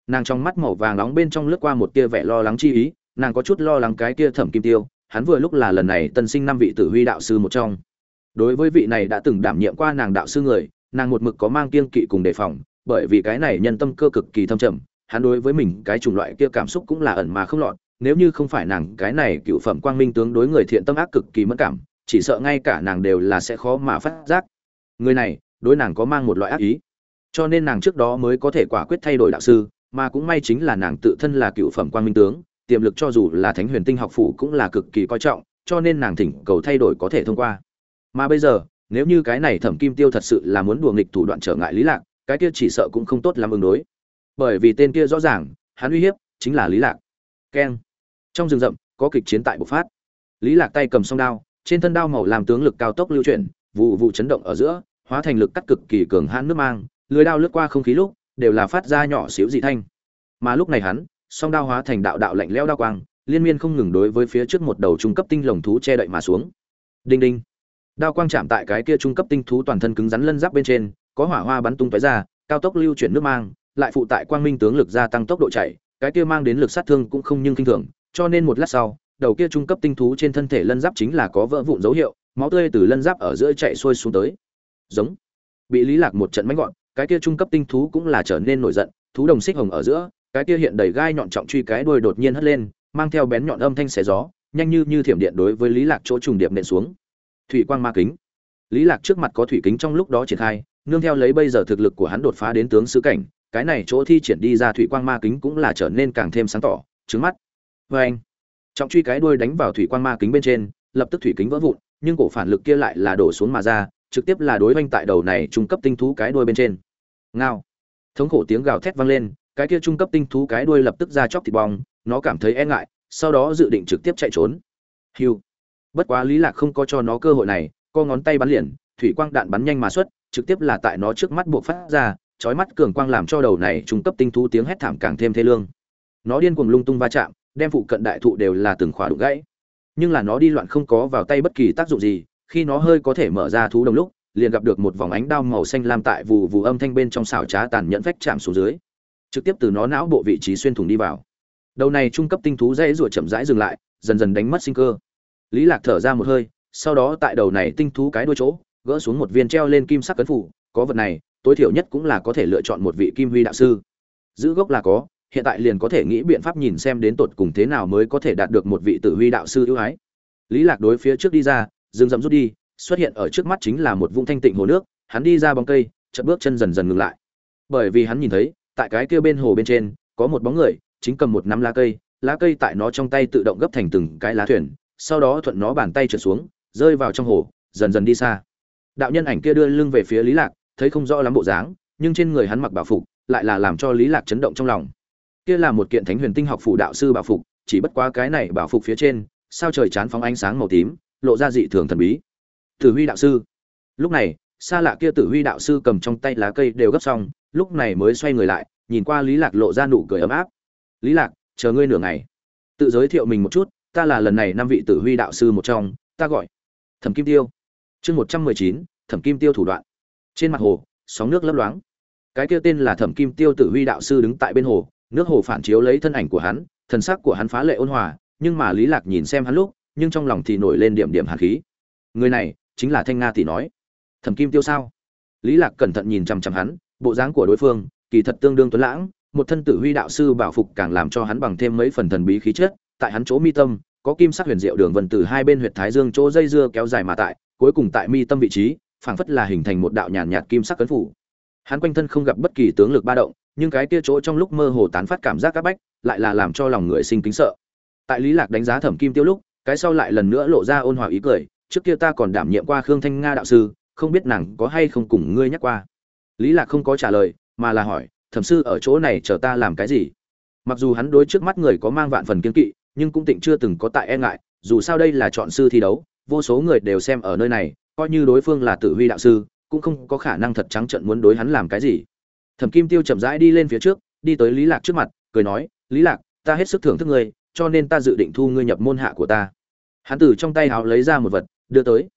nàng trong mắt màu vàng nóng bên trong lướt qua một tia vẻ lo lắng chi ý, nàng có chút lo lắng cái kia thẩm kim tiêu, hắn vừa lúc là lần này tân sinh năm vị tử huy đạo sư một trong. Đối với vị này đã từng đảm nhiệm qua nàng đạo sư người nàng một mực có mang kiên kỵ cùng đề phòng, bởi vì cái này nhân tâm cơ cực kỳ thâm trầm, hắn đối với mình cái chủng loại kia cảm xúc cũng là ẩn mà không lọt, nếu như không phải nàng cái này cựu phẩm quang minh tướng đối người thiện tâm ác cực kỳ mất cảm, chỉ sợ ngay cả nàng đều là sẽ khó mà phát giác. Người này, đối nàng có mang một loại ác ý. Cho nên nàng trước đó mới có thể quả quyết thay đổi đạo sư, mà cũng may chính là nàng tự thân là cựu phẩm quang minh tướng, tiềm lực cho dù là thánh huyền tinh học phủ cũng là cực kỳ coi trọng, cho nên nàng thỉnh cầu thay đổi có thể thông qua. Mà bây giờ nếu như cái này thẩm kim tiêu thật sự là muốn đùa nghịch thủ đoạn trở ngại lý lạc, cái kia chỉ sợ cũng không tốt làm ứng đối. Bởi vì tên kia rõ ràng, hắn uy hiếp chính là lý lạc. Keng. Trong rừng rậm, có kịch chiến tại bộc phát. Lý lạc tay cầm song đao, trên thân đao màu làm tướng lực cao tốc lưu chuyển, vụ vụ chấn động ở giữa, hóa thành lực cắt cực kỳ cường hãn nước mang, lưới đao lướt qua không khí lúc, đều là phát ra nhỏ xíu dị thanh. Mà lúc này hắn, song đao hóa thành đạo đạo lạnh lẽo đao quang, liên miên không ngừng đối với phía trước một đầu trung cấp tinh lồng thú che đậy mà xuống. Đinh đinh đao quang chạm tại cái kia trung cấp tinh thú toàn thân cứng rắn lân giáp bên trên, có hỏa hoa bắn tung tóe ra, cao tốc lưu chuyển nước mang, lại phụ tại quang minh tướng lực gia tăng tốc độ chạy, cái kia mang đến lực sát thương cũng không nhưng kinh thường, cho nên một lát sau, đầu kia trung cấp tinh thú trên thân thể lân giáp chính là có vỡ vụn dấu hiệu, máu tươi từ lân giáp ở giữa chạy xuôi xuống tới. Giống. Bị lý lạc một trận mánh gọn, cái kia trung cấp tinh thú cũng là trở nên nổi giận, thú đồng xích hồng ở giữa, cái kia hiện đầy gai nhọn trọng truy cái đuôi đột nhiên hất lên, mang theo bén nhọn âm thanh xé gió, nhanh như như thiểm điện đối với lý lạc chỗ trùng điệp nện xuống thủy quang ma kính. Lý lạc trước mặt có thủy kính trong lúc đó triển khai, nương theo lấy bây giờ thực lực của hắn đột phá đến tướng sứ cảnh, cái này chỗ thi triển đi ra thủy quang ma kính cũng là trở nên càng thêm sáng tỏ, trứng mắt. Vê anh, trọng truy cái đuôi đánh vào thủy quang ma kính bên trên, lập tức thủy kính vỡ vụn, nhưng cổ phản lực kia lại là đổ xuống mà ra, trực tiếp là đối oanh tại đầu này trung cấp tinh thú cái đuôi bên trên. Ngao. Thống khổ tiếng gào thét vang lên, cái kia trung cấp tinh thú cái đuôi lập tức ra chóc thịt bong, nó cảm thấy e ngại, sau đó dự định trực tiếp chạy trốn. Hiu bất quá lý lạc không có cho nó cơ hội này, co ngón tay bắn liền, thủy quang đạn bắn nhanh mà xuất, trực tiếp là tại nó trước mắt buộc phát ra, chói mắt cường quang làm cho đầu này trung cấp tinh thú tiếng hét thảm càng thêm thê lương. Nó điên cuồng lung tung va chạm, đem phụ cận đại thụ đều là từng khỏa đụng gãy. Nhưng là nó đi loạn không có vào tay bất kỳ tác dụng gì, khi nó hơi có thể mở ra thú đồng lúc, liền gặp được một vòng ánh đao màu xanh lam tại vụ vụ âm thanh bên trong xảo trá tàn nhẫn vách chạm xuống dưới. Trực tiếp từ nó não bộ vị trí xuyên thủng đi vào. Đầu này trung cấp tinh thú dễ ruột chậm rãi dừng lại, dần dần đánh mất sinh cơ lý lạc thở ra một hơi, sau đó tại đầu này tinh thú cái đuôi chỗ, gỡ xuống một viên treo lên kim sắc cấn phủ, có vật này, tối thiểu nhất cũng là có thể lựa chọn một vị kim huy đạo sư. Giữ gốc là có, hiện tại liền có thể nghĩ biện pháp nhìn xem đến tột cùng thế nào mới có thể đạt được một vị tử huy đạo sư ưu ái. Lý lạc đối phía trước đi ra dừng dậm rút đi, xuất hiện ở trước mắt chính là một vũng thanh tịnh hồ nước, hắn đi ra bóng cây, chợt bước chân dần dần ngừng lại. Bởi vì hắn nhìn thấy, tại cái kia bên hồ bên trên, có một bóng người, chính cầm một nắm lá cây lá cây tại nó trong tay tự động gấp thành từng cái lá thuyền sau đó thuận nó bàn tay trượt xuống, rơi vào trong hồ, dần dần đi xa. Đạo nhân ảnh kia đưa lưng về phía lý lạc, thấy không rõ lắm bộ dáng, nhưng trên người hắn mặc bảo phục, lại là làm cho lý lạc chấn động trong lòng. Kia là một kiện thánh huyền tinh học phủ đạo sư bảo phục, chỉ bất quá cái này bảo phục phía trên, sao trời chán phóng ánh sáng màu tím, lộ ra dị thường thần bí. Tử huy đạo sư. Lúc này, xa lạ kia tử huy đạo sư cầm trong tay lá cây đều gấp xong, lúc này mới xoay người lại, nhìn qua lý lạc lộ ra nụ cười ấm áp. Lý lạc, chờ ngươi nửa ngày. Tự giới thiệu mình một chút ta là lần này năm vị tử huy đạo sư một trong, ta gọi thẩm kim tiêu. Chương một trăm mười chín, thẩm kim tiêu thủ đoạn. Trên mặt hồ, sóng nước lấp loáng. Cái kia tên là thẩm kim tiêu tử huy đạo sư đứng tại bên hồ, nước hồ phản chiếu lấy thân ảnh của hắn, thần sắc của hắn phá lệ ôn hòa, nhưng mà lý lạc nhìn xem hắn lúc, nhưng trong lòng thì nổi lên điểm điểm hàn khí. Người này chính là thanh nga tỷ nói. Thẩm kim tiêu sao? Lý lạc cẩn thận nhìn chằm chằm hắn, bộ dáng của đối phương, kỳ thật tương đương tuấn lãng, một thân tử huy đạo sư bảo phục càng làm cho hắn bằng thêm mấy phần thần bí khí chất tại hắn chỗ mi tâm, có kim sắc huyền diệu đường vân từ hai bên huyệt thái dương chỗ dây dưa kéo dài mà tại, cuối cùng tại mi tâm vị trí, phảng phất là hình thành một đạo nhàn nhạt kim sắc cấn phủ. Hắn quanh thân không gặp bất kỳ tướng lực ba động, nhưng cái kia chỗ trong lúc mơ hồ tán phát cảm giác áp bách, lại là làm cho lòng người sinh kính sợ. Tại lý lạc đánh giá thẩm kim tiêu lúc, cái sau lại lần nữa lộ ra ôn hòa ý cười, trước kia ta còn đảm nhiệm qua khương thanh nga đạo sư, không biết nàng có hay không cùng ngươi nhắc qua. Lý lạc không có trả lời, mà là hỏi, thẩm sư ở chỗ này chờ ta làm cái gì? Mặc dù hắn đối trước mắt người có mang vạn phần kiên kỵ nhưng cũng tịnh chưa từng có tại e ngại, dù sao đây là chọn sư thi đấu, vô số người đều xem ở nơi này, coi như đối phương là tử huy đạo sư, cũng không có khả năng thật trắng trợn muốn đối hắn làm cái gì. Thẩm kim tiêu chậm rãi đi lên phía trước, đi tới lý lạc trước mặt, cười nói, lý lạc, ta hết sức thưởng thức ngươi, cho nên ta dự định thu ngươi nhập môn hạ của ta. Hắn từ trong tay áo lấy ra một vật, đưa tới.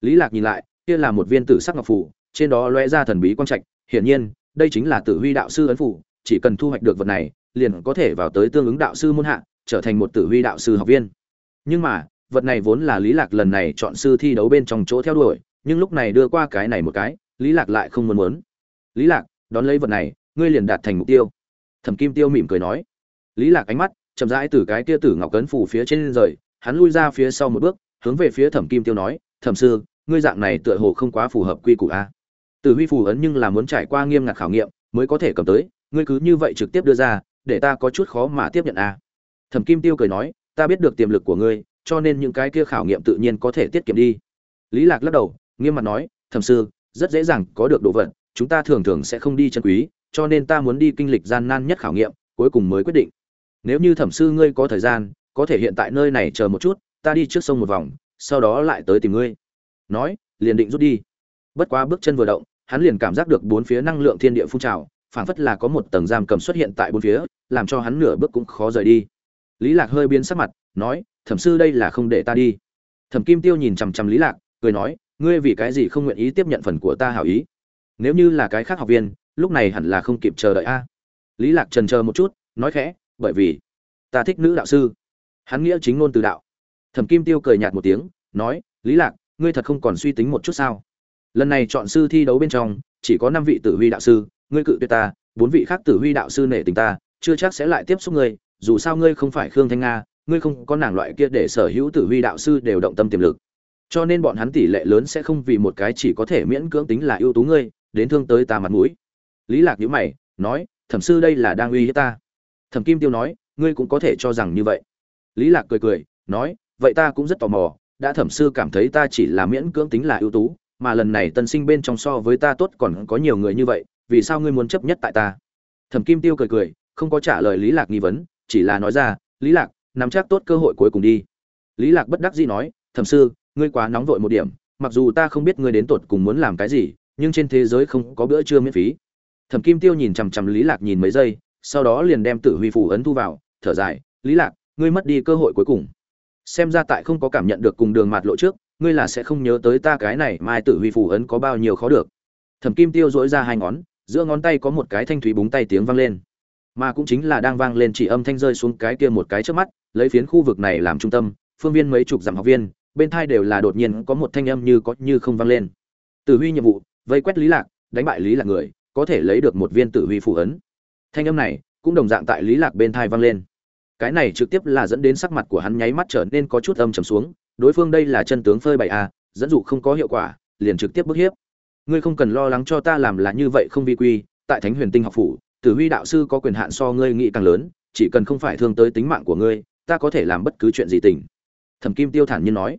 Lý lạc nhìn lại, kia là một viên tử sắc ngọc phù trên đó lóe ra thần bí quang trạch, hiển nhiên, đây chính là tử huy đạo sư ấn phủ, chỉ cần thu hoạch được vật này, liền có thể vào tới tương ứng đạo sư môn hạ trở thành một tử huy đạo sư học viên. Nhưng mà, vật này vốn là lý lạc lần này chọn sư thi đấu bên trong chỗ theo đuổi, nhưng lúc này đưa qua cái này một cái, lý lạc lại không muốn muốn. Lý lạc, đón lấy vật này, ngươi liền đạt thành mục tiêu. Thẩm kim tiêu mỉm cười nói. Lý lạc ánh mắt chậm rãi từ cái kia tử ngọc cấn phủ phía trên rời, hắn lui ra phía sau một bước, hướng về phía thẩm kim tiêu nói, thẩm sư, ngươi dạng này tựa hồ không quá phù hợp quy củ a. Tử huy phù ấn nhưng là muốn trải qua nghiêm ngặt khảo nghiệm, mới có thể cầm tới, ngươi cứ như vậy trực tiếp đưa ra, để ta có chút khó mà tiếp nhận a thẩm kim tiêu cười nói, ta biết được tiềm lực của ngươi, cho nên những cái kia khảo nghiệm tự nhiên có thể tiết kiệm đi. Lý lạc lắc đầu, nghiêm mặt nói, thẩm sư, rất dễ dàng có được đồ vật. chúng ta thường thường sẽ không đi chân quý, cho nên ta muốn đi kinh lịch gian nan nhất khảo nghiệm, cuối cùng mới quyết định. Nếu như thẩm sư ngươi có thời gian, có thể hiện tại nơi này chờ một chút, ta đi trước sông một vòng, sau đó lại tới tìm ngươi. Nói, liền định rút đi. Bất quá bước chân vừa động, hắn liền cảm giác được bốn phía năng lượng thiên địa phun trào, phảng phất là có một tầng giam cầm xuất hiện tại bốn phía, làm cho hắn nửa bước cũng khó rời đi lý lạc hơi biến sắc mặt, nói, thẩm sư đây là không để ta đi. Thẩm kim tiêu nhìn chằm chằm lý lạc, cười nói, ngươi vì cái gì không nguyện ý tiếp nhận phần của ta hảo ý? Nếu như là cái khác học viên, lúc này hẳn là không kịp chờ đợi a. Lý lạc trần chờ một chút, nói khẽ, bởi vì ta thích nữ đạo sư. Hắn nghĩa chính ngôn từ đạo. Thẩm kim tiêu cười nhạt một tiếng, nói, lý lạc, ngươi thật không còn suy tính một chút sao? Lần này chọn sư thi đấu bên trong, chỉ có năm vị tử huy đạo sư, ngươi cự tuyệt ta, bốn vị khác tử huy đạo sư nể tình ta, chưa chắc sẽ lại tiếp xúc ngươi dù sao ngươi không phải khương thanh nga, ngươi không có nàng loại kia để sở hữu tử huy đạo sư đều động tâm tiềm lực. Cho nên bọn hắn tỷ lệ lớn sẽ không vì một cái chỉ có thể miễn cưỡng tính là ưu tú ngươi, đến thương tới ta mặt mũi. Lý lạc nhíu mày, nói, thẩm sư đây là đang uy hiếp ta. Thẩm kim tiêu nói, ngươi cũng có thể cho rằng như vậy. Lý lạc cười cười, nói, vậy ta cũng rất tò mò, đã thẩm sư cảm thấy ta chỉ là miễn cưỡng tính là ưu tú, mà lần này tân sinh bên trong so với ta tốt còn có nhiều người như vậy, vì sao ngươi muốn chấp nhất tại ta? Thẩm kim tiêu cười cười, không có trả lời lý lạc nghi vấn chỉ là nói ra, lý lạc, nắm chắc tốt cơ hội cuối cùng đi. Lý lạc bất đắc dĩ nói, thẩm sư, ngươi quá nóng vội một điểm, mặc dù ta không biết ngươi đến tột cùng muốn làm cái gì, nhưng trên thế giới không có bữa trưa miễn phí. Thẩm kim tiêu nhìn chằm chằm lý lạc nhìn mấy giây, sau đó liền đem tử huy phủ ấn thu vào, thở dài, lý lạc, ngươi mất đi cơ hội cuối cùng. Xem ra tại không có cảm nhận được cùng đường mạt lộ trước, ngươi là sẽ không nhớ tới ta cái này mai tử huy phủ ấn có bao nhiêu khó được. Thẩm kim tiêu dỗi ra hai ngón, giữa ngón tay có một cái thanh thúy búng tay tiếng vang lên mà cũng chính là đang vang lên chỉ âm thanh rơi xuống cái kia một cái trước mắt, lấy phiến khu vực này làm trung tâm, phương viên mấy chục dặm học viên, bên thai đều là đột nhiên có một thanh âm như có như không vang lên. Tử huy nhiệm vụ, vây quét lý lạc, đánh bại lý lạc người, có thể lấy được một viên tử huy phù ấn. Thanh âm này cũng đồng dạng tại lý lạc bên thai vang lên. Cái này trực tiếp là dẫn đến sắc mặt của hắn nháy mắt trở nên có chút âm trầm xuống, đối phương đây là chân tướng phơi bày a dẫn dụ không có hiệu quả, liền trực tiếp bức hiếp. Ngươi không cần lo lắng cho ta làm là như vậy không vi quy, tại thánh huyền tinh học phủ tử huy đạo sư có quyền hạn so ngươi nghĩ càng lớn, chỉ cần không phải thương tới tính mạng của ngươi, ta có thể làm bất cứ chuyện gì tình. Thẩm kim tiêu thản nhiên nói.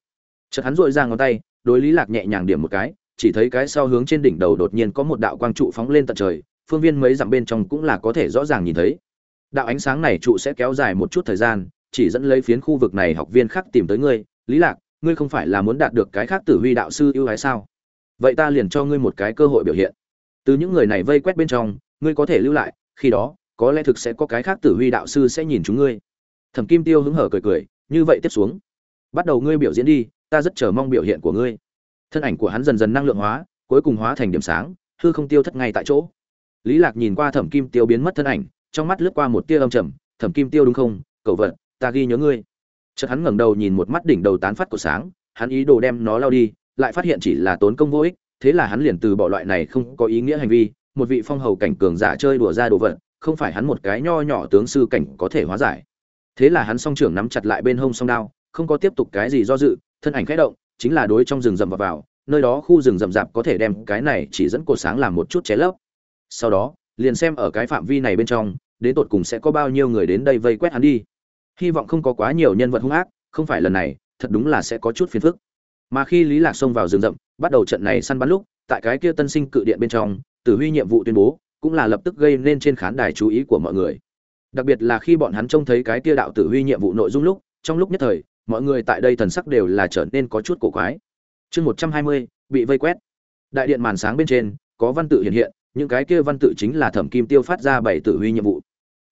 Chợt hắn dội ra ngón tay, đối lý lạc nhẹ nhàng điểm một cái, chỉ thấy cái sau hướng trên đỉnh đầu đột nhiên có một đạo quang trụ phóng lên tận trời, phương viên mấy dặm bên trong cũng là có thể rõ ràng nhìn thấy. Đạo ánh sáng này trụ sẽ kéo dài một chút thời gian, chỉ dẫn lấy phiến khu vực này học viên khác tìm tới ngươi. Lý lạc, ngươi không phải là muốn đạt được cái khác tử huy đạo sư ưu ái sao? Vậy ta liền cho ngươi một cái cơ hội biểu hiện. Từ những người này vây quét bên trong ngươi có thể lưu lại, khi đó, có lẽ thực sẽ có cái khác tử huy đạo sư sẽ nhìn chúng ngươi. Thẩm kim tiêu hứng hở cười cười, như vậy tiếp xuống. Bắt đầu ngươi biểu diễn đi, ta rất chờ mong biểu hiện của ngươi. Thân ảnh của hắn dần dần năng lượng hóa, cuối cùng hóa thành điểm sáng, hư không tiêu thất ngay tại chỗ. Lý lạc nhìn qua thẩm kim tiêu biến mất thân ảnh, trong mắt lướt qua một tia âm trầm, thẩm kim tiêu đúng không? Cậu vật, ta ghi nhớ ngươi. Chợt hắn ngẩng đầu nhìn một mắt đỉnh đầu tán phát của sáng, hắn ý đồ đem nó lao đi, lại phát hiện chỉ là tốn công vô ích, thế là hắn liền từ bỏ loại này không có ý nghĩa hành vi một vị phong hầu cảnh cường giả chơi đùa ra đồ vật không phải hắn một cái nho nhỏ tướng sư cảnh có thể hóa giải. Thế là hắn song trưởng nắm chặt lại bên hông song đao không có tiếp tục cái gì do dự thân ảnh khẽ động chính là đối trong rừng rậm vào, vào nơi đó khu rừng rậm rạp có thể đem cái này chỉ dẫn cột sáng làm một chút chế lấp. Sau đó liền xem ở cái phạm vi này bên trong đến tột cùng sẽ có bao nhiêu người đến đây vây quét hắn đi. Hy vọng không có quá nhiều nhân vật hung ác không phải lần này thật đúng là sẽ có chút phiền phức. Mà khi lý lạc xông vào rừng rậm bắt đầu trận này săn bắn lúc tại cái kia tân sinh cự điện bên trong tử huy nhiệm vụ tuyên bố, cũng là lập tức gây nên trên khán đài chú ý của mọi người. Đặc biệt là khi bọn hắn trông thấy cái kia đạo tử huy nhiệm vụ nội dung lúc, trong lúc nhất thời, mọi người tại đây thần sắc đều là trở nên có chút cổ quái. Chương một trăm hai mươi, bị vây quét. Đại điện màn sáng bên trên, có văn tự hiện hiện, những cái kia văn tự chính là thẩm kim tiêu phát ra bảy tử huy nhiệm vụ.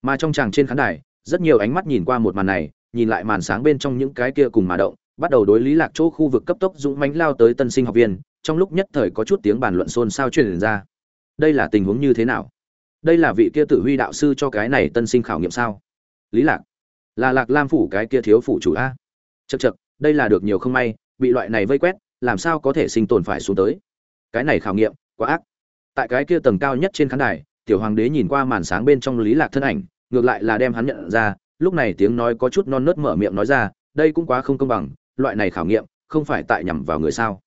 Mà trong tràng trên khán đài, rất nhiều ánh mắt nhìn qua một màn này, nhìn lại màn sáng bên trong những cái kia cùng mà động, bắt đầu đối lý lạc chỗ khu vực cấp tốc dũng mãnh lao tới tân sinh học viên, trong lúc nhất thời có chút tiếng bàn luận xôn xao truyền ra đây là tình huống như thế nào? Đây là vị kia tử huy đạo sư cho cái này tân sinh khảo nghiệm sao? Lý lạc. Là lạc lam phủ cái kia thiếu phủ chủ a. Chật chật đây là được nhiều không may, bị loại này vây quét, làm sao có thể sinh tồn phải xuống tới? Cái này khảo nghiệm, quá ác. Tại cái kia tầng cao nhất trên khán đài, tiểu hoàng đế nhìn qua màn sáng bên trong lý lạc thân ảnh, ngược lại là đem hắn nhận ra, lúc này tiếng nói có chút non nớt mở miệng nói ra, đây cũng quá không công bằng, loại này khảo nghiệm, không phải tại nhằm vào người sao?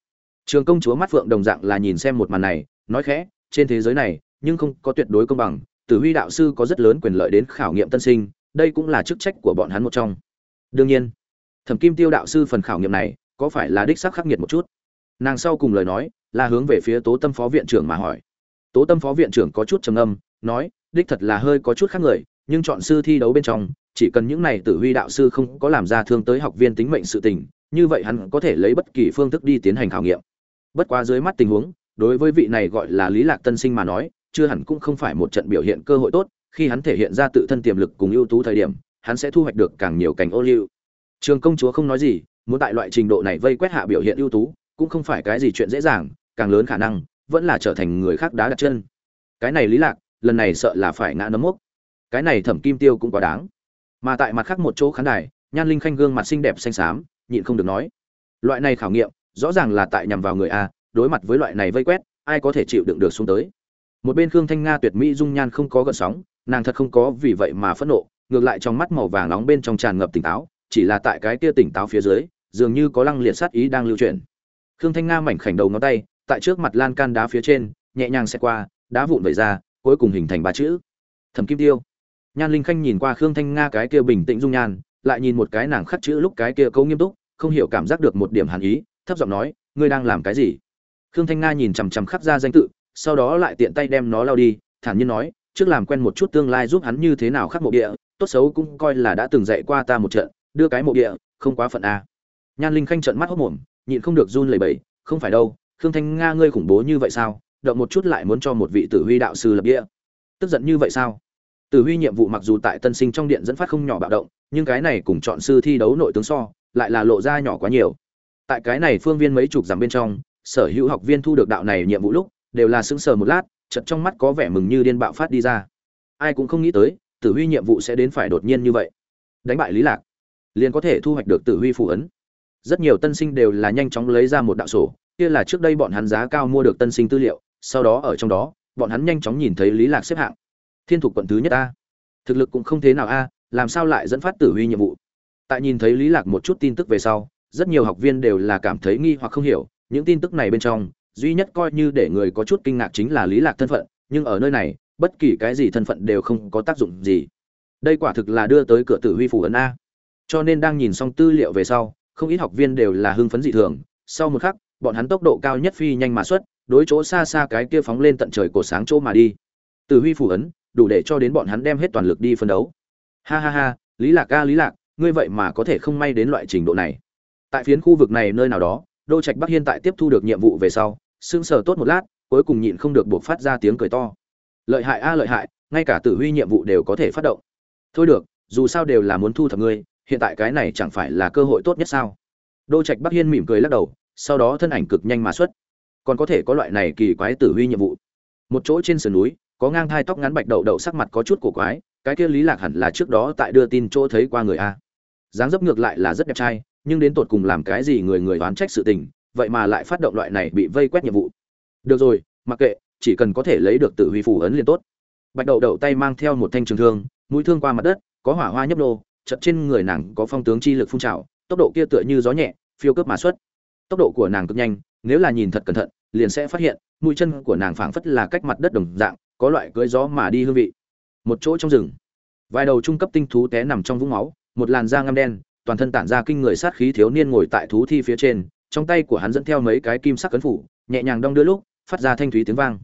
Trường công chúa mắt phượng đồng dạng là nhìn xem một màn này, nói khẽ trên thế giới này, nhưng không có tuyệt đối công bằng. Tử huy đạo sư có rất lớn quyền lợi đến khảo nghiệm tân sinh, đây cũng là chức trách của bọn hắn một trong. Đương nhiên, thẩm kim tiêu đạo sư phần khảo nghiệm này có phải là đích xác khắc nghiệt một chút? Nàng sau cùng lời nói là hướng về phía tố tâm phó viện trưởng mà hỏi. Tố tâm phó viện trưởng có chút trầm âm nói, đích thật là hơi có chút khác người, nhưng chọn sư thi đấu bên trong, chỉ cần những này tử huy đạo sư không có làm ra thương tới học viên tính mệnh sự tình, như vậy hắn có thể lấy bất kỳ phương thức đi tiến hành khảo nghiệm. Bất quá dưới mắt tình huống đối với vị này gọi là lý lạc tân sinh mà nói, chưa hẳn cũng không phải một trận biểu hiện cơ hội tốt, khi hắn thể hiện ra tự thân tiềm lực cùng ưu tú thời điểm, hắn sẽ thu hoạch được càng nhiều cảnh ô liu. Trường công chúa không nói gì, muốn tại loại trình độ này vây quét hạ biểu hiện ưu tú, cũng không phải cái gì chuyện dễ dàng, càng lớn khả năng, vẫn là trở thành người khác đá đặt chân. Cái này lý lạc, lần này sợ là phải ngã nấm mốc. Cái này thẩm kim tiêu cũng quá đáng. Mà tại mặt khác một chỗ khán đài, nhan linh khanh gương mặt xinh đẹp xanh xám, nhịn không được nói. Loại này khảo nghiệm, rõ ràng là tại nhằm vào người a đối mặt với loại này vây quét, ai có thể chịu đựng được xuống tới? Một bên khương thanh nga tuyệt mỹ dung nhan không có gợn sóng, nàng thật không có vì vậy mà phẫn nộ, ngược lại trong mắt màu vàng nóng bên trong tràn ngập tỉnh táo, chỉ là tại cái kia tỉnh táo phía dưới, dường như có lăng liệt sát ý đang lưu chuyển. Khương thanh nga mảnh khảnh đầu ngón tay, tại trước mặt lan can đá phía trên, nhẹ nhàng xẹt qua, đá vụn vẩy ra, cuối cùng hình thành ba chữ. Thẩm kim tiêu. Nhan linh khanh nhìn qua khương thanh nga cái kia bình tĩnh dung nhan, lại nhìn một cái nàng khắc chữ lúc cái kia câu nghiêm túc, không hiểu cảm giác được một điểm hàn ý, thấp giọng nói, ngươi đang làm cái gì? Khương thanh nga nhìn chằm chằm khắc ra danh tự, sau đó lại tiện tay đem nó lao đi, thản nhiên nói, trước làm quen một chút tương lai giúp hắn như thế nào khắc mộ địa, tốt xấu cũng coi là đã từng dạy qua ta một trận, đưa cái mộ địa, không quá phận a nhan linh khanh trợn mắt hốc mồm, nhịn không được run lẩy bẩy, không phải đâu, khương thanh nga ngươi khủng bố như vậy sao? Động một chút lại muốn cho một vị tử huy đạo sư lập địa. Tức giận như vậy sao? Tử huy nhiệm vụ mặc dù tại tân sinh trong điện dẫn phát không nhỏ bạo động, nhưng cái này cùng chọn sư thi đấu nội tướng so, lại là lộ ra nhỏ quá nhiều. Tại cái này phương viên mấy chục dặm bên trong sở hữu học viên thu được đạo này nhiệm vụ lúc, đều là sững sờ một lát, chợt trong mắt có vẻ mừng như điên bạo phát đi ra. Ai cũng không nghĩ tới, tử huy nhiệm vụ sẽ đến phải đột nhiên như vậy. Đánh bại lý lạc, liền có thể thu hoạch được tử huy phù ấn. Rất nhiều tân sinh đều là nhanh chóng lấy ra một đạo sổ, kia là trước đây bọn hắn giá cao mua được tân sinh tư liệu, sau đó ở trong đó, bọn hắn nhanh chóng nhìn thấy lý lạc xếp hạng. Thiên thục quận thứ nhất a. Thực lực cũng không thế nào a, làm sao lại dẫn phát tử huy nhiệm vụ? Tại nhìn thấy lý lạc một chút tin tức về sau, rất nhiều học viên đều là cảm thấy nghi hoặc không hiểu những tin tức này bên trong, duy nhất coi như để người có chút kinh ngạc chính là lý lạc thân phận, nhưng ở nơi này, bất kỳ cái gì thân phận đều không có tác dụng gì. Đây quả thực là đưa tới cửa tử huy phủ ấn a. Cho nên đang nhìn xong tư liệu về sau, không ít học viên đều là hưng phấn dị thường. Sau một khắc, bọn hắn tốc độ cao nhất phi nhanh mà xuất, đối chỗ xa xa cái kia phóng lên tận trời cổ sáng chỗ mà đi. Tử huy phủ ấn, đủ để cho đến bọn hắn đem hết toàn lực đi phân đấu. Ha ha ha, lý lạc ca lý lạc, ngươi vậy mà có thể không may đến loại trình độ này. Tại phiến khu vực này nơi nào đó đô trạch bắc hiên tại tiếp thu được nhiệm vụ về sau, sững sờ tốt một lát, cuối cùng nhịn không được buộc phát ra tiếng cười to. Lợi hại a, lợi hại, ngay cả tử huy nhiệm vụ đều có thể phát động. Thôi được, dù sao đều là muốn thu thập ngươi, hiện tại cái này chẳng phải là cơ hội tốt nhất sao? Đô trạch bắc hiên mỉm cười lắc đầu, sau đó thân ảnh cực nhanh mà xuất. Còn có thể có loại này kỳ quái tử huy nhiệm vụ. Một chỗ trên sườn núi, có ngang hai tóc ngắn bạch đậu đậu sắc mặt có chút cổ quái, cái kia lý lạc hẳn là trước đó tại đưa tin chỗ thấy qua người a. Dáng dấp ngược lại là rất đẹp trai nhưng đến tột cùng làm cái gì người người đoán trách sự tình, vậy mà lại phát động loại này bị vây quét nhiệm vụ. Được rồi, mặc kệ, chỉ cần có thể lấy được tự huy phủ ấn liền tốt. Bạch đậu đậu tay mang theo một thanh trường thương, mũi thương qua mặt đất, có hỏa hoa nhấp nô chật trên người nàng có phong tướng chi lực phun trào, tốc độ kia tựa như gió nhẹ, phiêu cướp mà xuất. Tốc độ của nàng cực nhanh, nếu là nhìn thật cẩn thận, liền sẽ phát hiện, mũi chân của nàng phảng phất là cách mặt đất đồng dạng, có loại cưỡi gió mà đi hương vị. Một chỗ trong rừng, vài đầu trung cấp tinh thú té nằm trong vũng máu, một làn da ngăm đen toàn thân tản ra kinh người sát khí thiếu niên ngồi tại thú thi phía trên, trong tay của hắn dẫn theo mấy cái kim sắc cấn phủ, nhẹ nhàng đong đưa lúc, phát ra thanh thúy tiếng vang.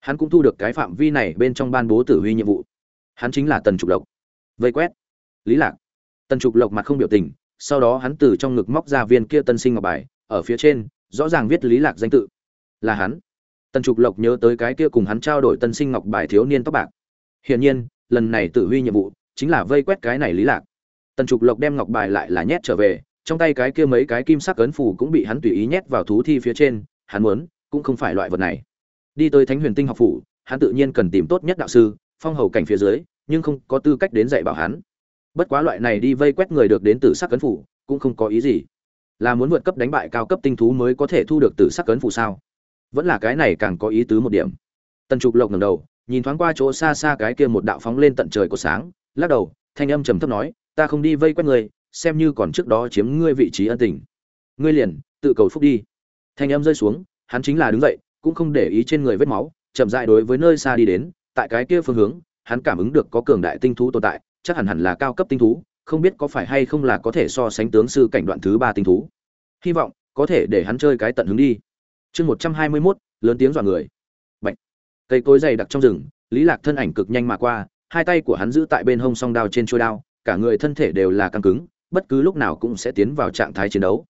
Hắn cũng thu được cái phạm vi này bên trong ban bố tử huy nhiệm vụ. Hắn chính là tần trục lộc. Vây quét. Lý lạc. Tần trục lộc mặt không biểu tình, sau đó hắn từ trong ngực móc ra viên kia tân sinh ngọc bài, ở phía trên, rõ ràng viết lý lạc danh tự. Là hắn. Tần trục lộc nhớ tới cái kia cùng hắn trao đổi tân sinh ngọc bài thiếu niên tóc bạc. Hiển nhiên, lần này tử huy nhiệm vụ chính là vây quét cái này lý lạc tần trục lộc đem ngọc bài lại là nhét trở về, trong tay cái kia mấy cái kim sắc ấn phù cũng bị hắn tùy ý nhét vào thú thi phía trên, hắn muốn, cũng không phải loại vật này. Đi tới thánh huyền tinh học phủ, hắn tự nhiên cần tìm tốt nhất đạo sư, phong hầu cảnh phía dưới, nhưng không có tư cách đến dạy bảo hắn. Bất quá loại này đi vây quét người được đến từ sắc cấn phủ cũng không có ý gì. Là muốn vượt cấp đánh bại cao cấp tinh thú mới có thể thu được từ sắc cấn phủ sao? Vẫn là cái này càng có ý tứ một điểm. Tần trục lộc ngẩng đầu, nhìn thoáng qua chỗ xa xa cái kia một đạo phóng lên tận trời của sáng, lắc đầu, thanh âm trầm thấp nói ta không đi vây quét người xem như còn trước đó chiếm ngươi vị trí ân tình. Ngươi liền, tự cầu phúc đi. Thanh âm rơi xuống, hắn chính là đứng dậy, cũng không để ý trên người vết máu, chậm rãi đối với nơi xa đi đến, tại cái kia phương hướng, hắn cảm ứng được có cường đại tinh thú tồn tại, chắc hẳn hẳn là cao cấp tinh thú, không biết có phải hay không là có thể so sánh tướng sư cảnh đoạn thứ ba tinh thú. Hy vọng, có thể để hắn chơi cái tận hứng đi. Chương một trăm hai mươi mốt, lớn tiếng dọa người. Bạch. cây cối dày đặc trong rừng, lý lạc thân ảnh cực nhanh mà qua, hai tay của hắn giữ tại bên hông song đao trên chuôi đao cả người thân thể đều là căng cứng, bất cứ lúc nào cũng sẽ tiến vào trạng thái chiến đấu.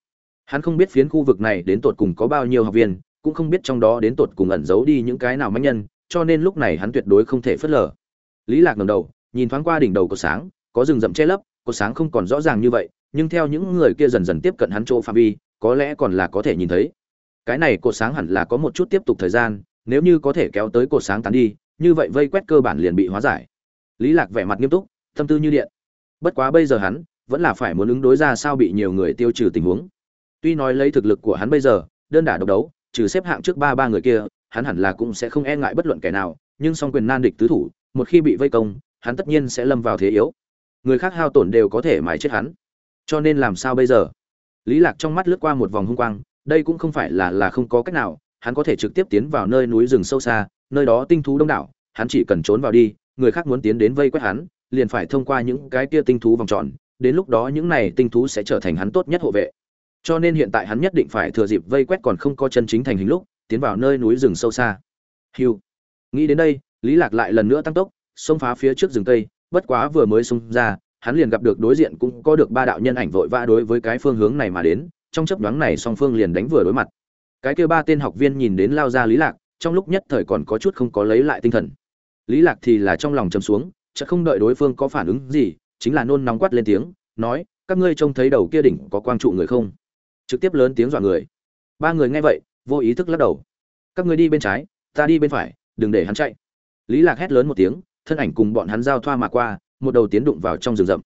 Hắn không biết phiến khu vực này đến tột cùng có bao nhiêu học viên, cũng không biết trong đó đến tột cùng ẩn giấu đi những cái nào mãnh nhân, cho nên lúc này hắn tuyệt đối không thể phớt lờ. Lý lạc ngẩng đầu, nhìn thoáng qua đỉnh đầu của sáng, có rừng rậm che lấp của sáng không còn rõ ràng như vậy, nhưng theo những người kia dần dần tiếp cận hắn chỗ phạm vi, có lẽ còn là có thể nhìn thấy. Cái này cột sáng hẳn là có một chút tiếp tục thời gian, nếu như có thể kéo tới cột sáng tán đi, như vậy vây quét cơ bản liền bị hóa giải. Lý lạc vẻ mặt nghiêm túc, tâm tư như điện bất quá bây giờ hắn vẫn là phải muốn ứng đối ra sao bị nhiều người tiêu trừ tình huống. Tuy nói lấy thực lực của hắn bây giờ, đơn đả độc đấu, trừ xếp hạng trước ba ba người kia, hắn hẳn là cũng sẽ không e ngại bất luận kẻ nào, nhưng song quyền nan địch tứ thủ, một khi bị vây công, hắn tất nhiên sẽ lâm vào thế yếu. Người khác hao tổn đều có thể mãi chết hắn. Cho nên làm sao bây giờ? Lý lạc trong mắt lướt qua một vòng hung quang, đây cũng không phải là là không có cách nào, hắn có thể trực tiếp tiến vào nơi núi rừng sâu xa, nơi đó tinh thú đông đảo, hắn chỉ cần trốn vào đi, người khác muốn tiến đến vây quét hắn liền phải thông qua những cái kia tinh thú vòng tròn đến lúc đó những này tinh thú sẽ trở thành hắn tốt nhất hộ vệ. Cho nên hiện tại hắn nhất định phải thừa dịp vây quét còn không có chân chính thành hình lúc tiến vào nơi núi rừng sâu xa. Hưu, nghĩ đến đây lý lạc lại lần nữa tăng tốc xông phá phía trước rừng tây bất quá vừa mới xông ra hắn liền gặp được đối diện cũng có được ba đạo nhân ảnh vội vã đối với cái phương hướng này mà đến trong chớp nhoáng này song phương liền đánh vừa đối mặt. Cái kia ba tên học viên nhìn đến lao ra lý lạc trong lúc nhất thời còn có chút không có lấy lại tinh thần. Lý lạc thì là trong lòng trầm xuống chợt không đợi đối phương có phản ứng gì, chính là nôn nóng quát lên tiếng, nói, các ngươi trông thấy đầu kia đỉnh có quang trụ người không? Trực tiếp lớn tiếng dọa người. Ba người nghe vậy, vô ý thức lắc đầu. Các ngươi đi bên trái, ta đi bên phải, đừng để hắn chạy. Lý lạc hét lớn một tiếng, thân ảnh cùng bọn hắn giao thoa mà qua, một đầu tiến đụng vào trong rừng rậm.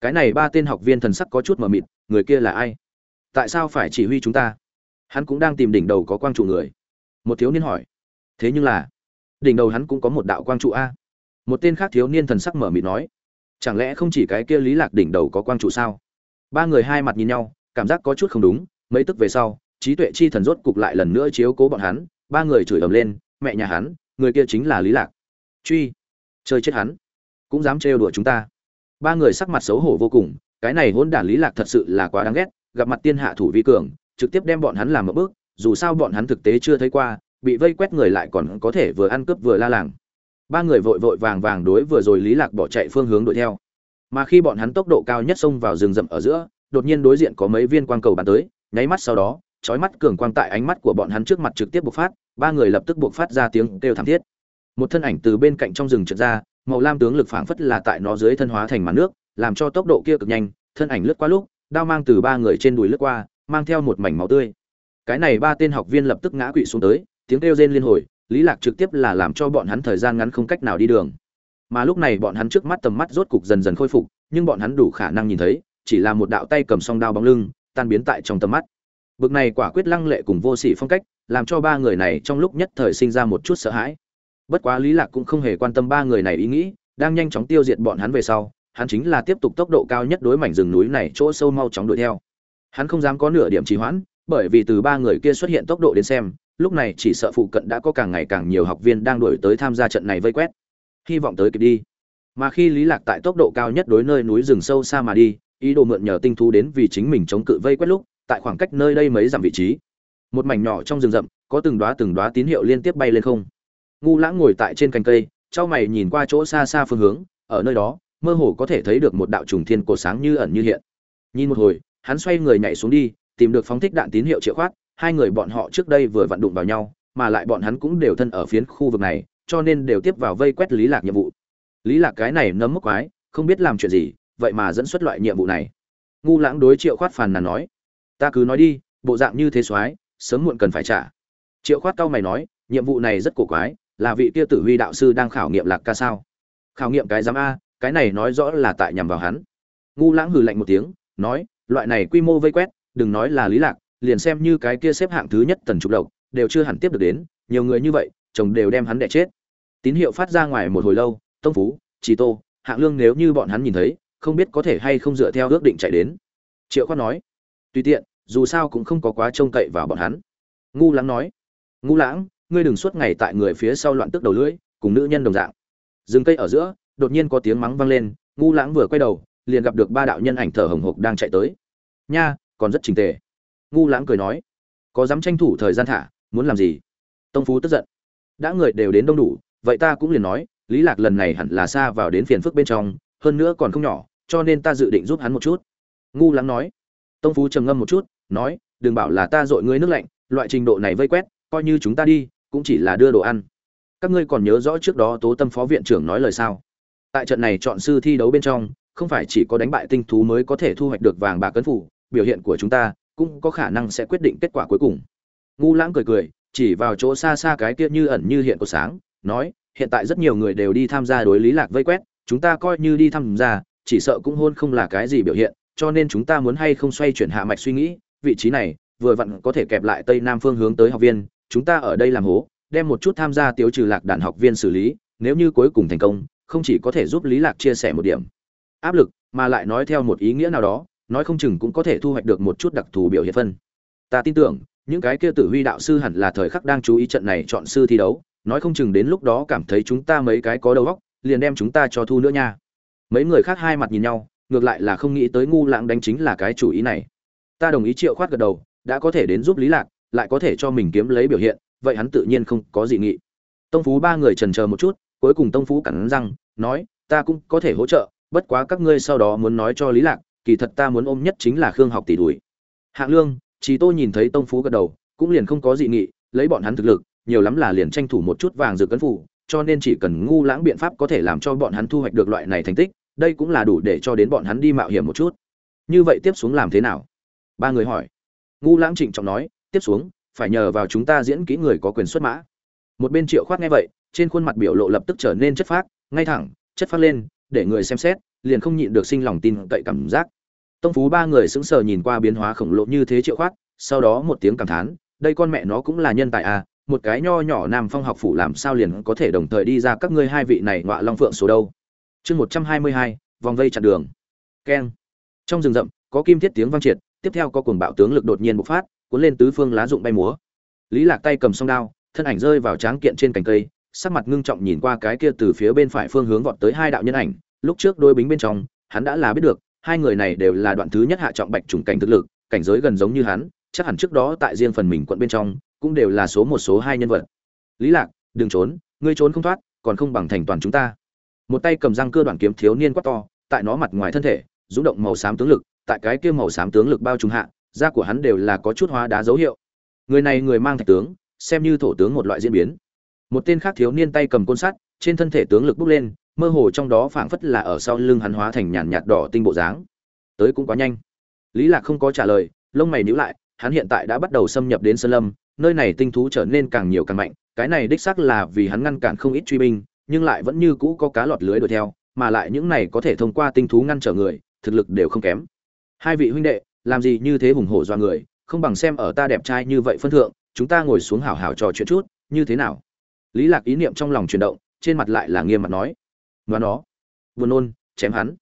Cái này ba tên học viên thần sắc có chút mờ mịt, người kia là ai? Tại sao phải chỉ huy chúng ta? Hắn cũng đang tìm đỉnh đầu có quang trụ người. Một thiếu niên hỏi. Thế nhưng là, đỉnh đầu hắn cũng có một đạo quang trụ a? Một tên khác thiếu niên thần sắc mở mịt nói, chẳng lẽ không chỉ cái kia lý lạc đỉnh đầu có quang trụ sao? Ba người hai mặt nhìn nhau, cảm giác có chút không đúng, mấy tức về sau, trí tuệ chi thần rốt cục lại lần nữa chiếu cố bọn hắn, ba người chửi ầm lên, mẹ nhà hắn, người kia chính là lý lạc. Truy, chơi chết hắn, cũng dám trêu đùa chúng ta. Ba người sắc mặt xấu hổ vô cùng, cái này hỗn đản lý lạc thật sự là quá đáng ghét, gặp mặt tiên hạ thủ vi cường, trực tiếp đem bọn hắn làm một bước, dù sao bọn hắn thực tế chưa thấy qua, bị vây quét người lại còn có thể vừa ăn cướp vừa la làng ba người vội vội vàng vàng đối vừa rồi lý lạc bỏ chạy phương hướng đuổi theo. Mà khi bọn hắn tốc độ cao nhất xông vào rừng rậm ở giữa, đột nhiên đối diện có mấy viên quang cầu bắn tới, nháy mắt sau đó, chói mắt cường quang tại ánh mắt của bọn hắn trước mặt trực tiếp bộc phát, ba người lập tức bộc phát ra tiếng kêu thảm thiết. Một thân ảnh từ bên cạnh trong rừng trượt ra, màu lam tướng lực phảng phất là tại nó dưới thân hóa thành màn nước, làm cho tốc độ kia cực nhanh, thân ảnh lướt qua lúc, đao mang từ ba người trên đùi lướt qua, mang theo một mảnh máu tươi. Cái này ba tên học viên lập tức ngã quỵ xuống tới, tiếng kêu rên liên hồi lý lạc trực tiếp là làm cho bọn hắn thời gian ngắn không cách nào đi đường. Mà lúc này bọn hắn trước mắt tầm mắt rốt cục dần dần khôi phục, nhưng bọn hắn đủ khả năng nhìn thấy, chỉ là một đạo tay cầm song đao bóng lưng, tan biến tại trong tầm mắt. Bực này quả quyết lăng lệ cùng vô sỉ phong cách, làm cho ba người này trong lúc nhất thời sinh ra một chút sợ hãi. Bất quá lý lạc cũng không hề quan tâm ba người này ý nghĩ, đang nhanh chóng tiêu diệt bọn hắn về sau, hắn chính là tiếp tục tốc độ cao nhất đối mảnh rừng núi này chỗ sâu mau chóng đuổi theo. Hắn không dám có nửa điểm trì hoãn, bởi vì từ ba người kia xuất hiện tốc độ đến xem lúc này chỉ sợ phụ cận đã có càng ngày càng nhiều học viên đang đuổi tới tham gia trận này vây quét. Hy vọng tới kịp đi. Mà khi lý lạc tại tốc độ cao nhất đối nơi núi rừng sâu xa mà đi, ý đồ mượn nhờ tinh thú đến vì chính mình chống cự vây quét lúc, tại khoảng cách nơi đây mấy dặm vị trí, một mảnh nhỏ trong rừng rậm, có từng đóa từng đóa tín hiệu liên tiếp bay lên không. Ngu lãng ngồi tại trên cành cây, trao mày nhìn qua chỗ xa xa phương hướng, ở nơi đó, mơ hồ có thể thấy được một đạo trùng thiên cổ sáng như ẩn như hiện. Nhìn một hồi, hắn xoay người nhảy xuống đi, tìm được phóng thích đạn tín hiệu triệu khoát hai người bọn họ trước đây vừa vặn đụng vào nhau, mà lại bọn hắn cũng đều thân ở phiến khu vực này, cho nên đều tiếp vào vây quét lý lạc nhiệm vụ. Lý lạc cái này nấm mốc quái, không biết làm chuyện gì, vậy mà dẫn xuất loại nhiệm vụ này. Ngu lãng đối triệu khoát phàn nàn nói, ta cứ nói đi, bộ dạng như thế soái, sớm muộn cần phải trả. Triệu khoát cao mày nói, nhiệm vụ này rất cổ quái, là vị kia tử huy đạo sư đang khảo nghiệm lạc ca sao? Khảo nghiệm cái giám a, cái này nói rõ là tại nhằm vào hắn. Ngu lãng hừ lạnh một tiếng, nói, loại này quy mô vây quét, đừng nói là lý lạc liền xem như cái kia xếp hạng thứ nhất tần trục lộc đều chưa hẳn tiếp được đến, nhiều người như vậy, chồng đều đem hắn đẻ chết. Tín hiệu phát ra ngoài một hồi lâu, tông phú, chỉ tô, hạng lương nếu như bọn hắn nhìn thấy, không biết có thể hay không dựa theo ước định chạy đến. Triệu khoát nói, tùy tiện, dù sao cũng không có quá trông cậy vào bọn hắn. Ngu lãng nói, ngu lãng, ngươi đừng suốt ngày tại người phía sau loạn tức đầu lưỡi, cùng nữ nhân đồng dạng. Rừng cây ở giữa, đột nhiên có tiếng mắng vang lên, ngu lãng vừa quay đầu, liền gặp được ba đạo nhân ảnh thở hồng hộc đang chạy tới. Nha, còn rất trình tề ngu lãng cười nói, có dám tranh thủ thời gian thả, muốn làm gì? Tông phú tức giận, đã người đều đến đông đủ, vậy ta cũng liền nói, lý lạc lần này hẳn là xa vào đến phiền phức bên trong, hơn nữa còn không nhỏ, cho nên ta dự định giúp hắn một chút. Ngu lãng nói. Tông phú trầm ngâm một chút, nói, đừng bảo là ta dội ngươi nước lạnh, loại trình độ này vây quét, coi như chúng ta đi, cũng chỉ là đưa đồ ăn. Các ngươi còn nhớ rõ trước đó tố tâm phó viện trưởng nói lời sao? Tại trận này chọn sư thi đấu bên trong, không phải chỉ có đánh bại tinh thú mới có thể thu hoạch được vàng bạc cấn phủ, biểu hiện của chúng ta cũng có khả năng sẽ quyết định kết quả cuối cùng. Ngu lãng cười cười, chỉ vào chỗ xa xa cái kia như ẩn như hiện của sáng, nói, hiện tại rất nhiều người đều đi tham gia đối lý lạc vây quét, chúng ta coi như đi tham gia, chỉ sợ cũng hôn không là cái gì biểu hiện, cho nên chúng ta muốn hay không xoay chuyển hạ mạch suy nghĩ, vị trí này, vừa vặn có thể kẹp lại tây nam phương hướng tới học viên, chúng ta ở đây làm hố, đem một chút tham gia tiêu trừ lạc đàn học viên xử lý, nếu như cuối cùng thành công, không chỉ có thể giúp lý lạc chia sẻ một điểm. Áp lực, mà lại nói theo một ý nghĩa nào đó nói không chừng cũng có thể thu hoạch được một chút đặc thù biểu hiện phân. Ta tin tưởng, những cái kia tử huy đạo sư hẳn là thời khắc đang chú ý trận này chọn sư thi đấu, nói không chừng đến lúc đó cảm thấy chúng ta mấy cái có đầu óc, liền đem chúng ta cho thu nữa nha. Mấy người khác hai mặt nhìn nhau, ngược lại là không nghĩ tới ngu lãng đánh chính là cái chủ ý này. Ta đồng ý triệu khoát gật đầu, đã có thể đến giúp lý lạc, lại có thể cho mình kiếm lấy biểu hiện, vậy hắn tự nhiên không có gì nghị. Tông phú ba người trần chờ một chút, cuối cùng tông phú cắn răng, nói, ta cũng có thể hỗ trợ, bất quá các ngươi sau đó muốn nói cho lý lạc kỳ thật ta muốn ôm nhất chính là khương học tỷ đuổi hạng lương chỉ tôi nhìn thấy tông phú gật đầu, cũng liền không có dị nghị, lấy bọn hắn thực lực, nhiều lắm là liền tranh thủ một chút vàng dược cấn phủ, cho nên chỉ cần ngu lãng biện pháp có thể làm cho bọn hắn thu hoạch được loại này thành tích, đây cũng là đủ để cho đến bọn hắn đi mạo hiểm một chút. Như vậy tiếp xuống làm thế nào? Ba người hỏi. Ngu lãng trịnh trọng nói, tiếp xuống, phải nhờ vào chúng ta diễn kỹ người có quyền xuất mã. Một bên triệu khoát nghe vậy, trên khuôn mặt biểu lộ lập tức trở nên chất phác, ngay thẳng, chất phát lên, để người xem xét, liền không nhịn được sinh lòng tin cậy cảm giác tông phú ba người sững sờ nhìn qua biến hóa khổng lồ như thế triệu khoát, sau đó một tiếng cảm thán, đây con mẹ nó cũng là nhân tài à một cái nho nhỏ nam phong học phủ làm sao liền có thể đồng thời đi ra các ngươi hai vị này ngọa long phượng số đâu? Chương một trăm hai mươi hai, vòng vây chặn đường. Keng. Trong rừng rậm, có kim thiết tiếng vang triệt, tiếp theo có cuồng bạo tướng lực đột nhiên bộc phát, cuốn lên tứ phương lá rụng bay múa. Lý lạc tay cầm song đao, thân ảnh rơi vào tráng kiện trên cành cây, sắc mặt ngưng trọng nhìn qua cái kia từ phía bên phải phương hướng vọt tới hai đạo nhân ảnh, lúc trước đôi bính bên trong, hắn đã là biết được hai người này đều là đoạn thứ nhất hạ trọng bạch trùng cảnh thực lực, cảnh giới gần giống như hắn, chắc hẳn trước đó tại riêng phần mình quận bên trong, cũng đều là số một, số hai nhân vật. Lý lạc, đừng trốn, ngươi trốn không thoát, còn không bằng thành toàn chúng ta. Một tay cầm răng cưa đoạn kiếm thiếu niên quá to, tại nó mặt ngoài thân thể, rung động màu xám tướng lực, tại cái kia màu xám tướng lực bao trùm hạ, da của hắn đều là có chút hóa đá dấu hiệu. Người này người mang thạch tướng, xem như thổ tướng một loại diễn biến. Một tên khác thiếu niên tay cầm côn sắt, trên thân thể tướng lực bốc lên mơ hồ trong đó phảng phất là ở sau lưng hắn hóa thành nhàn nhạt đỏ tinh bộ dáng. Tới cũng quá nhanh. Lý lạc không có trả lời, lông mày nhíu lại, hắn hiện tại đã bắt đầu xâm nhập đến sơn lâm, nơi này tinh thú trở nên càng nhiều càng mạnh, cái này đích xác là vì hắn ngăn cản không ít truy binh, nhưng lại vẫn như cũ có cá lọt lưới đuổi theo, mà lại những này có thể thông qua tinh thú ngăn trở người, thực lực đều không kém. Hai vị huynh đệ, làm gì như thế hùng hổ do người, không bằng xem ở ta đẹp trai như vậy phân thượng, chúng ta ngồi xuống hảo hảo trò chuyện chút, như thế nào? Lý lạc ý niệm trong lòng chuyển động, trên mặt lại là nghiêm mặt nói và nó buồn nôn, chém hắn.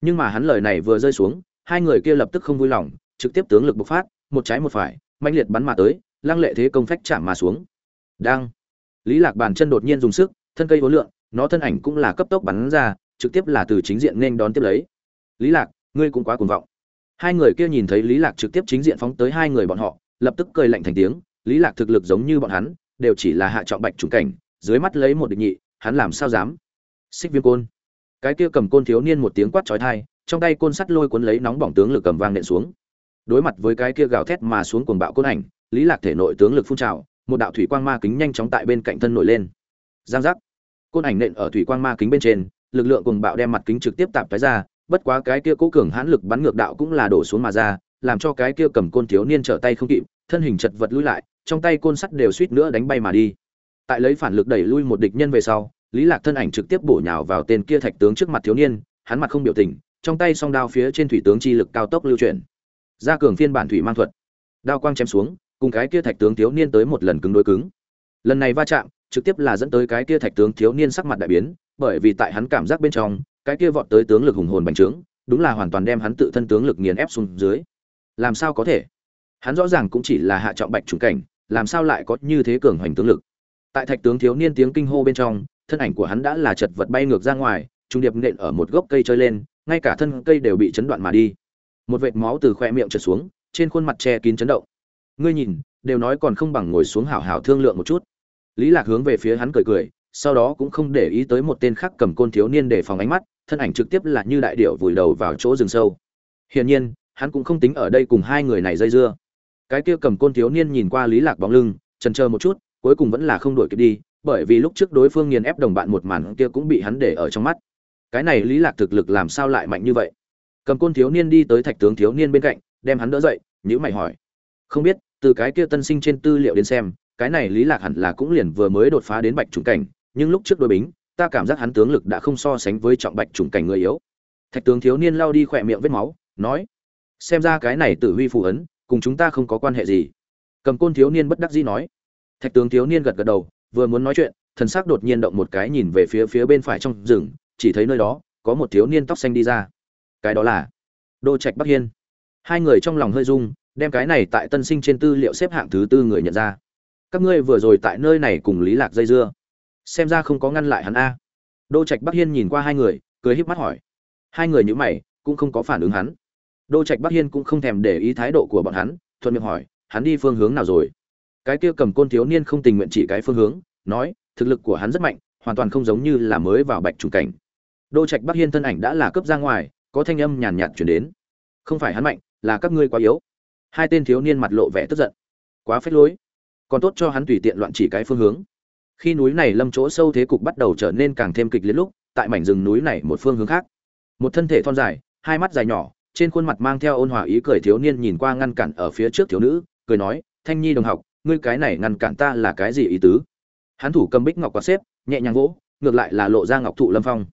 Nhưng mà hắn lời này vừa rơi xuống, hai người kia lập tức không vui lòng, trực tiếp tướng lực bộc phát, một trái một phải mạnh liệt bắn mà tới, lăng lệ thế công phách chạm mà xuống. Đang. Lý lạc bàn chân đột nhiên dùng sức, thân cây vốn lượng nó thân ảnh cũng là cấp tốc bắn ra, trực tiếp là từ chính diện nên đón tiếp lấy. Lý lạc, ngươi cũng quá cuồng vọng. Hai người kia nhìn thấy lý lạc trực tiếp chính diện phóng tới hai người bọn họ, lập tức cười lạnh thành tiếng, lý lạc thực lực giống như bọn hắn, đều chỉ là hạ trọng bạch trùng cảnh, dưới mắt lấy một địch nhị, hắn làm sao dám? Xích viêm côn. Cái kia cầm côn thiếu niên một tiếng quát chói tai, trong tay côn sắt lôi cuốn lấy nóng bỏng tướng lực cầm vang nện xuống. Đối mặt với cái kia gào thét mà xuống cuồng bạo côn ảnh, lý lạc thể nội tướng lực phun trào, một đạo thủy quang ma kính nhanh chóng tại bên cạnh thân nổi lên. Giang giác. Côn ảnh nện ở thủy quang ma kính bên trên, lực lượng cuồng bạo đem mặt kính trực tiếp tạp cái ra, bất quá cái kia cố cường hãn lực bắn ngược đạo cũng là đổ xuống mà ra, làm cho cái kia cầm côn thiếu niên trở tay không kịp, thân hình chật vật lùi lại, trong tay côn sắt đều suýt nữa đánh bay mà đi. Tại lấy phản lực đẩy lui một địch nhân về sau lý lạc thân ảnh trực tiếp bổ nhào vào tên kia thạch tướng trước mặt thiếu niên, hắn mặt không biểu tình, trong tay song đao phía trên thủy tướng chi lực cao tốc lưu chuyển. Gia cường phiên bản thủy mang thuật. Đao quang chém xuống, cùng cái kia thạch tướng thiếu niên tới một lần cứng đối cứng. Lần này va chạm, trực tiếp là dẫn tới cái kia thạch tướng thiếu niên sắc mặt đại biến, bởi vì tại hắn cảm giác bên trong, cái kia vọt tới tướng lực hùng hồn bành trướng, đúng là hoàn toàn đem hắn tự thân tướng lực nghiền ép xuống dưới. Làm sao có thể? Hắn rõ ràng cũng chỉ là hạ trọng bạch trùng cảnh, làm sao lại có như thế cường hoành tướng lực? Tại thạch tướng thiếu niên tiếng kinh hô bên trong thân ảnh của hắn đã là chật vật bay ngược ra ngoài, trung điệp nện ở một gốc cây chơi lên, ngay cả thân cây đều bị chấn đoạn mà đi. Một vệt máu từ khoe miệng trượt xuống, trên khuôn mặt che kín chấn động. Ngươi nhìn, đều nói còn không bằng ngồi xuống hảo hảo thương lượng một chút. Lý lạc hướng về phía hắn cười cười, sau đó cũng không để ý tới một tên khác cầm côn thiếu niên để phòng ánh mắt, thân ảnh trực tiếp là như đại điệu vùi đầu vào chỗ rừng sâu. Hiển nhiên, hắn cũng không tính ở đây cùng hai người này dây dưa. Cái kia cầm côn thiếu niên nhìn qua lý lạc bóng lưng, chần chờ một chút, cuối cùng vẫn là không đổi kịp đi bởi vì lúc trước đối phương nghiền ép đồng bạn một màn kia cũng bị hắn để ở trong mắt. Cái này lý lạc thực lực làm sao lại mạnh như vậy? Cầm côn thiếu niên đi tới thạch tướng thiếu niên bên cạnh, đem hắn đỡ dậy nhữ mày hỏi. Không biết, từ cái kia tân sinh trên tư liệu đến xem, cái này lý lạc hẳn là cũng liền vừa mới đột phá đến bạch trùng cảnh, nhưng lúc trước đối bính, ta cảm giác hắn tướng lực đã không so sánh với trọng bạch trùng cảnh người yếu. Thạch tướng thiếu niên lao đi khỏe miệng vết máu, nói, xem ra cái này tử huy phù ấn, cùng chúng ta không có quan hệ gì. Cầm côn thiếu niên bất đắc dĩ nói. Thạch tướng thiếu niên gật gật đầu vừa muốn nói chuyện, thần sắc đột nhiên động một cái nhìn về phía phía bên phải trong rừng, chỉ thấy nơi đó có một thiếu niên tóc xanh đi ra. Cái đó là đô trạch bắc hiên. Hai người trong lòng hơi rung, đem cái này tại tân sinh trên tư liệu xếp hạng thứ tư người nhận ra. Các ngươi vừa rồi tại nơi này cùng lý lạc dây dưa. Xem ra không có ngăn lại hắn a. Đô trạch bắc hiên nhìn qua hai người, cười híp mắt hỏi. Hai người nhữ mày, cũng không có phản ứng hắn. Đô trạch bắc hiên cũng không thèm để ý thái độ của bọn hắn, thuận miệng hỏi, hắn đi phương hướng nào rồi? Cái kia cầm côn thiếu niên không tình nguyện chỉ cái phương hướng, nói, thực lực của hắn rất mạnh, hoàn toàn không giống như là mới vào bạch trùng cảnh. Đô trạch bắc hiên thân ảnh đã là cấp ra ngoài, có thanh âm nhàn nhạt chuyển đến. Không phải hắn mạnh, là các ngươi quá yếu. Hai tên thiếu niên mặt lộ vẻ tức giận. Quá phết lối. Còn tốt cho hắn tùy tiện loạn chỉ cái phương hướng. Khi núi này lâm chỗ sâu thế cục bắt đầu trở nên càng thêm kịch liệt lúc, tại mảnh rừng núi này một phương hướng khác. Một thân thể thon dài, hai mắt dài nhỏ, trên khuôn mặt mang theo ôn hòa ý cười thiếu niên nhìn qua ngăn cản ở phía trước thiếu nữ, cười nói, thanh nhi đồng học ngươi cái này ngăn cản ta là cái gì ý tứ? Hắn thủ cầm bích ngọc quạt xếp, nhẹ nhàng vỗ, ngược lại là lộ ra ngọc thụ lâm phong.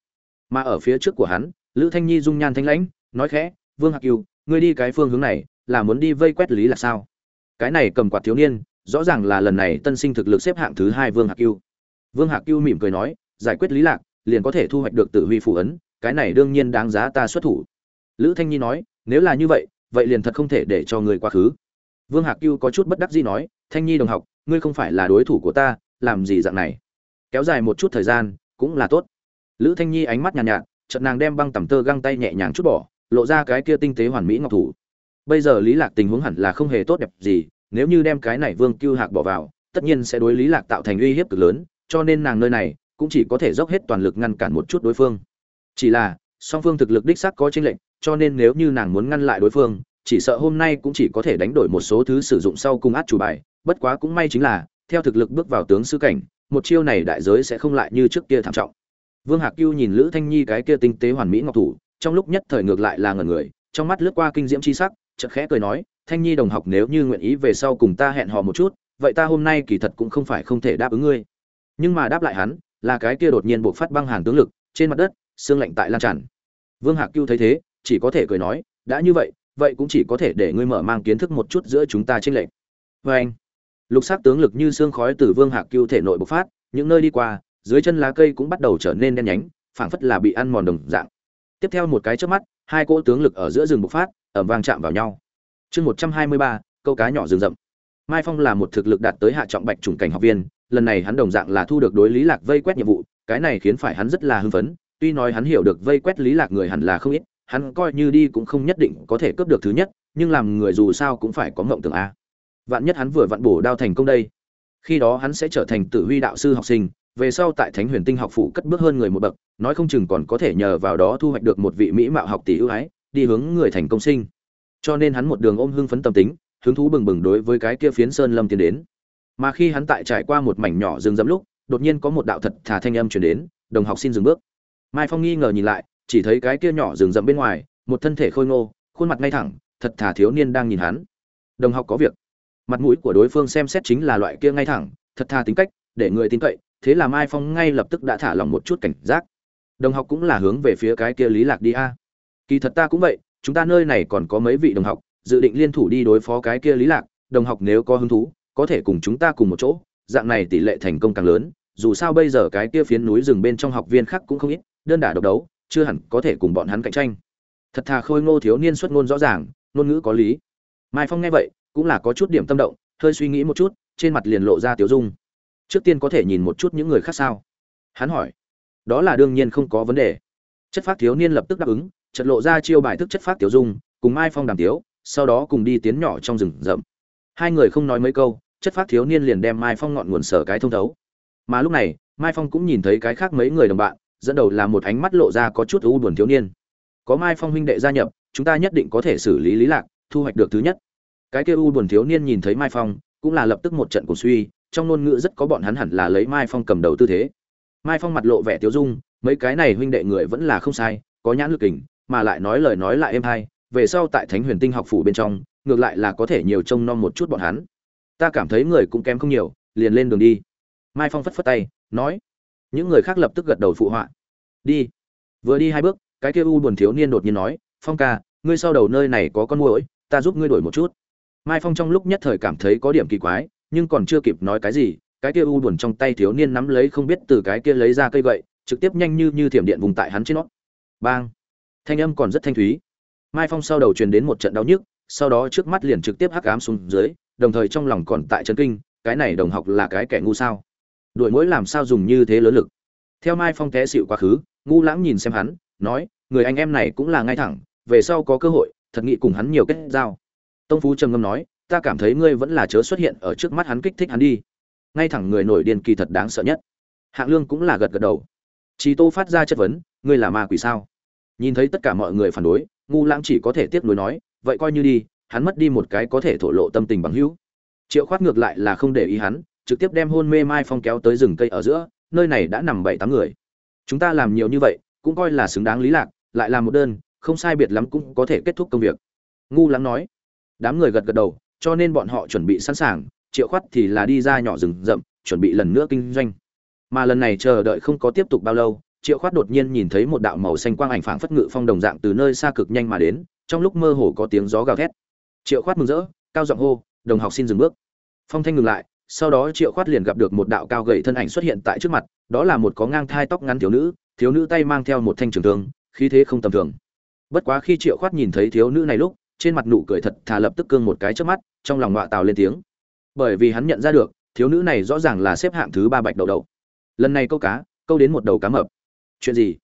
Mà ở phía trước của hắn, lữ thanh nhi dung nhan thanh lãnh, nói khẽ, vương hạc cừu ngươi đi cái phương hướng này, là muốn đi vây quét lý là sao? Cái này cầm quạt thiếu niên, rõ ràng là lần này tân sinh thực lực xếp hạng thứ hai vương hạc cừu vương hạc cừu mỉm cười nói, giải quyết lý lạc, liền có thể thu hoạch được tự huy phù ấn, cái này đương nhiên đáng giá ta xuất thủ. Lữ thanh nhi nói, nếu là như vậy vậy liền thật không thể để cho người quá khứ. Vương hạc cưu có chút bất đắc dĩ nói thanh nhi đồng học ngươi không phải là đối thủ của ta làm gì dạng này? Kéo dài một chút thời gian cũng là tốt. Lữ thanh nhi ánh mắt nhàn nhạt, nhạt chợt nàng đem băng tẩm tơ găng tay nhẹ nhàng chút bỏ lộ ra cái kia tinh tế hoàn mỹ ngọc thủ. Bây giờ lý lạc tình huống hẳn là không hề tốt đẹp gì nếu như đem cái này vương cưu hạc bỏ vào tất nhiên sẽ đối lý lạc tạo thành uy hiếp cực lớn cho nên nàng nơi này cũng chỉ có thể dốc hết toàn lực ngăn cản một chút đối phương. Chỉ là song phương thực lực đích xác có chênh lệnh cho nên nếu như nàng muốn ngăn lại đối phương chỉ sợ hôm nay cũng chỉ có thể đánh đổi một số thứ sử dụng sau cung át chủ bài, bất quá cũng may chính là, theo thực lực bước vào tướng sư cảnh, một chiêu này đại giới sẽ không lại như trước kia thảm trọng. Vương hạc cưu nhìn lữ thanh nhi cái kia tinh tế hoàn mỹ ngọc thủ, trong lúc nhất thời ngược lại là ngẩn người, trong mắt lướt qua kinh diễm chi sắc, chợt khẽ cười nói, thanh nhi đồng học nếu như nguyện ý về sau cùng ta hẹn hò một chút, vậy ta hôm nay kỳ thật cũng không phải không thể đáp ứng ngươi. Nhưng mà đáp lại hắn, là cái kia đột nhiên buộc phát băng hàn tướng lực, trên mặt đất, xương lạnh tại lan tràn. Vương hạc cưu thấy thế, chỉ có thể cười nói, đã như vậy vậy cũng chỉ có thể để ngươi mở mang kiến thức một chút giữa chúng ta trên lệnh Và anh, lục sắc tướng lực như xương khói từ vương hạc cưu thể nội bộc phát, những nơi đi qua, dưới chân lá cây cũng bắt đầu trở nên đen nhánh, phảng phất là bị ăn mòn đồng dạng. Tiếp theo một cái chớp mắt, hai cỗ tướng lực ở giữa rừng bộc phát, ầm vang chạm vào nhau. Chương một trăm hai mươi ba, câu cá nhỏ rừng rậm. Mai phong là một thực lực đạt tới hạ trọng bạch trùng cảnh học viên, lần này hắn đồng dạng là thu được đối lý lạc vây quét nhiệm vụ, cái này khiến phải hắn rất là hưng phấn, tuy nói hắn hiểu được vây quét lý lạc người hẳn là không ít hắn coi như đi cũng không nhất định có thể cướp được thứ nhất, nhưng làm người dù sao cũng phải có mộng tưởng a. Vạn nhất hắn vừa vặn bổ đao thành công đây. Khi đó hắn sẽ trở thành tử huy đạo sư học sinh, về sau tại thánh huyền tinh học phủ cất bước hơn người một bậc, nói không chừng còn có thể nhờ vào đó thu hoạch được một vị mỹ mạo học tỷ ưu ái, đi hướng người thành công sinh. Cho nên hắn một đường ôm hưng phấn tâm tính, hứng thú bừng bừng đối với cái kia phiến sơn lâm tiến đến. Mà khi hắn tại trải qua một mảnh nhỏ rừng rậm lúc, đột nhiên có một đạo thật thà thanh âm truyền đến, đồng học xin dừng bước. Mai phong nghi ngờ nhìn lại chỉ thấy cái kia nhỏ rừng rậm bên ngoài, một thân thể khôi ngô, khuôn mặt ngay thẳng, thật thà thiếu niên đang nhìn hắn. Đồng học có việc. Mặt mũi của đối phương xem xét chính là loại kia ngay thẳng, thật thà tính cách, để người tin cậy, thế là mai phong ngay lập tức đã thả lỏng một chút cảnh giác. Đồng học cũng là hướng về phía cái kia lý lạc đi a. Kỳ thật ta cũng vậy, chúng ta nơi này còn có mấy vị đồng học, dự định liên thủ đi đối phó cái kia lý lạc, đồng học nếu có hứng thú, có thể cùng chúng ta cùng một chỗ, dạng này tỷ lệ thành công càng lớn, dù sao bây giờ cái kia phiến núi rừng bên trong học viên khác cũng không ít, đơn đả độc đấu chưa hẳn có thể cùng bọn hắn cạnh tranh. Thật thà khôi ngô thiếu niên xuất ngôn rõ ràng, ngôn ngữ có lý. Mai phong nghe vậy, cũng là có chút điểm tâm động, hơi suy nghĩ một chút, trên mặt liền lộ ra tiểu dung. Trước tiên có thể nhìn một chút những người khác sao? Hắn hỏi. Đó là đương nhiên không có vấn đề. Chất phát thiếu niên lập tức đáp ứng, chợt lộ ra chiêu bài thức chất phát tiểu dung, cùng mai phong đàm tiếu, sau đó cùng đi tiến nhỏ trong rừng rậm. Hai người không nói mấy câu, chất phát thiếu niên liền đem mai phong ngọn nguồn sở cái thông thấu. Mà lúc này, mai phong cũng nhìn thấy cái khác mấy người đồng bạn dẫn đầu là một ánh mắt lộ ra có chút u buồn thiếu niên. Có mai phong huynh đệ gia nhập, chúng ta nhất định có thể xử lý lý lạc, thu hoạch được thứ nhất. Cái kia u buồn thiếu niên nhìn thấy mai phong, cũng là lập tức một trận cổ suy, trong ngôn ngữ rất có bọn hắn hẳn là lấy mai phong cầm đầu tư thế. Mai phong mặt lộ vẻ thiếu dung, mấy cái này huynh đệ người vẫn là không sai, có nhãn lực kình, mà lại nói lời nói lại êm hay, về sau tại thánh huyền tinh học phủ bên trong, ngược lại là có thể nhiều trông nom một chút bọn hắn. Ta cảm thấy người cũng kém không nhiều, liền lên đường đi. Mai phong phất phất tay, nói những người khác lập tức gật đầu phụ họa. Đi. Vừa đi hai bước, cái kia u buồn thiếu niên đột nhiên nói, phong ca, ngươi sau đầu nơi này có con muỗi, ta giúp ngươi đổi một chút. Mai phong trong lúc nhất thời cảm thấy có điểm kỳ quái, nhưng còn chưa kịp nói cái gì, cái kia u buồn trong tay thiếu niên nắm lấy không biết từ cái kia lấy ra cây gậy, trực tiếp nhanh như như thiểm điện vùng tại hắn trên nó. Bang. Thanh âm còn rất thanh thúy. Mai phong sau đầu truyền đến một trận đau nhức, sau đó trước mắt liền trực tiếp hắc ám xuống dưới, đồng thời trong lòng còn tại chân kinh, cái này đồng học là cái kẻ ngu sao? Đuổi mũi làm sao dùng như thế lớn lực. Theo mai phong té xịu quá khứ ngu lãng nhìn xem hắn, nói, người anh em này cũng là ngay thẳng, về sau có cơ hội, thật nghị cùng hắn nhiều kết giao. Tông phú trầm ngâm nói, ta cảm thấy ngươi vẫn là chớ xuất hiện ở trước mắt hắn kích thích hắn đi. Ngay thẳng người nổi điên kỳ thật đáng sợ nhất. Hạng lương cũng là gật gật đầu. Chí tô phát ra chất vấn, ngươi là ma quỷ sao? Nhìn thấy tất cả mọi người phản đối ngu lãng chỉ có thể tiếp nối nói, vậy coi như đi, hắn mất đi một cái có thể thổ lộ tâm tình bằng hữu. Triệu khoát ngược lại là không để ý hắn trực tiếp đem hôn mê mai phong kéo tới rừng cây ở giữa, nơi này đã nằm bảy tám người. Chúng ta làm nhiều như vậy, cũng coi là xứng đáng lý lạc, lại làm một đơn, không sai biệt lắm cũng có thể kết thúc công việc. Ngu lắng nói. Đám người gật gật đầu, cho nên bọn họ chuẩn bị sẵn sàng, triệu khoát thì là đi ra nhỏ rừng rậm, chuẩn bị lần nữa kinh doanh. Mà lần này chờ đợi không có tiếp tục bao lâu, triệu khoát đột nhiên nhìn thấy một đạo màu xanh quang ảnh phảng phất ngự phong đồng dạng từ nơi xa cực nhanh mà đến, trong lúc mơ hồ có tiếng gió gào thét. Triệu khoát mừng rỡ, cao giọng hô, đồng học xin dừng bước. Phong thanh ngừng lại sau đó triệu khoát liền gặp được một đạo cao gầy thân ảnh xuất hiện tại trước mặt, đó là một có ngang thai tóc ngắn thiếu nữ thiếu nữ tay mang theo một thanh trường thương, khí thế không tầm thường. Bất quá khi triệu khoát nhìn thấy thiếu nữ này lúc, trên mặt nụ cười thật thà lập tức cương một cái trước mắt, trong lòng ngọa tào lên tiếng. Bởi vì hắn nhận ra được, thiếu nữ này rõ ràng là xếp hạng thứ ba bạch đầu đầu. Lần này câu cá, câu đến một đầu cá mập. Chuyện gì?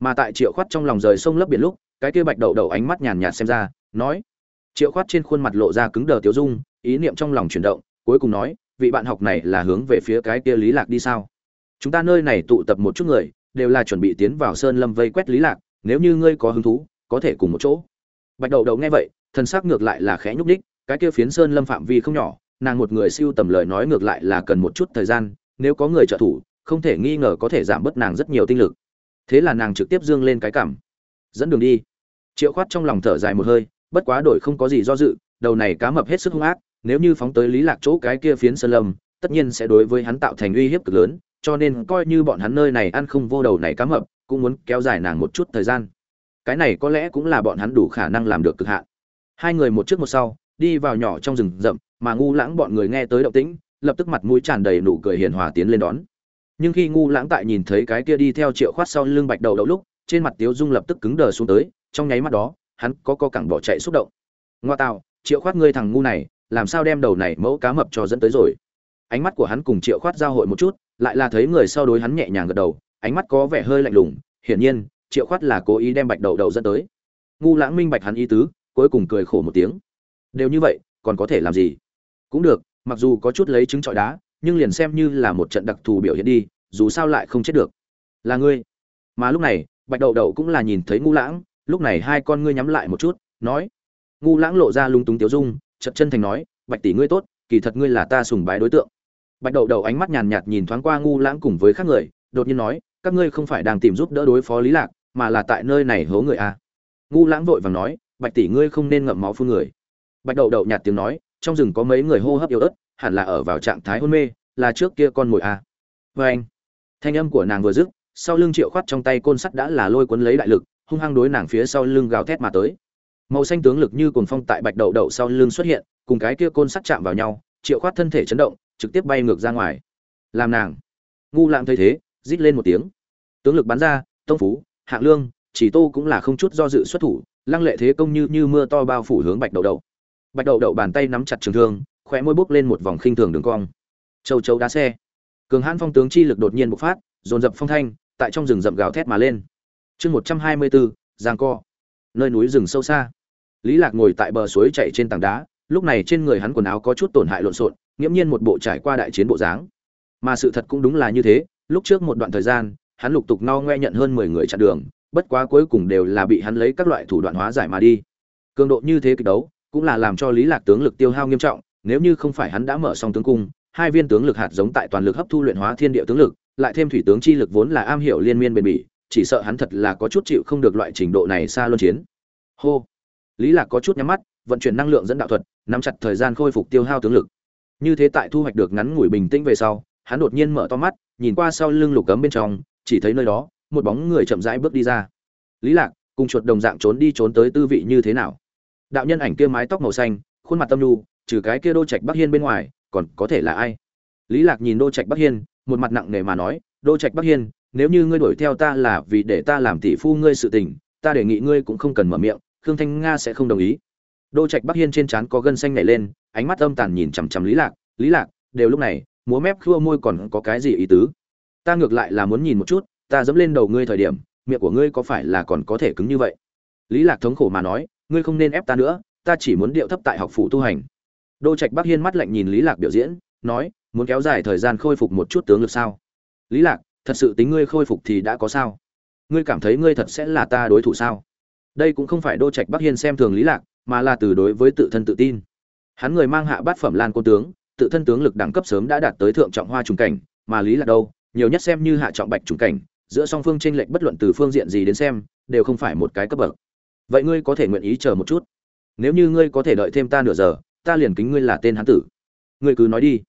Mà tại triệu khoát trong lòng rời sông lấp biển lúc, cái kia bạch đậu đậu ánh mắt nhàn nhạt xem ra, nói. Triệu khoát trên khuôn mặt lộ ra cứng đờ tiêu dung, ý niệm trong lòng chuyển động, cuối cùng nói vị bạn học này là hướng về phía cái kia lý lạc đi sao? Chúng ta nơi này tụ tập một chút người, đều là chuẩn bị tiến vào sơn lâm vây quét lý lạc, nếu như ngươi có hứng thú, có thể cùng một chỗ. Bạch đậu đậu nghe vậy thân xác ngược lại là khẽ nhúc đích cái kia phiến sơn lâm phạm vi không nhỏ, nàng một người siêu tầm lời nói ngược lại là cần một chút thời gian, nếu có người trợ thủ, không thể nghi ngờ có thể giảm bớt nàng rất nhiều tinh lực. Thế là nàng trực tiếp dương lên cái cảm. Dẫn đường đi. Triệu khoát trong lòng thở dài một hơi, bất quá đổi không có gì do dự, đầu này cá mập hết sức hung ác nếu như phóng tới lý lạc chỗ cái kia phiến sơn lâm, tất nhiên sẽ đối với hắn tạo thành uy hiếp cực lớn, cho nên coi như bọn hắn nơi này ăn không vô đầu này cá mập, cũng muốn kéo dài nàng một chút thời gian. Cái này có lẽ cũng là bọn hắn đủ khả năng làm được cực hạn. Hai người một trước một sau, đi vào nhỏ trong rừng rậm, mà ngu lãng bọn người nghe tới động tĩnh, lập tức mặt mũi tràn đầy nụ cười hiền hòa tiến lên đón. Nhưng khi ngu lãng tại nhìn thấy cái kia đi theo triệu khoát sau lưng bạch đầu đậu lúc, trên mặt tiếu dung lập tức cứng đờ xuống tới, trong nháy mắt đó, hắn có co cẳng bỏ chạy xúc động. Ngoa tạo triệu khoát ngươi thằng ngu này làm sao đem đầu này mẫu cá mập cho dẫn tới rồi? Ánh mắt của hắn cùng triệu khoát giao hội một chút, lại là thấy người sau đối hắn nhẹ nhàng gật đầu, ánh mắt có vẻ hơi lạnh lùng. Hiển nhiên, triệu khoát là cố ý đem bạch đầu đầu dẫn tới. Ngu lãng minh bạch hắn ý tứ, cuối cùng cười khổ một tiếng. Đều như vậy, còn có thể làm gì? Cũng được, mặc dù có chút lấy trứng trọi đá, nhưng liền xem như là một trận đặc thù biểu hiện đi, dù sao lại không chết được. Là ngươi. Mà lúc này, bạch đậu đậu cũng là nhìn thấy ngu lãng, lúc này hai con ngươi nhắm lại một chút, nói. Ngu lãng lộ ra lung túng tiếu dung chật chân thành nói, bạch tỷ ngươi tốt, kỳ thật ngươi là ta sùng bái đối tượng bạch đậu đầu ánh mắt nhàn nhạt nhìn thoáng qua ngu lãng cùng với các người, đột nhiên nói, các ngươi không phải đang tìm giúp đỡ đối phó lý lạc, mà là tại nơi này hố người à. ngu lãng vội vàng nói, bạch tỷ ngươi không nên ngậm máu phun người bạch đậu đậu nhạt tiếng nói, trong rừng có mấy người hô hấp yếu ớt, hẳn là ở vào trạng thái hôn mê, là trước kia con mồi à. vê anh, thanh âm của nàng vừa dứt, sau lưng triệu khoát trong tay côn sắt đã là lôi cuốn lấy đại lực, hung hăng đối nàng phía sau lưng gào thét mà tới màu xanh tướng lực như cồn phong tại bạch đậu đậu sau lưng xuất hiện, cùng cái kia côn sắt chạm vào nhau, triệu khoát thân thể chấn động, trực tiếp bay ngược ra ngoài. Làm nàng. Ngu lạng thấy thế, rít lên một tiếng. Tướng lực bắn ra, tông phú, hạng lương, chỉ tô cũng là không chút do dự xuất thủ, lăng lệ thế công như như mưa to bao phủ hướng bạch đậu đậu. Bạch đậu đậu bàn tay nắm chặt trường thương, khóe môi bốc lên một vòng khinh thường đường cong. Châu châu đá xe. Cường hãn phong tướng chi lực đột nhiên bộc phát, dồn dập phong thanh, tại trong rừng rậm gào thét mà lên. Chương một trăm hai mươi bốn giang co. Nơi núi rừng sâu xa lý lạc ngồi tại bờ suối chạy trên tảng đá, lúc này trên người hắn quần áo có chút tổn hại lộn xộn, nghiễm nhiên một bộ trải qua đại chiến bộ dáng. Mà sự thật cũng đúng là như thế, lúc trước một đoạn thời gian, hắn lục tục no ngoe nhận hơn mười người chặn đường, bất quá cuối cùng đều là bị hắn lấy các loại thủ đoạn hóa giải mà đi. Cường độ như thế kịch đấu, cũng là làm cho lý lạc tướng lực tiêu hao nghiêm trọng, nếu như không phải hắn đã mở xong tướng cung, hai viên tướng lực hạt giống tại toàn lực hấp thu luyện hóa thiên địa tướng lực, lại thêm thủy tướng chi lực vốn là am hiểu liên miên bền bỉ, chỉ sợ hắn thật là có chút chịu không được loại trình độ này xa luân chiến. Hô! Lý lạc có chút nhắm mắt, vận chuyển năng lượng dẫn đạo thuật, nắm chặt thời gian khôi phục tiêu hao tướng lực. Như thế tại thu hoạch được ngắn ngủi bình tĩnh về sau, hắn đột nhiên mở to mắt, nhìn qua sau lưng lục cấm bên trong, chỉ thấy nơi đó, một bóng người chậm rãi bước đi ra. Lý lạc, cùng chuột đồng dạng trốn đi trốn tới tư vị như thế nào? Đạo nhân ảnh kia mái tóc màu xanh, khuôn mặt tâm nhu, trừ cái kia đô trạch bắc hiên bên ngoài, còn có thể là ai? Lý lạc nhìn đô trạch bắc hiên, một mặt nặng nề mà nói, đô trạch bắc hiên, nếu như ngươi đuổi theo ta là vì để ta làm tỷ phu ngươi sự tình, ta đề nghị ngươi cũng không cần mở miệng khương thanh nga sẽ không đồng ý. Đô trạch bắc hiên trên trán có gân xanh nhảy lên, ánh mắt âm tàn nhìn chằm chằm lý lạc. Lý lạc, đều lúc này, múa mép khua môi còn có cái gì ý tứ? Ta ngược lại là muốn nhìn một chút, ta dẫm lên đầu ngươi thời điểm, miệng của ngươi có phải là còn có thể cứng như vậy? Lý lạc thống khổ mà nói, ngươi không nên ép ta nữa, ta chỉ muốn điệu thấp tại học phủ tu hành. Đô trạch bắc hiên mắt lạnh nhìn lý lạc biểu diễn, nói, muốn kéo dài thời gian khôi phục một chút tướng lực sao? Lý lạc, thật sự tính ngươi khôi phục thì đã có sao? Ngươi cảm thấy ngươi thật sẽ là ta đối thủ sao? Đây cũng không phải đô trạch bắc hiên xem thường lý lạc, mà là từ đối với tự thân tự tin. Hắn người mang hạ bát phẩm lan côn tướng, tự thân tướng lực đẳng cấp sớm đã đạt tới thượng trọng hoa trùng cảnh, mà lý lạc đâu, nhiều nhất xem như hạ trọng bạch trùng cảnh, giữa song phương tranh lệch bất luận từ phương diện gì đến xem, đều không phải một cái cấp bậc. Vậy ngươi có thể nguyện ý chờ một chút? Nếu như ngươi có thể đợi thêm ta nửa giờ, ta liền kính ngươi là tên hán tử. Ngươi cứ nói đi.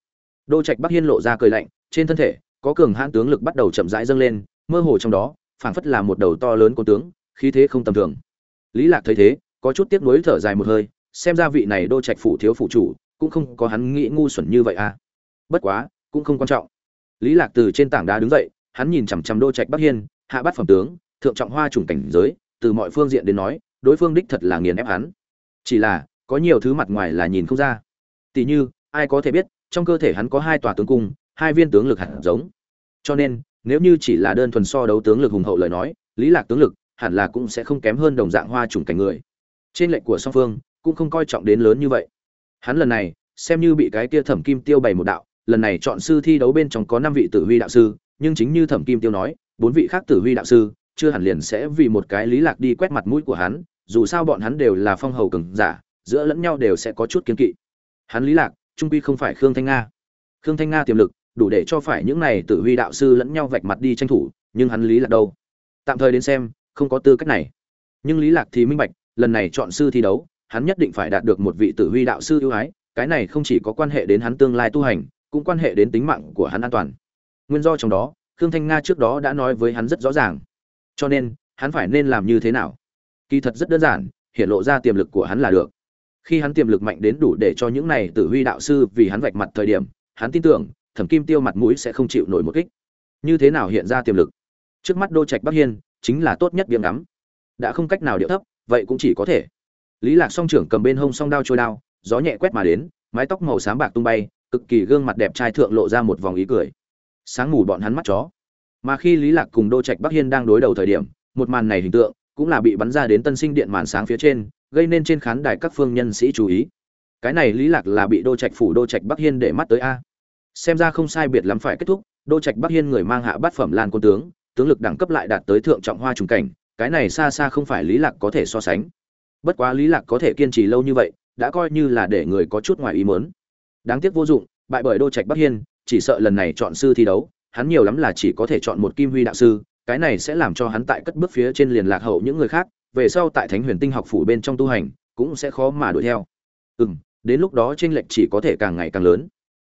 Đô trạch bắc hiên lộ ra cười lạnh, trên thân thể, có cường hãn tướng lực bắt đầu chậm rãi dâng lên, mơ hồ trong đó, phảng phất là một đầu to lớn của tướng, khí thế không tầm thường lý lạc thấy thế, có chút tiếc nuối thở dài một hơi, xem ra vị này đô trạch phủ thiếu phủ chủ, cũng không có hắn nghĩ ngu xuẩn như vậy à. Bất quá, cũng không quan trọng. Lý lạc từ trên tảng đá đứng dậy, hắn nhìn chằm chằm đô trạch bắc hiên, hạ bát phẩm tướng, thượng trọng hoa trùng cảnh giới, từ mọi phương diện đến nói, đối phương đích thật là nghiền ép hắn. Chỉ là, có nhiều thứ mặt ngoài là nhìn không ra. Tỷ như, ai có thể biết, trong cơ thể hắn có hai tòa tướng cung, hai viên tướng lực hạt giống. Cho nên, nếu như chỉ là đơn thuần so đấu tướng lực hùng hậu lời nói, lý lạc tướng lực hẳn là cũng sẽ không kém hơn đồng dạng hoa trùng cảnh người. Trên lệnh của song phương, cũng không coi trọng đến lớn như vậy. Hắn lần này, xem như bị cái kia thẩm kim tiêu bày một đạo, lần này chọn sư thi đấu bên trong có năm vị tử huy đạo sư, nhưng chính như thẩm kim tiêu nói, bốn vị khác tử huy đạo sư, chưa hẳn liền sẽ vì một cái lý lạc đi quét mặt mũi của hắn, dù sao bọn hắn đều là phong hầu cường giả, giữa lẫn nhau đều sẽ có chút kiến kỵ. Hắn lý lạc, trung quy không phải khương thanh nga. Khương thanh nga tiềm lực, đủ để cho phải những này tử huy đạo sư lẫn nhau vạch mặt đi tranh thủ, nhưng hắn lý lạc đâu? Tạm thời đến xem không có tư cách này. Nhưng lý lạc thì minh bạch, lần này chọn sư thi đấu, hắn nhất định phải đạt được một vị tử huy đạo sư ưu ái, cái này không chỉ có quan hệ đến hắn tương lai tu hành, cũng quan hệ đến tính mạng của hắn an toàn. Nguyên do trong đó, khương thanh nga trước đó đã nói với hắn rất rõ ràng. Cho nên, hắn phải nên làm như thế nào? Kỳ thật rất đơn giản hiện lộ ra tiềm lực của hắn là được. Khi hắn tiềm lực mạnh đến đủ để cho những này tử huy đạo sư vì hắn vạch mặt thời điểm, hắn tin tưởng, thẩm kim tiêu mặt mũi sẽ không chịu nổi một kích. Như thế nào hiện ra tiềm lực? Trước mắt đô trạch bắc hiên chính là tốt nhất biếng ngắm. Đã không cách nào điệu thấp, vậy cũng chỉ có thể. Lý lạc song trưởng cầm bên hông song đao trôi đao, gió nhẹ quét mà đến, mái tóc màu xám bạc tung bay, cực kỳ gương mặt đẹp trai thượng lộ ra một vòng ý cười. Sáng mù bọn hắn mắt chó. Mà khi lý lạc cùng đô trạch bắc hiên đang đối đầu thời điểm, một màn này hình tượng cũng là bị bắn ra đến tân sinh điện màn sáng phía trên, gây nên trên khán đài các phương nhân sĩ chú ý. Cái này lý lạc là bị đô trạch phủ đô trạch bắc hiên để mắt tới a. Xem ra không sai biệt lắm phải kết thúc, đô trạch bắc hiên người mang hạ bát phẩm lan quân tướng tướng lực đẳng cấp lại đạt tới thượng trọng hoa trùng cảnh, cái này xa xa không phải lý lạc có thể so sánh. Bất quá lý lạc có thể kiên trì lâu như vậy, đã coi như là để người có chút ngoài ý muốn. Đáng tiếc vô dụng, bại bởi đô trạch bắc hiên, chỉ sợ lần này chọn sư thi đấu, hắn nhiều lắm là chỉ có thể chọn một kim huy đạo sư, cái này sẽ làm cho hắn tại cất bước phía trên liền lạc hậu những người khác, về sau tại thánh huyền tinh học phủ bên trong tu hành, cũng sẽ khó mà đuổi theo. Ừ đến lúc đó tranh lệch chỉ có thể càng ngày càng lớn.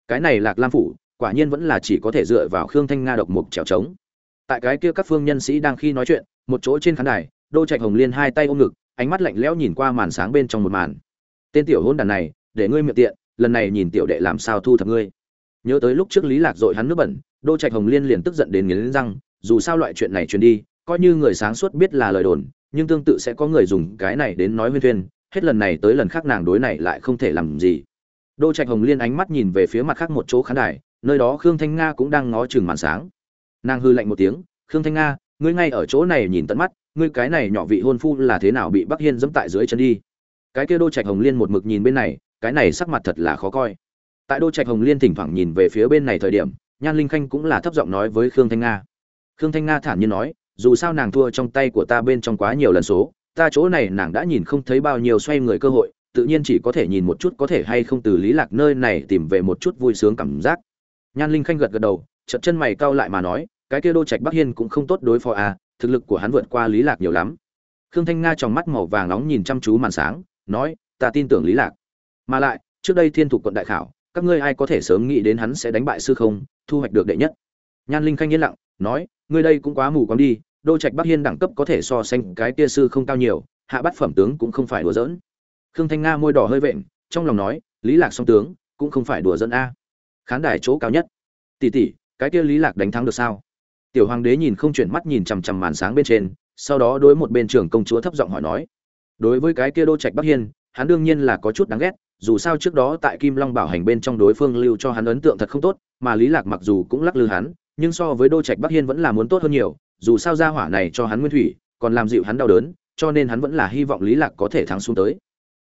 Cái này lạc lam phủ, quả nhiên vẫn là chỉ có thể dựa vào khương thanh nga độc mục trèo trống tại cái kia các phương nhân sĩ đang khi nói chuyện, một chỗ trên khán đài, đô trạch hồng liên hai tay ôm ngực, ánh mắt lạnh lẽo nhìn qua màn sáng bên trong một màn. Tên tiểu hôn đàn này, để ngươi miệng tiện, lần này nhìn tiểu đệ làm sao thu thập ngươi? Nhớ tới lúc trước lý lạc dội hắn nước bẩn, đô trạch hồng liên liền tức giận đến nghiến răng, dù sao loại chuyện này truyền đi, coi như người sáng suốt biết là lời đồn, nhưng tương tự sẽ có người dùng cái này đến nói huyên thuyên, hết lần này tới lần khác nàng đối này lại không thể làm gì. Đô trạch hồng liên ánh mắt nhìn về phía mặt khác một chỗ khán đài, nơi đó khương thanh nga cũng đang ngó chừng màn sáng nàng hư lạnh một tiếng, khương thanh nga, ngươi ngay ở chỗ này nhìn tận mắt, ngươi cái này nhỏ vị hôn phu là thế nào bị bắc hiên dẫm tại dưới chân đi? Cái kia đô trạch hồng liên một mực nhìn bên này, cái này sắc mặt thật là khó coi. Tại đô trạch hồng liên thỉnh thoảng nhìn về phía bên này thời điểm, nhan linh khanh cũng là thấp giọng nói với khương thanh nga. Khương thanh nga thản nhiên nói, dù sao nàng thua trong tay của ta bên trong quá nhiều lần số, ta chỗ này nàng đã nhìn không thấy bao nhiêu xoay người cơ hội, tự nhiên chỉ có thể nhìn một chút có thể hay không từ lý lạc nơi này tìm về một chút vui sướng cảm giác. Nhan linh khanh gật gật đầu, chợt chân mày cau lại mà nói cái kia đô trạch bắc hiên cũng không tốt đối phó à thực lực của hắn vượt qua lý lạc nhiều lắm. Khương thanh nga trong mắt màu vàng nóng nhìn chăm chú màn sáng, nói, ta tin tưởng lý lạc. Mà lại, trước đây thiên thục quận đại khảo, các ngươi ai có thể sớm nghĩ đến hắn sẽ đánh bại sư không, thu hoạch được đệ nhất? Nhan linh khanh yên lặng, nói, ngươi đây cũng quá mù quáng đi, đô trạch bắc hiên đẳng cấp có thể so sánh cái tia sư không cao nhiều, hạ bát phẩm tướng cũng không phải đùa giỡn. Khương thanh nga môi đỏ hơi vện, trong lòng nói, lý lạc song tướng cũng không phải đùa giỡn a. Khán đài chỗ cao nhất. Tỷ tỷ, cái kia lý lạc đánh thắng được sao? Tiểu hoàng đế nhìn không chuyển mắt nhìn chằm chằm màn sáng bên trên, sau đó đối một bên trưởng công chúa thấp giọng hỏi nói, đối với cái kia đô trạch bắc hiên, hắn đương nhiên là có chút đáng ghét, dù sao trước đó tại kim long bảo hành bên trong đối phương lưu cho hắn ấn tượng thật không tốt, mà lý lạc mặc dù cũng lắc lư hắn, nhưng so với đô trạch bắc hiên vẫn là muốn tốt hơn nhiều, dù sao gia hỏa này cho hắn nguyên thủy, còn làm dịu hắn đau đớn, cho nên hắn vẫn là hy vọng lý lạc có thể thắng xuống tới.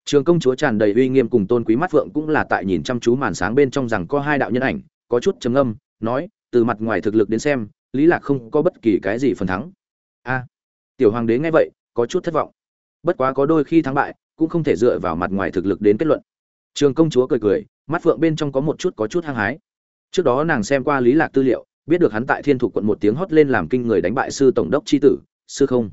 Trường công chúa tràn đầy uy nghiêm cùng tôn quý mắt phượng cũng là tại nhìn chăm chú màn sáng bên trong rằng có hai đạo nhân ảnh, có chút trầm ngâm, nói, từ mặt ngoài thực lực đến xem lý lạc không có bất kỳ cái gì phần thắng. A, tiểu hoàng đế nghe vậy, có chút thất vọng. Bất quá có đôi khi thắng bại, cũng không thể dựa vào mặt ngoài thực lực đến kết luận. Trường công chúa cười cười, mắt phượng bên trong có một chút có chút hăng hái. Trước đó nàng xem qua lý lạc tư liệu, biết được hắn tại thiên thủ quận một tiếng hót lên làm kinh người đánh bại sư tổng đốc chi tử, sư không.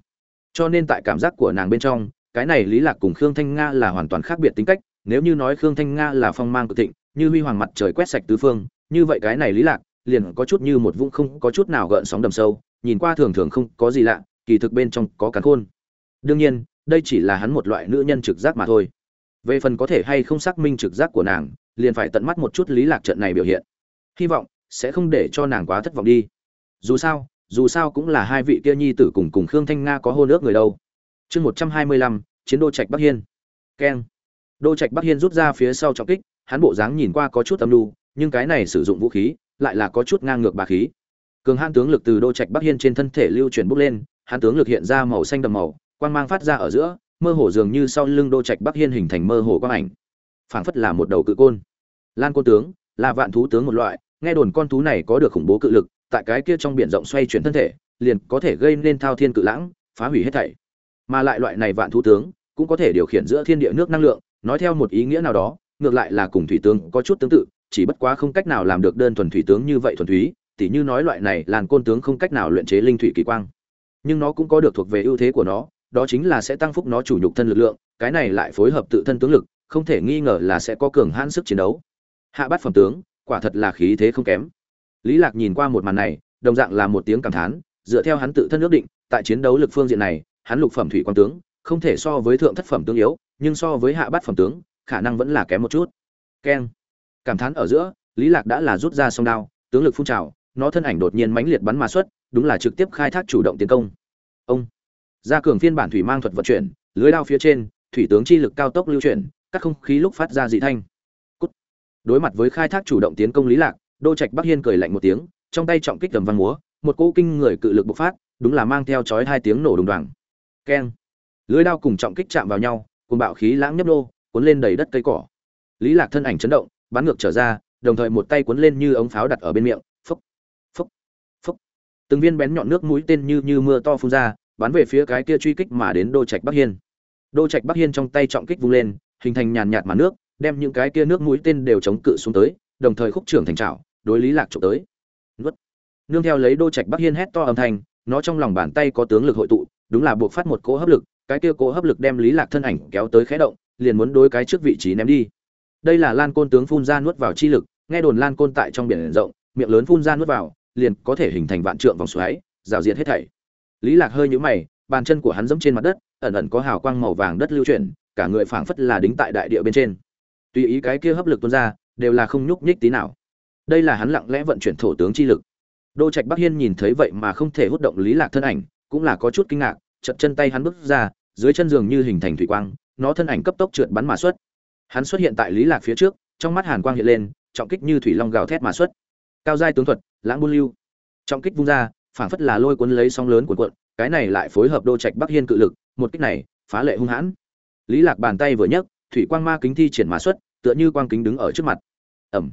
Cho nên tại cảm giác của nàng bên trong, cái này lý lạc cùng khương thanh nga là hoàn toàn khác biệt tính cách, nếu như nói khương thanh nga là phong mang cực thịnh, như huy hoàng mặt trời quét sạch tứ phương, như vậy cái này lý lạc liền có chút như một vũng không có chút nào gợn sóng đầm sâu, nhìn qua thường thường không có gì lạ, kỳ thực bên trong có cắn khôn. Đương nhiên, đây chỉ là hắn một loại nữ nhân trực giác mà thôi. Về phần có thể hay không xác minh trực giác của nàng, liền phải tận mắt một chút lý lạc trận này biểu hiện. Hy vọng sẽ không để cho nàng quá thất vọng đi. Dù sao dù sao cũng là hai vị kia nhi tử cùng cùng khương thanh nga có hôn ước người đâu. Chương một trăm hai mươi lăm, chiến đô trạch bắc hiên. Keng. Đô trạch bắc hiên rút ra phía sau trọng kích, hắn bộ dáng nhìn qua có chút âm lưu nhưng cái này sử dụng vũ khí lại là có chút ngang ngược bà khí. Cường hãn tướng lực từ đô trạch bắc hiên trên thân thể lưu chuyển bốc lên, hắn tướng lực hiện ra màu xanh đậm màu, quang mang phát ra ở giữa, mơ hồ dường như sau lưng đô trạch bắc hiên hình thành mơ hồ quang ảnh. Phảng phất là một đầu cự côn. Lan côn tướng, là vạn thú tướng một loại, nghe đồn con thú này có được khủng bố cự lực, tại cái kia trong biển rộng xoay chuyển thân thể, liền có thể gây nên thao thiên cự lãng, phá hủy hết thảy. Mà lại loại này vạn thú tướng, cũng có thể điều khiển giữa thiên địa nước năng lượng, nói theo một ý nghĩa nào đó, ngược lại là cùng thủy tướng có chút tương tự chỉ bất quá không cách nào làm được đơn thuần thủy tướng như vậy thuần túy, tỉ như nói loại này, làn côn tướng không cách nào luyện chế linh thủy kỳ quang. Nhưng nó cũng có được thuộc về ưu thế của nó, đó chính là sẽ tăng phúc nó chủ nhục thân lực lượng, cái này lại phối hợp tự thân tướng lực, không thể nghi ngờ là sẽ có cường hãn sức chiến đấu. Hạ bát phẩm tướng, quả thật là khí thế không kém. Lý lạc nhìn qua một màn này, đồng dạng là một tiếng cảm thán, dựa theo hắn tự thân ước định, tại chiến đấu lực phương diện này, hắn lục phẩm thủy quan tướng, không thể so với thượng thất phẩm tướng yếu, nhưng so với hạ bát phẩm tướng, khả năng vẫn là kém một chút. Keng cảm thán ở giữa, lý lạc đã là rút ra song đao, tướng lực phun trào, nó thân ảnh đột nhiên mãnh liệt bắn mà xuất, đúng là trực tiếp khai thác chủ động tiến công. Ông! Gia cường phiên bản thủy mang thuật vận chuyển, lưới đao phía trên, thủy tướng chi lực cao tốc lưu chuyển, các không khí lúc phát ra dị thanh. Cút. đối mặt với khai thác chủ động tiến công lý lạc, đô trạch bắc hiên cười lạnh một tiếng, trong tay trọng kích tầm văn múa, một cỗ kinh người cự lực bộc phát, đúng là mang theo chói hai tiếng nổ đùng đoàng. Keng! Lưới đao cùng trọng kích chạm vào nhau cùng bạo khí lãng nhấp nô, cuốn lên đầy đất cây cỏ. Lý lạc thân ảnh chấn động bắn ngược trở ra, đồng thời một tay cuốn lên như ống pháo đặt ở bên miệng, phốc phốc phốc. Từng viên bén nhọn nước mũi tên như như mưa to phun ra, bắn về phía cái kia truy kích mà đến đô trạch bắc hiên. Đô trạch bắc hiên trong tay trọng kích vung lên, hình thành nhàn nhạt màn nước, đem những cái kia nước mũi tên đều chống cự xuống tới, đồng thời khúc trưởng thành trào đối lý lạc trộm tới. Nuốt. Nương theo lấy đô trạch bắc hiên hét to âm thanh, nó trong lòng bàn tay có tướng lực hội tụ, đúng là buộc phát một cỗ hấp lực, cái kia cỗ hấp lực đem lý lạc thân ảnh kéo tới khẽ động, liền muốn đối cái trước vị trí ném đi đây là lan côn tướng phun ra nuốt vào chi lực, nghe đồn lan côn tại trong biển rộng, miệng lớn phun ra nuốt vào, liền có thể hình thành vạn trượng vòng xoáy, rào diệt hết thảy. Lý lạc hơi nhũ mày, bàn chân của hắn giẫm trên mặt đất, ẩn ẩn có hào quang màu vàng đất lưu chuyển, cả người phảng phất là đính tại đại địa bên trên. Tùy ý cái kia hấp lực tuôn ra, đều là không nhúc nhích tí nào. Đây là hắn lặng lẽ vận chuyển thổ tướng chi lực. Đô trạch bắc hiên nhìn thấy vậy mà không thể hút động lý lạc thân ảnh, cũng là có chút kinh ngạc chật chân tay hắn bước ra, dưới chân giường như hình thành thủy quang, nó thân ảnh cấp tốc trượt bắn mà xuất hắn xuất hiện tại lý lạc phía trước, trong mắt hàn quang hiện lên, trọng kích như thủy long gào thét mà xuất. Cao giai tướng thuật, lãng buôn lưu. Trọng kích vung ra, phảng phất là lôi cuốn lấy sóng lớn cuộn cuộn, cái này lại phối hợp đô trạch bắc hiên cự lực, một kích này, phá lệ hung hãn. Lý lạc bàn tay vừa nhấc, thủy quang ma kính thi triển mà xuất, tựa như quang kính đứng ở trước mặt. Ẩm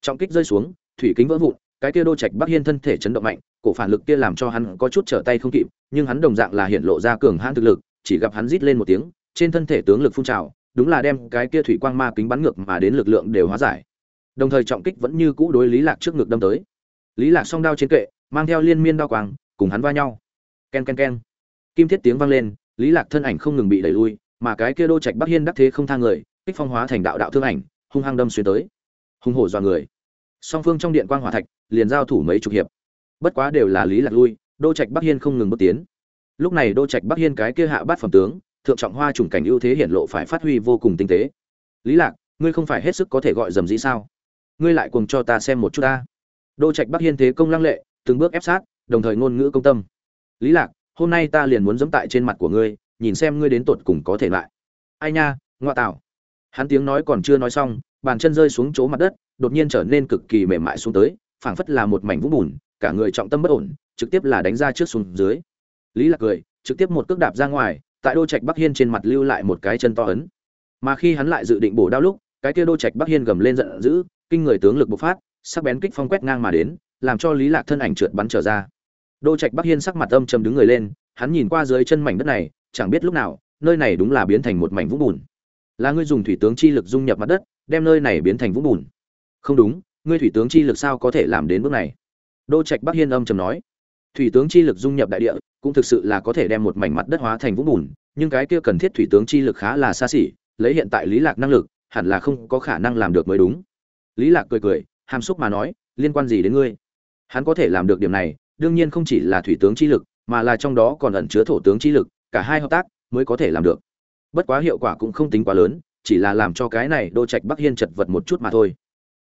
trọng kích rơi xuống, thủy kính vỡ vụn, cái kia đô trạch bắc hiên thân thể chấn động mạnh, cổ phản lực kia làm cho hắn có chút trở tay không kịp, nhưng hắn đồng dạng là hiện lộ ra cường hãn thực lực, chỉ gặp hắn rít lên một tiếng, trên thân thể tướng lực phun trào đúng là đem cái kia thủy quang ma kính bắn ngược mà đến lực lượng đều hóa giải. Đồng thời trọng kích vẫn như cũ đối lý lạc trước ngực đâm tới. Lý lạc song đao trên kệ, mang theo liên miên đao quang, cùng hắn va nhau. Ken ken ken. Kim thiết tiếng vang lên, lý lạc thân ảnh không ngừng bị đẩy lui, mà cái kia đô trạch bắc hiên đắc thế không thang người, kích phong hóa thành đạo đạo thương ảnh, hung hăng đâm xuyên tới. Hung hổ dọa người. Song phương trong điện quang hỏa thạch, liền giao thủ mấy chục hiệp. Bất quá đều là lý lạc lui, đô trạch bắc hiên không ngừng bước tiến. Lúc này đô trạch bắc hiên cái kia hạ bát phẩm tướng thượng trọng hoa trùng cảnh ưu thế hiển lộ phải phát huy vô cùng tinh tế. Lý lạc, ngươi không phải hết sức có thể gọi dầm dĩ sao? Ngươi lại cùng cho ta xem một chút ta. Đô trạch bắc hiên thế công lăng lệ, từng bước ép sát, đồng thời ngôn ngữ công tâm. Lý lạc, hôm nay ta liền muốn dẫm tại trên mặt của ngươi, nhìn xem ngươi đến tột cùng có thể lại. Ai nha, ngoa tạo. Hắn tiếng nói còn chưa nói xong, bàn chân rơi xuống chỗ mặt đất, đột nhiên trở nên cực kỳ mềm mại xuống tới, phảng phất là một mảnh vũng bùn, cả người trọng tâm bất ổn, trực tiếp là đánh ra trước xuống dưới. Lý lạc cười, trực tiếp một cước đạp ra ngoài tại đô trạch bắc hiên trên mặt lưu lại một cái chân to ấn. Mà khi hắn lại dự định bổ đao lúc, cái kia đô trạch bắc hiên gầm lên giận dữ, kinh người tướng lực bộc phát, sắc bén kích phong quét ngang mà đến, làm cho lý lạc thân ảnh trượt bắn trở ra. Đô trạch bắc hiên sắc mặt âm trầm đứng người lên, hắn nhìn qua dưới chân mảnh đất này, chẳng biết lúc nào, nơi này đúng là biến thành một mảnh vũng bùn. Là ngươi dùng thủy tướng chi lực dung nhập mặt đất, đem nơi này biến thành vũng bùn. Không đúng, ngươi thủy tướng chi lực sao có thể làm đến bước này? Đô trạch bắc hiên âm trầm nói. Thủy tướng chi lực dung nhập đại địa cũng thực sự là có thể đem một mảnh mặt đất hóa thành vũng bùn, nhưng cái kia cần thiết thủy tướng chi lực khá là xa xỉ, lấy hiện tại lý lạc năng lực, hẳn là không có khả năng làm được mới đúng. Lý lạc cười cười, hàm xúc mà nói, liên quan gì đến ngươi? Hắn có thể làm được điểm này, đương nhiên không chỉ là thủy tướng chi lực, mà là trong đó còn ẩn chứa thổ tướng chi lực, cả hai hợp tác mới có thể làm được. Bất quá hiệu quả cũng không tính quá lớn, chỉ là làm cho cái này đô trạch bắc hiên chật vật một chút mà thôi.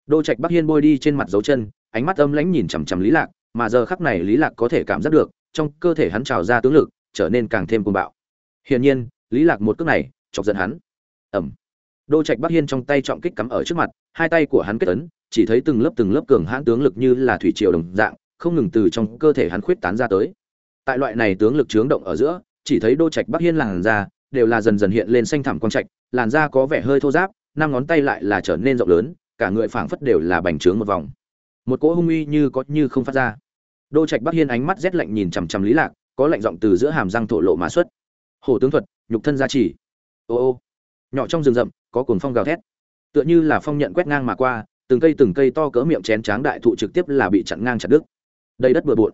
Đô trạch bắc hiên bôi đi trên mặt dấu chân, ánh mắt âm lãnh nhìn chằm chằm lý lạc, mà giờ khắc này lý lạc có thể cảm giác được trong cơ thể hắn trào ra tướng lực, trở nên càng thêm cuồng bạo. Hiển nhiên, lý lạc một cước này, chọc giận hắn. Ầm! đô trạch bắc hiên trong tay trọng kích cắm ở trước mặt, hai tay của hắn kết ấn, chỉ thấy từng lớp từng lớp cường hãn tướng lực như là thủy triều đồng dạng, không ngừng từ trong cơ thể hắn khuyết tán ra tới. Tại loại này tướng lực chướng động ở giữa, chỉ thấy đô trạch bắc hiên làn da đều là dần dần hiện lên xanh thẳm quang trạch, làn da có vẻ hơi thô ráp, năm ngón tay lại là trở nên rộng lớn, cả người phảng phất đều là bành trướng một vòng. Một cỗ hung uy như có như không phát ra đô trạch bắc hiên ánh mắt rét lạnh nhìn chằm chằm lý lạc, có lạnh giọng từ giữa hàm răng thổ lộ mà xuất. Hổ tướng thuật, nhục thân gia trì. Ô ô. Nhỏ trong rừng rậm, có cuồng phong gào thét. Tựa như là phong nhận quét ngang mà qua, từng cây từng cây to cỡ miệng chén tráng đại thụ trực tiếp là bị chặn ngang chặt đứt. Đầy đất bừa bộn.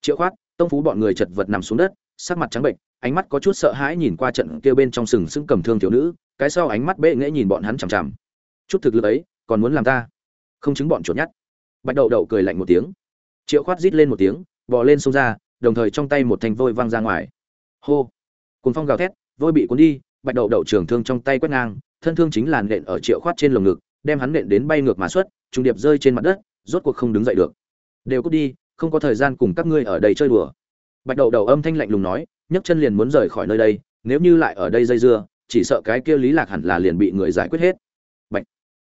Triệu khoát, tông phú bọn người chật vật nằm xuống đất, sắc mặt trắng bệnh ánh mắt có chút sợ hãi nhìn qua trận kia bên trong sừng sững cầm thương thiếu nữ, cái sau ánh mắt bệ nghệ nhìn bọn hắn chằm chằm. Chút thực lực ấy, còn muốn làm ta? Không chứng bọn chuột nhắt. Bạch đậu đậu cười lạnh một tiếng triệu khoát rít lên một tiếng, bò lên sông ra, đồng thời trong tay một thanh vôi văng ra ngoài. Hô! Cùng phong gào thét, vôi bị cuốn đi, bạch đậu đậu trường thương trong tay quét ngang, thân thương chính là nện ở triệu khoát trên lồng ngực, đem hắn nện đến bay ngược mà xuất trung điệp rơi trên mặt đất, rốt cuộc không đứng dậy được. Đều cút đi, không có thời gian cùng các ngươi ở đây chơi đùa. Bạch đậu đầu âm thanh lạnh lùng nói, nhấc chân liền muốn rời khỏi nơi đây, nếu như lại ở đây dây dưa, chỉ sợ cái kia lý lạc hẳn là liền bị người giải quyết hết. Bạch!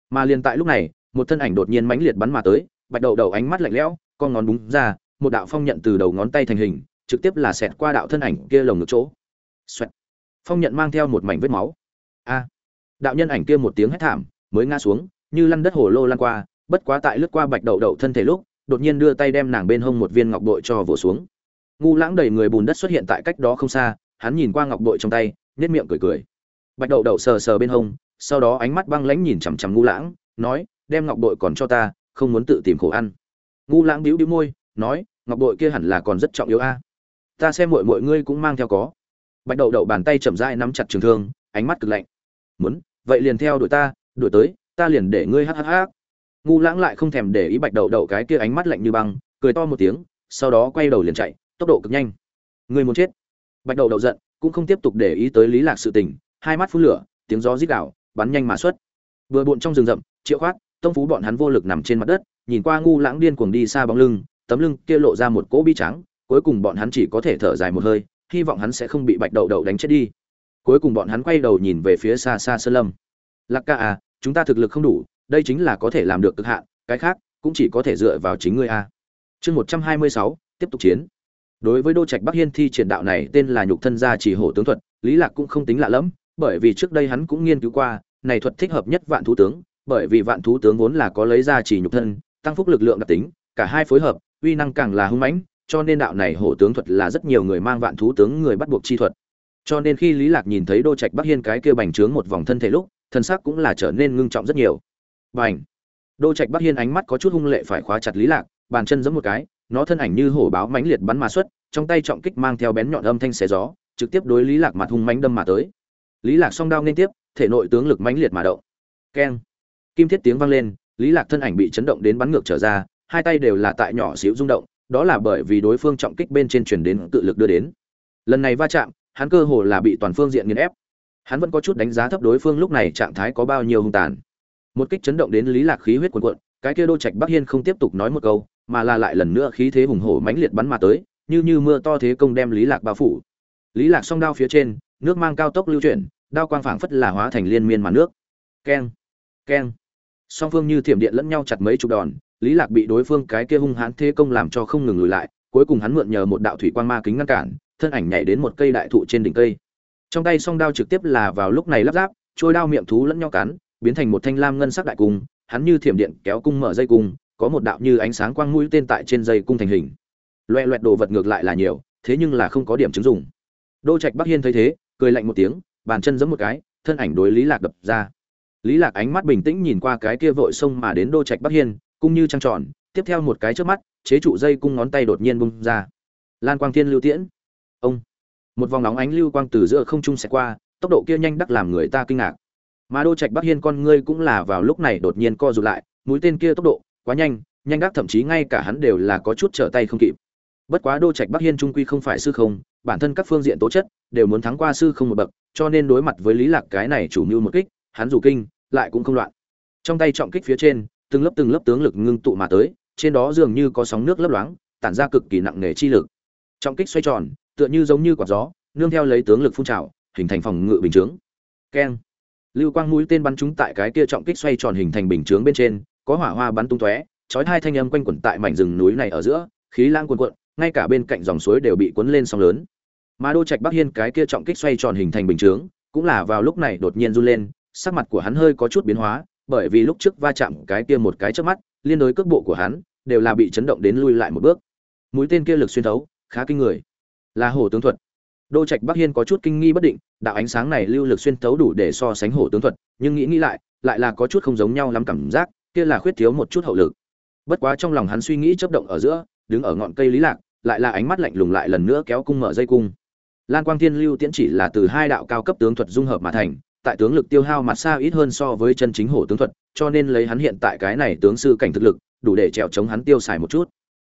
Mà liền tại lúc này, một thân ảnh đột nhiên mãnh liệt bắn mà tới, bạch đậu đầu ánh mắt lạnh lẽo con ngón búng ra, một đạo phong nhận từ đầu ngón tay thành hình, trực tiếp là xẹt qua đạo thân ảnh kia lồng ngực chỗ. Xoẹt. phong nhận mang theo một mảnh vết máu. A. Đạo nhân ảnh kia một tiếng hét thảm, mới ngã xuống, như lăn đất hồ lô lăn qua, bất quá tại lướt qua bạch đậu đậu thân thể lúc, đột nhiên đưa tay đem nàng bên hông một viên ngọc bội cho vồ xuống. Ngu lãng đầy người bùn đất xuất hiện tại cách đó không xa, hắn nhìn qua ngọc bội trong tay, nhếch miệng cười cười. Bạch đậu đậu sờ sờ bên hông, sau đó ánh mắt băng lãnh nhìn chằm chằm ngu lãng, nói, đem ngọc bội còn cho ta, không muốn tự tìm khổ ăn ngu lãng bĩu bĩu môi, nói, ngọc bội kia hẳn là còn rất trọng yếu a. Ta xem mọi mọi ngươi cũng mang theo có. Bạch đậu đậu bàn tay chậm rãi nắm chặt trường thương, ánh mắt cực lạnh. Muốn, vậy liền theo đuổi ta, đuổi tới, ta liền để ngươi hắc hắc hắc ngu lãng lại không thèm để ý bạch đậu đậu cái kia ánh mắt lạnh như băng, cười to một tiếng, sau đó quay đầu liền chạy, tốc độ cực nhanh. Ngươi muốn chết? Bạch đậu đậu giận, cũng không tiếp tục để ý tới lý lạc sự tình, hai mắt phun lửa, tiếng gió rít đảo bắn nhanh mà xuất. Vừa bộn trong rừng rậm, triệu khoát, tông phú bọn hắn vô lực nằm trên mặt đất nhìn qua ngu lãng điên cuồng đi xa bóng lưng, tấm lưng kia lộ ra một cỗ bi trắng, cuối cùng bọn hắn chỉ có thể thở dài một hơi, hy vọng hắn sẽ không bị bạch đậu đậu đánh chết đi. Cuối cùng bọn hắn quay đầu nhìn về phía xa xa sơn lâm. Lạc ca à chúng ta thực lực không đủ, đây chính là có thể làm được cực hạn, cái khác cũng chỉ có thể dựa vào chính ngươi a chương một trăm hai mươi sáu, tiếp tục chiến. Đối với đô trạch bắc hiên thi triển đạo này, tên là nhục thân gia chỉ hổ tướng thuật, lý lạc cũng không tính lạ lẫm, bởi vì trước đây hắn cũng nghiên cứu qua, này thuật thích hợp nhất vạn thú tướng, bởi vì vạn thú tướng vốn là có lấy ra chỉ nhục thân tăng phúc lực lượng đặc tính, cả hai phối hợp, uy năng càng là hung mãnh, cho nên đạo này hổ tướng thuật là rất nhiều người mang vạn thú tướng người bắt buộc chi thuật. Cho nên khi lý lạc nhìn thấy đô trạch bắc hiên cái kia bành trướng một vòng thân thể lúc, thân sắc cũng là trở nên ngưng trọng rất nhiều. Bành! Đô trạch bắc hiên ánh mắt có chút hung lệ phải khóa chặt lý lạc, bàn chân giẫm một cái, nó thân ảnh như hổ báo mãnh liệt bắn mà xuất, trong tay trọng kích mang theo bén nhọn âm thanh xé gió, trực tiếp đối lý lạc mặt hung mãnh đâm mà tới. Lý lạc song đao liên tiếp, thể nội tướng lực mãnh liệt mà động. Keng! Kim thiết tiếng vang lên lý lạc thân ảnh bị chấn động đến bắn ngược trở ra, hai tay đều là tại nhỏ xíu rung động, đó là bởi vì đối phương trọng kích bên trên truyền đến tự lực đưa đến. Lần này va chạm, hắn cơ hồ là bị toàn phương diện nghiền ép. Hắn vẫn có chút đánh giá thấp đối phương lúc này trạng thái có bao nhiêu hung tàn. Một kích chấn động đến lý lạc khí huyết cuồn cuộn, cái kia đô trạch bắc hiên không tiếp tục nói một câu, mà là lại lần nữa khí thế hùng hổ mãnh liệt bắn mà tới, như như mưa to thế công đem lý lạc bao phủ. Lý lạc song đao phía trên, nước mang cao tốc lưu chuyển, đao quang phảng phất là hóa thành liên miên màn nước. Keng keng song phương như thiểm điện lẫn nhau chặt mấy chục đòn, lý lạc bị đối phương cái kia hung hãn thế công làm cho không ngừng lùi lại, cuối cùng hắn mượn nhờ một đạo thủy quang ma kính ngăn cản, thân ảnh nhảy đến một cây đại thụ trên đỉnh cây. Trong tay song đao trực tiếp là vào lúc này lắp ráp, trôi đao miệng thú lẫn nhau cắn, biến thành một thanh lam ngân sắc đại cung, hắn như thiểm điện kéo cung mở dây cung, có một đạo như ánh sáng quang mũi tên tại trên dây cung thành hình. Loẹ loẹt đồ vật ngược lại là nhiều, thế nhưng là không có điểm chứng dụng. Đô trạch bắc hiên thấy thế, cười lạnh một tiếng, bàn chân giẫm một cái, thân ảnh đối lý lạc đập ra lý lạc ánh mắt bình tĩnh nhìn qua cái kia vội xông mà đến đô trạch bắc hiên, cung như trăng tròn, tiếp theo một cái trước mắt, chế trụ dây cung ngón tay đột nhiên bung ra. Lan quang thiên lưu tiễn. Ông. Một vòng nóng ánh lưu quang từ giữa không trung xẹt qua, tốc độ kia nhanh đắc làm người ta kinh ngạc. Mà đô trạch bắc hiên con ngươi cũng là vào lúc này đột nhiên co rụt lại, mũi tên kia tốc độ quá nhanh nhanh đắc thậm chí ngay cả hắn đều là có chút trở tay không kịp. Bất quá đô trạch bắc hiên trung quy không phải sư không, bản thân các phương diện tố chất đều muốn thắng qua sư không một bậc, cho nên đối mặt với lý lạc cái này chủ mưu một kích, hắn dù kinh lại cũng không loạn. Trong tay trọng kích phía trên, từng lớp từng lớp tướng lực ngưng tụ mà tới, trên đó dường như có sóng nước lấp loáng, tản ra cực kỳ nặng nề chi lực. Trọng kích xoay tròn, tựa như giống như quả gió, nương theo lấy tướng lực phun trào, hình thành phòng ngự bình chướng. Keng. Lưu quang mũi tên bắn trúng tại cái kia trọng kích xoay tròn hình thành bình chướng bên trên, có hỏa hoa bắn tung tóe, chói hai thanh âm quanh quẩn tại mảnh rừng núi này ở giữa, khí lãng cuồn cuộn, ngay cả bên cạnh dòng suối đều bị cuốn lên sóng lớn. Mà đô trạch bắc hiên cái kia trọng kích xoay tròn hình thành bình chướng, cũng là vào lúc này đột nhiên run lên sắc mặt của hắn hơi có chút biến hóa, bởi vì lúc trước va chạm cái kia một cái trước mắt, liên đối cước bộ của hắn, đều là bị chấn động đến lui lại một bước. Mũi tên kia lực xuyên thấu, khá kinh người. Là hổ tướng thuật. Đô trạch bắc hiên có chút kinh nghi bất định, đạo ánh sáng này lưu lực xuyên thấu đủ để so sánh hổ tướng thuật, nhưng nghĩ nghĩ lại lại là có chút không giống nhau lắm cảm giác, kia là khuyết thiếu một chút hậu lực. Bất quá trong lòng hắn suy nghĩ chớp động ở giữa, đứng ở ngọn cây lý lạc, lại là ánh mắt lạnh lùng lại lần nữa kéo cung mở dây cung. Lan quang thiên lưu tiễn chỉ là từ hai đạo cao cấp tướng thuật dung hợp mà thành tại tướng lực tiêu hao mặt xa ít hơn so với chân chính hổ tướng thuật, cho nên lấy hắn hiện tại cái này tướng sư cảnh thực lực, đủ để trèo chống hắn tiêu xài một chút.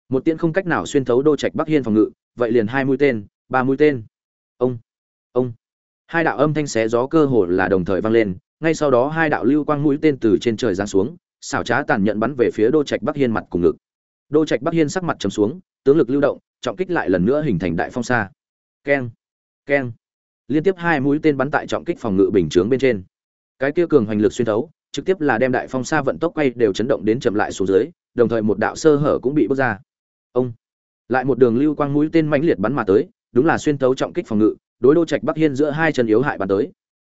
Một tiễn không cách nào xuyên thấu đô trạch bắc hiên phòng ngự, vậy liền hai mũi tên, ba mũi tên. Ông ông. Hai đạo âm thanh xé gió cơ hồ là đồng thời vang lên, ngay sau đó hai đạo lưu quang mũi tên từ trên trời giáng xuống, xảo trá tàn nhẫn bắn về phía đô trạch bắc hiên mặt cùng ngực. Đô trạch bắc hiên sắc mặt trầm xuống, tướng lực lưu động, trọng kích lại lần nữa hình thành đại phong xa. Keng keng liên tiếp hai mũi tên bắn tại trọng kích phòng ngự bình chướng bên trên. Cái kia cường hoành lực xuyên thấu, trực tiếp là đem đại phong xa vận tốc quay đều chấn động đến chậm lại xuống dưới, đồng thời một đạo sơ hở cũng bị bước ra. Ông! Lại một đường lưu quang mũi tên mãnh liệt bắn mà tới, đúng là xuyên thấu trọng kích phòng ngự, đối đô trạch bắc hiên giữa hai chân yếu hại bắn tới.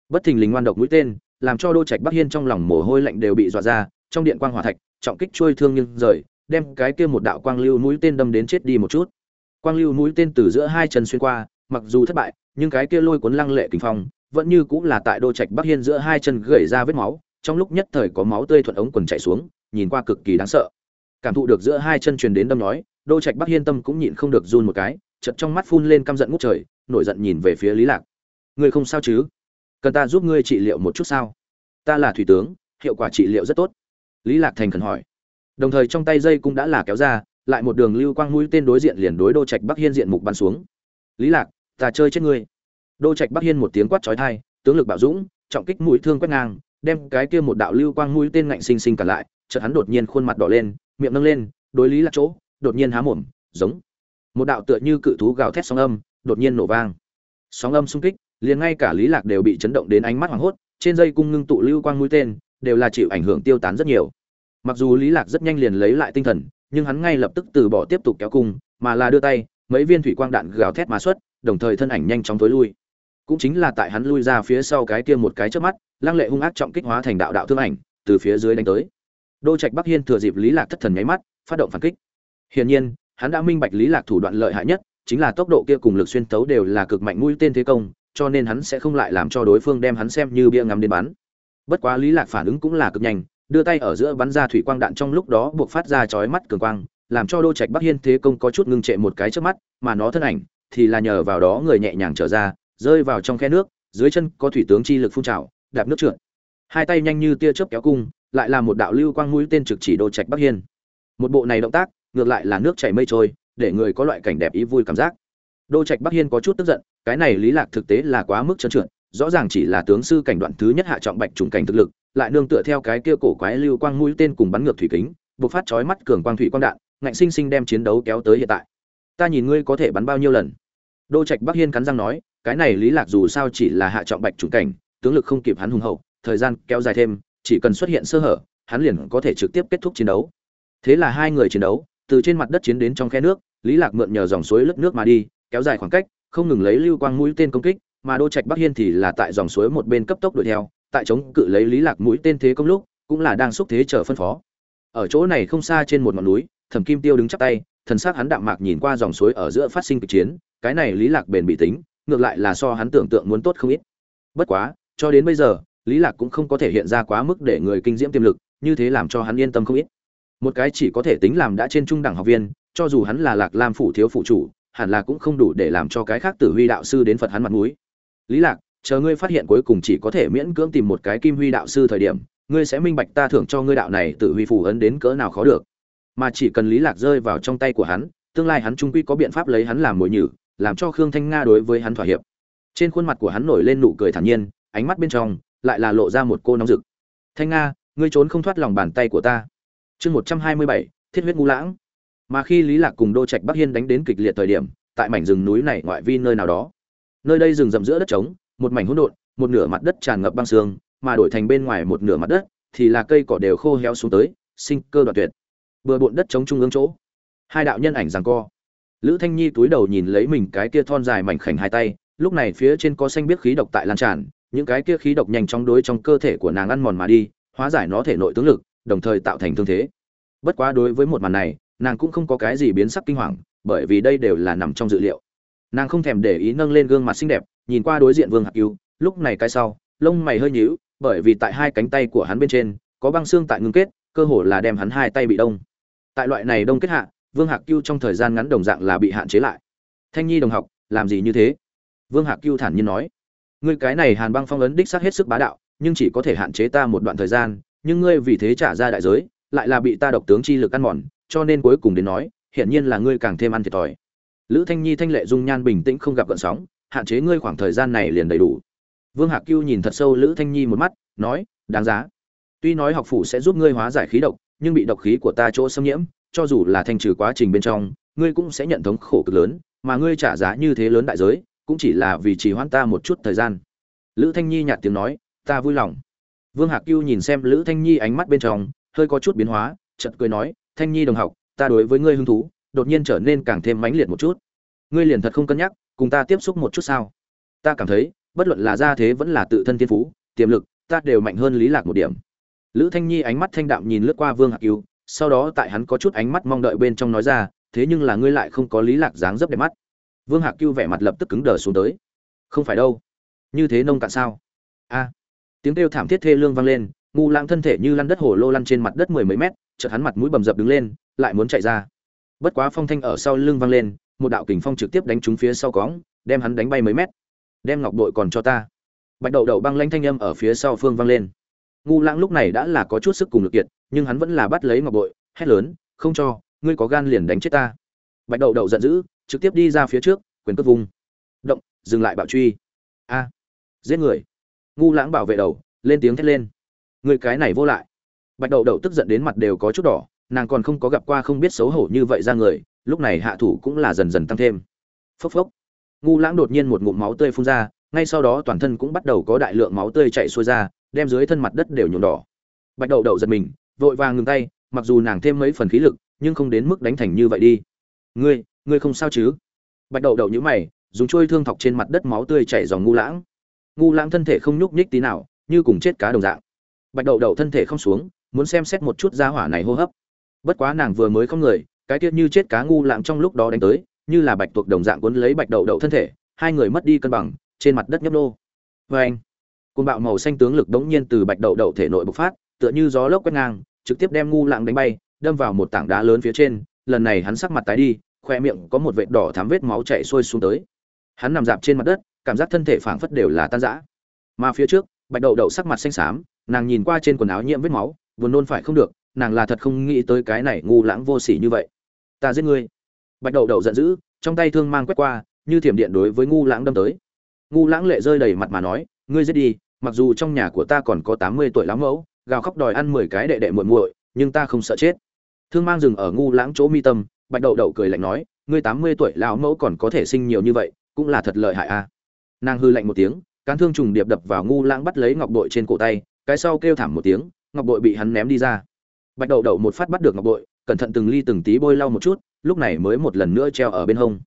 Bất thình lình ngoan độc mũi tên, làm cho đô trạch bắc hiên trong lòng mồ hôi lạnh đều bị dọa ra, trong điện quang hỏa thạch, trọng kích trôi thương nhưng rời, đem cái kia một đạo quang lưu mũi tên đâm đến chết đi một chút. Quang lưu mũi tên từ giữa hai chân xuyên qua, mặc dù thất bại nhưng cái kia lôi cuốn lăng lệ kinh phong vẫn như cũng là tại đô trạch bắc hiên giữa hai chân gầy ra vết máu, trong lúc nhất thời có máu tươi thuận ống quần chảy xuống, nhìn qua cực kỳ đáng sợ. Cảm thụ được giữa hai chân truyền đến đâm nói, đô trạch bắc hiên tâm cũng nhịn không được run một cái chật trong mắt phun lên căm giận ngút trời, nổi giận nhìn về phía lý lạc. Ngươi không sao chứ? Cần ta giúp ngươi trị liệu một chút sao? Ta là thủy tướng, hiệu quả trị liệu rất tốt. Lý lạc thành khẩn hỏi. Đồng thời trong tay dây cũng đã là kéo ra, lại một đường lưu quang mũi tên đối diện liền đối đô trạch bắc hiên diện mục bắn xuống. Lý lạc ta chơi chết ngươi. Đô trạch bắc hiên một tiếng quát chói tai, tướng lực bạo dũng, trọng kích mũi thương quét ngang, đem cái kia một đạo lưu quang mũi tên ngạnh sinh sinh cả lại, chợt hắn đột nhiên khuôn mặt đỏ lên, miệng nâng lên, đối lý là chỗ, đột nhiên há mồm, giống. Một đạo tựa như cự thú gào thét sóng âm, đột nhiên nổ vang. Sóng âm xung kích, liền ngay cả lý lạc đều bị chấn động đến ánh mắt hoảng hốt, trên dây cung ngưng tụ lưu quang mũi tên, đều là chịu ảnh hưởng tiêu tán rất nhiều. Mặc dù lý lạc rất nhanh liền lấy lại tinh thần, nhưng hắn ngay lập tức từ bỏ tiếp tục kéo cung, mà là đưa tay, mấy viên thủy quang đạn gào thét mà xuất đồng thời thân ảnh nhanh chóng tối lui. Cũng chính là tại hắn lui ra phía sau cái kia một cái chớp mắt, lăng lệ hung ác trọng kích hóa thành đạo đạo thương ảnh, từ phía dưới đánh tới. Đô trạch bắc hiên thừa dịp lý lạc thất thần nháy mắt, phát động phản kích. Hiển nhiên, hắn đã minh bạch lý lạc thủ đoạn lợi hại nhất, chính là tốc độ kia cùng lực xuyên tấu đều là cực mạnh mũi tên thế công, cho nên hắn sẽ không lại làm cho đối phương đem hắn xem như bia ngắm đến bắn. Bất quá lý lạc phản ứng cũng là cực nhanh, đưa tay ở giữa bắn ra thủy quang đạn trong lúc đó buộc phát ra chói mắt cường quang, làm cho đô trạch bắc hiên thế công có chút ngưng trệ một cái trước mắt, mà nó thân ảnh thì là nhờ vào đó người nhẹ nhàng trở ra, rơi vào trong khe nước, dưới chân có thủy tướng chi lực phun trào, đạp nước trượt. Hai tay nhanh như tia chớp kéo cung, lại là một đạo lưu quang mũi tên trực chỉ đô trạch bắc hiên. Một bộ này động tác, ngược lại là nước chảy mây trôi, để người có loại cảnh đẹp ý vui cảm giác. Đô trạch bắc hiên có chút tức giận, cái này lý lạc thực tế là quá mức trơn trượt, rõ ràng chỉ là tướng sư cảnh đoạn thứ nhất hạ trọng bạch trùng cảnh thực lực, lại nương tựa theo cái kia cổ quái lưu quang mũi tên cùng bắn ngược thủy kính, bộc phát chói mắt cường quang thủy quang đạn, ngạnh sinh sinh đem chiến đấu kéo tới hiện tại ta nhìn ngươi có thể bắn bao nhiêu lần? Đô trạch bắc hiên cắn răng nói, cái này lý lạc dù sao chỉ là hạ trọng bạch trùng cảnh, tướng lực không kịp hắn hùng hậu, thời gian kéo dài thêm, chỉ cần xuất hiện sơ hở, hắn liền có thể trực tiếp kết thúc chiến đấu. Thế là hai người chiến đấu, từ trên mặt đất chiến đến trong khe nước, lý lạc mượn nhờ dòng suối lấp nước mà đi, kéo dài khoảng cách, không ngừng lấy lưu quang mũi tên công kích, mà đô trạch bắc hiên thì là tại dòng suối một bên cấp tốc đuổi theo, tại chống cự lấy lý lạc mũi tên thế công lúc, cũng là đang xúc thế chờ phân phó. Ở chỗ này không xa trên một ngọn núi, thẩm kim tiêu đứng chắp tay thần sắc hắn đạm mạc nhìn qua dòng suối ở giữa phát sinh kịch chiến, cái này lý lạc bền bị tính, ngược lại là so hắn tưởng tượng muốn tốt không ít. Bất quá, cho đến bây giờ, lý lạc cũng không có thể hiện ra quá mức để người kinh diễm tiềm lực, như thế làm cho hắn yên tâm không ít. Một cái chỉ có thể tính làm đã trên trung đẳng học viên, cho dù hắn là lạc lam phủ thiếu phụ chủ, hẳn là cũng không đủ để làm cho cái khác tử huy đạo sư đến phật hắn mặt mũi. Lý lạc, chờ ngươi phát hiện cuối cùng chỉ có thể miễn cưỡng tìm một cái kim huy đạo sư thời điểm, ngươi sẽ minh bạch ta thưởng cho ngươi đạo này tử huy phù ấn đến cỡ nào khó được mà chỉ cần lý lạc rơi vào trong tay của hắn, tương lai hắn trung quy có biện pháp lấy hắn làm mồi nhử, làm cho khương thanh nga đối với hắn thỏa hiệp. Trên khuôn mặt của hắn nổi lên nụ cười thản nhiên, ánh mắt bên trong lại là lộ ra một cô nóng rực. Thanh nga, ngươi trốn không thoát lòng bàn tay của ta. Chương một trăm hai mươi bảy, thiết huyết ngũ lãng. Mà khi lý lạc cùng đô trạch bắc hiên đánh đến kịch liệt thời điểm, tại mảnh rừng núi này ngoại vi nơi nào đó, nơi đây rừng rậm giữa đất trống, một mảnh hỗn độn, một nửa mặt đất tràn ngập băng sương mà đổi thành bên ngoài một nửa mặt đất thì là cây cỏ đều khô héo xuống tới, sinh cơ đoạn tuyệt bừa bộn đất trống trung ương chỗ. Hai đạo nhân ảnh giằng co. Lữ thanh nhi túi đầu nhìn lấy mình cái kia thon dài mảnh khảnh hai tay, lúc này phía trên có xanh biết khí độc tại lan tràn, những cái kia khí độc nhanh chóng đối trong cơ thể của nàng ăn mòn mà đi, hóa giải nó thể nội tướng lực, đồng thời tạo thành thương thế. Bất quá đối với một màn này, nàng cũng không có cái gì biến sắc kinh hoàng, bởi vì đây đều là nằm trong dự liệu. Nàng không thèm để ý nâng lên gương mặt xinh đẹp, nhìn qua đối diện vương hạc cứu lúc này cái sau, lông mày hơi nhíu, bởi vì tại hai cánh tay của hắn bên trên, có băng xương tại ngưng kết, cơ hồ là đem hắn hai tay bị đông tại loại này đông kết hạ, vương hạc cưu trong thời gian ngắn đồng dạng là bị hạn chế lại. Thanh nhi đồng học, làm gì như thế? Vương hạc cưu thản nhiên nói. Ngươi cái này hàn băng phong ấn đích xác hết sức bá đạo, nhưng chỉ có thể hạn chế ta một đoạn thời gian, nhưng ngươi vì thế trả ra đại giới, lại là bị ta độc tướng chi lực ăn mòn, cho nên cuối cùng đến nói, hiển nhiên là ngươi càng thêm ăn thiệt thòi. Lữ thanh nhi thanh lệ dung nhan bình tĩnh không gặp gợn sóng, hạn chế ngươi khoảng thời gian này liền đầy đủ. Vương hạc cưu nhìn thật sâu lữ thanh nhi một mắt, nói, đáng giá. Tuy nói học phủ sẽ giúp ngươi hóa giải khí độc nhưng bị độc khí của ta chỗ xâm nhiễm, cho dù là thanh trừ quá trình bên trong, ngươi cũng sẽ nhận thống khổ cực lớn, mà ngươi trả giá như thế lớn đại giới, cũng chỉ là vì trì hoãn ta một chút thời gian. Lữ thanh nhi nhạt tiếng nói, ta vui lòng. Vương hạc cưu nhìn xem lữ thanh nhi ánh mắt bên trong, hơi có chút biến hóa, chợt cười nói, thanh nhi đồng học, ta đối với ngươi hứng thú, đột nhiên trở nên càng thêm mãnh liệt một chút. Ngươi liền thật không cân nhắc, cùng ta tiếp xúc một chút sao? Ta cảm thấy, bất luận là gia thế vẫn là tự thân thiên phú, tiềm lực, ta đều mạnh hơn lý lạc một điểm lữ thanh nhi ánh mắt thanh đạm nhìn lướt qua vương hạc cưu sau đó tại hắn có chút ánh mắt mong đợi bên trong nói ra, thế nhưng là ngươi lại không có lý lạc dáng dấp đẹp mắt. Vương hạc cưu vẻ mặt lập tức cứng đờ xuống tới. Không phải đâu. Như thế nông cạn sao? A. Tiếng kêu thảm thiết thê lương vang lên, ngu lãng thân thể như lăn đất hồ lô lăn trên mặt đất mười mấy mét, chợt hắn mặt mũi bầm dập đứng lên, lại muốn chạy ra. Bất quá phong thanh ở sau lưng vang lên, một đạo kình phong trực tiếp đánh trúng phía sau cóng đem hắn đánh bay mấy mét. Đem ngọc bội còn cho ta. Bạch đậu đậu băng lanh thanh âm ở phía sau phương vang lên ngu lãng lúc này đã là có chút sức cùng lực kiệt, nhưng hắn vẫn là bắt lấy ngọc bội, hét lớn, không cho, ngươi có gan liền đánh chết ta. Bạch đậu đậu giận dữ, trực tiếp đi ra phía trước, quyền cất vùng động, dừng lại bạo truy. A, giết người. Ngu lãng bảo vệ đầu, lên tiếng thét lên. Người cái này vô lại. Bạch đậu đậu tức giận đến mặt đều có chút đỏ, nàng còn không có gặp qua không biết xấu hổ như vậy ra người, lúc này hạ thủ cũng là dần dần tăng thêm. Phốc phốc. Ngu lãng đột nhiên một ngụm máu tươi phun ra, ngay sau đó toàn thân cũng bắt đầu có đại lượng máu tươi chạy xuôi ra đem dưới thân mặt đất đều nhuộm đỏ. Bạch đậu đậu giật mình, vội vàng ngừng tay, mặc dù nàng thêm mấy phần khí lực, nhưng không đến mức đánh thành như vậy đi. Ngươi ngươi không sao chứ? Bạch đậu đậu nhíu mày, dùng trôi thương thọc trên mặt đất máu tươi chảy dòng ngu lãng. Ngu lãng thân thể không nhúc nhích tí nào, như cùng chết cá đồng dạng. Bạch đậu đậu thân thể không xuống, muốn xem xét một chút gia hỏa này hô hấp. Bất quá nàng vừa mới không người, cái tiết như chết cá ngu lãng trong lúc đó đánh tới, như là bạch tuộc đồng dạng cuốn lấy bạch đậu đậu thân thể, hai người mất đi cân bằng, trên mặt đất nhấp nô. Vê anh côn bạo màu xanh tướng lực đống nhiên từ bạch đậu đậu thể nội bộc phát, tựa như gió lốc quét ngang, trực tiếp đem ngu lãng đánh bay, đâm vào một tảng đá lớn phía trên. Lần này hắn sắc mặt tái đi, khoe miệng có một vệt đỏ thám vết máu chảy xuôi xuống tới. Hắn nằm dạp trên mặt đất, cảm giác thân thể phảng phất đều là tan rã. Mà phía trước, bạch đậu đậu sắc mặt xanh xám, nàng nhìn qua trên quần áo nhiễm vết máu vừa nôn phải không được, nàng là thật không nghĩ tới cái này ngu lãng vô sỉ như vậy. Ta giết ngươi. Bạch đậu đậu giận dữ, trong tay thương mang quét qua, như thiểm điện đối với ngu lãng đâm tới. Ngu lãng lệ rơi đầy mặt mà nói, ngươi giết đi mặc dù trong nhà của ta còn có tám mươi tuổi lắm mẫu, gào khóc đòi ăn mười cái đệ đệ muội muội, nhưng ta không sợ chết. Thương mang rừng ở ngu lãng chỗ mi tâm, bạch đậu đậu cười lạnh nói, ngươi tám mươi tuổi lão mẫu còn có thể sinh nhiều như vậy, cũng là thật lợi hại a à. nàng hư lạnh một tiếng, cán thương trùng điệp đập vào ngu lãng bắt lấy ngọc bội trên cổ tay, cái sau kêu thảm một tiếng, ngọc bội bị hắn ném đi ra. Bạch đậu đậu một phát bắt được ngọc bội, cẩn thận từng ly từng tí bôi lau một chút, lúc này mới một lần nữa treo ở bên hông.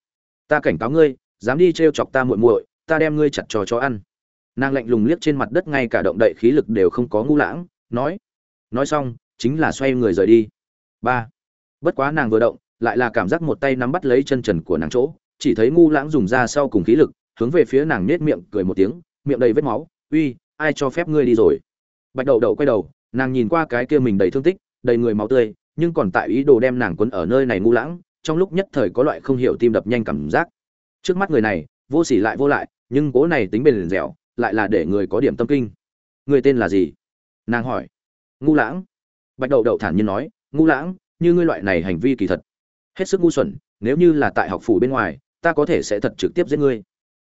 Ta cảnh cáo ngươi, dám đi t chọc ta muội muội, ta đem ngươi chặt trò chó ăn nàng lạnh lùng liếc trên mặt đất ngay cả động đậy khí lực đều không có ngu lãng, nói nói xong, chính là xoay người rời đi. Ba. Bất quá nàng vừa động, lại là cảm giác một tay nắm bắt lấy chân trần của nàng chỗ, chỉ thấy ngu lãng dùng ra sau cùng khí lực, hướng về phía nàng nết miệng cười một tiếng, miệng đầy vết máu, uy, ai cho phép ngươi đi rồi? Bạch đậu đậu quay đầu, nàng nhìn qua cái kia mình đầy thương tích, đầy người máu tươi, nhưng còn tại ý đồ đem nàng quấn ở nơi này ngu lãng, trong lúc nhất thời có loại không hiểu tim đập nhanh cảm giác. Trước mắt người này, vô sỉ lại vô lại, nhưng cố này tính bền dẻo lại là để người có điểm tâm kinh. Người tên là gì? Nàng hỏi. Ngu lãng. Bạch đậu đậu thản nhiên nói, ngu lãng, như ngươi loại này hành vi kỳ thật, hết sức ngu xuẩn, nếu như là tại học phủ bên ngoài, ta có thể sẽ thật trực tiếp giết ngươi.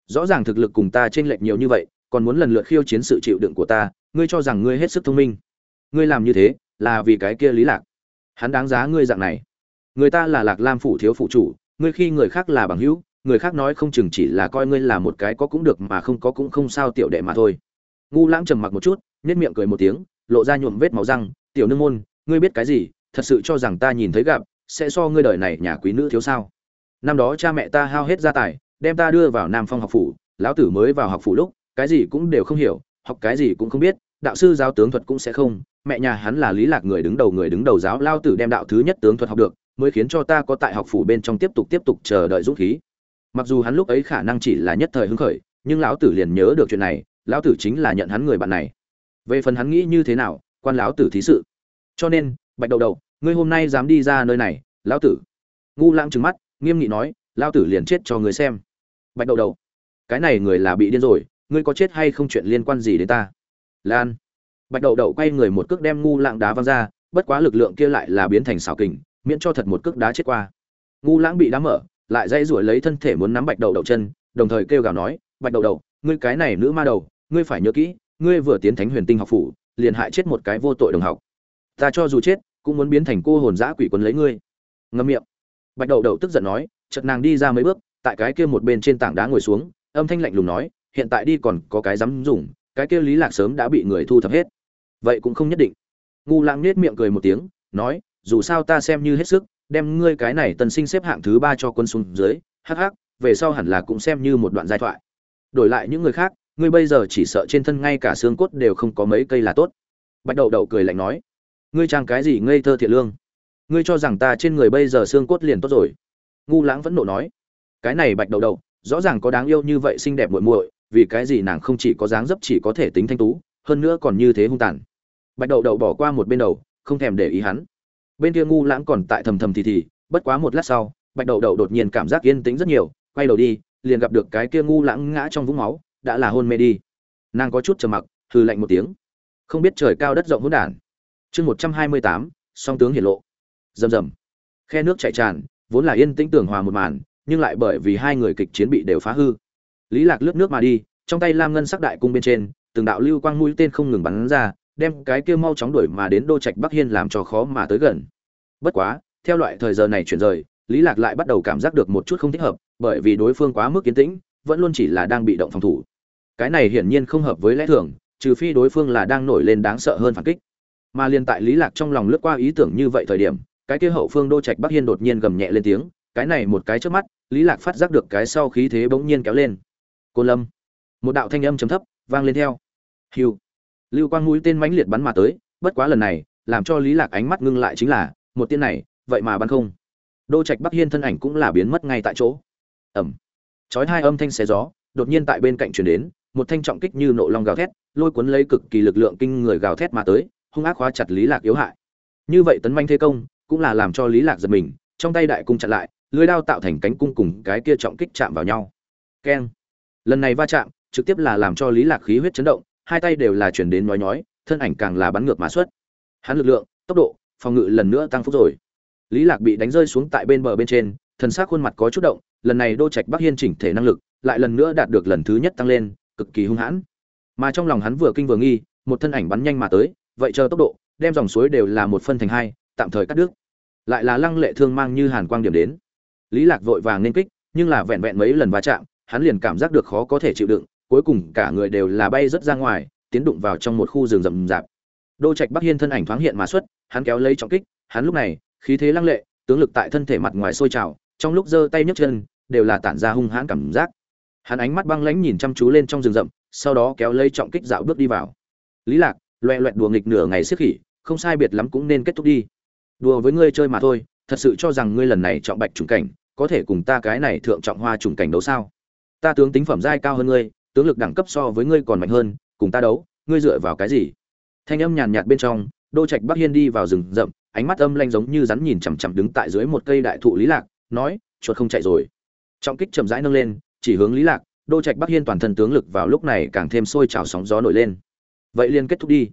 Rõ ràng thực lực cùng ta trên lệch nhiều như vậy, còn muốn lần lượt khiêu chiến sự chịu đựng của ta, ngươi cho rằng ngươi hết sức thông minh. Ngươi làm như thế, là vì cái kia lý lạc. Hắn đáng giá ngươi dạng này. Người ta là lạc lam phủ thiếu phụ chủ, ngươi khi người khác là bằng hữu người khác nói không chừng chỉ là coi ngươi là một cái có cũng được mà không có cũng không sao tiểu đệ mà thôi. Ngu lãng trầm mặc một chút nét miệng cười một tiếng, lộ ra nhuộm vết máu răng, tiểu nương môn, ngươi biết cái gì? Thật sự cho rằng ta nhìn thấy gặp, sẽ so ngươi đời này nhà quý nữ thiếu sao? Năm đó cha mẹ ta hao hết gia tài, đem ta đưa vào nam phong học phủ, lão tử mới vào học phủ lúc, cái gì cũng đều không hiểu, học cái gì cũng không biết, đạo sư giáo tướng thuật cũng sẽ không, mẹ nhà hắn là lý lạc người đứng đầu người đứng đầu giáo, lao tử đem đạo thứ nhất tướng thuật học được, mới khiến cho ta có tại học phủ bên trong tiếp tục tiếp tục chờ đợi dũng khí mặc dù hắn lúc ấy khả năng chỉ là nhất thời hứng khởi, nhưng lão tử liền nhớ được chuyện này, lão tử chính là nhận hắn người bạn này. Về phần hắn nghĩ như thế nào, quan lão tử thí sự. Cho nên, bạch đầu đầu ngươi hôm nay dám đi ra nơi này, lão tử. Ngu lãng trừng mắt, nghiêm nghị nói, lão tử liền chết cho người xem. Bạch đầu đầu cái này người là bị điên rồi, ngươi có chết hay không chuyện liên quan gì đến ta? Lan. Bạch đậu đậu quay người một cước đem ngu lãng đá văng ra, bất quá lực lượng kia lại là biến thành xảo kình, miễn cho thật một cước đá chết qua. Ngu lãng bị đá mở lại dãy ruổi lấy thân thể muốn nắm bạch đậu đậu chân, đồng thời kêu gào nói, bạch đậu đậu ngươi cái này nữ ma đầu, ngươi phải nhớ kỹ, ngươi vừa tiến thánh huyền tinh học phủ, liền hại chết một cái vô tội đồng học. Ta cho dù chết, cũng muốn biến thành cô hồn dã quỷ quấn lấy ngươi. Ngâm miệng. Bạch đậu đậu tức giận nói, chợt nàng đi ra mấy bước, tại cái kia một bên trên tảng đá ngồi xuống, âm thanh lạnh lùng nói, hiện tại đi còn có cái dám dùng, cái kia lý lạc sớm đã bị người thu thập hết. Vậy cũng không nhất định. Ngu lãng nết miệng cười một tiếng, nói, dù sao ta xem như hết sức đem ngươi cái này tần sinh xếp hạng thứ ba cho quân xuống dưới, hắc hắc, về sau hẳn là cũng xem như một đoạn giai thoại. Đổi lại những người khác, ngươi bây giờ chỉ sợ trên thân ngay cả xương cốt đều không có mấy cây là tốt. Bạch đậu đậu cười lạnh nói, ngươi trang cái gì ngây thơ thiện lương? Ngươi cho rằng ta trên người bây giờ xương cốt liền tốt rồi? Ngu lãng vẫn nộ nói, cái này bạch đậu đậu, rõ ràng có đáng yêu như vậy xinh đẹp muội muội, vì cái gì nàng không chỉ có dáng dấp chỉ có thể tính thanh tú, hơn nữa còn như thế hung tàn. Bạch đậu đậu bỏ qua một bên đầu, không thèm để ý hắn bên kia ngu lãng còn tại thầm thầm thì thì, bất quá một lát sau, bạch đậu đậu đột nhiên cảm giác yên tĩnh rất nhiều, quay đầu đi, liền gặp được cái kia ngu lãng ngã trong vũng máu, đã là hôn mê đi. Nàng có chút trầm mặc hư lạnh một tiếng. Không biết trời cao đất rộng hỗn đản. Chương một trăm hai mươi tám, song tướng hiển lộ. Rầm rầm. Khe nước chảy tràn, vốn là yên tĩnh tưởng hòa một màn, nhưng lại bởi vì hai người kịch chiến bị đều phá hư. Lý lạc lướt nước mà đi, trong tay lam ngân sắc đại cung bên trên, từng đạo lưu quang mũi tên không ngừng bắn ra đem cái kia mau chóng đuổi mà đến đô trạch bắc hiên làm cho khó mà tới gần. Bất quá, theo loại thời giờ này chuyển rời, lý lạc lại bắt đầu cảm giác được một chút không thích hợp, bởi vì đối phương quá mức kiến tĩnh, vẫn luôn chỉ là đang bị động phòng thủ. Cái này hiển nhiên không hợp với lẽ thường, trừ phi đối phương là đang nổi lên đáng sợ hơn phản kích. Mà liên tại lý lạc trong lòng lướt qua ý tưởng như vậy thời điểm, cái kia hậu phương đô trạch bắc hiên đột nhiên gầm nhẹ lên tiếng, cái này một cái trước mắt, lý lạc phát giác được cái sau khí thế bỗng nhiên kéo lên. Cô lâm. Một đạo thanh âm trầm thấp vang lên theo. Hiu lưu quang mũi tên mãnh liệt bắn mà tới, bất quá lần này, làm cho lý lạc ánh mắt ngưng lại chính là, một tên này, vậy mà bắn không. Đô trạch bắc hiên thân ảnh cũng là biến mất ngay tại chỗ. Ẩm chói hai âm thanh xé gió, đột nhiên tại bên cạnh truyền đến, một thanh trọng kích như nộ long gào thét, lôi cuốn lấy cực kỳ lực lượng kinh người gào thét mà tới, hung ác khóa chặt lý lạc yếu hại. Như vậy tấn manh thế công, cũng là làm cho lý lạc giật mình, trong tay đại cung chặn lại, lưới đao tạo thành cánh cung cùng cái kia trọng kích chạm vào nhau. Keng. Lần này va chạm, trực tiếp là làm cho lý lạc khí huyết chấn động hai tay đều là chuyển đến nói nhói, thân ảnh càng là bắn ngược mã xuất. Hắn lực lượng, tốc độ, phòng ngự lần nữa tăng phúc rồi. Lý lạc bị đánh rơi xuống tại bên bờ bên trên, thần sắc khuôn mặt có chút động, lần này đô trạch bắc hiên chỉnh thể năng lực, lại lần nữa đạt được lần thứ nhất tăng lên, cực kỳ hung hãn. Mà trong lòng hắn vừa kinh vừa nghi, một thân ảnh bắn nhanh mà tới, vậy chờ tốc độ, đem dòng suối đều là một phân thành hai, tạm thời cắt đứt. Lại là lăng lệ thương mang như hàn quang điểm đến. Lý lạc vội vàng nên kích, nhưng là vẹn vẹn mấy lần va chạm, hắn liền cảm giác được khó có thể chịu đựng cuối cùng cả người đều là bay rất ra ngoài, tiến đụng vào trong một khu rừng rậm rạp. Đô trạch bắc hiên thân ảnh thoáng hiện mà xuất, hắn kéo lấy trọng kích, hắn lúc này, khí thế lăng lệ, tướng lực tại thân thể mặt ngoài sôi trào, trong lúc giơ tay nhấc chân, đều là tản ra hung hãn cảm giác. Hắn ánh mắt băng lãnh nhìn chăm chú lên trong rừng rậm, sau đó kéo lấy trọng kích dạo bước đi vào. Lý lạc, loẹ loẹt đùa nghịch nửa ngày xiết khỉ, không sai biệt lắm cũng nên kết thúc đi. Đùa với ngươi chơi mà thôi, thật sự cho rằng ngươi lần này trọng bạch trùng cảnh, có thể cùng ta cái này thượng trọng hoa trùng cảnh đấu sao? Ta tướng tính phẩm giai cao hơn ngươi tướng lực đẳng cấp so với ngươi còn mạnh hơn, cùng ta đấu, ngươi dựa vào cái gì? Thanh âm nhàn nhạt bên trong, đô trạch bắc hiên đi vào rừng rậm, ánh mắt âm lanh giống như rắn nhìn chằm chằm đứng tại dưới một cây đại thụ lý lạc, nói, chuột không chạy rồi. Trọng kích chậm rãi nâng lên, chỉ hướng lý lạc, đô trạch bắc hiên toàn thân tướng lực vào lúc này càng thêm sôi trào sóng gió nổi lên. Vậy liên kết thúc đi.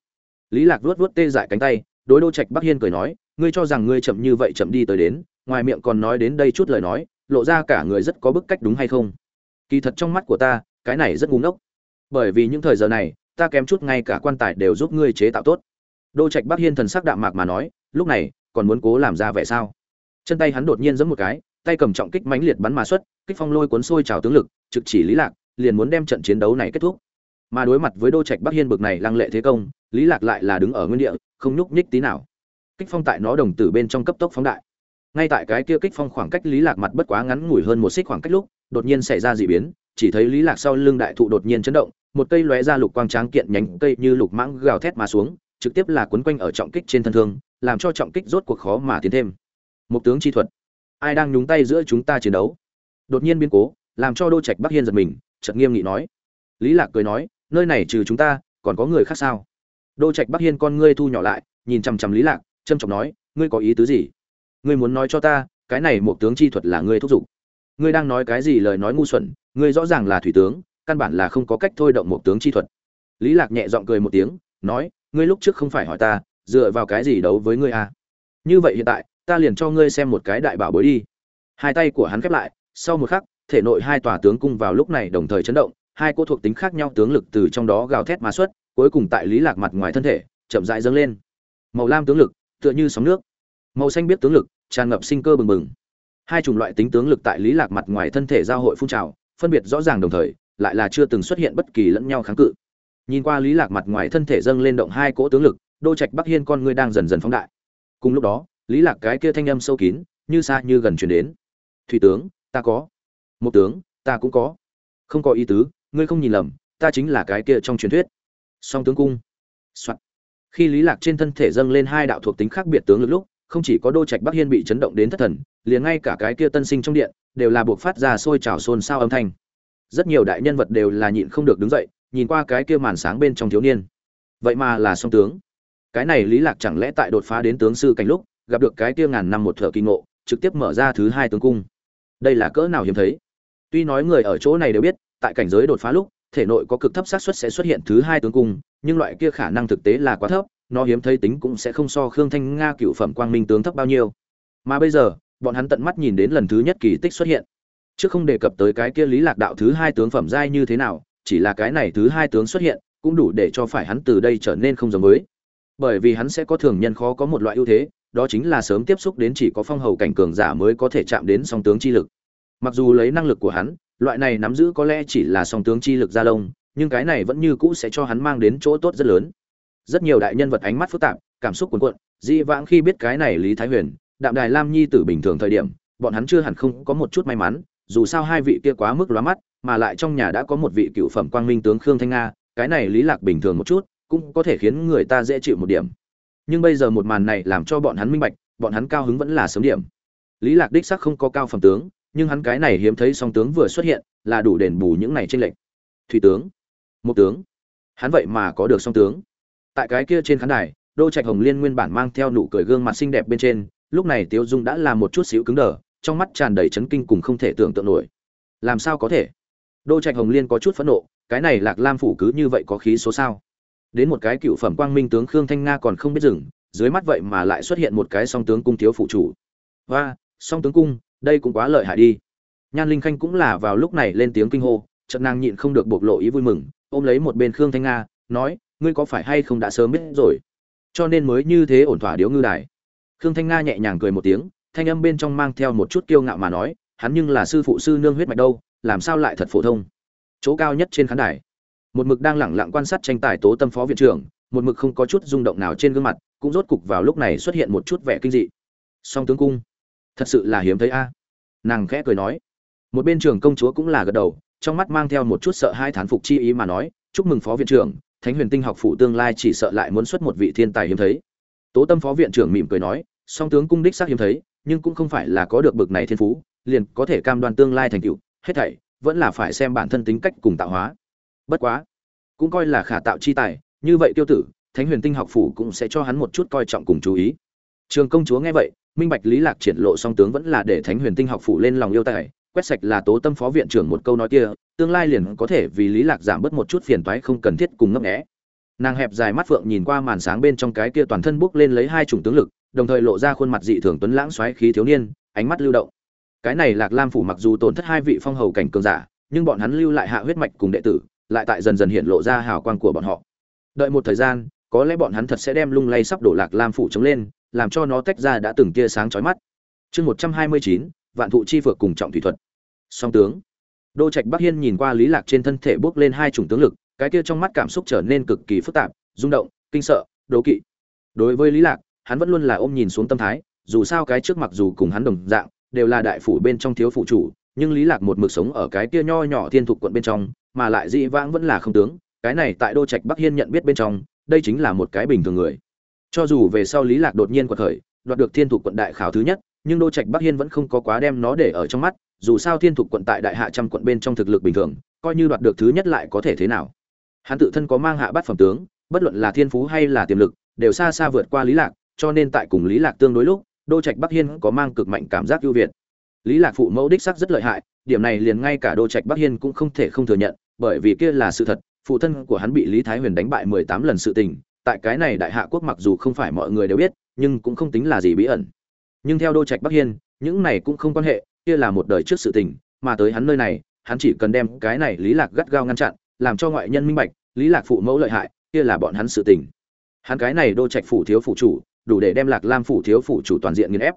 Lý lạc vuốt vuốt tê dại cánh tay, đối đô trạch bắc hiên cười nói, ngươi cho rằng ngươi chậm như vậy chậm đi tới đến, ngoài miệng còn nói đến đây chút lời nói, lộ ra cả người rất có bức cách đúng hay không? Kỳ thật trong mắt của ta cái này rất ngu ngốc. Bởi vì những thời giờ này, ta kém chút ngay cả quan tài đều giúp ngươi chế tạo tốt. Đô trạch bắc hiên thần sắc đạm mạc mà nói, lúc này, còn muốn cố làm ra vẻ sao? Chân tay hắn đột nhiên giẫm một cái, tay cầm trọng kích mãnh liệt bắn mà xuất, kích phong lôi cuốn sôi trào tướng lực, trực chỉ lý lạc, liền muốn đem trận chiến đấu này kết thúc. Mà đối mặt với đô trạch bắc hiên bực này lăng lệ thế công, lý lạc lại là đứng ở nguyên địa, không nhúc nhích tí nào. Kích phong tại nó đồng tử bên trong cấp tốc phóng đại. Ngay tại cái kia kích phong khoảng cách lý lạc mặt bất quá ngắn ngủi hơn một xích khoảng cách lúc, đột nhiên xảy ra dị biến chỉ thấy lý lạc sau lưng đại thụ đột nhiên chấn động, một cây lóe ra lục quang tráng kiện nhánh cây như lục mãng gào thét mà xuống, trực tiếp là quấn quanh ở trọng kích trên thân thương, làm cho trọng kích rốt cuộc khó mà tiến thêm. Một tướng chi thuật. Ai đang nhúng tay giữa chúng ta chiến đấu? Đột nhiên biến cố, làm cho đô trạch bắc hiên giật mình, chợt nghiêm nghị nói. Lý lạc cười nói, nơi này trừ chúng ta, còn có người khác sao? Đô trạch bắc hiên con ngươi thu nhỏ lại, nhìn chằm chằm lý lạc trâm trọng nói, ngươi có ý tứ gì? Ngươi muốn nói cho ta, cái này một tướng chi thuật là ngươi thúc giục. Ngươi đang nói cái gì lời nói ngu xuẩn ngươi rõ ràng là thủy tướng, căn bản là không có cách thôi động một tướng chi thuật. Lý lạc nhẹ giọng cười một tiếng, nói, ngươi lúc trước không phải hỏi ta, dựa vào cái gì đấu với ngươi à? Như vậy hiện tại, ta liền cho ngươi xem một cái đại bảo bối đi. Hai tay của hắn khép lại, sau một khắc, thể nội hai tòa tướng cung vào lúc này đồng thời chấn động, hai cô thuộc tính khác nhau tướng lực từ trong đó gào thét mà xuất, cuối cùng tại lý lạc mặt ngoài thân thể, chậm rãi dâng lên. Màu lam tướng lực, tựa như sóng nước. Màu xanh biết tướng lực, tràn ngập sinh cơ bừng bừng. Hai chủng loại tính tướng lực tại lý lạc mặt ngoài thân thể giao hội phun trào phân biệt rõ ràng đồng thời, lại là chưa từng xuất hiện bất kỳ lẫn nhau kháng cự. Nhìn qua lý lạc mặt ngoài thân thể dâng lên động hai cỗ tướng lực, đô trạch bắc hiên con ngươi đang dần dần phóng đại. Cùng lúc đó, lý lạc cái kia thanh âm sâu kín, như xa như gần truyền đến. Thủy tướng, ta có. Một tướng, ta cũng có. Không có ý tứ, ngươi không nhìn lầm, ta chính là cái kia trong truyền thuyết. Song tướng cung. Soạn. khi lý lạc trên thân thể dâng lên hai đạo thuộc tính khác biệt tướng lực lúc, không chỉ có đô trạch bắc hiên bị chấn động đến thất thần liền ngay cả cái kia tân sinh trong điện, đều là buộc phát ra sôi trào xôn xao âm thanh. Rất nhiều đại nhân vật đều là nhịn không được đứng dậy, nhìn qua cái kia màn sáng bên trong thiếu niên. Vậy mà là song tướng. Cái này lý lạc chẳng lẽ tại đột phá đến tướng sư cảnh lúc, gặp được cái kia ngàn năm một thợ kỳ ngộ, trực tiếp mở ra thứ hai tướng cung. Đây là cỡ nào hiếm thấy. Tuy nói người ở chỗ này đều biết, tại cảnh giới đột phá lúc, thể nội có cực thấp xác suất sẽ xuất hiện thứ hai tướng cung, nhưng loại kia khả năng thực tế là quá thấp, nó hiếm thấy tính cũng sẽ không so khương thanh nga cựu phẩm quang minh tướng thấp bao nhiêu. Mà bây giờ bọn hắn tận mắt nhìn đến lần thứ nhất kỳ tích xuất hiện. Chứ không đề cập tới cái kia lý lạc đạo thứ hai tướng phẩm giai như thế nào, chỉ là cái này thứ hai tướng xuất hiện, cũng đủ để cho phải hắn từ đây trở nên không giống mới. bởi vì hắn sẽ có thường nhân khó có một loại ưu thế, đó chính là sớm tiếp xúc đến chỉ có phong hầu cảnh cường giả mới có thể chạm đến song tướng chi lực. Mặc dù lấy năng lực của hắn, loại này nắm giữ có lẽ chỉ là song tướng chi lực gia lông, nhưng cái này vẫn như cũ sẽ cho hắn mang đến chỗ tốt rất lớn. Rất nhiều đại nhân vật ánh mắt phức tạp, cảm xúc cuồn cuộn dị vãng khi biết cái này lý thái huyền đạm đài lam nhi tử bình thường thời điểm, bọn hắn chưa hẳn không có một chút may mắn, dù sao hai vị kia quá mức lóa mắt, mà lại trong nhà đã có một vị cựu phẩm quang minh tướng khương thanh nga, cái này lý lạc bình thường một chút, cũng có thể khiến người ta dễ chịu một điểm. Nhưng bây giờ một màn này làm cho bọn hắn minh bạch, bọn hắn cao hứng vẫn là sớm điểm. Lý lạc đích sắc không có cao phẩm tướng, nhưng hắn cái này hiếm thấy song tướng vừa xuất hiện, là đủ đền bù những này tranh lệnh thủy tướng một tướng, hắn vậy mà có được song tướng. Tại cái kia trên khán đài, đô trạch hồng liên nguyên bản mang theo nụ cười gương mặt xinh đẹp bên trên lúc này tiêu dung đã là một chút xíu cứng đờ, trong mắt tràn đầy chấn kinh cùng không thể tưởng tượng nổi. Làm sao có thể? Đô trạch hồng liên có chút phẫn nộ, cái này lạc lam phủ cứ như vậy có khí số sao? Đến một cái cựu phẩm quang minh tướng khương thanh nga còn không biết dừng, dưới mắt vậy mà lại xuất hiện một cái song tướng cung thiếu phụ chủ. Và song tướng cung, đây cũng quá lợi hại đi. Nhan linh khanh cũng là vào lúc này lên tiếng kinh hô trận nàng nhịn không được bộc lộ ý vui mừng, ôm lấy một bên khương thanh nga, nói, ngươi có phải hay không đã sớm biết rồi? Cho nên mới như thế ổn thỏa điếu ngư đài khương thanh nga nhẹ nhàng cười một tiếng, thanh âm bên trong mang theo một chút kiêu ngạo mà nói, hắn nhưng là sư phụ sư nương huyết mạch đâu, làm sao lại thật phổ thông? Chỗ cao nhất trên khán đài. Một mực đang lẳng lặng quan sát tranh tài tố tâm phó viện trưởng, một mực không có chút rung động nào trên gương mặt, cũng rốt cục vào lúc này xuất hiện một chút vẻ kinh dị. Song tướng cung, thật sự là hiếm thấy a. Nàng khẽ cười nói. Một bên trường công chúa cũng là gật đầu, trong mắt mang theo một chút sợ hai thán phục chi ý mà nói, chúc mừng phó viện trưởng, thánh huyền tinh học phủ tương lai chỉ sợ lại muốn xuất một vị thiên tài hiếm thấy tố tâm phó viện trưởng mỉm cười nói, song tướng cung đích xác hiếm thấy, nhưng cũng không phải là có được bực này thiên phú, liền có thể cam đoan tương lai thành tựu, hết thảy vẫn là phải xem bản thân tính cách cùng tạo hóa. Bất quá, cũng coi là khả tạo chi tài, như vậy tiêu tử, thánh huyền tinh học phủ cũng sẽ cho hắn một chút coi trọng cùng chú ý. Trường công chúa nghe vậy, minh bạch lý lạc triển lộ song tướng vẫn là để thánh huyền tinh học phủ lên lòng yêu tài, quét sạch là tố tâm phó viện trưởng một câu nói kia, tương lai liền có thể vì lý lạc giảm bớt một chút phiền toái không cần thiết cùng ngấp nghé nàng hẹp dài mắt phượng nhìn qua màn sáng bên trong cái kia toàn thân bốc lên lấy hai chủng tướng lực, đồng thời lộ ra khuôn mặt dị thường tuấn lãng xoáy khí thiếu niên, ánh mắt lưu động. Cái này lạc lam phủ mặc dù tổn thất hai vị phong hầu cảnh cường giả, nhưng bọn hắn lưu lại hạ huyết mạch cùng đệ tử, lại tại dần dần hiện lộ ra hào quang của bọn họ. Đợi một thời gian, có lẽ bọn hắn thật sẽ đem lung lay sắp đổ lạc lam phủ chống lên, làm cho nó tách ra đã từng tia sáng chói mắt. Chương một trăm hai mươi chín, vạn thụ chi phược cùng trọng thủy thuật. Song tướng. Đô trạch bắc hiên nhìn qua lý lạc trên thân thể bước lên hai chủng tướng lực cái kia trong mắt cảm xúc trở nên cực kỳ phức tạp, rung động, kinh sợ, đố kỵ. Đối với lý lạc, hắn vẫn luôn là ôm nhìn xuống tâm thái, dù sao cái trước mặc dù cùng hắn đồng dạng, đều là đại phủ bên trong thiếu phụ chủ, nhưng lý lạc một mực sống ở cái kia nho nhỏ thiên thục quận bên trong, mà lại dị vãng vẫn là không tướng, cái này tại đô trạch bắc hiên nhận biết bên trong, đây chính là một cái bình thường người. Cho dù về sau lý lạc đột nhiên quật khởi, đoạt được thiên thục quận đại khảo thứ nhất, nhưng đô trạch bắc hiên vẫn không có quá đem nó để ở trong mắt, dù sao thiên thục quận tại đại hạ trăm quận bên trong thực lực bình thường, coi như đoạt được thứ nhất lại có thể thế nào? Hắn tự thân có mang hạ bát phẩm tướng, bất luận là thiên phú hay là tiềm lực, đều xa xa vượt qua lý lạc, cho nên tại cùng lý lạc tương đối lúc, đô trạch bắc hiên có mang cực mạnh cảm giác ưu việt. Lý lạc phụ mẫu đích sắc rất lợi hại, điểm này liền ngay cả đô trạch bắc hiên cũng không thể không thừa nhận, bởi vì kia là sự thật, phụ thân của hắn bị lý thái huyền đánh bại mười tám lần sự tình, tại cái này đại hạ quốc mặc dù không phải mọi người đều biết, nhưng cũng không tính là gì bí ẩn. Nhưng theo đô trạch bắc hiên, những này cũng không quan hệ, kia là một đời trước sự tình, mà tới hắn nơi này, hắn chỉ cần đem cái này lý lạc gắt gao ngăn chặn làm cho ngoại nhân minh bạch, lý lạc phụ mẫu lợi hại, kia là bọn hắn sự tình. Hắn cái này đô trạch phủ thiếu phủ chủ, đủ để đem lạc lam phủ thiếu phủ chủ toàn diện nghiền ép.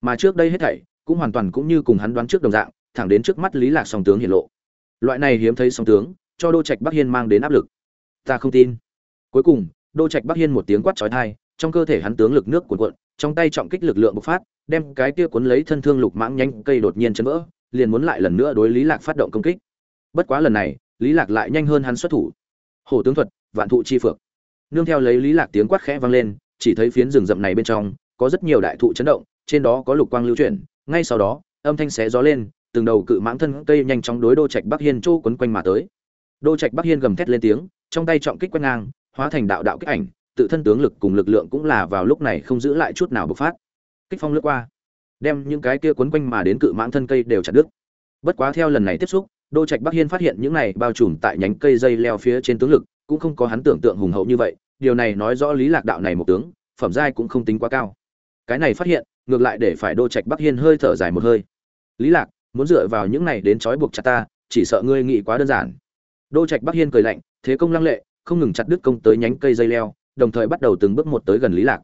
Mà trước đây hết thảy, cũng hoàn toàn cũng như cùng hắn đoán trước đồng dạng, thẳng đến trước mắt lý lạc song tướng hiện lộ. Loại này hiếm thấy song tướng, cho đô trạch bắc hiên mang đến áp lực. Ta không tin. Cuối cùng, đô trạch bắc hiên một tiếng quát chói tai, trong cơ thể hắn tướng lực nước cuộn cuộn, trong tay trọng kích lực lượng bộc phát, đem cái kia cuốn lấy thân thương lục mãng nhanh cây đột nhiên chấn vỡ, liền muốn lại lần nữa đối lý lạc phát động công kích. Bất quá lần này lý lạc lại nhanh hơn hắn xuất thủ. Hổ tướng thuật, vạn thụ chi phược. Nương theo lấy lý lạc tiếng quát khẽ vang lên, chỉ thấy phiến rừng rậm này bên trong, có rất nhiều đại thụ chấn động, trên đó có lục quang lưu chuyển, ngay sau đó, âm thanh xé gió lên, từng đầu cự mãng thân cây nhanh chóng đối đô trạch bắc hiên chỗ quấn quanh mà tới. Đô trạch bắc hiên gầm thét lên tiếng, trong tay trọng kích quét ngang, hóa thành đạo đạo kích ảnh, tự thân tướng lực cùng lực lượng cũng là vào lúc này không giữ lại chút nào bộc phát. Kích phong lướt qua, đem những cái kia quấn quanh mà đến cự mãng thân cây đều chặt đứt. Bất quá theo lần này tiếp xúc đô trạch bắc hiên phát hiện những này bao trùm tại nhánh cây dây leo phía trên tướng lực, cũng không có hắn tưởng tượng hùng hậu như vậy, điều này nói rõ lý lạc đạo này một tướng, phẩm giai cũng không tính quá cao. Cái này phát hiện, ngược lại để phải đô trạch bắc hiên hơi thở dài một hơi. Lý lạc, muốn dựa vào những này đến trói buộc chặt ta, chỉ sợ ngươi nghĩ quá đơn giản. Đô trạch bắc hiên cười lạnh, thế công lăng lệ, không ngừng chặt đứt công tới nhánh cây dây leo, đồng thời bắt đầu từng bước một tới gần lý lạc.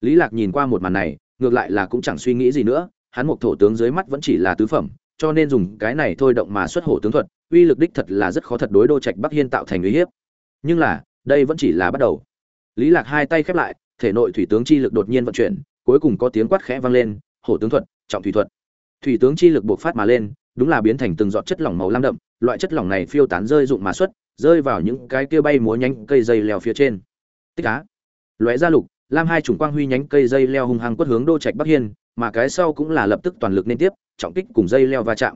Lý lạc nhìn qua một màn này, ngược lại là cũng chẳng suy nghĩ gì nữa, hắn một thổ tướng dưới mắt vẫn chỉ là tứ phẩm cho nên dùng cái này thôi động mà xuất hổ tướng thuật, uy lực đích thật là rất khó thật đối đô trạch bắc hiên tạo thành uy hiếp. Nhưng là, đây vẫn chỉ là bắt đầu. Lý lạc hai tay khép lại, thể nội thủy tướng chi lực đột nhiên vận chuyển, cuối cùng có tiếng quát khẽ vang lên, hổ tướng thuật, trọng thủy thuật. Thủy tướng chi lực bộc phát mà lên, đúng là biến thành từng giọt chất lỏng màu lam đậm, loại chất lỏng này phiêu tán rơi dụng mà xuất, rơi vào những cái kia bay múa nhánh cây dây leo phía trên. Tích á, lóe ra lục, lam hai chủng quang huy nhánh cây dây leo hung hăng quất hướng đô trạch bắc hiên mà cái sau cũng là lập tức toàn lực liên tiếp, trọng kích cùng dây leo va chạm.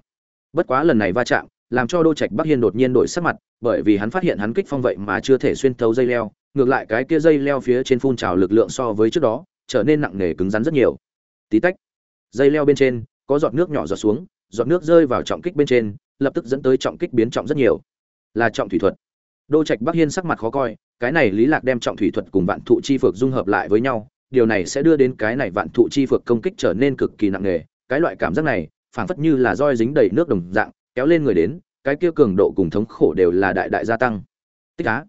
Bất quá lần này va chạm, làm cho đô trạch bắc hiên đột nhiên đổi sắc mặt, bởi vì hắn phát hiện hắn kích phong vậy mà chưa thể xuyên thấu dây leo, ngược lại cái kia dây leo phía trên phun trào lực lượng so với trước đó, trở nên nặng nề cứng rắn rất nhiều. Tí tách, dây leo bên trên, có giọt nước nhỏ giọt xuống, giọt nước rơi vào trọng kích bên trên, lập tức dẫn tới trọng kích biến trọng rất nhiều. Là trọng thủy thuật. Đô trạch bắc hiên sắc mặt khó coi, cái này lý lạc đem trọng thủy thuật cùng vạn thụ chi phược dung hợp lại với nhau điều này sẽ đưa đến cái này vạn thụ chi phược công kích trở nên cực kỳ nặng nề. Cái loại cảm giác này, phảng phất như là roi dính đầy nước đồng dạng, kéo lên người đến, cái kia cường độ cùng thống khổ đều là đại đại gia tăng. Tích á.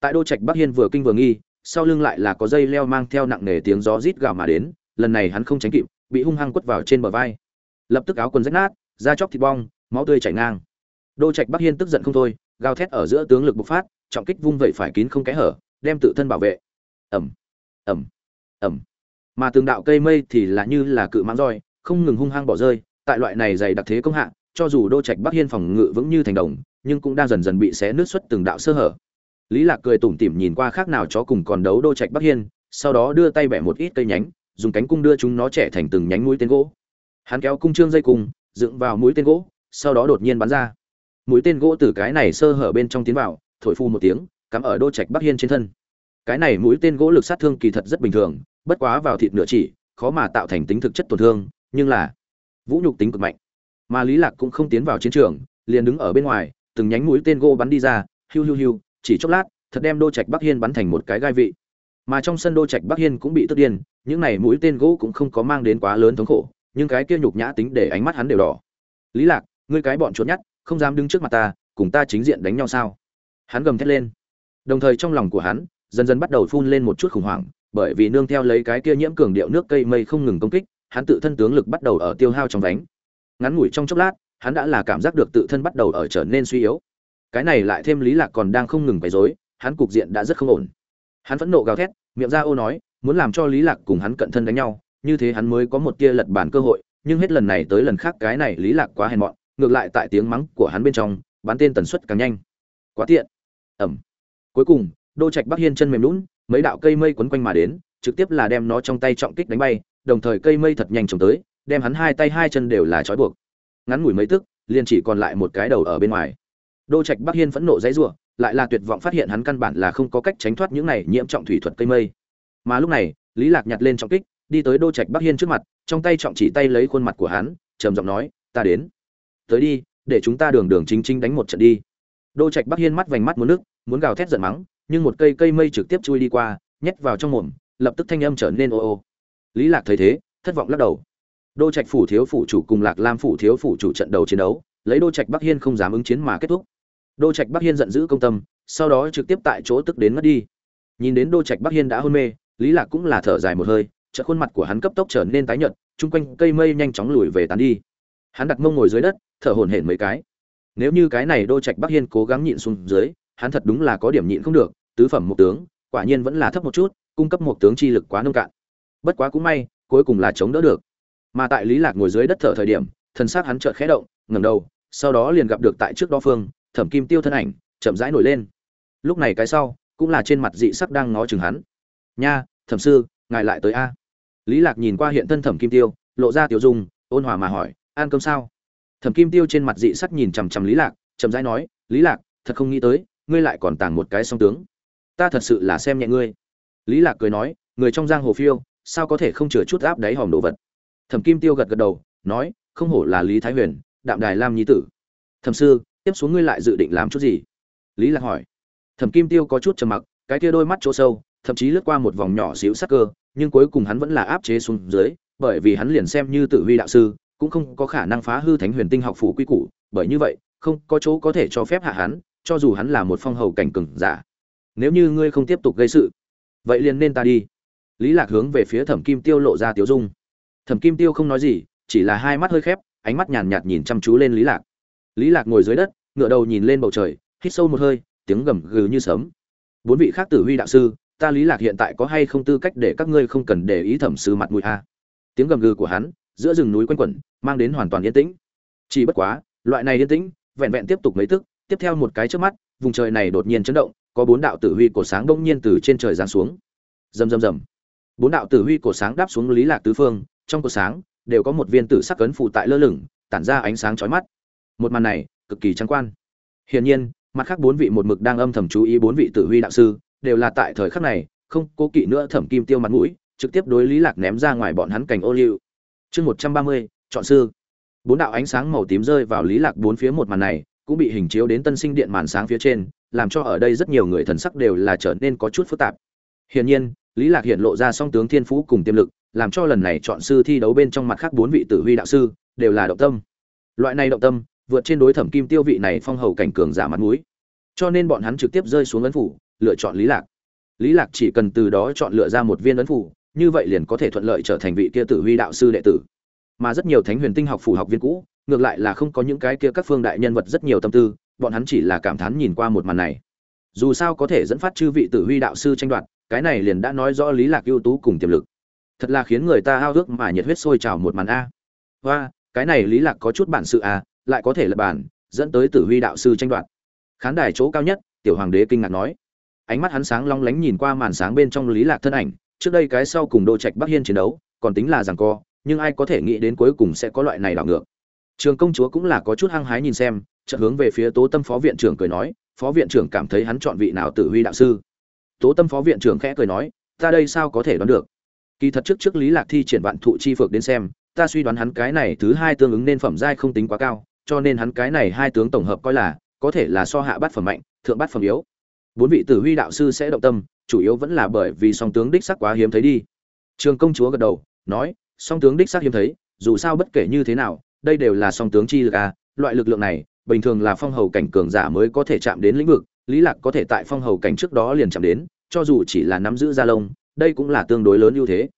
Tại đô trạch bắc hiên vừa kinh vừa nghi, sau lưng lại là có dây leo mang theo nặng nề tiếng gió rít gào mà đến, lần này hắn không tránh kịp, bị hung hăng quất vào trên bờ vai. Lập tức áo quần rách nát, da chóc thịt bong, máu tươi chảy ngang. Đô trạch bắc hiên tức giận không thôi, gào thét ở giữa tướng lực bộc phát, trọng kích vung vậy phải kín không kẽ hở, đem tự thân bảo vệ. Ẩm ẩm ẩm. Mà từng đạo cây mây thì là như là cự mãng roi, không ngừng hung hăng bỏ rơi, tại loại này dày đặc thế công hạ, cho dù đô trạch bắc hiên phòng ngự vững như thành đồng, nhưng cũng đang dần dần bị xé nứt xuất từng đạo sơ hở. Lý lạc cười tủm tỉm nhìn qua khác nào chó cùng còn đấu đô trạch bắc hiên, sau đó đưa tay bẻ một ít cây nhánh, dùng cánh cung đưa chúng nó trẻ thành từng nhánh mũi tên gỗ. Hắn kéo cung trương dây cung dựng vào mũi tên gỗ, sau đó đột nhiên bắn ra. Mũi tên gỗ từ cái này sơ hở bên trong tiến vào, thổi phu một tiếng, cắm ở đô trạch bắc hiên trên thân. Cái này mũi tên gỗ lực sát thương kỳ thật rất bình thường bất quá vào thịt nửa chỉ, khó mà tạo thành tính thực chất tổn thương, nhưng là vũ nhục tính cực mạnh. Mà lý lạc cũng không tiến vào chiến trường, liền đứng ở bên ngoài, từng nhánh mũi tên gỗ bắn đi ra, hiu hiu hiu, chỉ chốc lát, thật đem đô trạch bắc hiên bắn thành một cái gai vị. Mà trong sân đô trạch bắc hiên cũng bị tức điên, những này mũi tên gỗ cũng không có mang đến quá lớn thống khổ, nhưng cái kia nhục nhã tính để ánh mắt hắn đều đỏ. Lý lạc, ngươi cái bọn chuột nhắt, không dám đứng trước mặt ta, cùng ta chính diện đánh nhau sao? Hắn gầm thét lên. Đồng thời trong lòng của hắn, dần dần bắt đầu phun lên một chút khủng hoảng bởi vì nương theo lấy cái kia nhiễm cường điệu nước cây mây không ngừng công kích hắn tự thân tướng lực bắt đầu ở tiêu hao trong đánh ngắn ngủi trong chốc lát hắn đã là cảm giác được tự thân bắt đầu ở trở nên suy yếu. Cái này lại thêm lý lạc còn đang không ngừng bày rối hắn cục diện đã rất không ổn. Hắn phẫn nộ gào thét miệng ra ô nói muốn làm cho lý lạc cùng hắn cận thân đánh nhau như thế hắn mới có một tia lật bàn cơ hội nhưng hết lần này tới lần khác cái này lý lạc quá hèn mọn ngược lại tại tiếng mắng của hắn bên trong bắn tên tần suất càng nhanh. Quá tiện. Ẩm. Cuối cùng đô trạch bắc hiên chân mềm nhũn, mấy đạo cây mây quấn quanh mà đến, trực tiếp là đem nó trong tay trọng kích đánh bay, đồng thời cây mây thật nhanh chóng tới, đem hắn hai tay hai chân đều là trói buộc. Ngắn ngủi mấy tức, liền chỉ còn lại một cái đầu ở bên ngoài. Đô trạch bắc hiên phẫn nộ dãy rủa, lại là tuyệt vọng phát hiện hắn căn bản là không có cách tránh thoát những này nhiễm trọng thủy thuật cây mây. Mà lúc này, lý lạc nhặt lên trọng kích, đi tới đô trạch bắc hiên trước mặt, trong tay trọng chỉ tay lấy khuôn mặt của hắn, trầm giọng nói, ta đến. Tới đi, để chúng ta đường đường chính chính đánh một trận đi. Đô trạch bắc hiên mắt vành mắt muốn nước, muốn gào thét giận mắng nhưng một cây cây mây trực tiếp chui đi qua, nhét vào trong mồm, lập tức thanh âm trở nên ô ô. Lý lạc thấy thế, thất vọng lắc đầu. Đô trạch phủ thiếu phủ chủ cùng lạc lam phủ thiếu phủ chủ trận đầu chiến đấu, lấy đô trạch bắc hiên không dám ứng chiến mà kết thúc. Đô trạch bắc hiên giận dữ công tâm, sau đó trực tiếp tại chỗ tức đến mất đi. Nhìn đến đô trạch bắc hiên đã hôn mê, lý lạc cũng là thở dài một hơi, chợt khuôn mặt của hắn cấp tốc trở nên tái nhợt, chung quanh cây mây nhanh chóng lùi về tán đi. Hắn đặt mông ngồi dưới đất, thở hổn hển mấy cái. Nếu như cái này đô trạch bắc hiên cố gắng nhịn xuống dưới, hắn thật đúng là có điểm nhịn không được tứ phẩm một tướng, quả nhiên vẫn là thấp một chút, cung cấp một tướng chi lực quá nông cạn. Bất quá cũng may, cuối cùng là chống đỡ được. Mà tại lý lạc ngồi dưới đất thở thời điểm, thần sắc hắn chợt khẽ động, ngẩng đầu, sau đó liền gặp được tại trước đó phương, thẩm kim tiêu thân ảnh chậm rãi nổi lên. Lúc này cái sau, cũng là trên mặt dị sắc đang ngó chừng hắn. Nha, thẩm sư, ngài lại tới a? Lý lạc nhìn qua hiện thân thẩm kim tiêu, lộ ra tiểu dung, ôn hòa mà hỏi, ăn cơm sao? Thẩm kim tiêu trên mặt dị sắc nhìn chằm chằm lý lạc, chậm rãi nói, lý lạc, thật không nghĩ tới, ngươi lại còn tàng một cái song tướng ta thật sự là xem nhẹ ngươi. Lý lạc cười nói, người trong giang hồ phiêu, sao có thể không chừa chút áp đáy hòm đồ vật? Thẩm kim tiêu gật gật đầu, nói, không hổ là lý thái huyền, đạm đài lam nhi tử. Thẩm sư, tiếp xuống ngươi lại dự định làm chút gì? Lý lạc hỏi. Thẩm kim tiêu có chút trầm mặc, cái kia đôi mắt chỗ sâu, thậm chí lướt qua một vòng nhỏ xíu sắc cơ, nhưng cuối cùng hắn vẫn là áp chế xuống dưới, bởi vì hắn liền xem như tự huy đạo sư, cũng không có khả năng phá hư thánh huyền tinh học phủ quy củ, bởi như vậy, không có chỗ có thể cho phép hạ hắn, cho dù hắn là một phong hầu cảnh cường giả nếu như ngươi không tiếp tục gây sự, vậy liền nên ta đi. Lý lạc hướng về phía thẩm kim tiêu lộ ra tiếu dung. Thẩm kim tiêu không nói gì, chỉ là hai mắt hơi khép, ánh mắt nhàn nhạt nhìn chăm chú lên lý lạc. Lý lạc ngồi dưới đất, ngửa đầu nhìn lên bầu trời, hít sâu một hơi, tiếng gầm gừ như sấm. Bốn vị khác tử huy đạo sư, ta lý lạc hiện tại có hay không tư cách để các ngươi không cần để ý thẩm sư mặt mũi a? À? Tiếng gầm gừ của hắn, giữa rừng núi quanh quẩn, mang đến hoàn toàn yên tĩnh. Chỉ bất quá, loại này yên tĩnh, vẹn vẹn tiếp tục mấy tức, tiếp theo một cái trước mắt, vùng trời này đột nhiên chấn động có bốn đạo tử huy cổ sáng đông nhiên từ trên trời giáng xuống. Rầm rầm rầm. Bốn đạo tử huy cổ sáng đáp xuống lý lạc tứ phương, trong cổ sáng đều có một viên tử sắc cấn phụ tại lơ lửng, tản ra ánh sáng chói mắt. Một màn này cực kỳ trắng quan. Hiển nhiên, mặt khác bốn vị một mực đang âm thầm chú ý bốn vị tử huy đạo sư đều là tại thời khắc này, không cố kỵ nữa thẩm kim tiêu mặt mũi, trực tiếp đối lý lạc ném ra ngoài bọn hắn cảnh ô liu. Chương một trăm ba mươi, chọn sư. Bốn đạo ánh sáng màu tím rơi vào lý lạc bốn phía một màn này, cũng bị hình chiếu đến tân sinh điện màn sáng phía trên làm cho ở đây rất nhiều người thần sắc đều là trở nên có chút phức tạp. Hiển nhiên, lý lạc hiện lộ ra song tướng thiên phú cùng tiềm lực, làm cho lần này chọn sư thi đấu bên trong mặt khác bốn vị tử huy đạo sư, đều là động tâm. Loại này động tâm, vượt trên đối thẩm kim tiêu vị này phong hầu cảnh cường giả mặt mũi. Cho nên bọn hắn trực tiếp rơi xuống ấn phủ, lựa chọn lý lạc. Lý lạc chỉ cần từ đó chọn lựa ra một viên ấn phủ, như vậy liền có thể thuận lợi trở thành vị kia tử huy đạo sư đệ tử. Mà rất nhiều thánh huyền tinh học phủ học viên cũ, ngược lại là không có những cái kia các phương đại nhân vật rất nhiều tâm tư bọn hắn chỉ là cảm thán nhìn qua một màn này. Dù sao có thể dẫn phát chư vị tử huy đạo sư tranh đoạt, cái này liền đã nói rõ lý lạc ưu tú cùng tiềm lực. Thật là khiến người ta ao ước mà nhiệt huyết sôi trào một màn a. Và cái này lý lạc có chút bản sự a lại có thể là bản, dẫn tới tử huy đạo sư tranh đoạt. Khán đài chỗ cao nhất, tiểu hoàng đế kinh ngạc nói. Ánh mắt hắn sáng long lánh nhìn qua màn sáng bên trong lý lạc thân ảnh, trước đây cái sau cùng đô trạch bắc hiên chiến đấu, còn tính là rằng co, nhưng ai có thể nghĩ đến cuối cùng sẽ có loại này đảo ngược. Trường công chúa cũng là có chút hăng hái nhìn xem chợt hướng về phía tố tâm phó viện trưởng cười nói, phó viện trưởng cảm thấy hắn chọn vị nào tử huy đạo sư? Tố tâm phó viện trưởng khẽ cười nói, ta đây sao có thể đoán được? Kỳ thật trước trước lý lạc thi triển vạn thụ chi phược đến xem, ta suy đoán hắn cái này thứ hai tương ứng nên phẩm giai không tính quá cao, cho nên hắn cái này hai tướng tổng hợp coi là, có thể là so hạ bát phẩm mạnh, thượng bát phẩm yếu. Bốn vị tử huy đạo sư sẽ động tâm, chủ yếu vẫn là bởi vì song tướng đích sắc quá hiếm thấy đi. Trường công chúa gật đầu, nói, song tướng đích sắc hiếm thấy, dù sao bất kể như thế nào, đây đều là song tướng chi lực a loại lực lượng này bình thường là phong hầu cảnh cường giả mới có thể chạm đến lĩnh vực, lý lạc có thể tại phong hầu cảnh trước đó liền chạm đến, cho dù chỉ là nắm giữ gia lông, đây cũng là tương đối lớn ưu thế.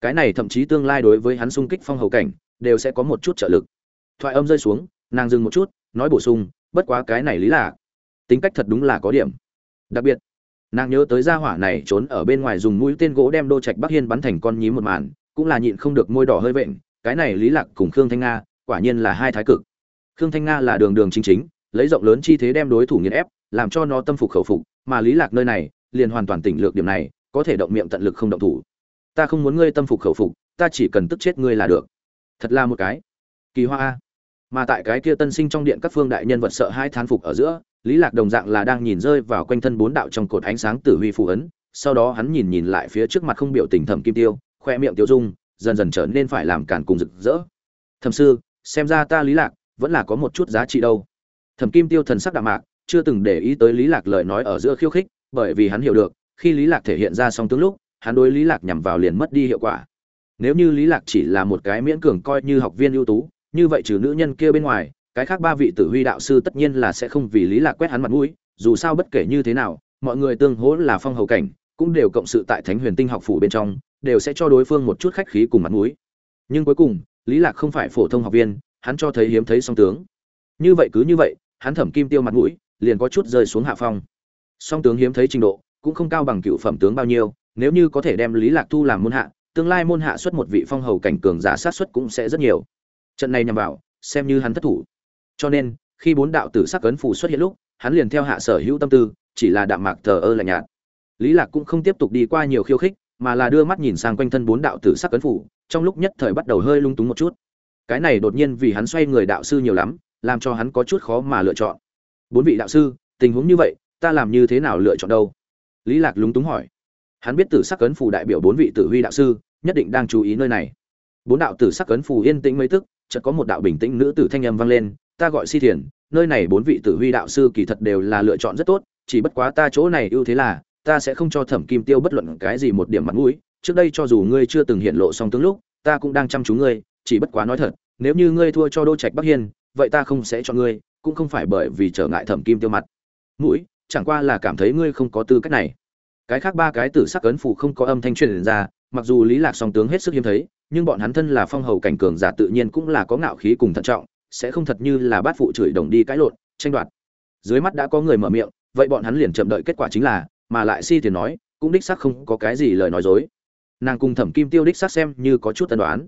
Cái này thậm chí tương lai đối với hắn xung kích phong hầu cảnh, đều sẽ có một chút trợ lực. Thoại âm rơi xuống, nàng dừng một chút, nói bổ sung, bất quá cái này lý lạc, tính cách thật đúng là có điểm. Đặc biệt, nàng nhớ tới gia hỏa này trốn ở bên ngoài dùng mũi tên gỗ đem đô trạch bắc hiên bắn thành con nhím một màn, cũng là nhịn không được môi đỏ hơi vện, cái này lý lạc cùng khương thanh nga, quả nhiên là hai thái cực khương thanh nga là đường đường chính chính, lấy rộng lớn chi thế đem đối thủ nghiền ép, làm cho nó tâm phục khẩu phục, mà lý lạc nơi này, liền hoàn toàn tỉnh lược điểm này, có thể động miệng tận lực không động thủ. Ta không muốn ngươi tâm phục khẩu phục, ta chỉ cần tức chết ngươi là được. Thật là một cái kỳ hoa mà tại cái kia tân sinh trong điện các phương đại nhân vật sợ hai thán phục ở giữa, lý lạc đồng dạng là đang nhìn rơi vào quanh thân bốn đạo trong cột ánh sáng tử huy phù ấn, sau đó hắn nhìn nhìn lại phía trước mặt không biểu tình thẩm kim tiêu, khoe miệng tiêu dung, dần dần trở nên phải làm cản cùng rực rỡ. Thẩm sư, xem ra ta lý lạc vẫn là có một chút giá trị đâu. Thẩm kim tiêu thần sắc đạm mạc, chưa từng để ý tới lý lạc lời nói ở giữa khiêu khích, bởi vì hắn hiểu được, khi lý lạc thể hiện ra song tướng lúc, hắn đối lý lạc nhằm vào liền mất đi hiệu quả. Nếu như lý lạc chỉ là một cái miễn cường coi như học viên ưu tú, như vậy trừ nữ nhân kia bên ngoài, cái khác ba vị tử huy đạo sư tất nhiên là sẽ không vì lý lạc quét hắn mặt mũi, dù sao bất kể như thế nào, mọi người tương hỗ là phong hầu cảnh, cũng đều cộng sự tại thánh huyền tinh học phủ bên trong, đều sẽ cho đối phương một chút khách khí cùng mặt mũi. Nhưng cuối cùng, lý lạc không phải phổ thông học viên hắn cho thấy hiếm thấy song tướng. Như vậy cứ như vậy, hắn thẩm kim tiêu mặt mũi, liền có chút rơi xuống hạ phong. Song tướng hiếm thấy trình độ, cũng không cao bằng cựu phẩm tướng bao nhiêu, nếu như có thể đem lý lạc thu làm môn hạ, tương lai môn hạ xuất một vị phong hầu cảnh cường giả sát xuất cũng sẽ rất nhiều. Trận này nhằm vào, xem như hắn thất thủ. Cho nên, khi bốn đạo tử sắc ấn phù xuất hiện lúc, hắn liền theo hạ sở hữu tâm tư, chỉ là đạm mạc thờ ơ lạnh nhạt. Lý lạc cũng không tiếp tục đi qua nhiều khiêu khích, mà là đưa mắt nhìn sang quanh thân bốn đạo tử sắc ấn phù, trong lúc nhất thời bắt đầu hơi lung túng một chút cái này đột nhiên vì hắn xoay người đạo sư nhiều lắm, làm cho hắn có chút khó mà lựa chọn. Bốn vị đạo sư, tình huống như vậy, ta làm như thế nào lựa chọn đâu? Lý lạc lúng túng hỏi. Hắn biết tử sắc cấn phù đại biểu bốn vị tử huy đạo sư, nhất định đang chú ý nơi này. Bốn đạo tử sắc cấn phù yên tĩnh mấy tức, chợt có một đạo bình tĩnh nữ tử thanh âm vang lên, ta gọi si thiền, nơi này bốn vị tử huy đạo sư kỳ thật đều là lựa chọn rất tốt, chỉ bất quá ta chỗ này ưu thế là, ta sẽ không cho thẩm kim tiêu bất luận cái gì một điểm mặt mũi, trước đây cho dù ngươi chưa từng hiện lộ song tướng lúc, ta cũng đang chăm chú ngươi chỉ bất quá nói thật, nếu như ngươi thua cho đô trạch bắc hiên, vậy ta không sẽ cho ngươi, cũng không phải bởi vì trở ngại thẩm kim tiêu mặt. Mũi, chẳng qua là cảm thấy ngươi không có tư cách này. Cái khác ba cái tử sắc ấn phù không có âm thanh truyền ra, mặc dù lý lạc song tướng hết sức hiếm thấy, nhưng bọn hắn thân là phong hầu cảnh cường giả tự nhiên cũng là có ngạo khí cùng thận trọng, sẽ không thật như là bát phụ chửi đồng đi cãi lộn, tranh đoạt. Dưới mắt đã có người mở miệng, vậy bọn hắn liền chậm đợi kết quả chính là, mà lại si tiền nói, cũng đích xác không có cái gì lời nói dối. Nàng cùng thẩm kim tiêu đích xác xem như có chút tân đoán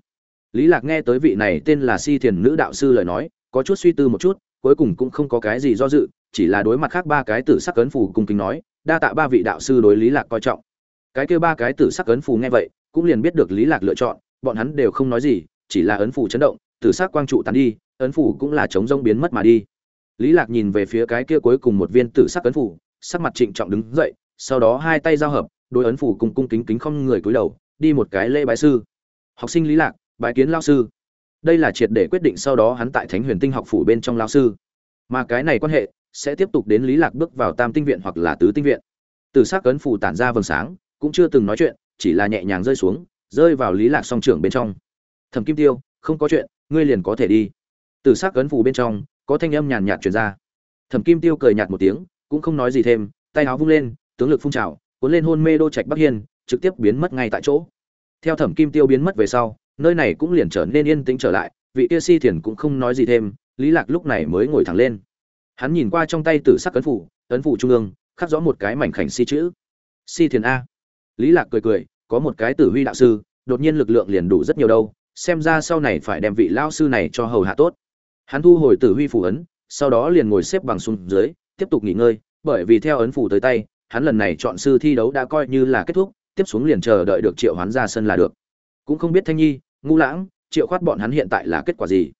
lý lạc nghe tới vị này tên là si thiền nữ đạo sư lời nói, có chút suy tư một chút, cuối cùng cũng không có cái gì do dự, chỉ là đối mặt khác ba cái tử sắc cấn phù cung kính nói, đa tạ ba vị đạo sư đối lý lạc coi trọng. Cái kia ba cái tử sắc ấn phù nghe vậy, cũng liền biết được lý lạc lựa chọn, bọn hắn đều không nói gì, chỉ là ấn phù chấn động, tử sắc quang trụ tàn đi, ấn phù cũng là chống rông biến mất mà đi. Lý lạc nhìn về phía cái kia cuối cùng một viên tử sắc ấn phù, sắc mặt trịnh trọng đứng dậy, sau đó hai tay giao hợp đôi ấn phù cùng cung kính kính không người cúi đầu, đi một cái lễ bái sư. Học sinh lý lạc bái kiến lao sư. Đây là triệt để quyết định sau đó hắn tại thánh huyền tinh học phủ bên trong lao sư. Mà cái này quan hệ sẽ tiếp tục đến lý lạc bước vào tam tinh viện hoặc là tứ tinh viện. Từ sắc ấn phù tản ra vầng sáng, cũng chưa từng nói chuyện, chỉ là nhẹ nhàng rơi xuống, rơi vào lý lạc song trưởng bên trong. Thẩm kim tiêu, không có chuyện, ngươi liền có thể đi. Từ sắc ấn phù bên trong, có thanh âm nhàn nhạt truyền ra. Thẩm kim tiêu cười nhạt một tiếng, cũng không nói gì thêm, tay áo vung lên, tướng lực phun trào, cuốn lên hôn mê đô trạch bắc hiên, trực tiếp biến mất ngay tại chỗ. Theo thẩm kim tiêu biến mất về sau nơi này cũng liền trở nên yên tĩnh trở lại, vị kia si thiền cũng không nói gì thêm, lý lạc lúc này mới ngồi thẳng lên. Hắn nhìn qua trong tay tử sắc ấn phủ ấn phủ trung ương, khắc rõ một cái mảnh khảnh si chữ. Si thiền a. Lý lạc cười cười, có một cái tử huy đạo sư, đột nhiên lực lượng liền đủ rất nhiều đâu, xem ra sau này phải đem vị lao sư này cho hầu hạ tốt. Hắn thu hồi tử huy phủ ấn, sau đó liền ngồi xếp bằng xuống dưới, tiếp tục nghỉ ngơi, bởi vì theo ấn phủ tới tay, hắn lần này chọn sư thi đấu đã coi như là kết thúc, tiếp xuống liền chờ đợi được triệu hoán ra sân là được. Cũng không biết thanh nhi ngu lãng, triệu khoát bọn hắn hiện tại là kết quả gì?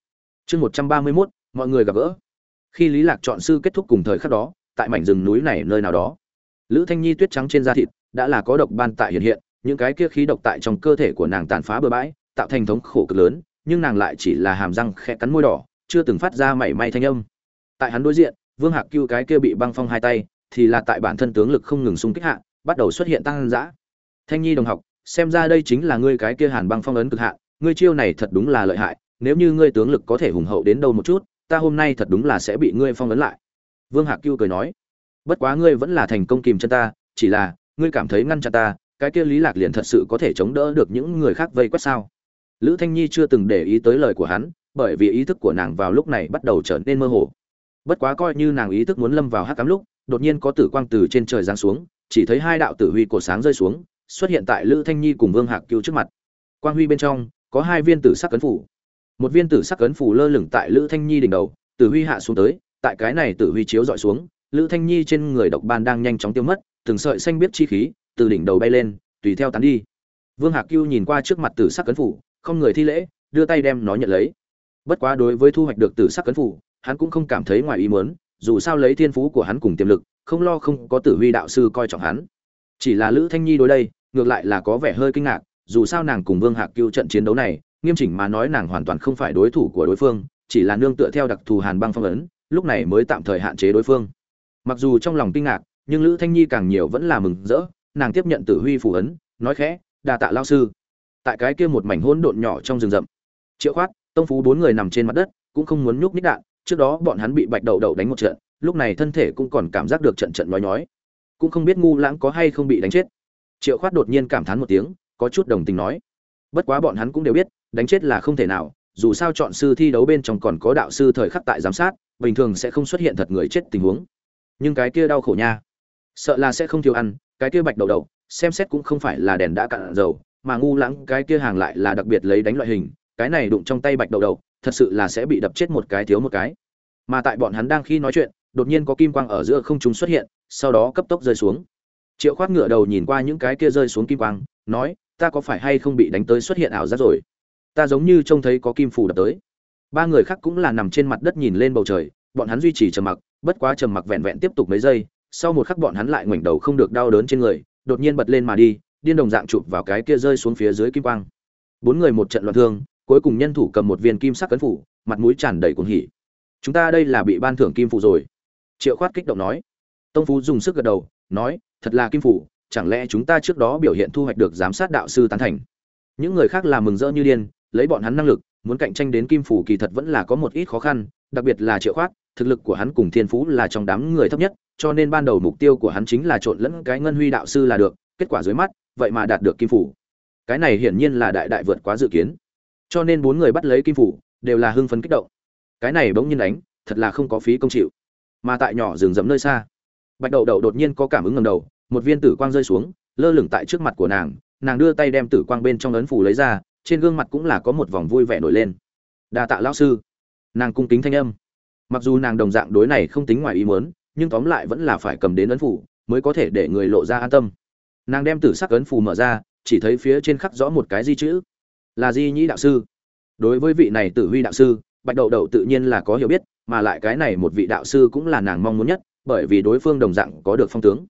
Chương một trăm ba mươi mốt, mọi người gặp gỡ. Khi lý lạc chọn sư kết thúc cùng thời khắc đó, tại mảnh rừng núi này nơi nào đó, lữ thanh nhi tuyết trắng trên da thịt đã là có độc ban tại hiện hiện, những cái kia khí độc tại trong cơ thể của nàng tàn phá bừa bãi, tạo thành thống khổ cực lớn, nhưng nàng lại chỉ là hàm răng khẽ cắn môi đỏ, chưa từng phát ra mảy may thanh âm. Tại hắn đối diện, vương hạc cưu cái kia bị băng phong hai tay, thì là tại bản thân tướng lực không ngừng xung kích hạ, bắt đầu xuất hiện tăng dã. Thanh nhi đồng học, xem ra đây chính là ngươi cái kia hàn băng phong ấn cực hạ ngươi chiêu này thật đúng là lợi hại, nếu như ngươi tướng lực có thể hùng hậu đến đâu một chút, ta hôm nay thật đúng là sẽ bị ngươi phong ấn lại. Vương hạc cưu cười nói. Bất quá ngươi vẫn là thành công kìm chân ta, chỉ là, ngươi cảm thấy ngăn chặn ta, cái kia lý lạc liền thật sự có thể chống đỡ được những người khác vây quét sao? Lữ thanh nhi chưa từng để ý tới lời của hắn, bởi vì ý thức của nàng vào lúc này bắt đầu trở nên mơ hồ. Bất quá coi như nàng ý thức muốn lâm vào hắc cám lúc, đột nhiên có tử quang từ trên trời giáng xuống, chỉ thấy hai đạo tử huy cổ sáng rơi xuống, xuất hiện tại lữ thanh nhi cùng vương hạc Cưu trước mặt. Quang huy bên trong có hai viên tử sắc cấn phủ. Một viên tử sắc cấn phủ lơ lửng tại lữ thanh nhi đỉnh đầu, tử huy hạ xuống tới, tại cái này tử huy chiếu dọi xuống, lữ thanh nhi trên người độc ban đang nhanh chóng tiêu mất, từng sợi xanh biết chi khí từ đỉnh đầu bay lên, tùy theo tán đi. Vương hạc cưu nhìn qua trước mặt tử sắc cấn phủ, không người thi lễ, đưa tay đem nó nhận lấy. Bất quá đối với thu hoạch được tử sắc cấn phủ, hắn cũng không cảm thấy ngoài ý muốn, dù sao lấy thiên phú của hắn cùng tiềm lực, không lo không có tử huy đạo sư coi trọng hắn. Chỉ là lữ thanh nhi đối đây, ngược lại là có vẻ hơi kinh ngạc dù sao nàng cùng vương hạc cưu trận chiến đấu này, nghiêm chỉnh mà nói nàng hoàn toàn không phải đối thủ của đối phương, chỉ là nương tựa theo đặc thù hàn băng phong ấn, lúc này mới tạm thời hạn chế đối phương. Mặc dù trong lòng kinh ngạc, nhưng lữ thanh nhi càng nhiều vẫn là mừng rỡ, nàng tiếp nhận tử huy phù ấn, nói khẽ, đa tạ lão sư. Tại cái kia một mảnh hỗn độn nhỏ trong rừng rậm, triệu khoát, tông phú bốn người nằm trên mặt đất, cũng không muốn nhúc nhích đạn, trước đó bọn hắn bị bạch đậu đậu đánh một trận, lúc này thân thể cũng còn cảm giác được trận trận nói nhói. Cũng không biết ngu lãng có hay không bị đánh chết. Triệu khoát đột nhiên cảm thán một tiếng có chút đồng tình nói. Bất quá bọn hắn cũng đều biết, đánh chết là không thể nào, dù sao chọn sư thi đấu bên trong còn có đạo sư thời khắc tại giám sát, bình thường sẽ không xuất hiện thật người chết tình huống. Nhưng cái kia đau khổ nha. Sợ là sẽ không thiếu ăn, cái kia bạch đầu đầu, xem xét cũng không phải là đèn đã cạn dầu, mà ngu lãng cái kia hàng lại là đặc biệt lấy đánh loại hình, cái này đụng trong tay bạch đầu đầu, thật sự là sẽ bị đập chết một cái thiếu một cái. Mà tại bọn hắn đang khi nói chuyện, đột nhiên có kim quang ở giữa không trung xuất hiện, sau đó cấp tốc rơi xuống triệu khoát ngựa đầu nhìn qua những cái kia rơi xuống kim quang, nói, ta có phải hay không bị đánh tới xuất hiện ảo giác rồi? Ta giống như trông thấy có kim phủ đập tới. Ba người khác cũng là nằm trên mặt đất nhìn lên bầu trời, bọn hắn duy trì trầm mặc, bất quá trầm mặc vẹn vẹn tiếp tục mấy giây, sau một khắc bọn hắn lại ngoảnh đầu không được đau đớn trên người, đột nhiên bật lên mà đi, điên đồng dạng chụp vào cái kia rơi xuống phía dưới kim quang. Bốn người một trận loạn thương, cuối cùng nhân thủ cầm một viên kim sắc cấn phủ, mặt mũi tràn đầy cuồng hỉ. Chúng ta đây là bị ban thưởng kim phủ rồi. Triệu khoát kích động nói. Tông phú dùng sức gật đầu, nói thật là kim phủ, chẳng lẽ chúng ta trước đó biểu hiện thu hoạch được giám sát đạo sư tán thành? Những người khác là mừng rỡ như điên, lấy bọn hắn năng lực, muốn cạnh tranh đến kim phủ kỳ thật vẫn là có một ít khó khăn, đặc biệt là triệu khoát, thực lực của hắn cùng thiên phú là trong đám người thấp nhất, cho nên ban đầu mục tiêu của hắn chính là trộn lẫn cái ngân huy đạo sư là được, kết quả dưới mắt, vậy mà đạt được kim phủ. Cái này hiển nhiên là đại đại vượt quá dự kiến. Cho nên bốn người bắt lấy kim phủ, đều là hưng phấn kích động. Cái này bỗng nhiên đánh, thật là không có phí công chịu. Mà tại nhỏ rừng rậm nơi xa bạch đậu đậu đột nhiên có cảm ứng ngầm đầu, một viên tử quang rơi xuống, lơ lửng tại trước mặt của nàng nàng đưa tay đem tử quang bên trong ấn phủ lấy ra, trên gương mặt cũng là có một vòng vui vẻ nổi lên. Đa tạ lão sư. Nàng cung kính thanh âm. Mặc dù nàng đồng dạng đối này không tính ngoài ý muốn, nhưng tóm lại vẫn là phải cầm đến ấn phủ, mới có thể để người lộ ra an tâm. Nàng đem tử sắc ấn phủ mở ra, chỉ thấy phía trên khắc rõ một cái di chữ. Là di nhĩ đạo sư. Đối với vị này tử huy đạo sư, bạch đậu đậu tự nhiên là có hiểu biết, mà lại cái này một vị đạo sư cũng là nàng mong muốn nhất bởi vì đối phương đồng dạng có được phong tướng.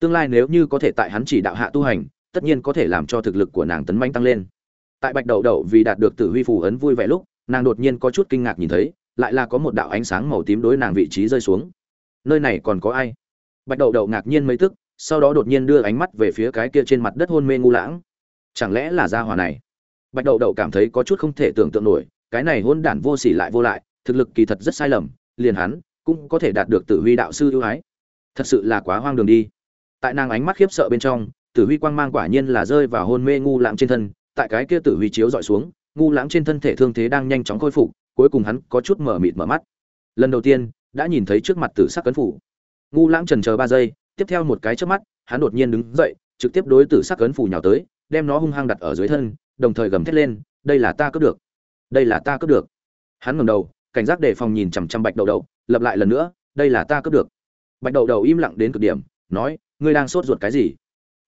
Tương lai nếu như có thể tại hắn chỉ đạo hạ tu hành, tất nhiên có thể làm cho thực lực của nàng tấn manh tăng lên. Tại bạch đậu đậu vì đạt được tử huy phù ấn vui vẻ lúc, nàng đột nhiên có chút kinh ngạc nhìn thấy, lại là có một đạo ánh sáng màu tím đối nàng vị trí rơi xuống. Nơi này còn có ai? Bạch đậu đậu ngạc nhiên mấy tức, sau đó đột nhiên đưa ánh mắt về phía cái kia trên mặt đất hôn mê ngu lãng. Chẳng lẽ là gia hỏa này? Bạch đậu đậu cảm thấy có chút không thể tưởng tượng nổi, cái này hôn đản vô sỉ lại vô lại, thực lực kỳ thật rất sai lầm, liền hắn cũng có thể đạt được tử huy đạo sư ưu ái. Thật sự là quá hoang đường đi. Tại nàng ánh mắt khiếp sợ bên trong, tử huy quang mang quả nhiên là rơi vào hôn mê ngu lãng trên thân, tại cái kia tử huy chiếu dọi xuống, ngu lãng trên thân thể thương thế đang nhanh chóng khôi phục, cuối cùng hắn có chút mở mịt mở mắt. Lần đầu tiên, đã nhìn thấy trước mặt tử sắc cấn phủ. Ngu lãng trần chờ ba giây, tiếp theo một cái trước mắt, hắn đột nhiên đứng dậy, trực tiếp đối tử sắc cấn phủ nhào tới, đem nó hung hăng đặt ở dưới thân, đồng thời gầm thét lên, đây là ta cướp được. Đây là ta cướp được. Hắn ngẩng đầu cảnh giác đề phòng nhìn chằm chằm bạch đầu đầu lập lại lần nữa, đây là ta cướp được. Bạch đầu đầu im lặng đến cực điểm, nói, ngươi đang sốt ruột cái gì?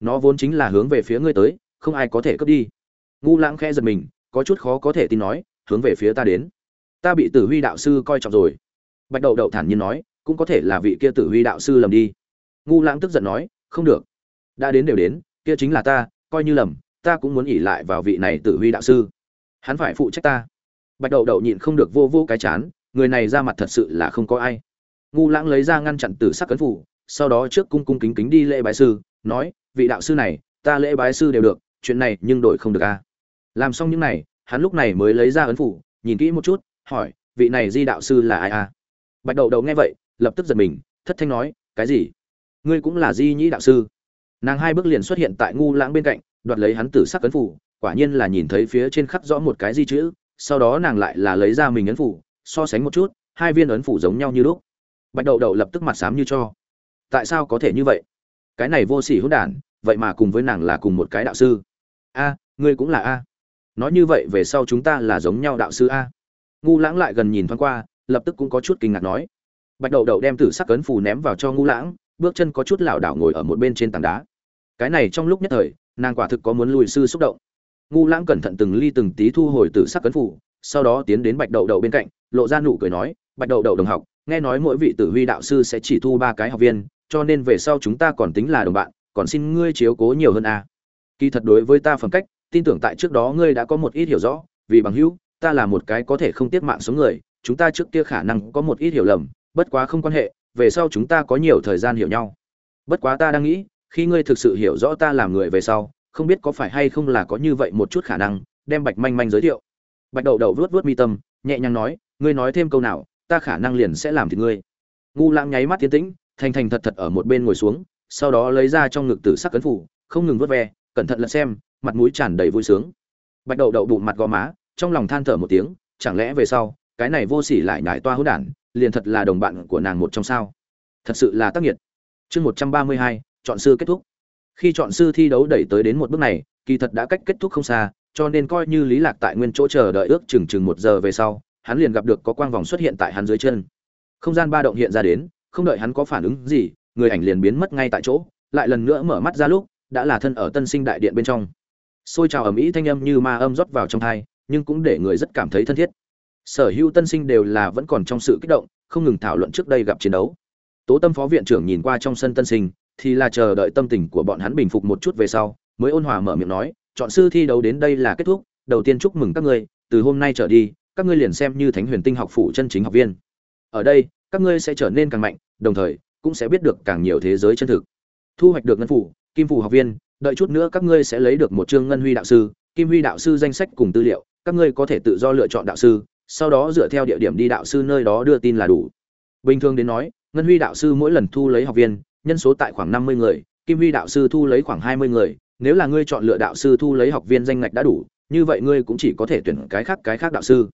Nó vốn chính là hướng về phía ngươi tới, không ai có thể cướp đi. Ngu lãng khẽ giật mình, có chút khó có thể tin nói, hướng về phía ta đến. Ta bị tử huy đạo sư coi trọng rồi. Bạch đầu đầu thản nhiên nói, cũng có thể là vị kia tử huy đạo sư lầm đi. Ngu lãng tức giận nói, không được. Đã đến đều đến, kia chính là ta, coi như lầm, ta cũng muốn ỉ lại vào vị này tử huy đạo sư. Hắn phải phụ trách ta bạch đậu đậu nhịn không được vô vô cái chán, người này ra mặt thật sự là không có ai. Ngu lãng lấy ra ngăn chặn tử sắc cấn phủ, sau đó trước cung cung kính kính đi lễ bái sư, nói, vị đạo sư này, ta lễ bái sư đều được, chuyện này nhưng đổi không được a. Làm xong những này, hắn lúc này mới lấy ra ấn phủ, nhìn kỹ một chút, hỏi, vị này di đạo sư là ai a? Bạch đậu đậu nghe vậy, lập tức giật mình, thất thanh nói, cái gì? Ngươi cũng là di nhĩ đạo sư? Nàng hai bước liền xuất hiện tại ngu lãng bên cạnh, đoạt lấy hắn tử sắc ấn phủ, quả nhiên là nhìn thấy phía trên khắc rõ một cái di chữ sau đó nàng lại là lấy ra mình ấn phủ, so sánh một chút, hai viên ấn phủ giống nhau như lúc. Bạch đậu đậu lập tức mặt xám như cho. Tại sao có thể như vậy? Cái này vô sỉ hỗn đản, vậy mà cùng với nàng là cùng một cái đạo sư. A, ngươi cũng là a. Nói như vậy về sau chúng ta là giống nhau đạo sư a. Ngu lãng lại gần nhìn thoáng qua, lập tức cũng có chút kinh ngạc nói. Bạch đậu đậu đem tử sắc ấn phù ném vào cho ngu lãng, bước chân có chút lảo đảo ngồi ở một bên trên tảng đá. Cái này trong lúc nhất thời, nàng quả thực có muốn lùi sư xúc động ngu lãng cẩn thận từng ly từng tí thu hồi tử sắc cấn phủ, sau đó tiến đến bạch đậu đậu bên cạnh lộ ra nụ cười nói bạch đậu đậu đồng học nghe nói mỗi vị tử huy đạo sư sẽ chỉ thu ba cái học viên cho nên về sau chúng ta còn tính là đồng bạn còn xin ngươi chiếu cố nhiều hơn a. Kỳ thật đối với ta phẩm cách tin tưởng tại trước đó ngươi đã có một ít hiểu rõ vì bằng hữu ta là một cái có thể không tiết mạng sống người chúng ta trước kia khả năng có một ít hiểu lầm bất quá không quan hệ về sau chúng ta có nhiều thời gian hiểu nhau. Bất quá ta đang nghĩ khi ngươi thực sự hiểu rõ ta làm người về sau không biết có phải hay không là có như vậy một chút khả năng, đem bạch manh manh giới thiệu. Bạch đậu đậu vuốt vuốt mi tâm, nhẹ nhàng nói, ngươi nói thêm câu nào, ta khả năng liền sẽ làm thì ngươi. Ngu lãng nháy mắt tiến tĩnh, thành thành thật thật ở một bên ngồi xuống, sau đó lấy ra trong ngực tử sắc cấn phủ, không ngừng vớt ve, cẩn thận lật xem, mặt mũi tràn đầy vui sướng. Bạch đậu đậu bụng mặt gò má, trong lòng than thở một tiếng, chẳng lẽ về sau, cái này vô sỉ lại nhải toa hỗn đản, liền thật là đồng bạn của nàng một trong sao? Thật sự là tác nghiệt. Chương một trăm ba mươi hai, chọn sư kết thúc khi chọn sư thi đấu đẩy tới đến một bước này, kỳ thật đã cách kết thúc không xa, cho nên coi như lý lạc tại nguyên chỗ chờ đợi ước chừng chừng một giờ về sau, hắn liền gặp được có quang vòng xuất hiện tại hắn dưới chân. Không gian ba động hiện ra đến, không đợi hắn có phản ứng gì, người ảnh liền biến mất ngay tại chỗ, lại lần nữa mở mắt ra lúc, đã là thân ở tân sinh đại điện bên trong. Xôi trào ầm ĩ thanh âm như ma âm rót vào trong thai nhưng cũng để người rất cảm thấy thân thiết. Sở hữu tân sinh đều là vẫn còn trong sự kích động, không ngừng thảo luận trước đây gặp chiến đấu. Tố tâm phó viện trưởng nhìn qua trong sân tân sinh thì là chờ đợi tâm tình của bọn hắn bình phục một chút về sau, mới ôn hòa mở miệng nói, chọn sư thi đấu đến đây là kết thúc, đầu tiên chúc mừng các ngươi, từ hôm nay trở đi, các ngươi liền xem như thánh huyền tinh học phủ chân chính học viên. Ở đây, các ngươi sẽ trở nên càng mạnh, đồng thời, cũng sẽ biết được càng nhiều thế giới chân thực. Thu hoạch được ngân phủ, kim phủ học viên, đợi chút nữa các ngươi sẽ lấy được một chương ngân huy đạo sư. Kim huy đạo sư danh sách cùng tư liệu, các ngươi có thể tự do lựa chọn đạo sư, sau đó dựa theo địa điểm đi đạo sư nơi đó đưa tin là đủ. Bình thường đến nói, ngân huy đạo sư mỗi lần thu lấy học viên nhân số tại khoảng năm mươi người, kim huy đạo sư thu lấy khoảng hai mươi người, nếu là ngươi chọn lựa đạo sư thu lấy học viên danh ngạch đã đủ, như vậy ngươi cũng chỉ có thể tuyển cái khác cái khác đạo sư.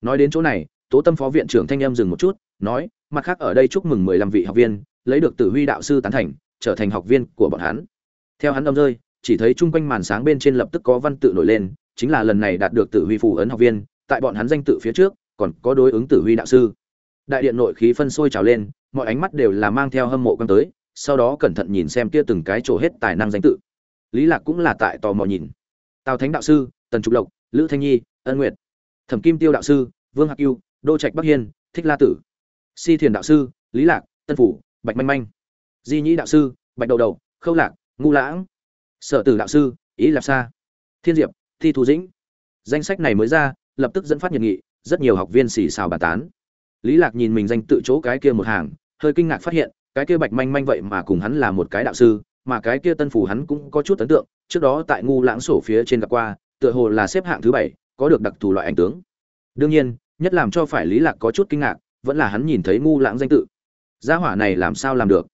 Nói đến chỗ này, tố tâm phó viện trưởng thanh em dừng một chút, nói, mặt khác ở đây chúc mừng mười lăm vị học viên, lấy được tử huy đạo sư tán thành, trở thành học viên của bọn hắn. Theo hắn âm rơi, chỉ thấy chung quanh màn sáng bên trên lập tức có văn tự nổi lên, chính là lần này đạt được tử huy phù ấn học viên, tại bọn hắn danh tự phía trước, còn có đối ứng tử huy đạo sư. Đại điện nội khí phân sôi trào lên, mọi ánh mắt đều là mang theo hâm mộ quan tới sau đó cẩn thận nhìn xem kia từng cái trổ hết tài năng danh tự. Lý lạc cũng là tại tò mò nhìn. Tào thánh đạo sư, tần trục lộc, lữ thanh nhi, ân nguyệt, thẩm kim tiêu đạo sư, vương hạc yêu, đô trạch bắc hiên, thích la tử, si thiền đạo sư, lý lạc, tân phủ, bạch manh manh, di nhĩ đạo sư, bạch đầu đầu khâu lạc, ngu lãng, sở tử đạo sư, ý lạp sa, thiên diệp, thi thu dĩnh. Danh sách này mới ra, lập tức dẫn phát nhiệt nghị, rất nhiều học viên xì xào bàn tán. Lý lạc nhìn mình danh tự chỗ cái kia một hàng, hơi kinh ngạc phát hiện cái kia bạch manh manh vậy mà cùng hắn là một cái đạo sư, mà cái kia tân phủ hắn cũng có chút ấn tượng, trước đó tại ngu lãng sổ phía trên gặp qua, tựa hồ là xếp hạng thứ bảy, có được đặc thù loại ảnh tướng. Đương nhiên, nhất làm cho phải lý lạc có chút kinh ngạc, vẫn là hắn nhìn thấy ngu lãng danh tự. Gia hỏa này làm sao làm được?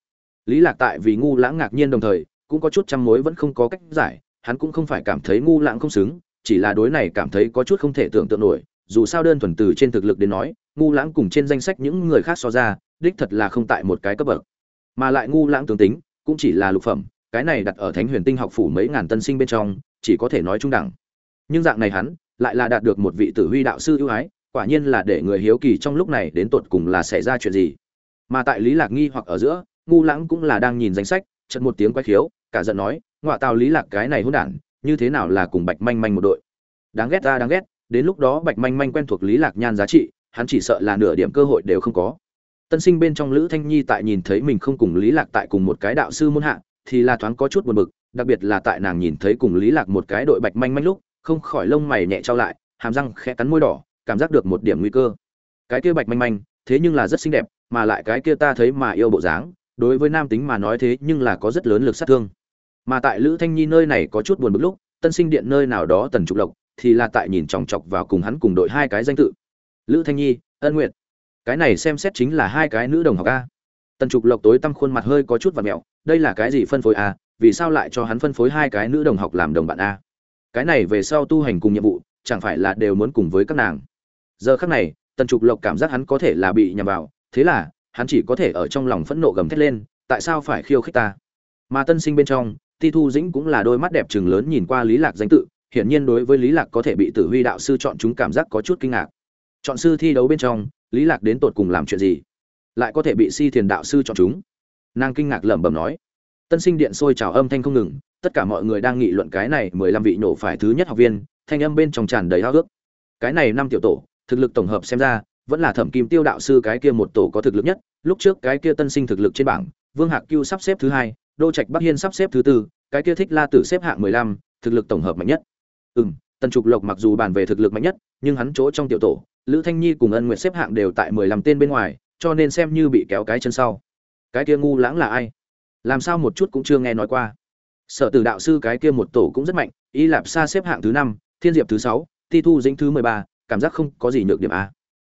Lý lạc tại vì ngu lãng ngạc nhiên đồng thời, cũng có chút trăm mối vẫn không có cách giải, hắn cũng không phải cảm thấy ngu lãng không xứng, chỉ là đối này cảm thấy có chút không thể tưởng tượng nổi, dù sao đơn thuần từ trên thực lực đến nói, ngu lãng cùng trên danh sách những người khác so ra, đích thật là không tại một cái cấp bậc mà lại ngu lãng tướng tính, cũng chỉ là lục phẩm, cái này đặt ở thánh huyền tinh học phủ mấy ngàn tân sinh bên trong, chỉ có thể nói trung đẳng. Nhưng dạng này hắn, lại là đạt được một vị tử huy đạo sư ưu ái, quả nhiên là để người hiếu kỳ trong lúc này đến tột cùng là xảy ra chuyện gì. Mà tại lý lạc nghi hoặc ở giữa, ngu lãng cũng là đang nhìn danh sách, chợt một tiếng quay khiếu, cả giận nói ngoại tào lý lạc cái này hỗn đản, như thế nào là cùng bạch manh manh một đội? Đáng ghét ta, đáng ghét, đến lúc đó bạch manh manh quen thuộc lý lạc nhan giá trị, hắn chỉ sợ là nửa điểm cơ hội đều không có tân sinh bên trong lữ thanh nhi tại nhìn thấy mình không cùng lý lạc tại cùng một cái đạo sư môn hạ, thì là thoáng có chút buồn bực, đặc biệt là tại nàng nhìn thấy cùng lý lạc một cái đội bạch manh manh lúc, không khỏi lông mày nhẹ trao lại, hàm răng khẽ cắn môi đỏ, cảm giác được một điểm nguy cơ. Cái kia bạch manh manh, thế nhưng là rất xinh đẹp, mà lại cái kia ta thấy mà yêu bộ dáng, đối với nam tính mà nói thế nhưng là có rất lớn lực sát thương. Mà tại lữ thanh nhi nơi này có chút buồn bực lúc, tân sinh điện nơi nào đó tần trục lộc, thì là tại nhìn chòng chọc vào cùng hắn cùng đội hai cái danh tự. Lữ thanh nhi, ân nguyệt cái này xem xét chính là hai cái nữ đồng học a. Tần trục lộc tối tăm khuôn mặt hơi có chút và mẹo, đây là cái gì phân phối a, vì sao lại cho hắn phân phối hai cái nữ đồng học làm đồng bạn a? Cái này về sau tu hành cùng nhiệm vụ, chẳng phải là đều muốn cùng với các nàng. Giờ khắc này, tần trục lộc cảm giác hắn có thể là bị nhầm vào, thế là, hắn chỉ có thể ở trong lòng phẫn nộ gầm thét lên, tại sao phải khiêu khích ta? Mà tân sinh bên trong, ti thu dĩnh cũng là đôi mắt đẹp chừng lớn nhìn qua lý lạc danh tự, hiển nhiên đối với lý lạc có thể bị tử huy đạo sư chọn chúng cảm giác có chút kinh ngạc. Chọn sư thi đấu bên trong lý lạc đến tột cùng làm chuyện gì? Lại có thể bị si thiền đạo sư chọn chúng? Nàng kinh ngạc lẩm bẩm nói. Tân sinh điện sôi trào âm thanh không ngừng, tất cả mọi người đang nghị luận cái này mười lăm vị nổ phải thứ nhất học viên, thanh âm bên trong tràn đầy háo ước cái này năm tiểu tổ, thực lực tổng hợp xem ra, vẫn là thẩm kim tiêu đạo sư cái kia một tổ có thực lực nhất. Lúc trước cái kia tân sinh thực lực trên bảng, vương hạc cưu sắp xếp thứ hai, đô trạch bắc hiên sắp xếp thứ tư, cái kia thích la tử xếp hạng mười lăm, thực lực tổng hợp mạnh nhất. Ừ m tần trục lộc mặc dù bàn về thực lực mạnh nhất, nhưng hắn chỗ trong tiểu tổ lữ thanh nhi cùng ân nguyệt xếp hạng đều tại mười lăm tên bên ngoài, cho nên xem như bị kéo cái chân sau. Cái kia ngu lãng là ai? Làm sao một chút cũng chưa nghe nói qua. Sở tử đạo sư cái kia một tổ cũng rất mạnh, y lạp Sa xếp hạng thứ năm, thiên diệp thứ sáu, ti thu dĩnh thứ mười ba, cảm giác không có gì nhược điểm a